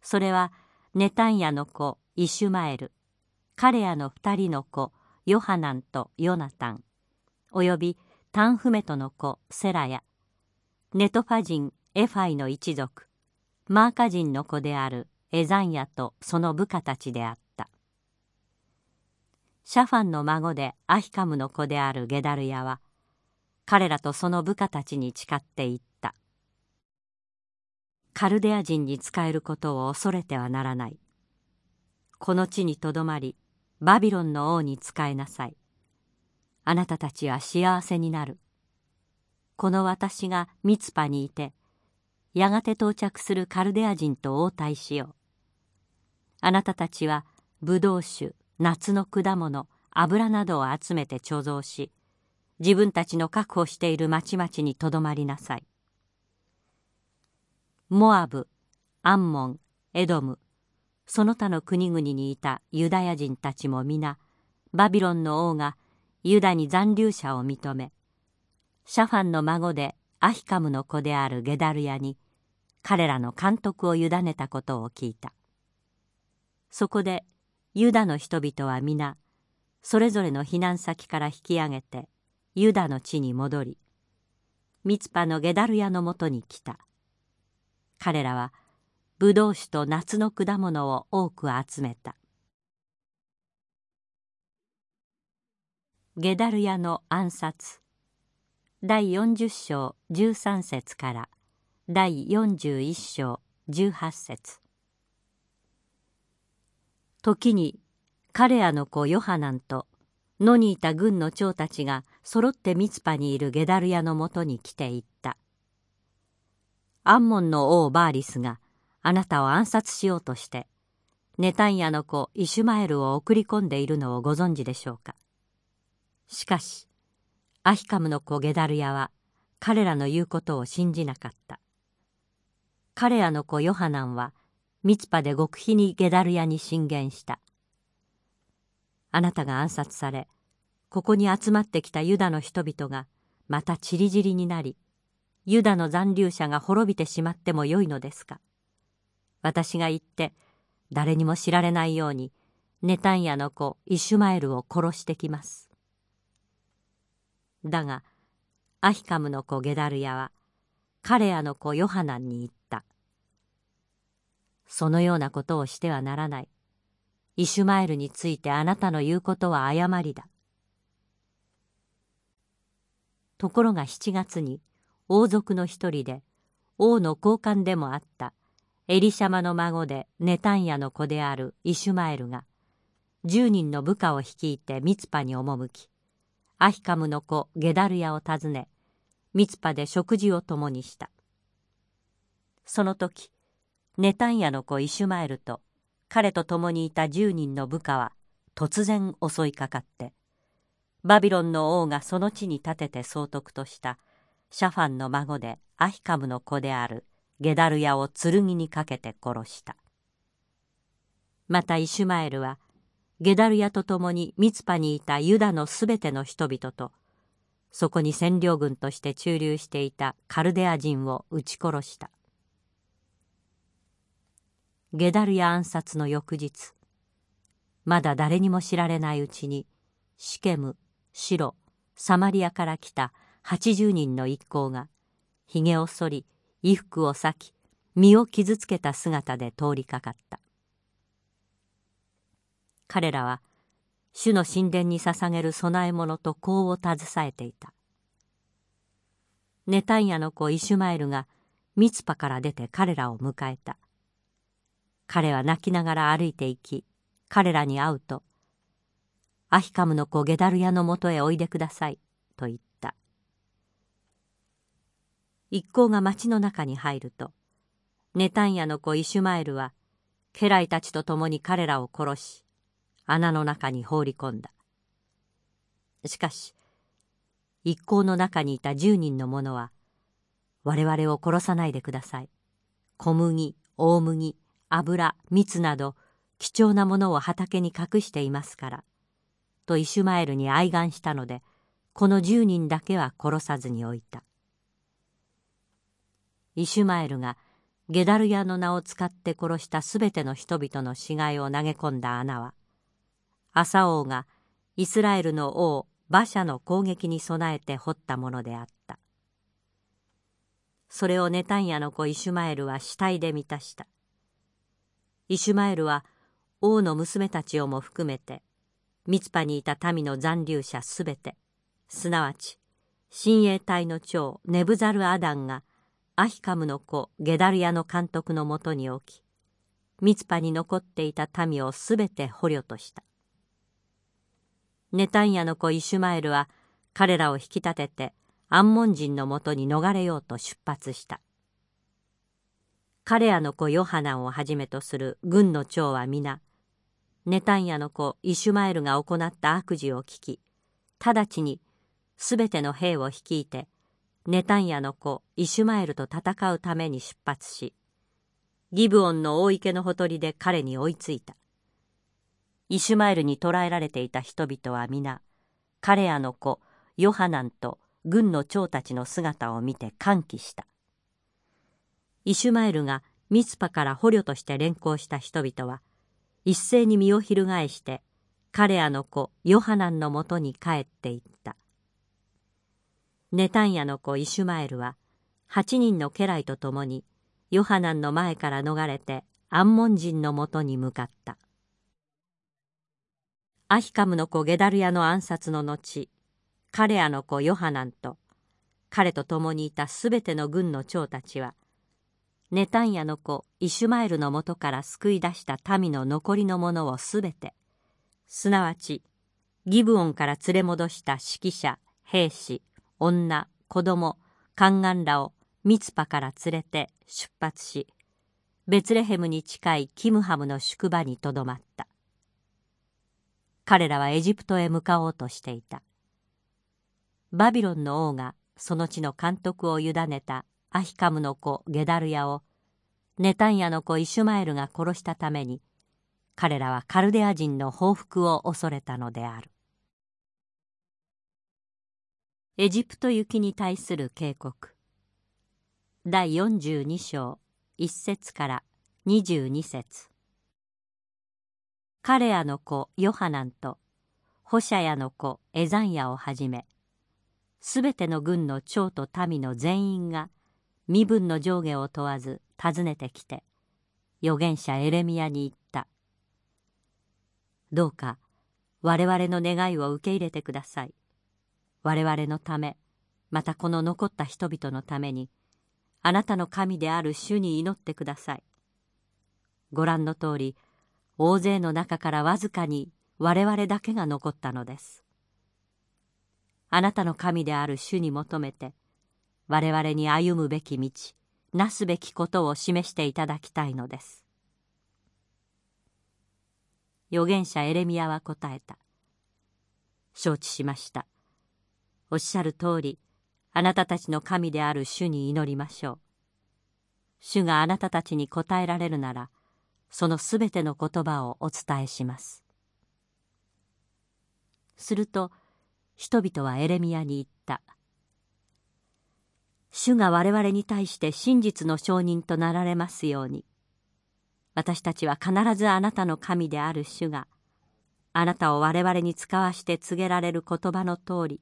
それはネタンヤの子イシュマエル彼ヤの二人の子ヨハナンとヨナタンおよびタンフメトの子セラヤネトファ人エファイの一族マーカ人の子であるエザンヤとその部下たちであった。シャファンの孫でアヒカムの子であるゲダルヤは彼らとその部下たちに誓って言った。カルデア人に仕えることを恐れてはならない。この地にとどまりバビロンの王に仕えなさい。あなたたちは幸せになる。この私がミツパにいてやがて到着するカルデア人と応対しよう。あなたたちはブドウ酒夏の果物油などを集めて貯蔵し自分たちの確保している町々にとどまりなさい。モアブアンモンエドムその他の国々にいたユダヤ人たちも皆バビロンの王がユダに残留者を認めシャファンの孫でアヒカムの子であるゲダルヤに彼らの監督を委ねたことを聞いた。そこでユダの人々は皆それぞれの避難先から引き上げてユダの地に戻りミツパのゲダルヤのもとに来た。彼らはブドウ酒と夏の果物を多く集めた。ゲダルヤの暗殺。第40章13節から第41章18節。時に彼らの子ヨハナンと野にいた軍の長たちが揃ってミツパにいるゲダルヤのもとに来ていった。アンモンの王バーリスがあなたを暗殺しようとしてネタンヤの子イシュマエルを送り込んでいるのをご存知でしょうか？しかしアヒカムの子ゲダルヤは彼らの言うことを信じなかった。彼らの子ヨハナンはミツパで極秘にゲダルヤに進言した。あなたが暗殺されここに集まってきたユダの人々がまたちりぢりになりユダの残留者が滅びてしまってもよいのですか？私が行って誰にも知られないようにネタンヤの子イシュマエルを殺してきますだがアヒカムの子ゲダルヤは彼らの子ヨハナンに言ったそのようなことをしてはならない。イシュマエルについてあなたの言うことは誤りだ。ところが7月に王族の一人で王の高官でもあったエリシャマの孫でネタンヤの子であるイシュマエルが10人の部下を率いてミツパに赴きアヒカムの子ゲダルヤを訪ねミツパで食事を共にした。その時ネタンヤの子イシュマエルと彼と共にいた10人の部下は突然襲いかかってバビロンの王がその地に建てて総督としたシャファンの孫でアヒカムの子であるゲダルヤを剣にかけて殺した。またイシュマエルはゲダルヤと共にミツパにいたユダのすべての人々とそこに占領軍として駐留していたカルデア人を撃ち殺した。ゲダルヤ暗殺の翌日まだ誰にも知られないうちにシケムシロサマリアから来た80人の一行がひげを剃り衣服を裂き身を傷つけた姿で通りかかった。彼らは主の神殿に捧げる供え物と香を携えていた。ネタンヤの子イシュマエルがミツパから出て彼らを迎えた。彼は泣きながら歩いて行き彼らに会うと「アヒカムの子ゲダルヤのもとへおいでください」と言った。一行が町の中に入るとネタンヤの子イシュマエルは家来たちと共に彼らを殺し穴の中に放り込んだ。しかし一行の中にいた10人の者は「我々を殺さないでください。小麦大麦油蜜など貴重なものを畑に隠していますから」とイシュマエルに哀願したのでこの10人だけは殺さずにおいた。イシュマエルがゲダルヤの名を使って殺したすべての人々の死骸を投げ込んだ穴はアサ王がイスラエルの王馬車の攻撃に備えて掘ったものであった。それをネタンヤの子イシュマエルは死体で満たした。イシュマエルは王の娘たちをも含めてミツパにいた民の残留者すべてすなわち親衛隊の長ネブザル・アダンがアヒカムの子ゲダルヤの監督のもとに置きミツパに残っていた民をすべて捕虜とした。ネタンヤの子イシュマエルは彼らを引き立ててアンモン人のもとに逃れようと出発した。彼らの子ヨハナンをはじめとする軍の長は皆ネタンヤの子イシュマエルが行った悪事を聞き直ちにすべての兵を率いてネタンヤの子イシュマエルと戦うために出発しギブオンの大池のほとりで彼に追いついた。イシュマエルに捕らえられていた人々は皆彼らの子ヨハナンと軍の長たちの姿を見て歓喜した。イシュマエルがミツパから捕虜として連行した人々は一斉に身を翻して彼らの子ヨハナンのもとに帰っていった。ネタンヤの子イシュマエルは8人の家来と共にヨハナンの前から逃れてアンモン人のもとに向かった。アヒカムの子ゲダルヤの暗殺の後彼らの子ヨハナンと彼と共にいたすべての軍の長たちはネタンヤの子イシュマエルのもとから救い出した民の残りのものをすべてすなわちギブオンから連れ戻した指揮者兵士女子供宦官らをミツパから連れて出発しベツレヘムに近いキムハムの宿場にとどまった。彼らはエジプトへ向かおうとしていた。バビロンの王がその地の監督を委ねたアヒカムの子ゲダルヤをネタンヤの子イシュマエルが殺したために彼らはカルデア人の報復を恐れたのである。エジプト行きに対する警告。第42章1節から22節。彼らの子ヨハナンとホシャヤの子エザンヤをはじめすべての軍の長と民の全員が身分の上下を問わず訪ねてきて預言者エレミヤに言った「どうか我々の願いを受け入れてください」「我々のためまたこの残った人々のためにあなたの神である主に祈ってください」ご覧の通り大勢の中からわずかに我々だけが残ったのです。あなたの神である主に求めて我々に歩むべき道なすべきことを示していただきたいのです。預言者エレミヤは答えた。承知しました。おっしゃる通りあなたたちの神である主に祈りましょう。主があなたたちに答えられるならそのすべての言葉をお伝えします。すると人々はエレミヤに言った「主が我々に対して真実の証人となられますように。私たちは必ずあなたの神である主があなたを我々に使わして告げられる言葉の通り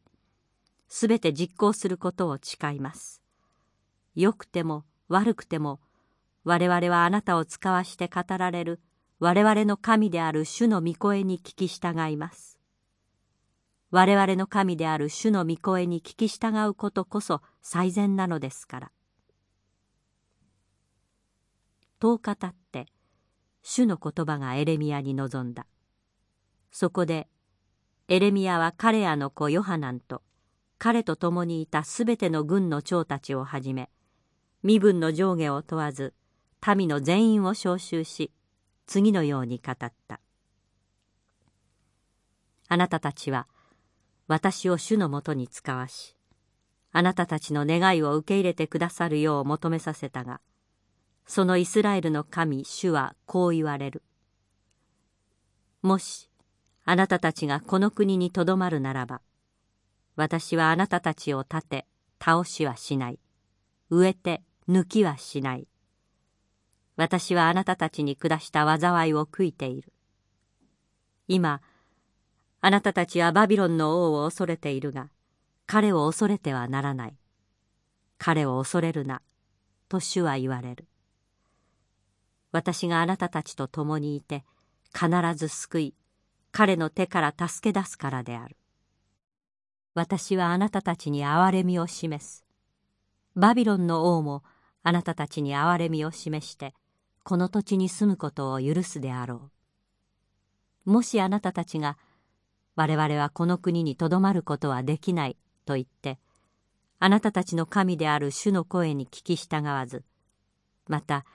すべて実行することを誓います。良くても悪くても我々はあなたを使わして語られる我々の神である主の御声に聞き従います。我々の神である主の御声に聞き従うことこそ最善なのですから。10日たって主の言葉がエレミヤに臨んだ。そこでエレミヤは彼らの子ヨハナンと彼と共にいたすべての軍の長たちをはじめ身分の上下を問わず民の全員を招集し次のように語った「あなたたちは私を主のもとに使わしあなたたちの願いを受け入れてくださるよう求めさせたがそのイスラエルの神主はこう言われる。もしあなたたちがこの国にとどまるならば私はあなたたちを立て倒しはしない。植えて抜きはしない。私はあなたたちに下した災いを悔いている。今あなたたちはバビロンの王を恐れているが彼を恐れてはならない。彼を恐れるなと主は言われる。私があなたたちと共にいて必ず救い彼の手から助け出すからである。私はあなたたちに憐れみを示す。バビロンの王もあなたたちに憐れみを示してこの土地に住むことを許すであろう。もしあなたたちが我々はこの国にとどまることはできないと言ってあなたたちの神である主の声に聞き従わずまた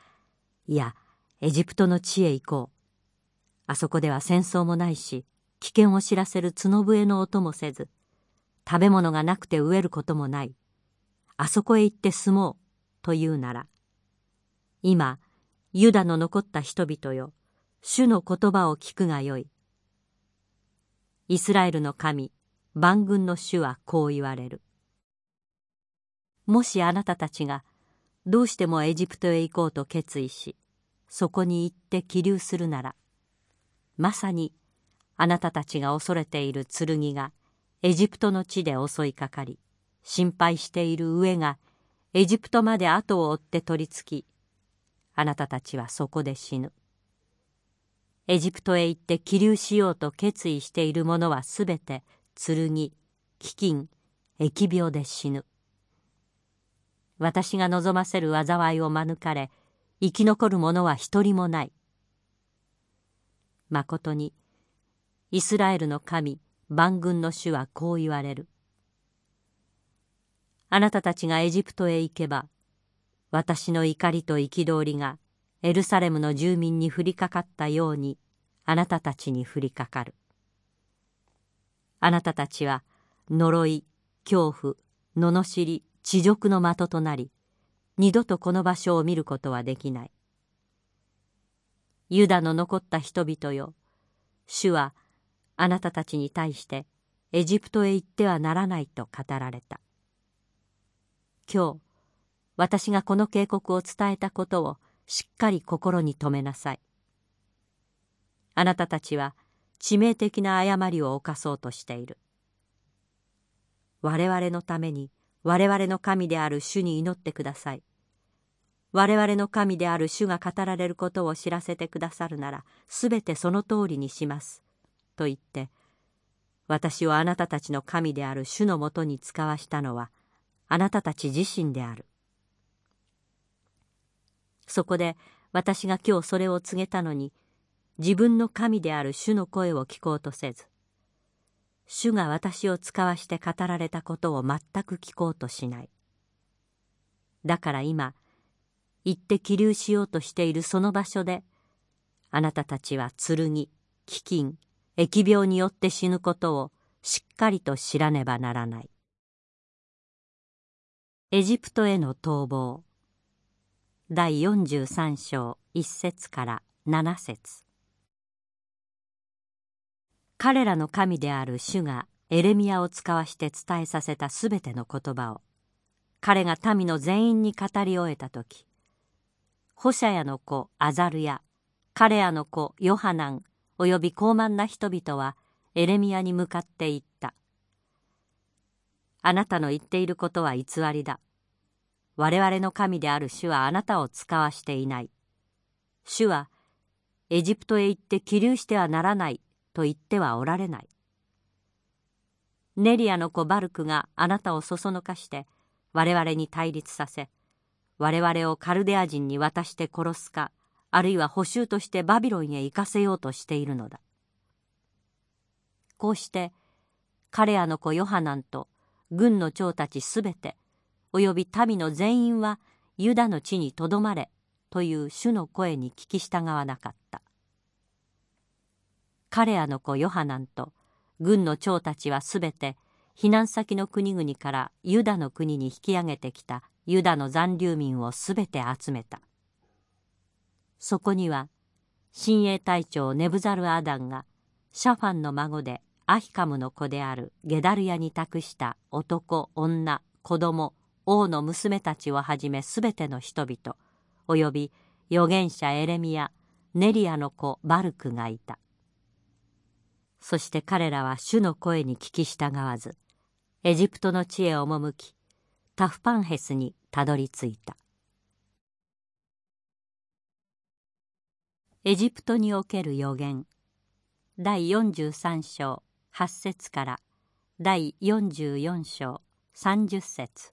いやエジプトの地へ行こう。あそこでは戦争もないし危険を知らせる角笛の音もせず食べ物がなくて飢えることもない。あそこへ行って住もうと言うなら。今ユダの残った人々よ主の言葉を聞くがよい。イスラエルの神万軍の主はこう言われる。もしあなたたちがどうしてもエジプトへ行こうと決意しそこに行って起立するならまさにあなたたちが恐れている剣がエジプトの地で襲いかかり心配している上がエジプトまで後を追って取りつきあなたたちはそこで死ぬ。エジプトへ行って起立しようと決意している者はすべて剣飢饉疫病で死ぬ。私が望ませる災いを免れ生き残る者は一人もない。まことにイスラエルの神万軍の主はこう言われる。あなたたちがエジプトへ行けば私の怒りと憤りがエルサレムの住民に降りかかったようにあなたたちに降りかかる。あなたたちは呪い恐怖罵り恥辱の的となり二度とこの場所を見ることはできない。ユダの残った人々よ主はあなたたちに対してエジプトへ行ってはならないと語られた。今日私がこの警告を伝えたことをしっかり心に留めなさい。あなたたちは致命的な誤りを犯そうとしている。我々のために我々の神である主に祈ってください。我々の神である主が語られることを知らせてくださるならすべてその通りにします。と言って私をあなたたちの神である主のもとに使わしたのはあなたたち自身である。そこで私が今日それを告げたのに自分の神である主の声を聞こうとせず主が私を使わして語られたことを全く聞こうとしない。だから今行って起立しようとしているその場所であなたたちは剣飢饉疫病によって死ぬことをしっかりと知らねばならない。エジプトへの逃亡。第43章1節から7節。彼らの神である主がエレミアを使わして伝えさせたすべての言葉を彼が民の全員に語り終えた時ホシャヤの子アザルヤカレアの子ヨハナンおよび高慢な人々はエレミアに向かって言った。あなたの言っていることは偽りだ。我々の神である主はあなたを使わしていない。主はエジプトへ行って起立してはならないと言ってはおられない。ネリアの子バルクがあなたをそそのかして我々に対立させ我々をカルデア人に渡して殺すかあるいは捕囚としてバビロンへ行かせようとしているのだ。こうして彼らの子ヨハナンと軍の長たちすべておよび民の全員はユダの地にとどまれという主の声に聞き従わなかった。彼らの子ヨハナンと軍の長たちはすべて避難先の国々からユダの国に引き上げてきたユダの残留民をすべて集めた。そこには親衛隊長ネブザル・アダンがシャファンの孫でアヒカムの子であるゲダルヤに託した男女子供王の娘たちをはじめすべての人々および預言者エレミアネリアの子バルクがいた。そして彼らは主の声に聞き従わずエジプトの地へ赴きタフパンヘスにたどり着いた。エジプトにおける予言。第43章8節から。第44章30節。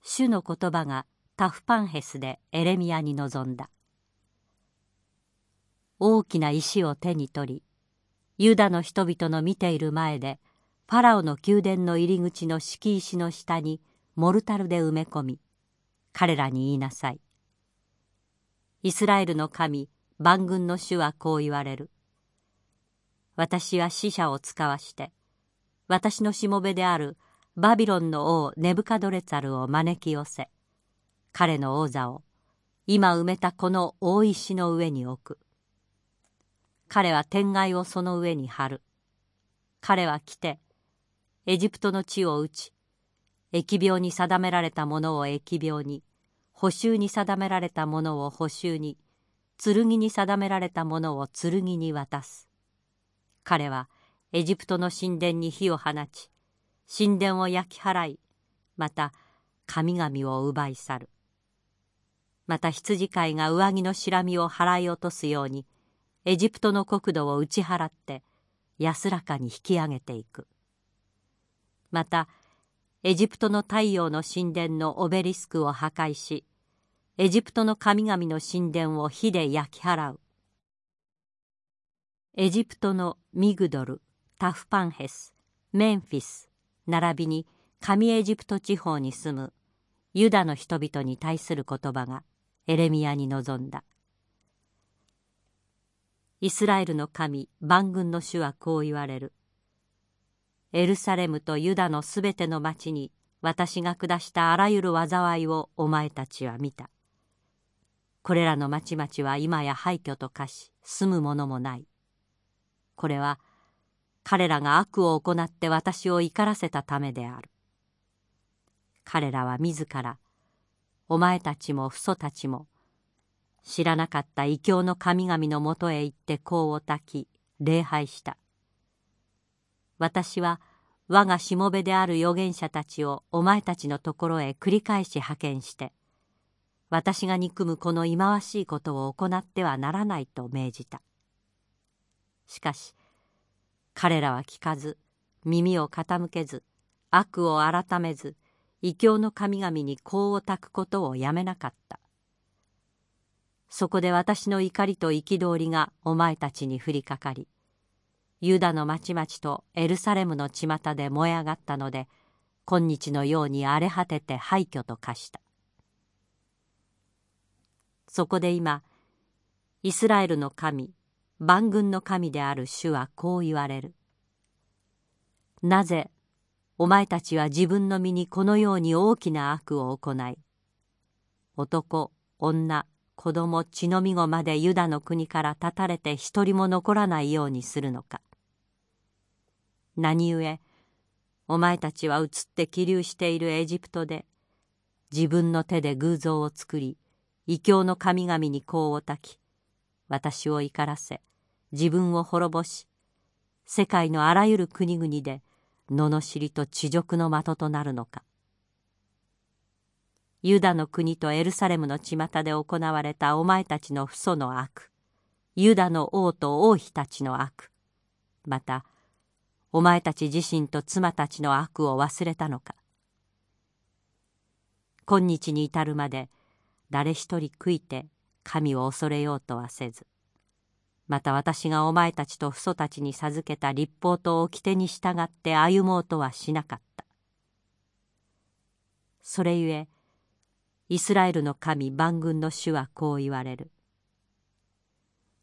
主の言葉がタフパンヘスでエレミアに臨んだ。大きな石を手に取りユダの人々の見ている前でファラオの宮殿の入り口の敷石の下にモルタルで埋め込み彼らに言いなさい。イスラエルの神万軍の主はこう言われる。私は死者を使わして私のしもべであるバビロンの王ネブカドレツァルを招き寄せ彼の王座を今埋めたこの大石の上に置く。彼は天蓋をその上に張る。彼は来てエジプトの地を打ち疫病に定められたものを疫病に補修に定められたものを補修に剣に定められたものを剣に渡す。彼はエジプトの神殿に火を放ち神殿を焼き払いまた神々を奪い去る。また羊飼いが上着のしらみを払い落とすようにエジプトの国土を打ち払って安らかに引き上げていく。またエジプトの太陽の神殿のオベリスクを破壊しエジプトの神々の神殿を火で焼き払う。エジプトのミグドルタフパンヘスメンフィス並びに上エジプト地方に住むユダの人々に対する言葉がエレミアに臨んだ。イスラエルの神万軍の主はこう言われる。エルサレムとユダのすべての町に私が下したあらゆる災いをお前たちは見た。これらの町々は今や廃墟と化し住むものもない。これは彼らが悪を行って私を怒らせたためである。彼らは自らお前たちも父祖たちも知らなかった異教の神々のもとへ行って香を焚き礼拝した。私は我がしもべである預言者たちをお前たちのところへ繰り返し派遣して私が憎むこの忌まわしいことを行ってはならないと命じた。しかし彼らは聞かず耳を傾けず悪を改めず異教の神々に香を焚くことをやめなかった。そこで私の怒りと憤りがお前たちに降りかかりユダの町々とエルサレムの巷で燃え上がったので今日のように荒れ果てて廃墟と化した。そこで今イスラエルの神万軍の神である主はこう言われる。なぜお前たちは自分の身にこのように大きな悪を行い男女子供血のみ子までユダの国から断たれて一人も残らないようにするのか。何故お前たちは移って起立しているエジプトで自分の手で偶像を作り異教の神々に香を焚き私を怒らせ自分を滅ぼし世界のあらゆる国々で罵りと恥辱の的となるのか。ユダの国とエルサレムの巷で行われたお前たちの父祖の悪ユダの王と王妃たちの悪またお前たち自身と妻たちの悪を忘れたのか。今日に至るまで誰一人悔いて神を恐れようとはせず。また私がお前たちと父祖たちに授けた立法と掟に従って歩もうとはしなかった。それゆえイスラエルの神万軍の主はこう言われる。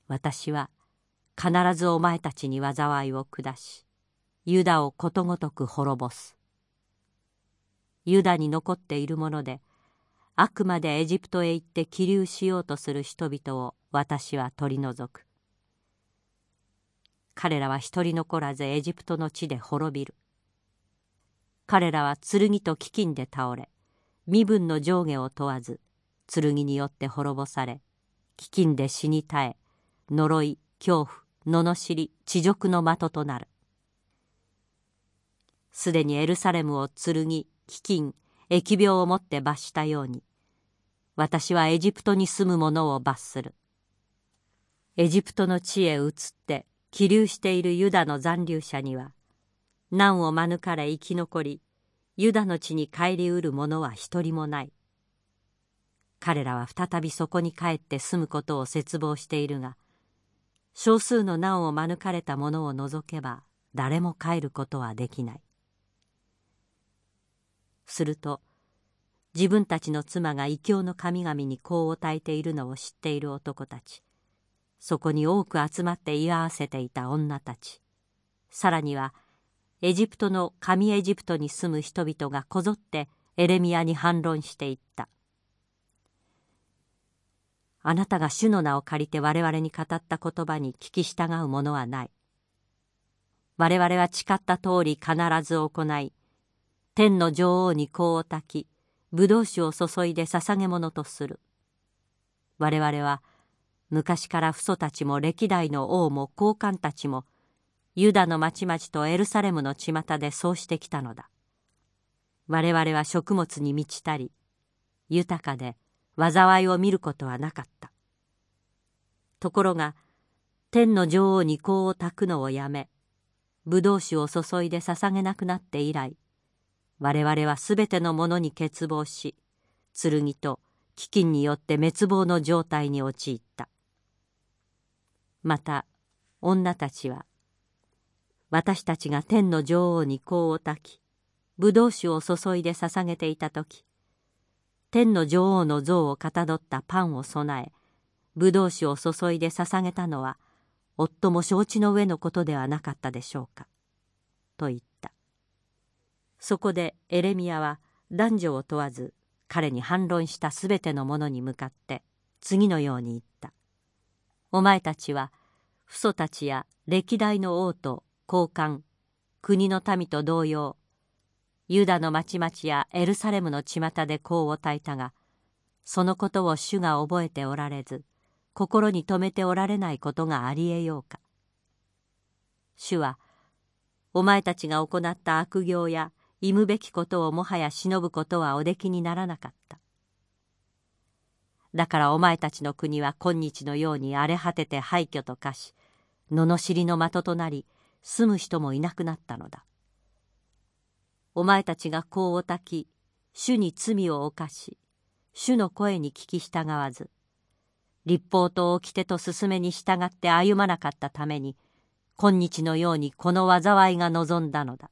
私は必ずお前たちに災いを下しユダをことごとく滅ぼす。ユダに残っているものであくまでエジプトへ行って起立しようとする人々を私は取り除く。彼らは一人残らずエジプトの地で滅びる。彼らは剣と飢饉で倒れ身分の上下を問わず剣によって滅ぼされ飢饉で死に絶え呪い恐怖罵り恥辱の的となる。すでにエルサレムを剣飢饉疫病をもって罰したように。私はエジプトに住む者を罰する。エジプトの地へ移って起立しているユダの残留者には難を免れ生き残りユダの地に帰りうる者は一人もない。彼らは再びそこに帰って住むことを切望しているが少数の難を免れた者を除けば誰も帰ることはできない。すると自分たちの妻が異教の神々に香を焚いているのを知っている男たちそこに多く集まって居合わせていた女たちさらにはエジプトの神エジプトに住む人々がこぞってエレミアに反論していった。あなたが主の名を借りて我々に語った言葉に聞き従うものはない。我々は誓った通り必ず行い天の女王に香を焚き葡萄酒を注いで捧げ物とする。我々は昔から父祖たちも歴代の王も高官たちもユダの町々とエルサレムの巷でそうしてきたのだ。我々は食物に満ちたり豊かで災いを見ることはなかった。ところが天の女王に香を焚くのをやめ葡萄酒を注いで捧げなくなって以来我々はすべてのものに欠乏し剣と飢饉によって滅亡の状態に陥った。また女たちは私たちが天の女王に香を焚き葡萄酒を注いで捧げていた時天の女王の像をかたどったパンを備え葡萄酒を注いで捧げたのは夫も承知の上のことではなかったでしょうか」と言った。そこでエレミアは男女を問わず彼に反論したすべての者に向かって次のように言った「お前たちは父祖たちや歴代の王と高官国の民と同様ユダの町々やエルサレムの巷で香を焚いたがそのことを主が覚えておられず心に留めておられないことがありえようか。主はお前たちが行った悪行や忌むべきことをもはや忍ぶことはおできにならなかった。だからお前たちの国は今日のように荒れ果てて廃墟と化し罵りの的となり住む人もいなくなったのだ。お前たちが香を焚き主に罪を犯し主の声に聞き従わず立法と掟と勧めに従って歩まなかったために今日のようにこの災いが望んだのだ。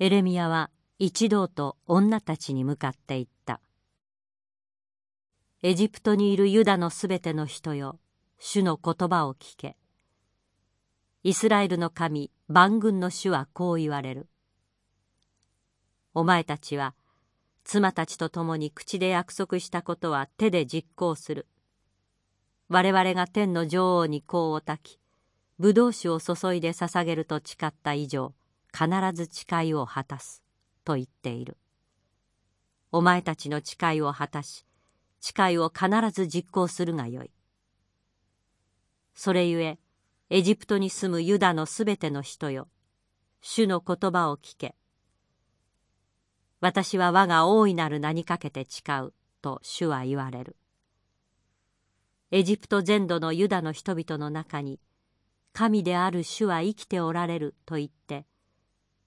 エレミアは一同と女たちに向かって言った。エジプトにいるユダのすべての人よ主の言葉を聞け。イスラエルの神万軍の主はこう言われる。お前たちは妻たちと共に口で約束したことは手で実行する。我々が天の女王に香を焚き、葡萄酒を注いで捧げると誓った以上、必ず誓いを果たす。と言っている。お前たちの誓いを果たし、誓いを必ず実行するがよい。それゆえ、エジプトに住むユダのすべての人よ、主の言葉を聞け。私は我が大いなる名にかけて誓うと主は言われるエジプト全土のユダの人々の中に神である主は生きておられると言って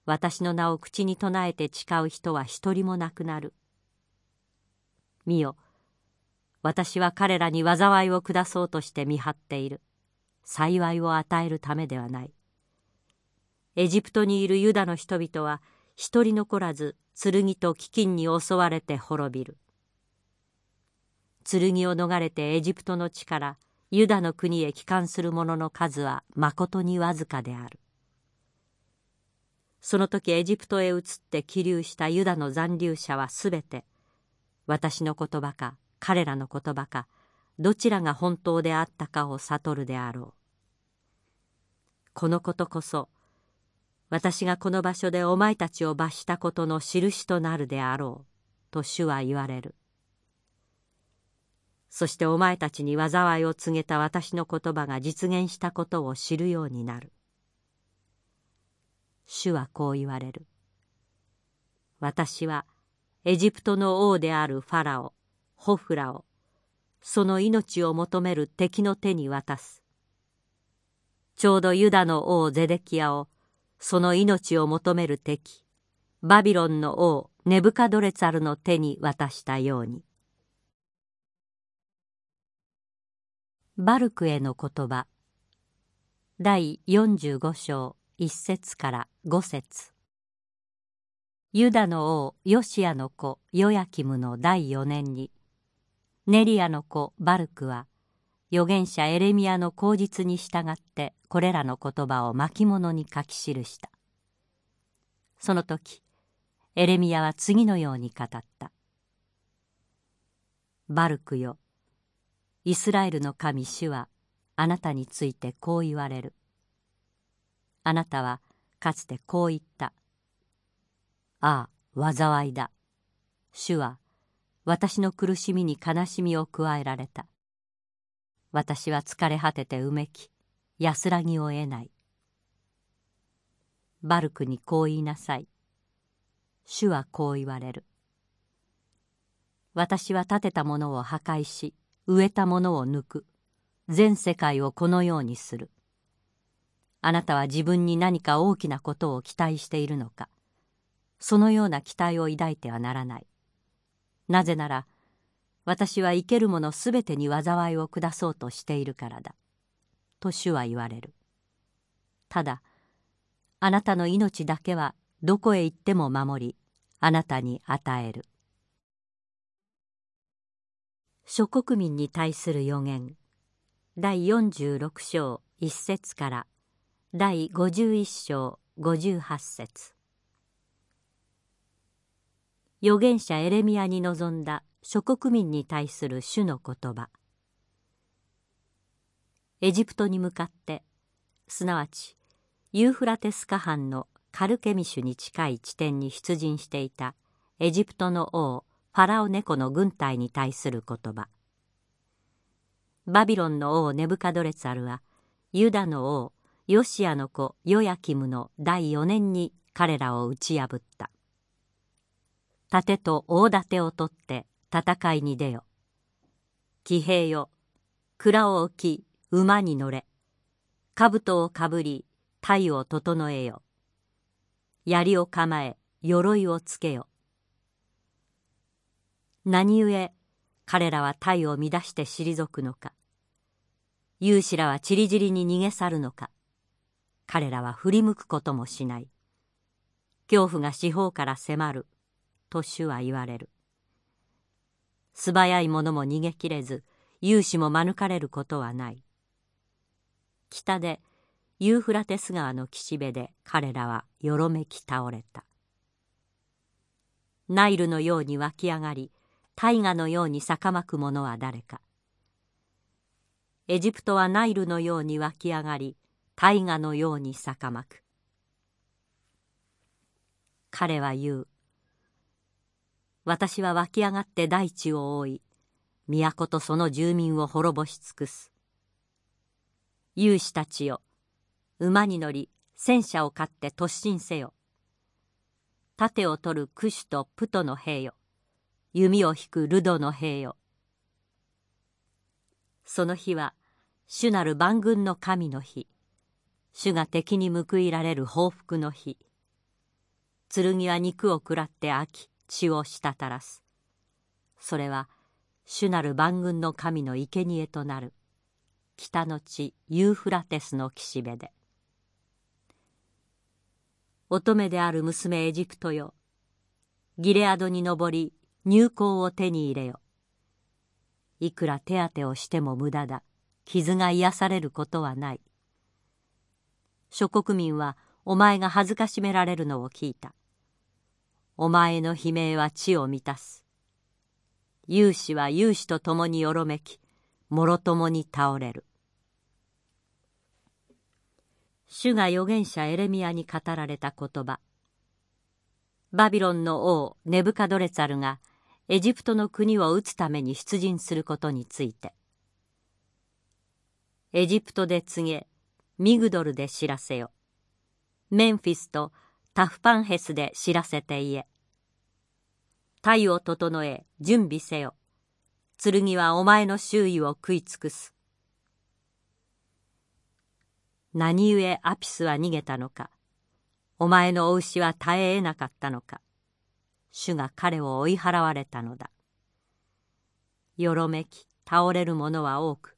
私の名を口に唱えて誓う人は一人もなくなる。見よ。私は彼らに災いを下そうとして見張っている。幸いを与えるためではない。エジプトにいるユダの人々は一人残らず剣と飢饉に襲われて滅びる。剣を逃れてエジプトの地からユダの国へ帰還する者の数はまことにわずかである。その時エジプトへ移って起立したユダの残留者はすべて私の言葉か彼らの言葉かどちらが本当であったかを悟るであろう。このことこそ私がこの場所でお前たちを罰したことの印となるであろう」と主は言われる。そしてお前たちに災いを告げた私の言葉が実現したことを知るようになる。主はこう言われる。私はエジプトの王であるファラオホフラをその命を求める敵の手に渡す。ちょうどユダの王ゼデキヤをその命を求める敵バビロンの王ネブカドレツァルの手に渡したように。バルクへの言葉。第45章。1節から5節。ユダの王ヨシアの子ヨヤキムの第4年にネリアの子バルクは預言者エレミアの口実に従ってこれらの言葉を巻物に書き記した。その時エレミアは次のように語った「バルクよイスラエルの神主はあなたについてこう言われる。あなたはかつてこう言った。ああ災いだ。主は私の苦しみに悲しみを加えられた。私は疲れ果ててうめき安らぎを得ない。バルクにこう言いなさい。主はこう言われる。私は建てたものを破壊し植えたものを抜く。全世界をこのようにする。あなたは自分に何か大きなことを期待しているのかそのような期待を抱いてはならないなぜなら私は生けるものすべてに災いを下そうとしているからだ。と主は言われる。ただ、あなたの命だけはどこへ行っても守り、あなたに与える。諸国民に対する予言第46章1節から第51章58節。預言者エレミアに臨んだ諸国民に対する主の言葉。エジプトに向かってすなわちユーフラテス河畔のカルケミシュに近い地点に出陣していたエジプトの王ファラオネコの軍隊に対する言葉。バビロンの王ネブカドレツァルはユダの王ヨシアの子ヨヤキムの第4年に彼らを打ち破った盾と大盾を取って戦いに出よ。騎兵よ、蔵を置き、馬に乗れ。兜をかぶり、体を整えよ。槍を構え、鎧をつけよ。何故、彼らは体を乱して退くのか。勇士らはちりぢりに逃げ去るのか。彼らは振り向くこともしない。恐怖が四方から迫る。と主は言われる。素早い者も逃げきれず勇士も免れることはない北でユーフラテス川の岸辺で彼らはよろめき倒れたナイルのように湧き上がり大河のように逆まく者は誰かエジプトはナイルのように湧き上がり大河のように逆まく。彼は言う。私は湧き上がって大地を覆い都とその住民を滅ぼし尽くす。勇士たちよ馬に乗り戦車を買って突進せよ。盾を取るクシュとプトの兵よ弓を引くルドの兵よ。その日は主なる万軍の神の日。主が敵に報いられる報復の日。剣は肉を食らって飽き血を滴らす。それは主なる万軍の神の生贄となる。北の地ユーフラテスの岸辺で。乙女である娘エジプトよギレアドに登り入港を手に入れよ。いくら手当てをしても無駄だ。傷が癒されることはない。諸国民はお前が恥ずかしめられるのを聞いたお前の悲鳴は地を満たす。勇士は勇士と共によろめき、もろともに倒れる。主が預言者エレミアに語られた言葉。バビロンの王ネブカドレツァルがエジプトの国を討つために出陣することについて。エジプトで告げ、ミグドルで知らせよ。メンフィスとタフパンヘスで知らせて言え。体を整え準備せよ。剣はお前の周囲を食い尽くす。何故アピスは逃げたのか。お前のお牛は耐え得なかったのか。主が彼を追い払われたのだ。よろめき倒れる者は多く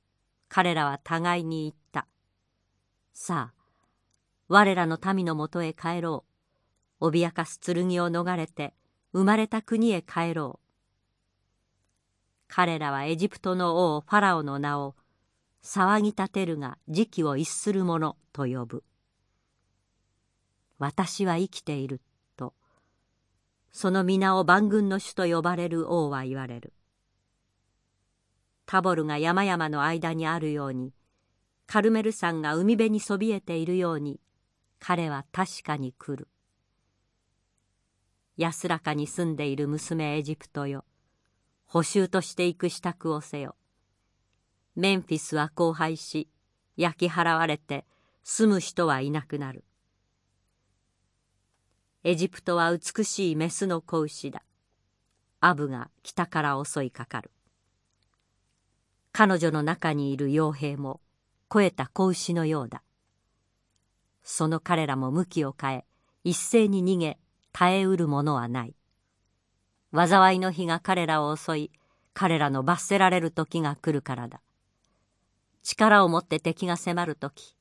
彼らは互いに言ったさあ我らの民のもとへ帰ろう。脅かす剣を逃れて生まれた国へ帰ろう。彼らはエジプトの王ファラオの名を騒ぎ立てるが時期を逸する者と呼ぶ。私は生きているとその皆を万軍の主と呼ばれる王は言われる。タボルが山々の間にあるようにカルメル山が海辺にそびえているように彼は確かに来る。安らかに住んでいる娘エジプトよ。補修としていく支度をせよ。メンフィスは荒廃し焼き払われて住む人はいなくなる。エジプトは美しいメスの子牛だ。アブが北から襲いかかる。彼女の中にいる傭兵も肥えた子牛のようだその彼らも向きを変え一斉に逃げ耐えうるものはない災いの日が彼らを襲い彼らの罰せられる時が来るからだ力を持って敵が迫る時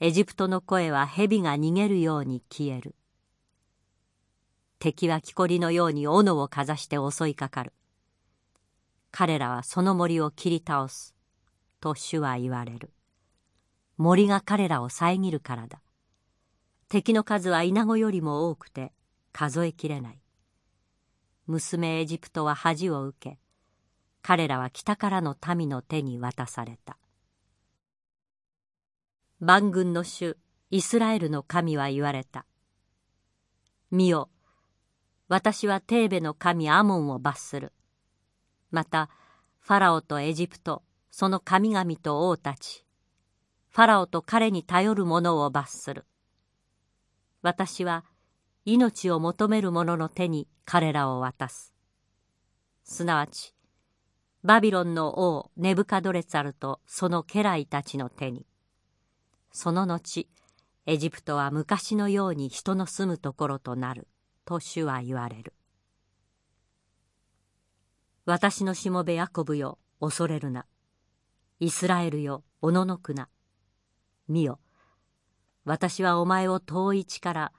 エジプトの声は蛇が逃げるように消える敵は木こりのように斧をかざして襲いかかる彼らはその森を切り倒す。と主は言われる。森が彼らを遮るからだ。敵の数はイナゴよりも多くて数えきれない。娘エジプトは恥を受け、彼らは北からの民の手に渡された。万軍の主イスラエルの神は言われた。見よ、私はテーベの神アモンを罰する。またファラオとエジプトその神々と王たちファラオと彼に頼る者を罰する。私は命を求める者の手に彼らを渡す。すなわちバビロンの王ネブカドレツァルとその家来たちの手に。その後エジプトは昔のように人の住むところとなると主は言われる。私のしもべヤコブよ恐れるな。イスラエルよおののくな。見よ。私はお前を遠い地から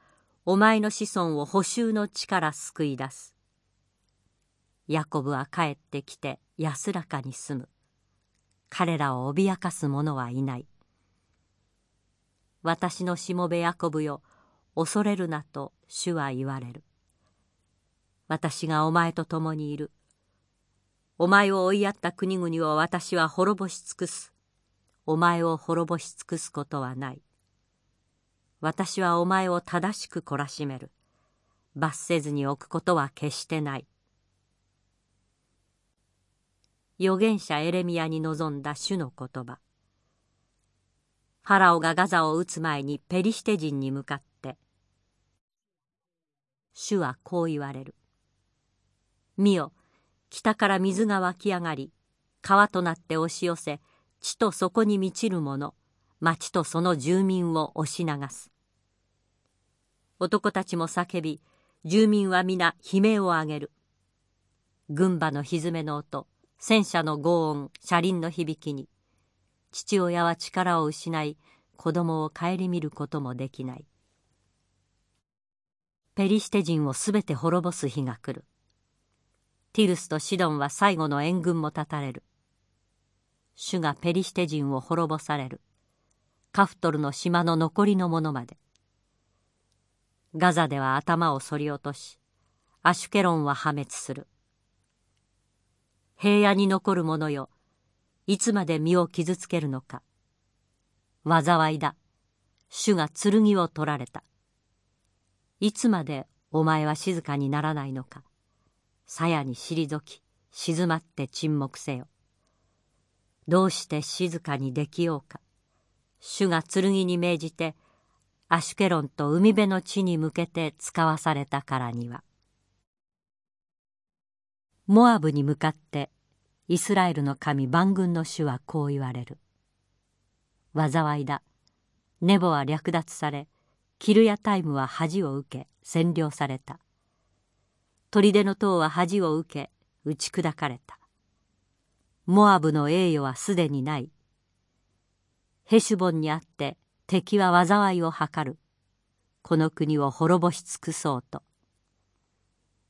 お前の子孫を補修の地から救い出す。ヤコブは帰ってきて安らかに住む。彼らを脅かす者はいない。私のしもべヤコブよ恐れるなと主は言われる。私がお前と共にいる。お前を追いやった国々を私は滅ぼし尽くす。お前を滅ぼし尽くすことはない。私はお前を正しく懲らしめる。罰せずに置くことは決してない。預言者エレミアに臨んだ主の言葉。ファラオがガザを撃つ前にペリシテ人に向かって、主はこう言われる。見よ、北から水が湧き上がり川となって押し寄せ地と底に満ちる者町とその住民を押し流す。男たちも叫び住民は皆悲鳴を上げる。軍馬のひめの音戦車の轟音車輪の響きに。父親は力を失い子供を顧みることもできない。ペリシテ人をすべて滅ぼす日が来る。ティルスとシドンは最後の援軍も断たれる。主がペリシテ人を滅ぼされる。カフトルの島の残りの者まで。ガザでは頭をそり落とし、アシュケロンは破滅する。平野に残る者よ、いつまで身を傷つけるのか。災いだ。主が剣を取られた。いつまでお前は静かにならないのか。鞘に退き静まって沈黙せよどうして静かにできようか。主が剣に命じてアシュケロンと海辺の地に向けて使わされたからには。モアブに向かってイスラエルの神万軍の主はこう言われる。災いだ。ネボは略奪されキルヤタイムは恥を受け占領された。砦の塔は恥を受け打ち砕かれた。モアブの栄誉はすでにない。ヘシュボンにあって敵は災いを図る。この国を滅ぼし尽くそうと。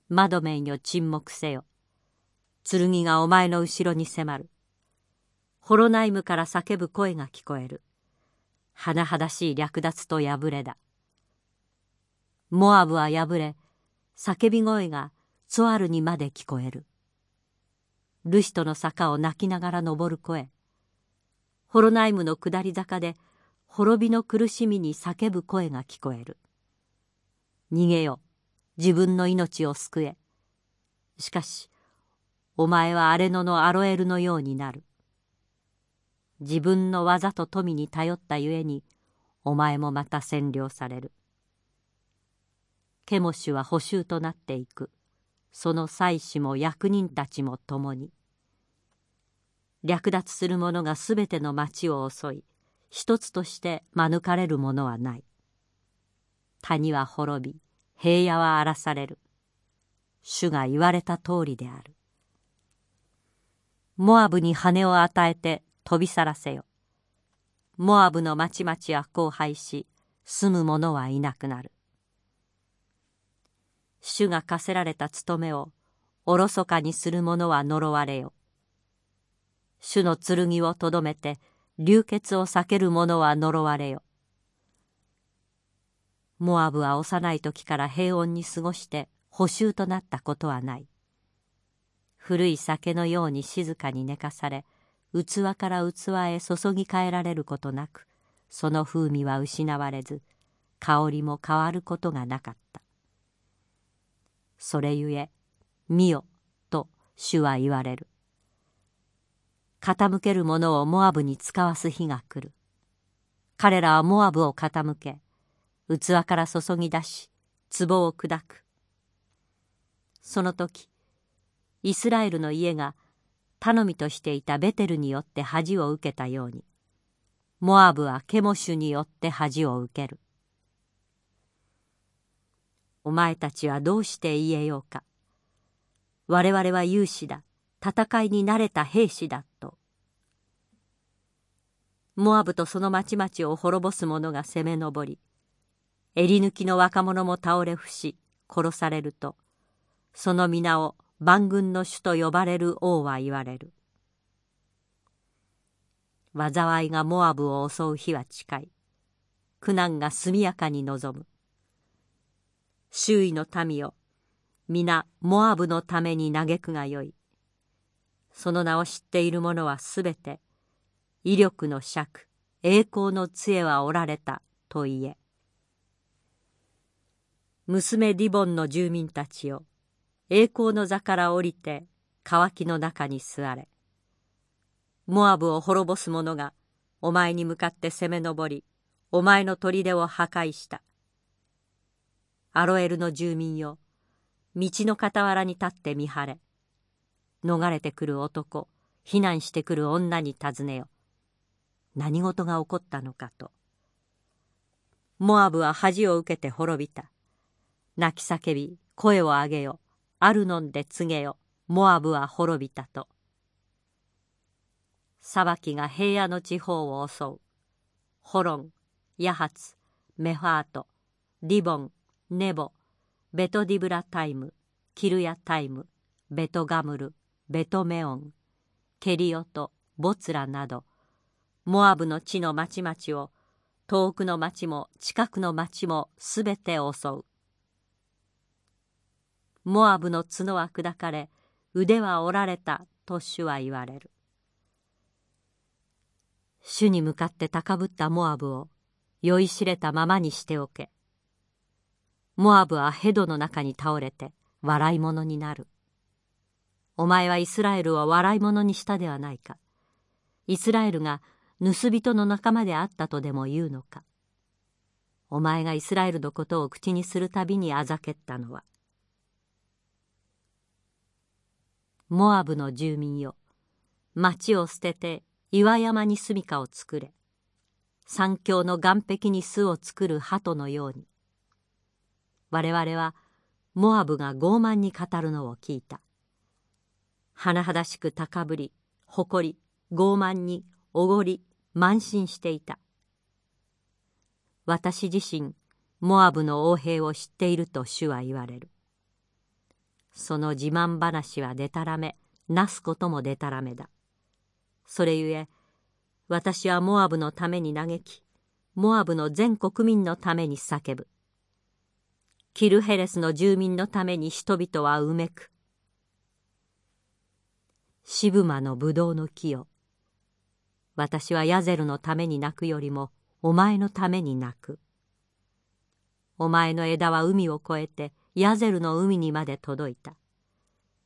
マドメンよ沈黙せよ。剣がお前の後ろに迫る。ホロナイムから叫ぶ声が聞こえる。甚だしい略奪と破れだ。モアブは破れ叫び声がツォアルにまで聞こえる。ルシトの坂を泣きながら登る声。ホロナイムの下り坂で滅びの苦しみに叫ぶ声が聞こえる。逃げよ自分の命を救え。しかしお前は荒れ野のアロエルのようになる。自分の技と富に頼ったゆえにお前もまた占領される。ケモシュは捕囚となっていく。その妻子も役人たちも共に。略奪する者がすべての町を襲い一つとして免れるものはない。谷は滅び平野は荒らされる。主が言われた通りである。モアブに羽を与えて飛び去らせよ。モアブの町々は荒廃し住む者はいなくなる。主が課せられた務めをおろそかにする者は呪われよ。主の剣をとどめて流血を避ける者は呪われよ。モアブは幼い時から平穏に過ごして捕囚となったことはない。古い酒のように静かに寝かされ器から器へ注ぎ替えられることなくその風味は失われず香りも変わることがなかった。それゆえ見よと主は言われる。傾けるものをモアブに使わす日が来る。彼らはモアブを傾け器から注ぎ出し壺を砕く。その時イスラエルの家が頼みとしていたベテルによって恥を受けたようにモアブはケモシュによって恥を受ける。お前たちはどうして言えようか。我々は勇士だ。戦いに慣れた兵士だと。モアブとその町々を滅ぼす者が攻め上り襟抜きの若者も倒れ伏し殺されるとその皆を万軍の主と呼ばれる王は言われる。災いがモアブを襲う日は近い。苦難が速やかに望む。周囲の民よ皆モアブのために嘆くがよい。その名を知っている者はすべて威力の尺栄光の杖はおられたと言え。娘リボンの住民たちよ栄光の座から降りて乾きの中に座れ。モアブを滅ぼす者がお前に向かって攻め上りお前の砦を破壊した。アロエルの住民よ。道の傍らに立って見張れ。逃れてくる男。避難してくる女に尋ねよ。何事が起こったのかと。モアブは恥を受けて滅びた。泣き叫び声を上げよ。アルノンで告げよ。モアブは滅びたと。裁きが平野の地方を襲う。ホロンヤハツメファートリボンネボベトディブラタイムキルヤタイムベトガムルベトメオンケリオトボツラなどモアブの地の町々を遠くの町も近くの町もすべて襲うモアブの角は砕かれ腕は折られたと主は言われる主に向かって高ぶったモアブを酔いしれたままにしておけモアブはヘドの中に倒れて笑い者になる。お前はイスラエルを笑い者にしたではないか。イスラエルが盗人の仲間であったとでも言うのか。お前がイスラエルのことを口にするたびにあざけったのは。モアブの住民よ。町を捨てて岩山に住みかを作れ。山峡の岸壁に巣を作る鳩のように。我々はモアブが傲慢に語るのを聞いた。甚だしく高ぶり誇り傲慢におごり慢心していた。私自身モアブの王兵を知っていると主は言われる。その自慢話はでたらめなすこともでたらめだ。それゆえ私はモアブのために嘆きモアブの全国民のために叫ぶ。キルヘレスの住民のために人々はうめく。シブマのブドウの木よ。私はヤゼルのために泣くよりもお前のために泣く。お前の枝は海を越えてヤゼルの海にまで届いた。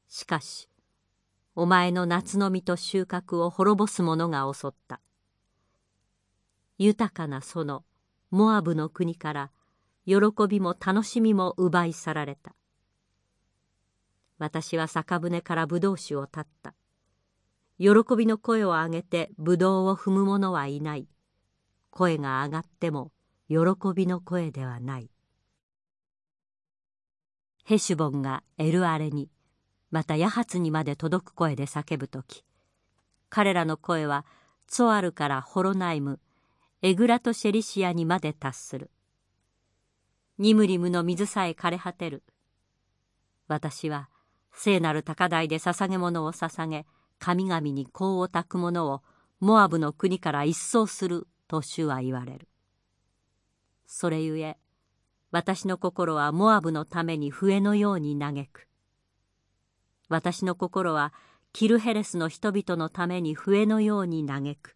しかしお前の夏の実と収穫を滅ぼす者が襲った。豊かな園モアブの国から喜びも楽しみも奪い去られた。私は酒舟からブドウ酒を断った。喜びの声を上げてブドウを踏む者はいない。声が上がっても喜びの声ではない。ヘシュボンがエルアレにまたヤハツにまで届く声で叫ぶ時彼らの声はツォアルからホロナイムエグラトシェリシアにまで達する。ニムリムの水さえ枯れ果てる私は聖なる高台で捧げ物を捧げ神々に香を焚く者をモアブの国から一掃すると主は言われるそれゆえ私の心はモアブのために笛のように嘆く。私の心はキルヘレスの人々のために笛のように嘆く。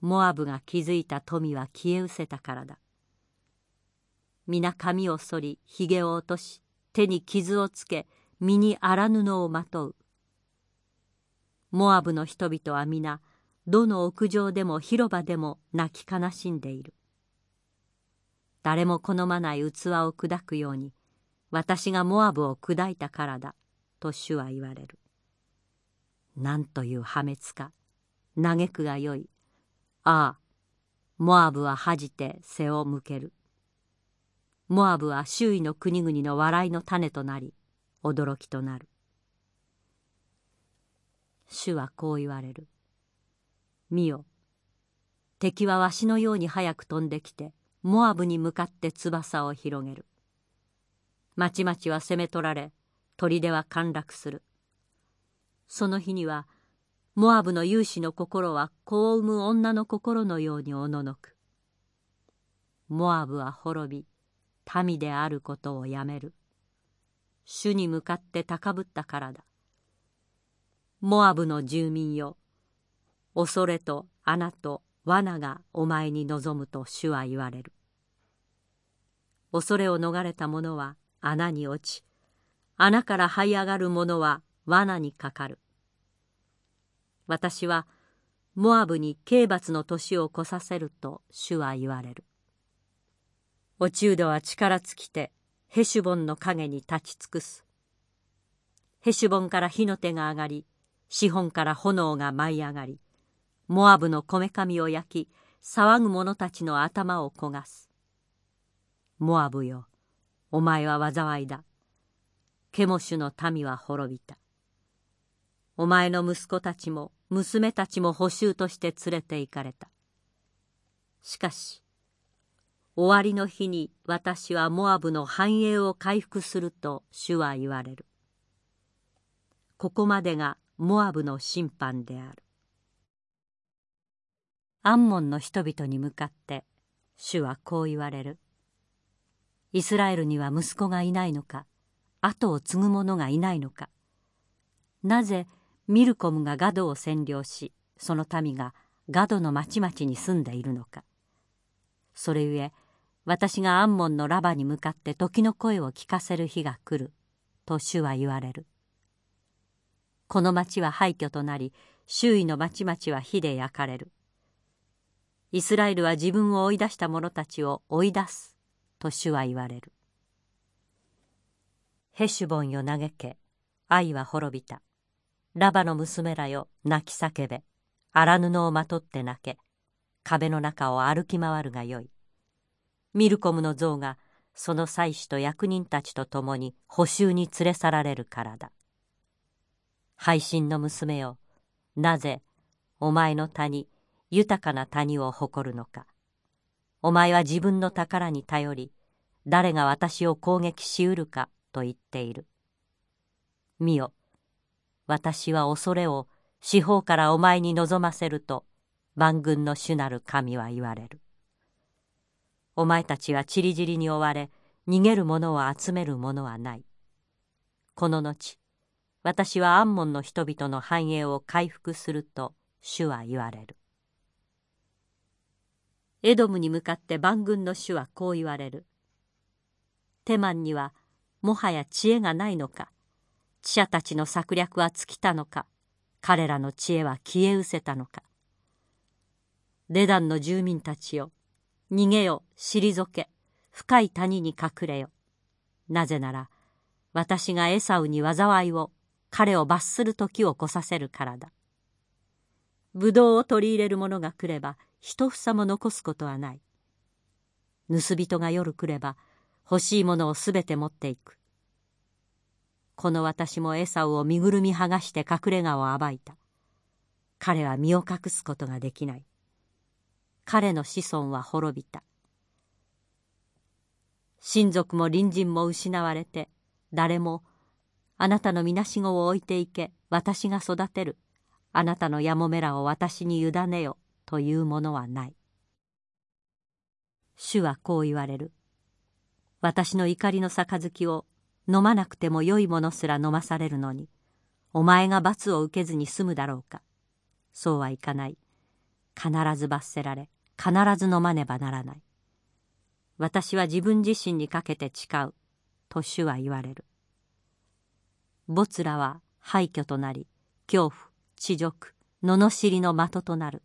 モアブが築いた富は消え失せたからだ。皆髪を剃り、髭を落とし、手に傷をつけ、身に荒布をまとう。モアブの人々は皆、どの屋上でも広場でも泣き悲しんでいる。誰も好まない器を砕くように私がモアブを砕いたからだと主は言われるなんという破滅か嘆くがよいああモアブは恥じて背を向けるモアブは周囲の国々の笑いの種となり驚きとなる。主はこう言われる。見よ。敵はわしのように早く飛んできてモアブに向かって翼を広げる。町々は攻め取られ砦は陥落する。その日にはモアブの勇士の心は子を産む女の心のようにおののく。モアブは滅び民であることをやめる。主に向かって高ぶったからだ。モアブの住民よ恐れと穴と罠がお前に望むと主は言われる。恐れを逃れた者は穴に落ち穴から這い上がる者は罠にかかる。私はモアブに刑罰の年を越させると主は言われる。落ちうどは力尽きてヘシュボンの影に立ち尽くす。ヘシュボンから火の手が上がり資本から炎が舞い上がりモアブのこめかみを焼き騒ぐ者たちの頭を焦がす。モアブよお前は災いだ。ケモシュの民は滅びた。お前の息子たちも娘たちも捕囚として連れて行かれた。しかし終わりの日に私はモアブの繁栄を回復すると主は言われる。ここまでがモアブの審判である。アンモンの人々に向かって主はこう言われる。イスラエルには息子がいないのか後を継ぐ者がいないのか。なぜミルコムがガドを占領しその民がガドの町々に住んでいるのか。それゆえ私がアンモンのラバに向かって時の声を聞かせる日が来ると主は言われる。この町は廃墟となり周囲の町々は火で焼かれる。イスラエルは自分を追い出した者たちを追い出すと主は言われる。ヘシュボンよ嘆け愛は滅びた。ラバの娘らよ泣き叫べ。荒布をまとって泣け。壁の中を歩き回るがよい。ミルコムの像がその祭司と役人たちと共に補修に連れ去られるからだ。配信の娘よなぜお前の谷豊かな谷を誇るのか。お前は自分の宝に頼り誰が私を攻撃しうるかと言っている。見よ私は恐れを四方からお前に望ませると万軍の主なる神は言われる。お前たちはちりぢりに追われ逃げる者を集める者はない。この後私はアンモンの人々の繁栄を回復すると主は言われる。エドムに向かって万軍の主はこう言われる。テマンにはもはや知恵がないのか知者たちの策略は尽きたのか彼らの知恵は消え失せたのか。デダンの住民たちよ逃げよ退け。深い谷に隠れよ。なぜなら私がエサウに災いを彼を罰する時を来させるからだ。ブドウを取り入れる者が来れば一房も残すことはない。盗人が夜来れば欲しいものをすべて持っていく。この私もエサウを身ぐるみ剥がして隠れ家を暴いた。彼は身を隠すことができない。彼の子孫は滅びた。親族も隣人も失われて誰もあなたのみなしごを置いていけ私が育てる。あなたのやもめらを私に委ねよというものはない。主はこう言われる。私の怒りの杯を飲まなくてもよいものすら飲まされるのにお前が罰を受けずに済むだろうか。そうはいかない。必ず罰せられ必ず飲まねばならない。私は自分自身にかけて誓う。と主は言われる。没らは廃墟となり恐怖恥辱罵りの的となる。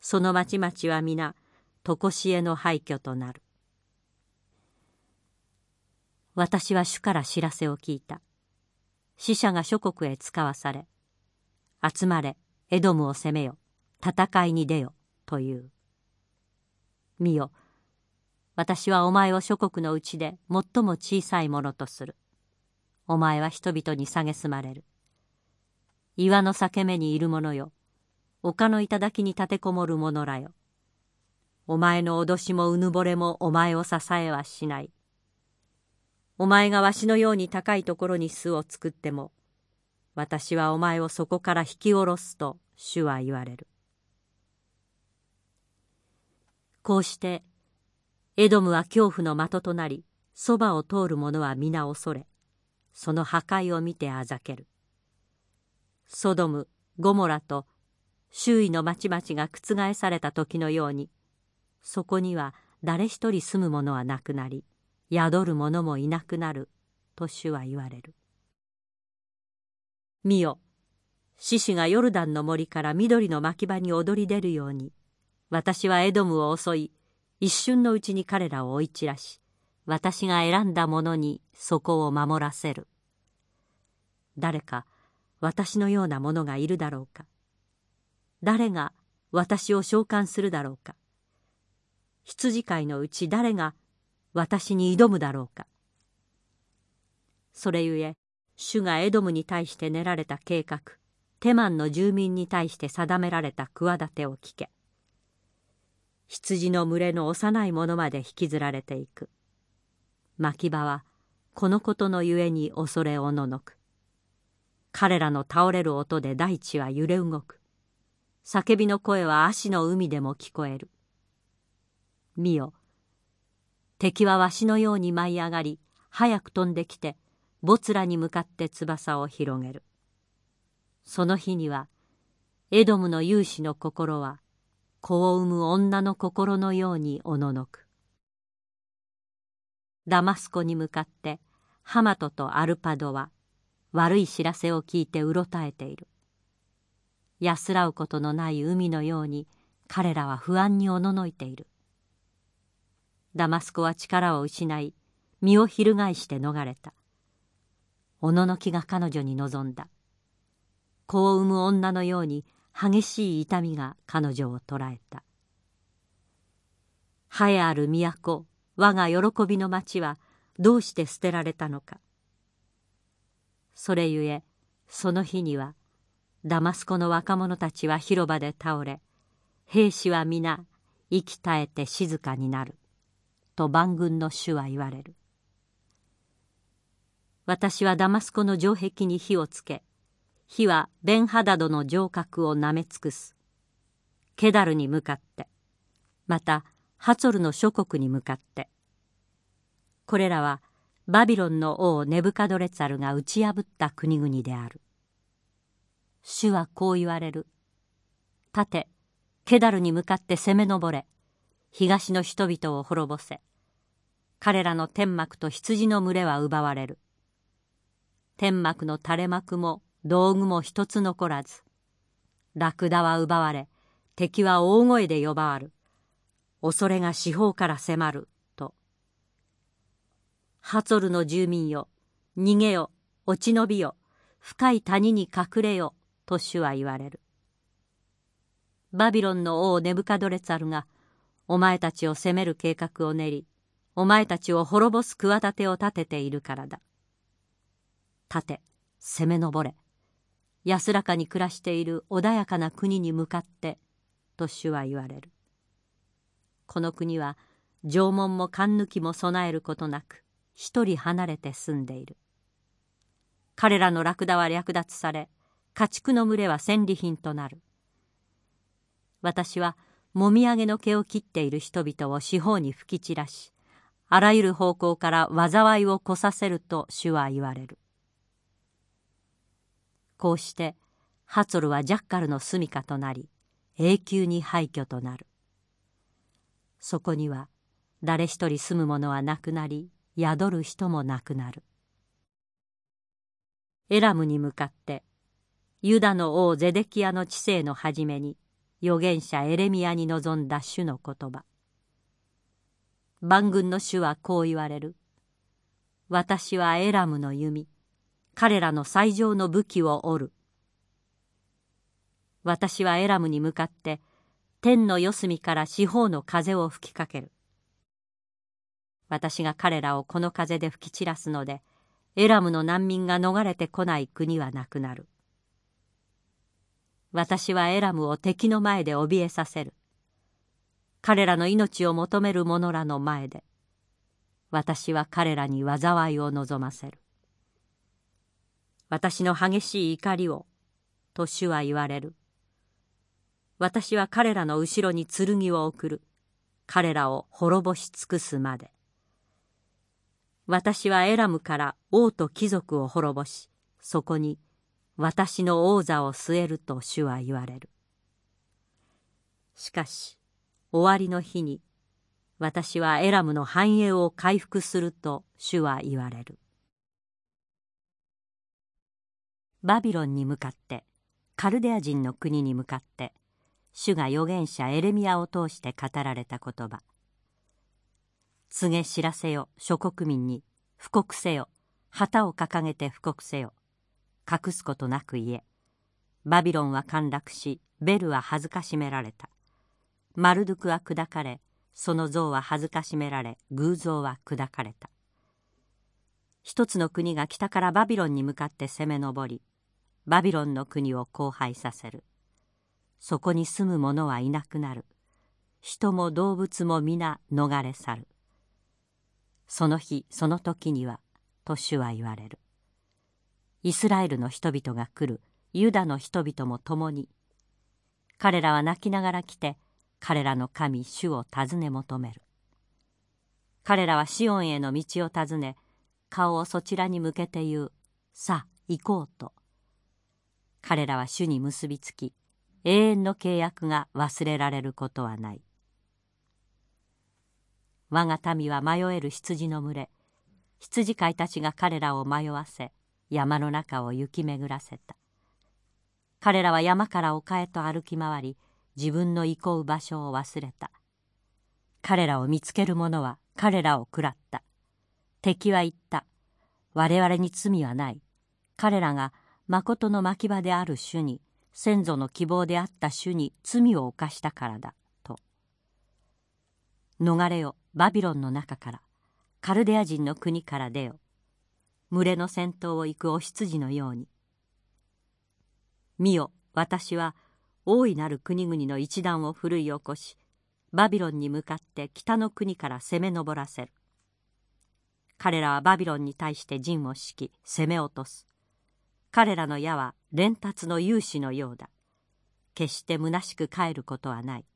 その町々は皆常しえの廃墟となる。私は主から知らせを聞いた。死者が諸国へ使わされ集まれエドムを攻めよ戦いに出よという。見よ。私はお前を諸国のうちで最も小さいものとする。お前は人々に蔑まれる。岩の裂け目にいる者よ。丘の頂に立てこもる者らよ。お前の脅しもうぬぼれもお前を支えはしない。お前がわしのように高いところに巣を作っても私はお前をそこから引き下ろすと主は言われる。こうしてエドムは恐怖の的となりそばを通る者は皆恐れその破壊を見てあざける。ソドムゴモラと周囲の町々が覆された時のようにそこには誰一人住む者はなくなり宿る者もいなくなると主は言われる。見よ獅子がヨルダンの森から緑の牧場に踊り出るように私はエドムを襲い一瞬のうちに彼らを追い散らし私が選んだ者にそこを守らせる。誰か私のような者がいるだろうか。誰が私を召喚するだろうか。羊飼いのうち誰が私に挑むだろうか。それゆえ主がエドムに対して練られた計画テマンの住民に対して定められた企てを聞け。羊の群れの幼い者まで引きずられていく。牧場はこのことのゆえに恐れおののく。彼らの倒れる音で大地は揺れ動く。叫びの声は足の海でも聞こえる。見よ。敵はわしのように舞い上がり早く飛んできて没らに向かって翼を広げる。その日にはエドムの勇士の心は子を産む女の心のようにおののく。ダマスコに向かってハマトとアルパドは悪い知らせを聞いてうろたえている。安らうことのない海のように彼らは不安におののいている。ダマスコは力を失い身を翻して逃れた。おののきが彼女に望んだ。子を産む女のように激しい痛みが彼女を捉えた。栄えある都我が喜びの町はどうして捨てられたのか。それゆえその日にはダマスコの若者たちは広場で倒れ兵士は皆息絶えて静かになると万軍の主は言われる。私はダマスコの城壁に火をつけ火はベンハダドの城郭をなめ尽くす。ケダルに向かって。またハツォルの諸国に向かって。これらはバビロンの王ネブカドレツァルが打ち破った国々である。主はこう言われる。立て。ケダルに向かって攻め上れ。東の人々を滅ぼせ。彼らの天幕と羊の群れは奪われる。天幕の垂れ幕も道具も一つ残らず。ラクダは奪われ敵は大声で呼ばわる。恐れが四方から迫ると。ハツォルの住民よ逃げよ落ち延びよ深い谷に隠れよと主は言われる。バビロンの王ネブカドレツァルがお前たちを攻める計画を練りお前たちを滅ぼす企てを立てているからだ。立て攻め上れ。安らかに暮らしている穏やかな国に向かって」と主は言われる。この国は縄文も勘抜きも備えることなく一人離れて住んでいる。彼らのラクダは略奪され家畜の群れは戦利品となる。私はもみあげの毛を切っている人々を四方に吹き散らしあらゆる方向から災いを来させると主は言われる。こうしてハツォルはジャッカルの住処となり永久に廃墟となる。そこには誰一人住む者はなくなり宿る人もなくなる。エラムに向かってユダの王ゼデキアの治世の初めに預言者エレミアに臨んだ主の言葉。万軍の主はこう言われる。私はエラムの弓。彼らの最上の武器を折る。私はエラムに向かって天の四隅から四方の風を吹きかける。私が彼らをこの風で吹き散らすのでエラムの難民が逃れてこない国はなくなる。私はエラムを敵の前で怯えさせる。彼らの命を求める者らの前で私は彼らに災いを望ませる。私の激しい怒りをと主は言われる。私は彼らの後ろに剣を送る。彼らを滅ぼし尽くすまで。私はエラムから王と貴族を滅ぼしそこに私の王座を据えると主は言われる。しかし終わりの日に私はエラムの繁栄を回復すると主は言われる。バビロンに向かってカルデア人の国に向かって主が預言者エレミアを通して語られた言葉。告げ知らせよ諸国民に布告せよ旗を掲げて布告せよ隠すことなく言え。バビロンは陥落しベルは恥ずかしめられた。マルドゥクは砕かれその像は恥ずかしめられ偶像は砕かれた。一つの国が北からバビロンに向かって攻め上りバビロンの国を荒廃させる。そこに住む者はいなくなる。人も動物も皆逃れ去る。その日その時にはと主は言われる。イスラエルの人々が来る。ユダの人々も共に。彼らは泣きながら来て彼らの神主を尋ね求める。彼らはシオンへの道を尋ね顔をそちらに向けて言う。さあ行こうと。彼らは主に結びつき永遠の契約が忘れられることはない。我が民は迷える羊の群れ羊飼いたちが彼らを迷わせ山の中を行き巡らせた。彼らは山から丘へと歩き回り自分の憩う場所を忘れた。彼らを見つける者は彼らを食らった。敵は言った。我々に罪はない。彼らが誠の牧場である主に先祖の希望であった主に罪を犯したからだと。逃れよバビロンの中から。カルデア人の国から出よ。群れの先頭を行くお羊のように。見よ私は大いなる国々の一団を奮い起こしバビロンに向かって北の国から攻め上らせる。彼らはバビロンに対して陣を敷き攻め落とす。彼らの矢は連達の勇士のようだ。決して虚しく帰ることはない。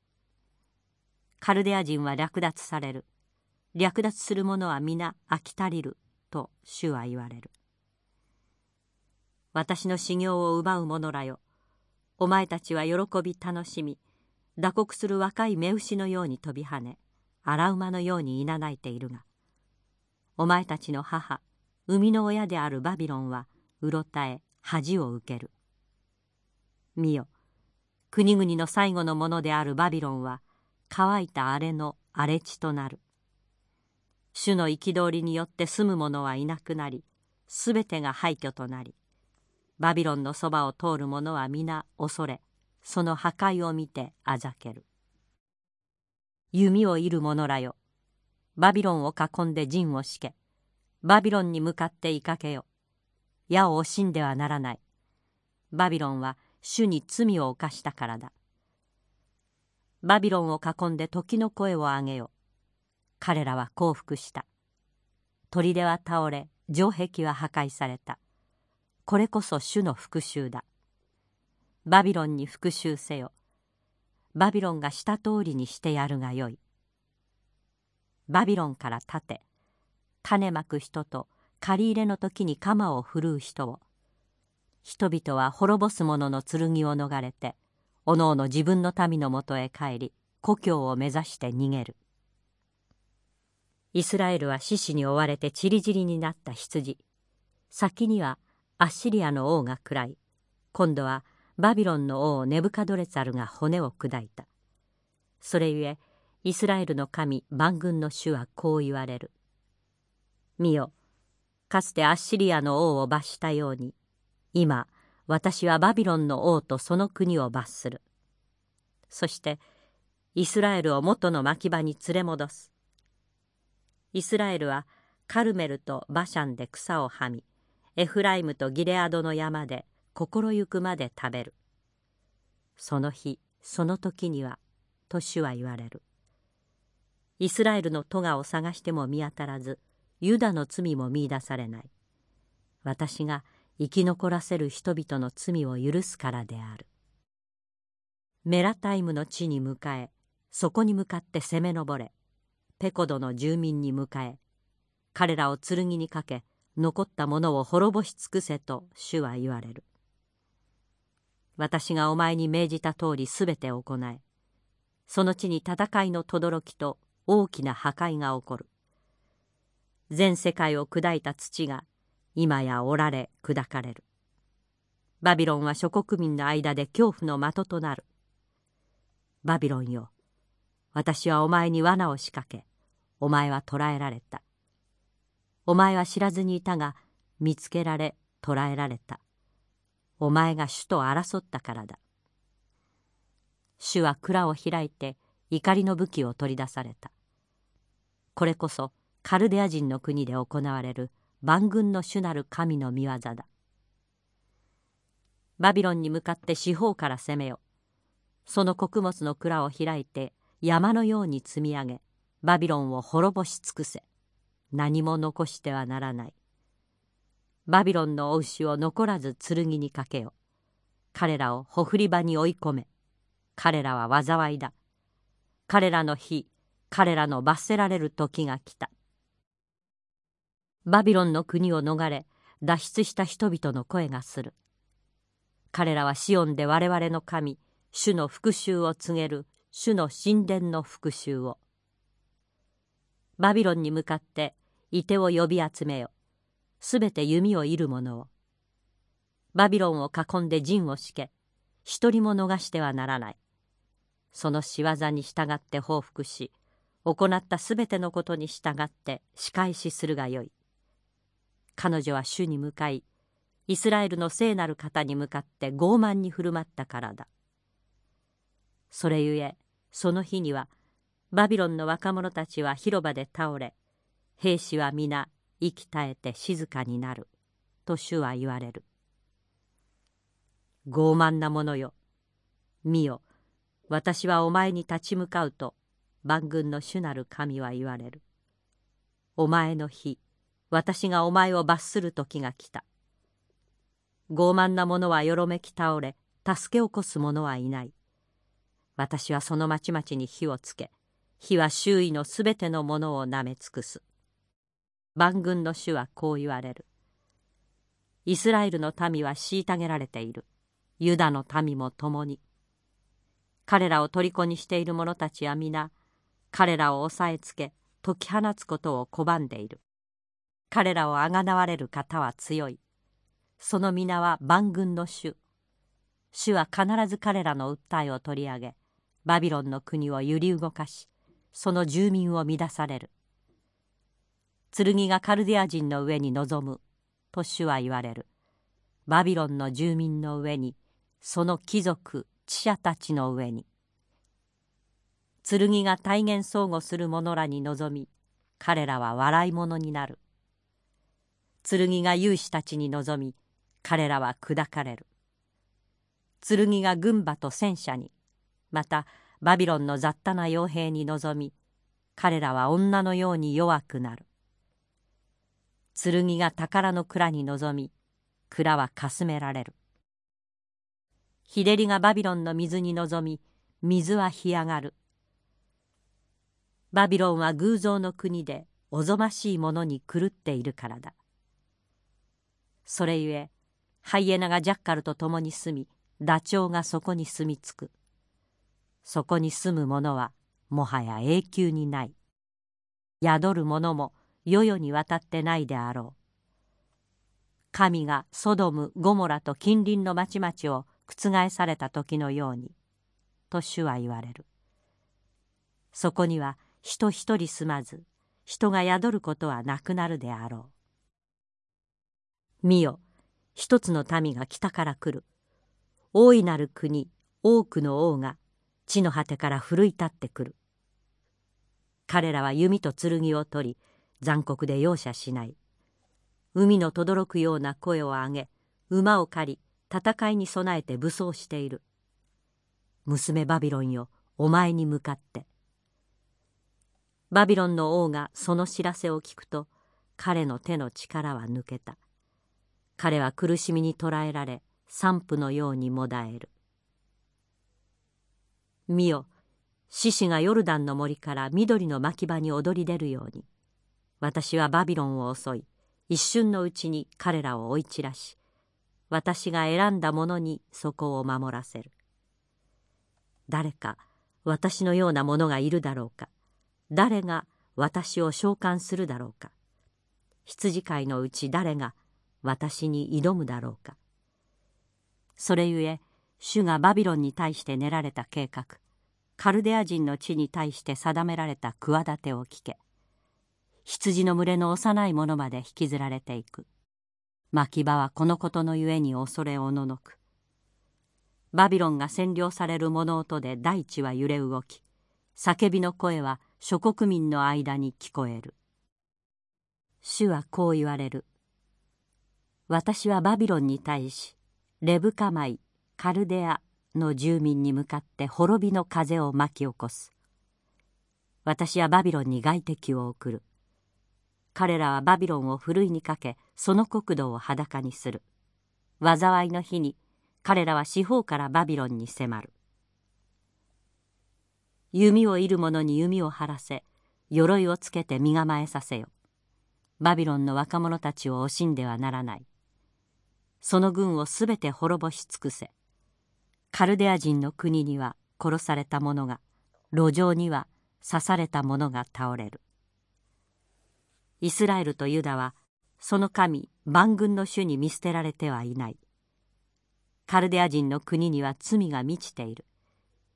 カルデア人は略奪される。略奪する者は皆飽き足りる。と主は言われる。私の修行を奪う者らよ。お前たちは喜び楽しみ。打刻する若い目牛のように飛び跳ね。荒馬のようにいなないているが。お前たちの母生みの親であるバビロンはうろたえ恥を受ける。見よ。国々の最後のものであるバビロンは乾いた荒れの荒れ地となる。主の憤りによって住む者はいなくなりすべてが廃墟となりバビロンのそばを通る者は皆恐れその破壊を見てあざける。弓を射る者らよ。バビロンを囲んで陣を敷け。バビロンに向かっていかけよ。矢を惜しんではならない。バビロンは主に罪を犯したからだ。バビロンを囲んで時の声を上げよ彼らは降伏した。砦は倒れ城壁は破壊された。これこそ主の復讐だ。バビロンに復讐せよ。バビロンがした通りにしてやるがよい。バビロンから立て種まく人と借り入れの時に鎌を振るう人を。人々は滅ぼす者の剣を逃れておのおの自分の民のもとへ帰り故郷を目指して逃げる。イスラエルは獅子に追われてちりぢりになった羊。先にはアッシリアの王が喰らい。今度はバビロンの王ネブカドレツァルが骨を砕いた。それゆえイスラエルの神万軍の主はこう言われる。見よかつてアッシリアの王を罰したように今私はバビロンの王とその国を罰する。そしてイスラエルを元の牧場に連れ戻す。イスラエルはカルメルとバシャンで草をはみエフライムとギレアドの山で心ゆくまで食べる。その日その時にはと主は言われる。イスラエルの咎を探しても見当たらずユダの罪も見いだされない。私が生き残らせる人々の罪を許すからである。メラタイムの地に迎えそこに向かって攻め上れペコドの住民に迎え彼らを剣にかけ残ったものを滅ぼし尽くせと主は言われる。私がお前に命じた通りすべて行えその地に戦いの轟と大きな破壊が起こる。全世界を砕いた土が今や折られ砕かれるバビロンは諸国民の間で恐怖の的となるバビロンよ私はお前に罠を仕掛けお前は捕らえられた。お前は知らずにいたが見つけられ捕らえられた。お前が主と争ったからだ。主は蔵を開いて怒りの武器を取り出された。これこそカルデア人の国で行われる万軍の主なる神の御業だ。バビロンに向かって四方から攻めよ。その穀物の蔵を開いて山のように積み上げバビロンを滅ぼし尽くせ。何も残してはならない。バビロンのお牛を残らず剣にかけよ彼らをほふり場に追い込め。彼らは災いだ。彼らの日彼らの罰せられる時が来た。バビロンの国を逃れ脱出した人々の声がする。彼らはシオンで我々の神主の復讐を告げる主の神殿の復讐を。バビロンに向かっていてを呼び集めよ。すべて弓を射る者を。バビロンを囲んで陣を敷け。一人も逃してはならない。その仕業に従って報復し行ったすべてのことに従って仕返しするがよい。彼女は主に向かいイスラエルの聖なる方に向かって傲慢に振る舞ったからだ。それゆえその日にはバビロンの若者たちは広場で倒れ兵士は皆息絶えて静かになると主は言われる。傲慢な者よ。見よ私はお前に立ち向かうと万軍の主なる神は言われる。お前の日私がお前を罰する時が来た。傲慢な者はよろめき倒れ助け起こす者はいない。私はその町々に火をつけ火は周囲のすべてのものをなめ尽くす。万軍の主はこう言われる。イスラエルの民は虐げられている。ユダの民も共に。彼らを虜にしている者たちは皆彼らを押さえつけ解き放つことを拒んでいる。彼らをあがなわれる方は強い。その皆は万軍の主。主は必ず彼らの訴えを取り上げバビロンの国を揺り動かしその住民を乱される。剣がカルディア人の上に臨むと主は言われる。バビロンの住民の上にその貴族知者たちの上に。剣が体現相互する者らに臨み彼らは笑い者になる。剣が勇士たちに臨み彼らは砕かれる。剣が軍馬と戦車にまたバビロンの雑多な傭兵に臨み彼らは女のように弱くなる。剣が宝の蔵に臨み蔵はかすめられる。日照りがバビロンの水に臨み水は干上がる。バビロンは偶像の国でおぞましいものに狂っているからだ。それゆえハイエナがジャッカルと共に住みダチョウがそこに住み着く。そこに住む者はもはや永久にない。宿る者も世々にわたってないであろう。神がソドムゴモラと近隣の町々を覆された時のようにと主は言われる。そこには人一人住まず人が宿ることはなくなるであろう。見よ。一つの民が北から来る。大いなる国多くの王が地の果てから奮い立ってくる。彼らは弓と剣を取り残酷で容赦しない。海の轟くような声を上げ馬を狩り戦いに備えて武装している。娘バビロンよお前に向かって。バビロンの王がその知らせを聞くと彼の手の力は抜けた。彼は苦しみに捕らえられ散布のようにもだえる。見よ獅子がヨルダンの森から緑の牧場に踊り出るように。私はバビロンを襲い一瞬のうちに彼らを追い散らし私が選んだ者にそこを守らせる。誰か私のような者がいるだろうか。誰が私を召喚するだろうか。羊飼いのうち誰が私に挑むだろうか。それゆえ主がバビロンに対して練られた計画カルデア人の地に対して定められた企てを聞け羊の群れの幼い者まで引きずられていく。牧場はこのことのゆえに恐れおののく。バビロンが占領される物音で大地は揺れ動き叫びの声は諸国民の間に聞こえる。主はこう言われる。私はバビロンに対しレブカマイカルデアの住民に向かって滅びの風を巻き起こす。私はバビロンに外敵を送る。彼らはバビロンをふるいにかけその国土を裸にする。災いの日に彼らは四方からバビロンに迫る。弓を射る者に弓を張らせ鎧をつけて身構えさせよ。バビロンの若者たちを惜しんではならない。その軍をすべて滅ぼし尽くせ。カルデア人の国には殺された者が路上には刺された者が倒れる。イスラエルとユダはその神万軍の主に見捨てられてはいない。カルデア人の国には罪が満ちている。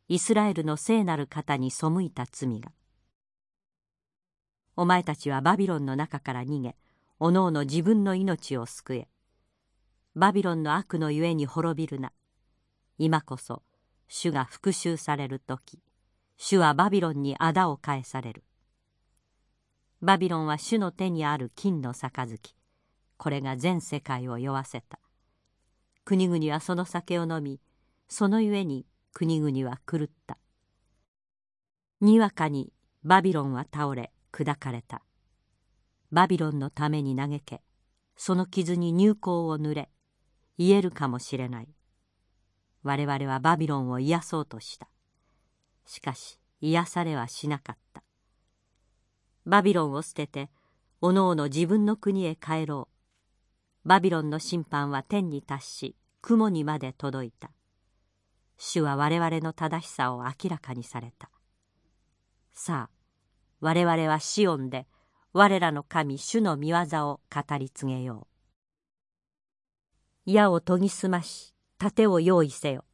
イスラエルの聖なる方に背いた罪が。お前たちはバビロンの中から逃げおのおの自分の命を救え。バビロンの悪のゆえに滅びるな。今こそ主が復讐される時主はバビロンに仇を返される。バビロンは主の手にある金の杯。これが全世界を酔わせた。国々はその酒を飲みそのゆえに国々は狂った。にわかにバビロンは倒れ砕かれた。バビロンのために嘆け。その傷に乳香を塗れ言えるかもしれない。我々はバビロンを癒そうとした。しかし癒されはしなかった。バビロンを捨てておのおの自分の国へ帰ろう。バビロンの審判は天に達し雲にまで届いた。主は我々の正しさを明らかにされた。さあ我々はシオンで我らの神主の御業を語り継げよう。矢を研ぎ澄まし盾を用意せよ。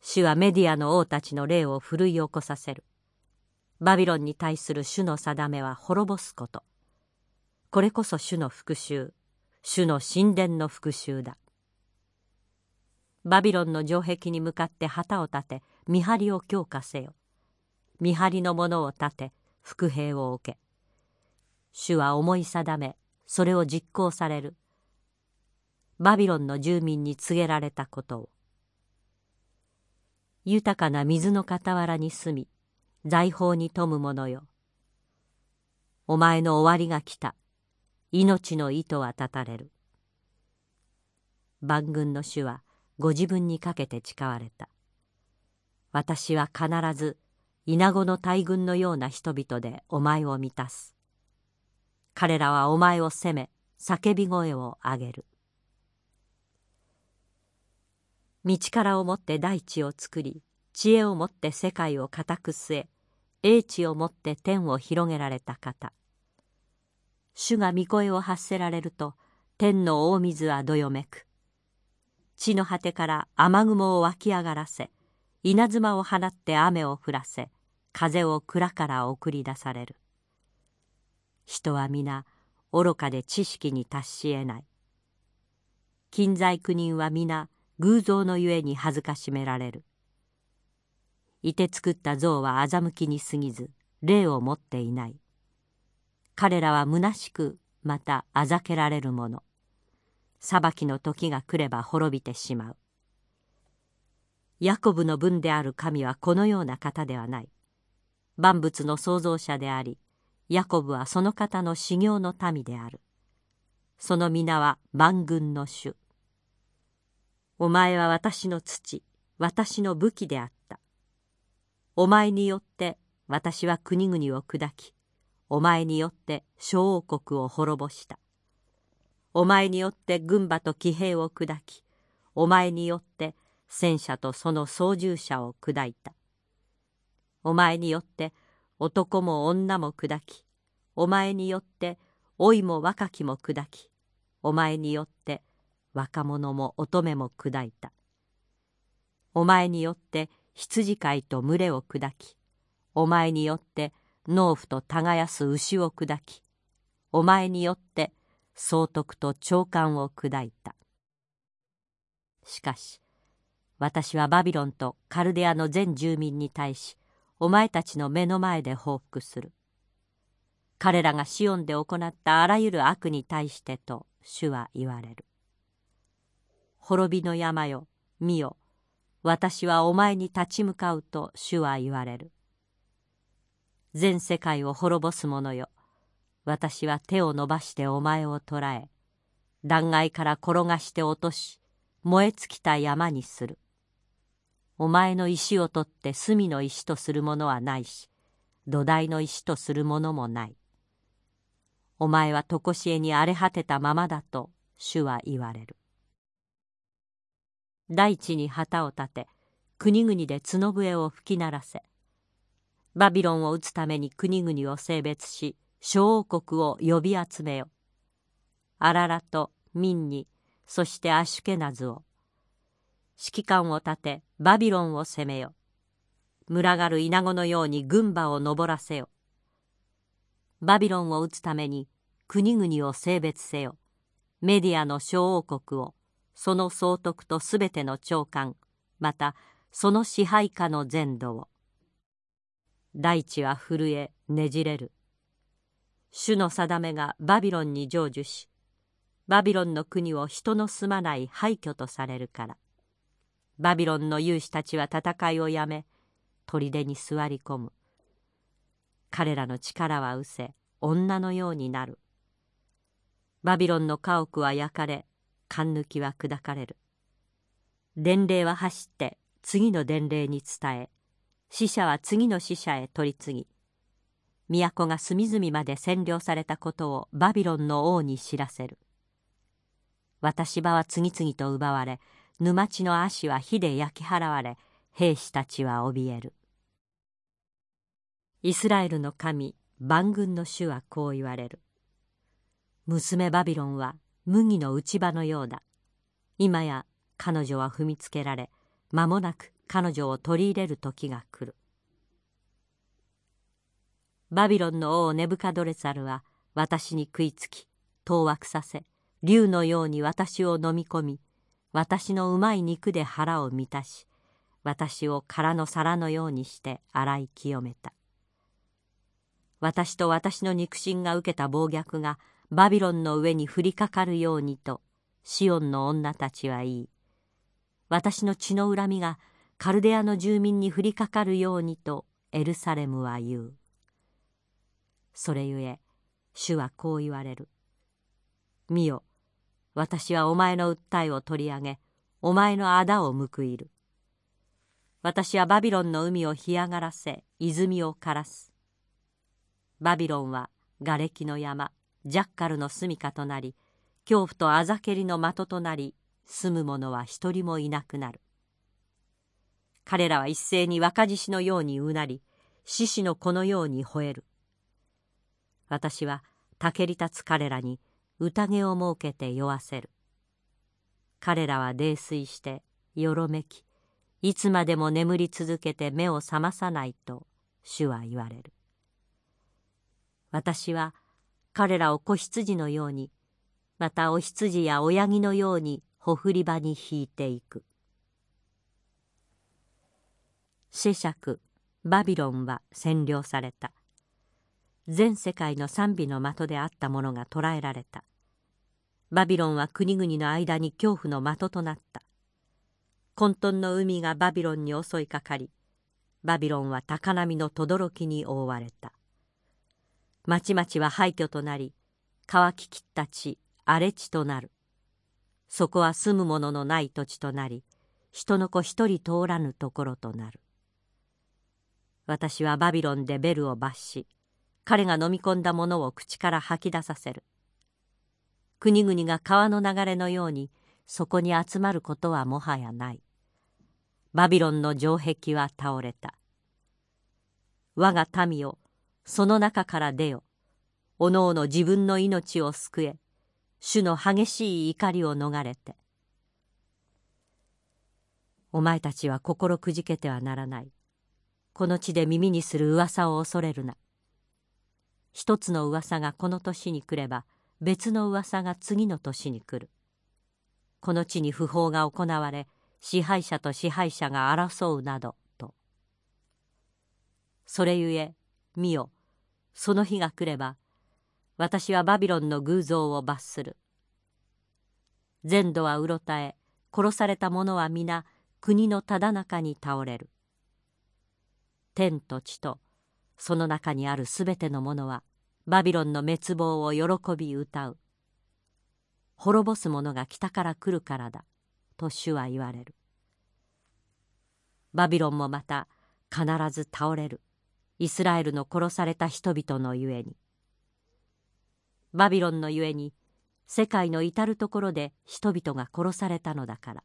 主はメディアの王たちの霊を奮い起こさせる。バビロンに対する主の定めは滅ぼすこと。これこそ主の復讐。主の神殿の復讐だ。バビロンの城壁に向かって旗を立て見張りを強化せよ。見張りの者を立て伏兵を置け。主は思い定めそれを実行される。バビロンの住民に告げられたことを。豊かな水の傍らに住み財宝に富む者よ。お前の終わりが来た。命の糸は断たれる。万軍の主はご自分にかけて誓われた。私は必ず稲子の大軍のような人々でお前を満たす。彼らはお前を責め叫び声を上げる。道からをもって大地を作り知恵をもって世界を固く据え英知をもって天を広げられた方。主が御声を発せられると天の大水はどよめく。地の果てから雨雲を湧き上がらせ稲妻を放って雨を降らせ風を蔵から送り出される。人は皆愚かで知識に達しえない。近在苦人は皆偶像のゆえに恥ずかしめられる。いて作った像は欺きに過ぎず霊を持っていない。彼らは虚しくまたあざけられるもの。裁きの時が来れば滅びてしまう。ヤコブの分である神はこのような方ではない。万物の創造者でありヤコブはその方の修行の民である。その皆は万軍の主。お前は私の土私の武器であった。お前によって私は国々を砕きお前によって小王国を滅ぼした。お前によって軍馬と騎兵を砕きお前によって戦車とその操縦者を砕いた。お前によって男も女も砕きお前によって老いも若きも砕きお前によって若者も乙女も砕いた。お前によって羊飼いと群れを砕きお前によって農夫と耕す牛を砕きお前によって総督と長官を砕いた。しかし私はバビロンとカルデアの全住民に対しお前たちの目の前で報復する。彼らがシオンで行ったあらゆる悪に対してと主は言われる。滅びの山よ見よ。私はお前に立ち向かうと主は言われる。全世界を滅ぼす者よ。私は手を伸ばしてお前を捕らえ断崖から転がして落とし燃え尽きた山にする。お前の石を取って隅の石とするものはないし土台の石とするものもない。お前は常しえに荒れ果てたままだと主は言われる。大地に旗を立て国々で角笛を吹き鳴らせ。バビロンを撃つために国々を性別し小王国を呼び集めよ。アララとミンにそしてアシュケナズを。指揮官を立てバビロンを攻めよ。群がるイナゴのように軍馬を登らせよ。バビロンを撃つために国々を性別せよ。メディアの小王国を。その総督とすべての長官またその支配下の全土を。大地は震えねじれる。主の定めがバビロンに成就しバビロンの国を人の住まない廃墟とされるから。バビロンの勇士たちは戦いをやめ砦に座り込む。彼らの力は失せ女のようになる。バビロンの家屋は焼かれ勘抜きは砕かれる。伝令は走って次の伝令に伝え死者は次の死者へ取り次ぎ都が隅々まで占領されたことをバビロンの王に知らせる。渡し場は次々と奪われ沼地の足は火で焼き払われ兵士たちは怯える。イスラエルの神万軍の主はこう言われる。娘バビロンは麦の内場のようだ。今や彼女は踏みつけられ間もなく彼女を取り入れる時が来る。バビロンの王ネブカドレザルは私に食いつき当惑させ竜のように私を飲み込み私のうまい肉で腹を満たし私を空の皿のようにして洗い清めた。私と私の肉親が受けた暴虐がバビロンの上に降りかかるようにとシオンの女たちは言い私の血の恨みがカルデアの住民に降りかかるようにとエルサレムは言う。それゆえ主はこう言われる。見よ私はお前の訴えを取り上げお前の仇を報いる。私はバビロンの海を干上がらせ泉を枯らす。バビロンは瓦礫の山ジャッカルの住処となり恐怖とあざけりの的となり住む者は一人もいなくなる。彼らは一斉に若獅子のようにうなり獅子の子のように吠える。私はたけり立つ彼らに宴を設けて酔わせる。彼らは泥酔してよろめきいつまでも眠り続けて目を覚まさないと主は言われる。私は彼らを子羊のようにまたお羊や親木のようにほふり場に引いていく。シェシャクバビロンは占領された。全世界の賛美の的であったものが捕らえられた。バビロンは国々の間に恐怖の的となった。混沌の海がバビロンに襲いかかりバビロンは高波の轟に覆われた。町々は廃墟となり乾ききった地荒れ地となる。そこは住む者のない土地となり人の子一人通らぬところとなる。私はバビロンでベルを罰し彼が飲み込んだものを口から吐き出させる。国々が川の流れのようにそこに集まることはもはやない。バビロンの城壁は倒れた。我が民よその中から出よ。おのおの自分の命を救え。主の激しい怒りを逃れて。お前たちは心くじけてはならない。この地で耳にする噂を恐れるな。一つの噂がこの年に来れば別の噂が次の年に来る。この地に不法が行われ支配者と支配者が争うなどと。それゆえ見よ。その日が来れば私はバビロンの偶像を罰する。全土はうろたえ殺された者は皆国のただ中に倒れる。天と地とその中にあるすべてのものはバビロンの滅亡を喜び歌う。滅ぼす者が北から来るからだと主は言われる。バビロンもまた必ず倒れる。イスラエルの殺された人々のゆえに。バビロンのゆえに世界の至る所で人々が殺されたのだから。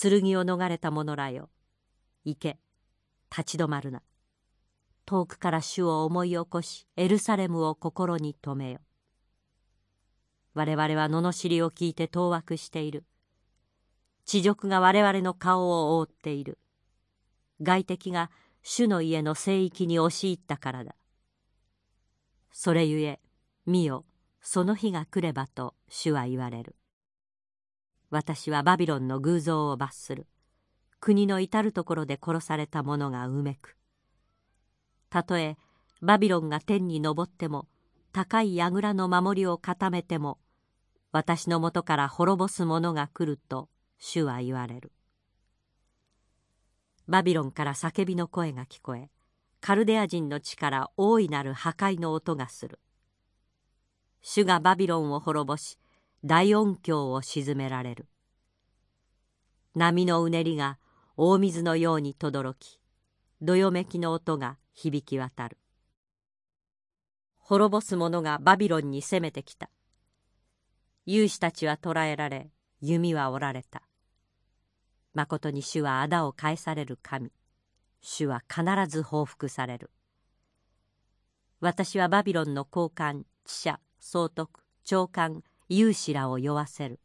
剣を逃れた者らよ行け立ち止まるな。遠くから主を思い起こしエルサレムを心に留めよ。我々は罵りを聞いて当惑している。地辱が我々の顔を覆っている。外敵が主の家の聖域に押し入ったからだ。それゆえ見よその日が来ればと主は言われる。私はバビロンの偶像を罰する。国の至る所で殺された者がうめく。たとえバビロンが天に昇っても高い櫓の守りを固めても私のもとから滅ぼす者が来ると主は言われる。バビロンから叫びの声が聞こえカルデア人の地から大いなる破壊の音がする。主がバビロンを滅ぼし大音響を鎮められる。波のうねりが大水のように轟きどよめきの音が響き渡る。滅ぼす者がバビロンに攻めてきた。勇士たちは捕らえられ弓は折られた。まことに主は仇を返される神。主は必ず報復される。私はバビロンの高官知者総督長官勇士らを酔わせる。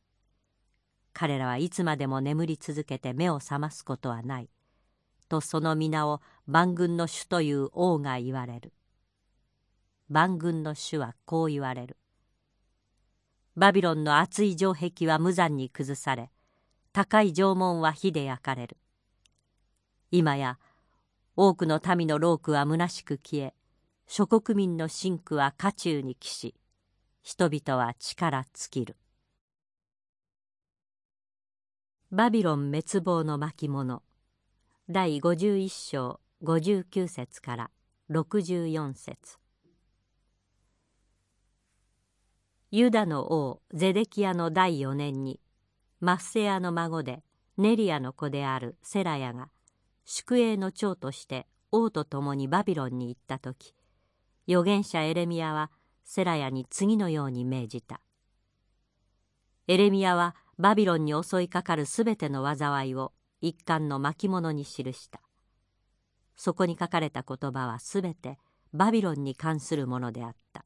彼らはいつまでも眠り続けて目を覚ますことはない。とその皆を万軍の主という王が言われる。万軍の主はこう言われる。バビロンの厚い城壁は無残に崩され高い城門は火で焼かれる。今や多くの民の労苦は虚しく消え諸国民の真苦は渦中に帰し人々は力尽きる。バビロン滅亡の巻物第51章59節から64節。ユダの王ゼデキヤの第4年にマッセアの孫でネリアの子であるセラヤが宿営の長として王と共にバビロンに行った時預言者エレミヤはセラヤに次のように命じた。エレミヤはバビロンに襲いかかるすべての災いを一貫の巻物に記した。そこに書かれた言葉はすべてバビロンに関するものであった。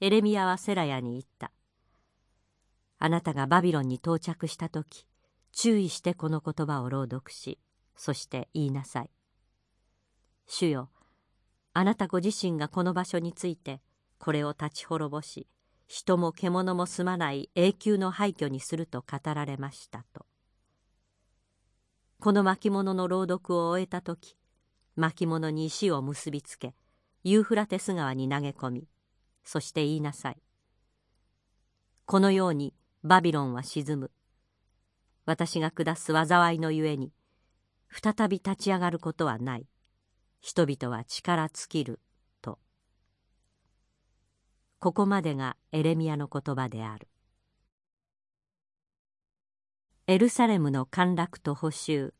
エレミヤはセラヤに言った。あなたがバビロンに到着した時注意してこの言葉を朗読しそして言いなさい。主よあなたご自身がこの場所についてこれを立ち滅ぼし人も獣も住まない永久の廃墟にすると語られましたと。この巻物の朗読を終えた時巻物に石を結びつけユーフラテス川に投げ込みそして言いなさい。このようにバビロンは沈む。私が下す災いのゆえに再び立ち上がることはない。人々は力尽きると。ここまでがエレミヤの言葉である。エルサレムの陥落と補修。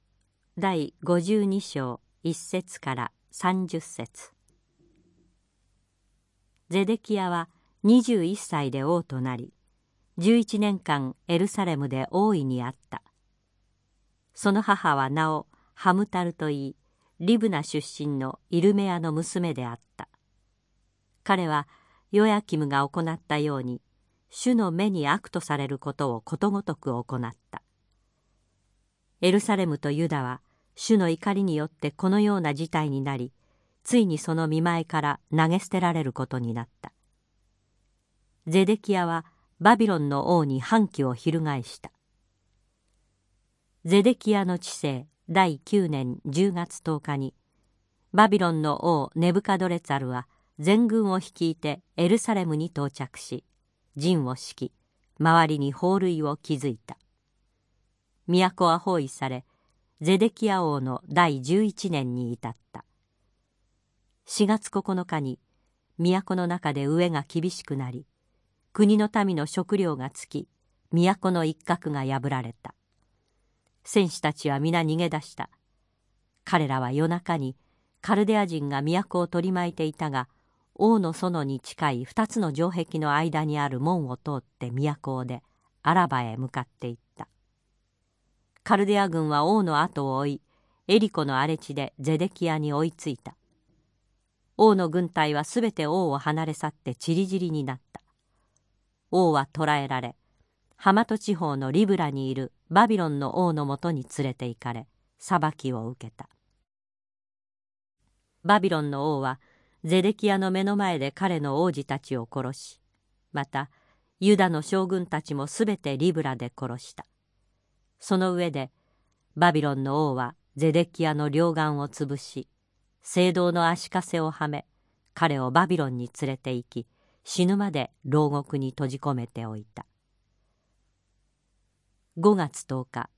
第52章1節から30節。ゼデキヤは21歳で王となり11年間エルサレムで王位にあった。その母は名をハムタルといいリブナ出身のイルメアの娘であった。彼はヨヤキムが行ったように主の目に悪とされることをことごとく行った。エルサレムとユダは主の怒りによってこのような事態になりついにその見舞いから投げ捨てられることになった。ゼデキヤはバビロンの王に反旗を翻した。ゼデキヤの治世第9年10月10日にバビロンの王ネブカドレツァルは全軍を率いてエルサレムに到着し陣を敷き周りに法塁を築いた。都は包囲されゼデキヤ王の第11年に至った。4月9日に都の中で飢えが厳しくなり国の民の食料が尽き都の一角が破られた。戦士たちは皆逃げ出した。彼らは夜中にカルデア人が都を取り巻いていたが王の園に近い二つの城壁の間にある門を通って都を出アラバへ向かっていった。カルデア軍は王の後を追いエリコの荒れ地でゼデキアに追いついた。王の軍隊はすべて王を離れ去って散り散りになった。王は捕らえられハマト地方のリブラにいるバビロンの王のもとに連れて行かれ裁きを受けた。バビロンの王はゼデキヤの目の前で彼の王子たちを殺しまたユダの将軍たちもすべてリブラで殺した。その上でバビロンの王はゼデキヤの両眼を潰し聖堂の足かせをはめ彼をバビロンに連れて行き死ぬまで牢獄に閉じ込めておいた。5月10日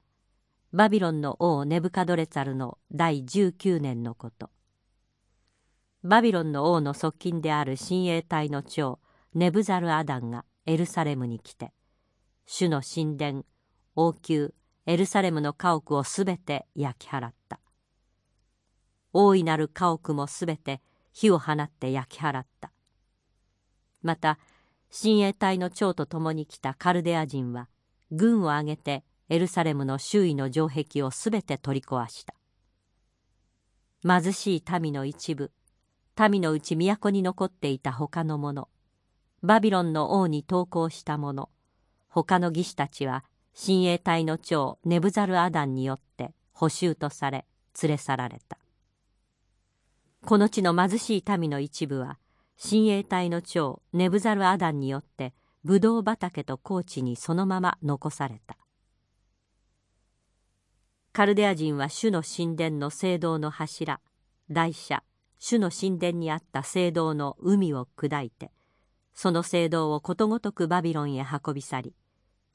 バビロンの王ネブカドレツァルの第19年のこと。バビロンの王の側近である親衛隊の長ネブザル・アダンがエルサレムに来て主の神殿王宮エルサレムの家屋をすべて焼き払った。大いなる家屋もすべて火を放って焼き払った。また親衛隊の長と共に来たカルデア人は軍を挙げてエルサレムの周囲の城壁をすべて取り壊した。貧しい民の一部民のうち都に残っていた他の者バビロンの王に投降した者他の義士たちは親衛隊の長ネブザル・アダンによって捕囚とされ連れ去られた。この地の貧しい民の一部は親衛隊の長ネブザル・アダンによってブドウ畑と高地にそのまま残された。カルデア人は主の神殿の聖堂の柱台車主の神殿にあった聖堂の海を砕いてその聖堂をことごとくバビロンへ運び去り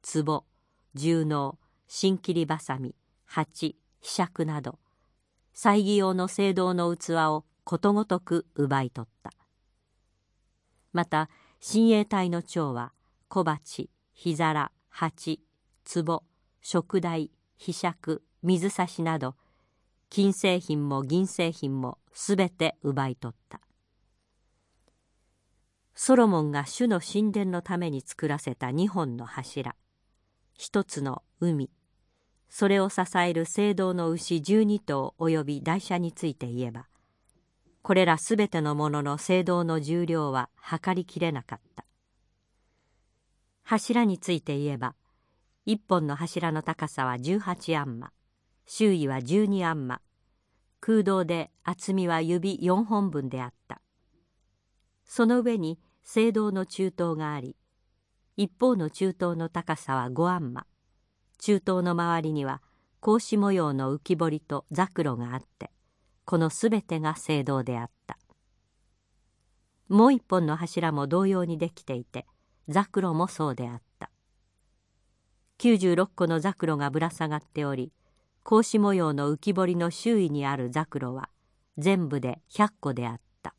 壺重能新切りばさみ鉢ひしゃくなど祭儀用の聖堂の器をことごとく奪い取った。また親衛隊の長は小鉢火皿鉢壺食台ひしゃく水差しなど金製品も銀製品もすべて奪い取った。ソロモンが主の神殿のために作らせた2本の柱。一つの海。それを支える聖堂の牛12頭及び台車について言えばこれらすべてのものの聖堂の重量は測りきれなかった。柱について言えば一本の柱の高さは18アンマ周囲は12アンマ空洞で厚みは指4本分であった。その上に聖堂の中東があり一方の中東の高さは5アンマ中東の周りには格子模様の浮き彫りとザクロがあってこのすべてが聖堂であった。もう一本の柱も同様にできていてザクロもそうであった。96個のザクロがぶら下がっており格子模様の浮き彫りの周囲にあるザクロは全部で100個であった。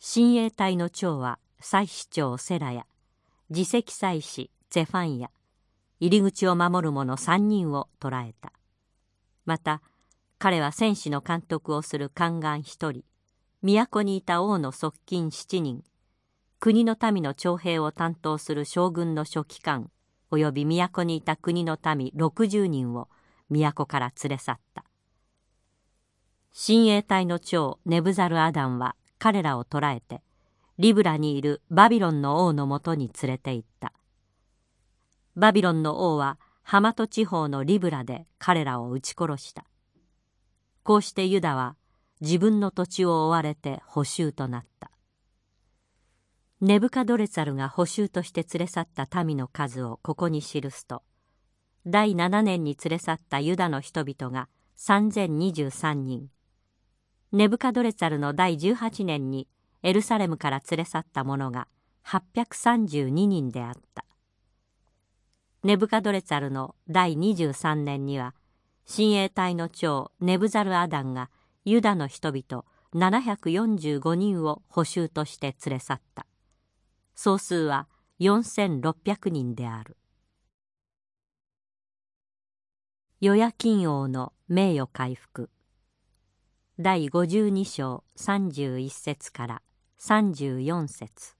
親衛隊の長は祭司長セラヤ自責祭司ゼファンヤ入り口を守る者3人を捕らえた。また彼は戦士の監督をする宦官1人。都にいた王の側近7人。国の民の徴兵を担当する将軍の書記官。および都にいた国の民60人を都から連れ去った。親衛隊の長ネブザル・アダンは彼らを捕らえてリブラにいるバビロンの王のもとに連れて行った。バビロンの王はハマト地方のリブラで彼らを撃ち殺した。こうしてユダは自分の土地を追われて捕囚となった。ネブカドレツァルが捕囚として連れ去った民の数をここに記すと第7年に連れ去ったユダの人々が3023人。ネブカドレツァルの第18年にエルサレムから連れ去った者が832人であった。ネブカドレツァルの第23年には親衛隊の長ネブザル・アダンがユダの人々745人を捕囚として連れ去った。総数は4600人である。ヨヤキン王の名誉回復。第52章31節から34節。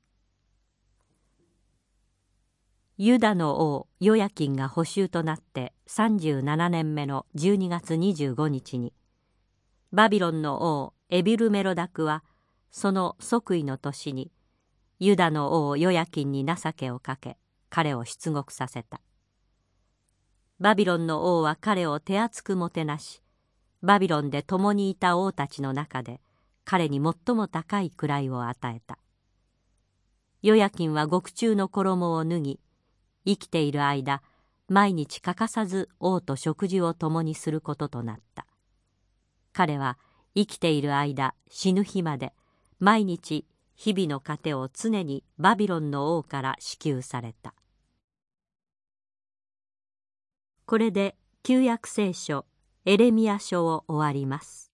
ユダの王ヨヤキンが捕囚となって37年目の12月25日にバビロンの王エビルメロダクはその即位の年にユダの王ヨヤキンに情けをかけ彼を出国させた。バビロンの王は彼を手厚くもてなしバビロンで共にいた王たちの中で彼に最も高い位を与えた。ヨヤキンは獄中の衣を脱ぎ生きている間毎日欠かさず王と食事を共にすることとなった。彼は生きている間死ぬ日まで毎日日々の糧を常にバビロンの王から支給された。これで旧約聖書エレミア書を終わります。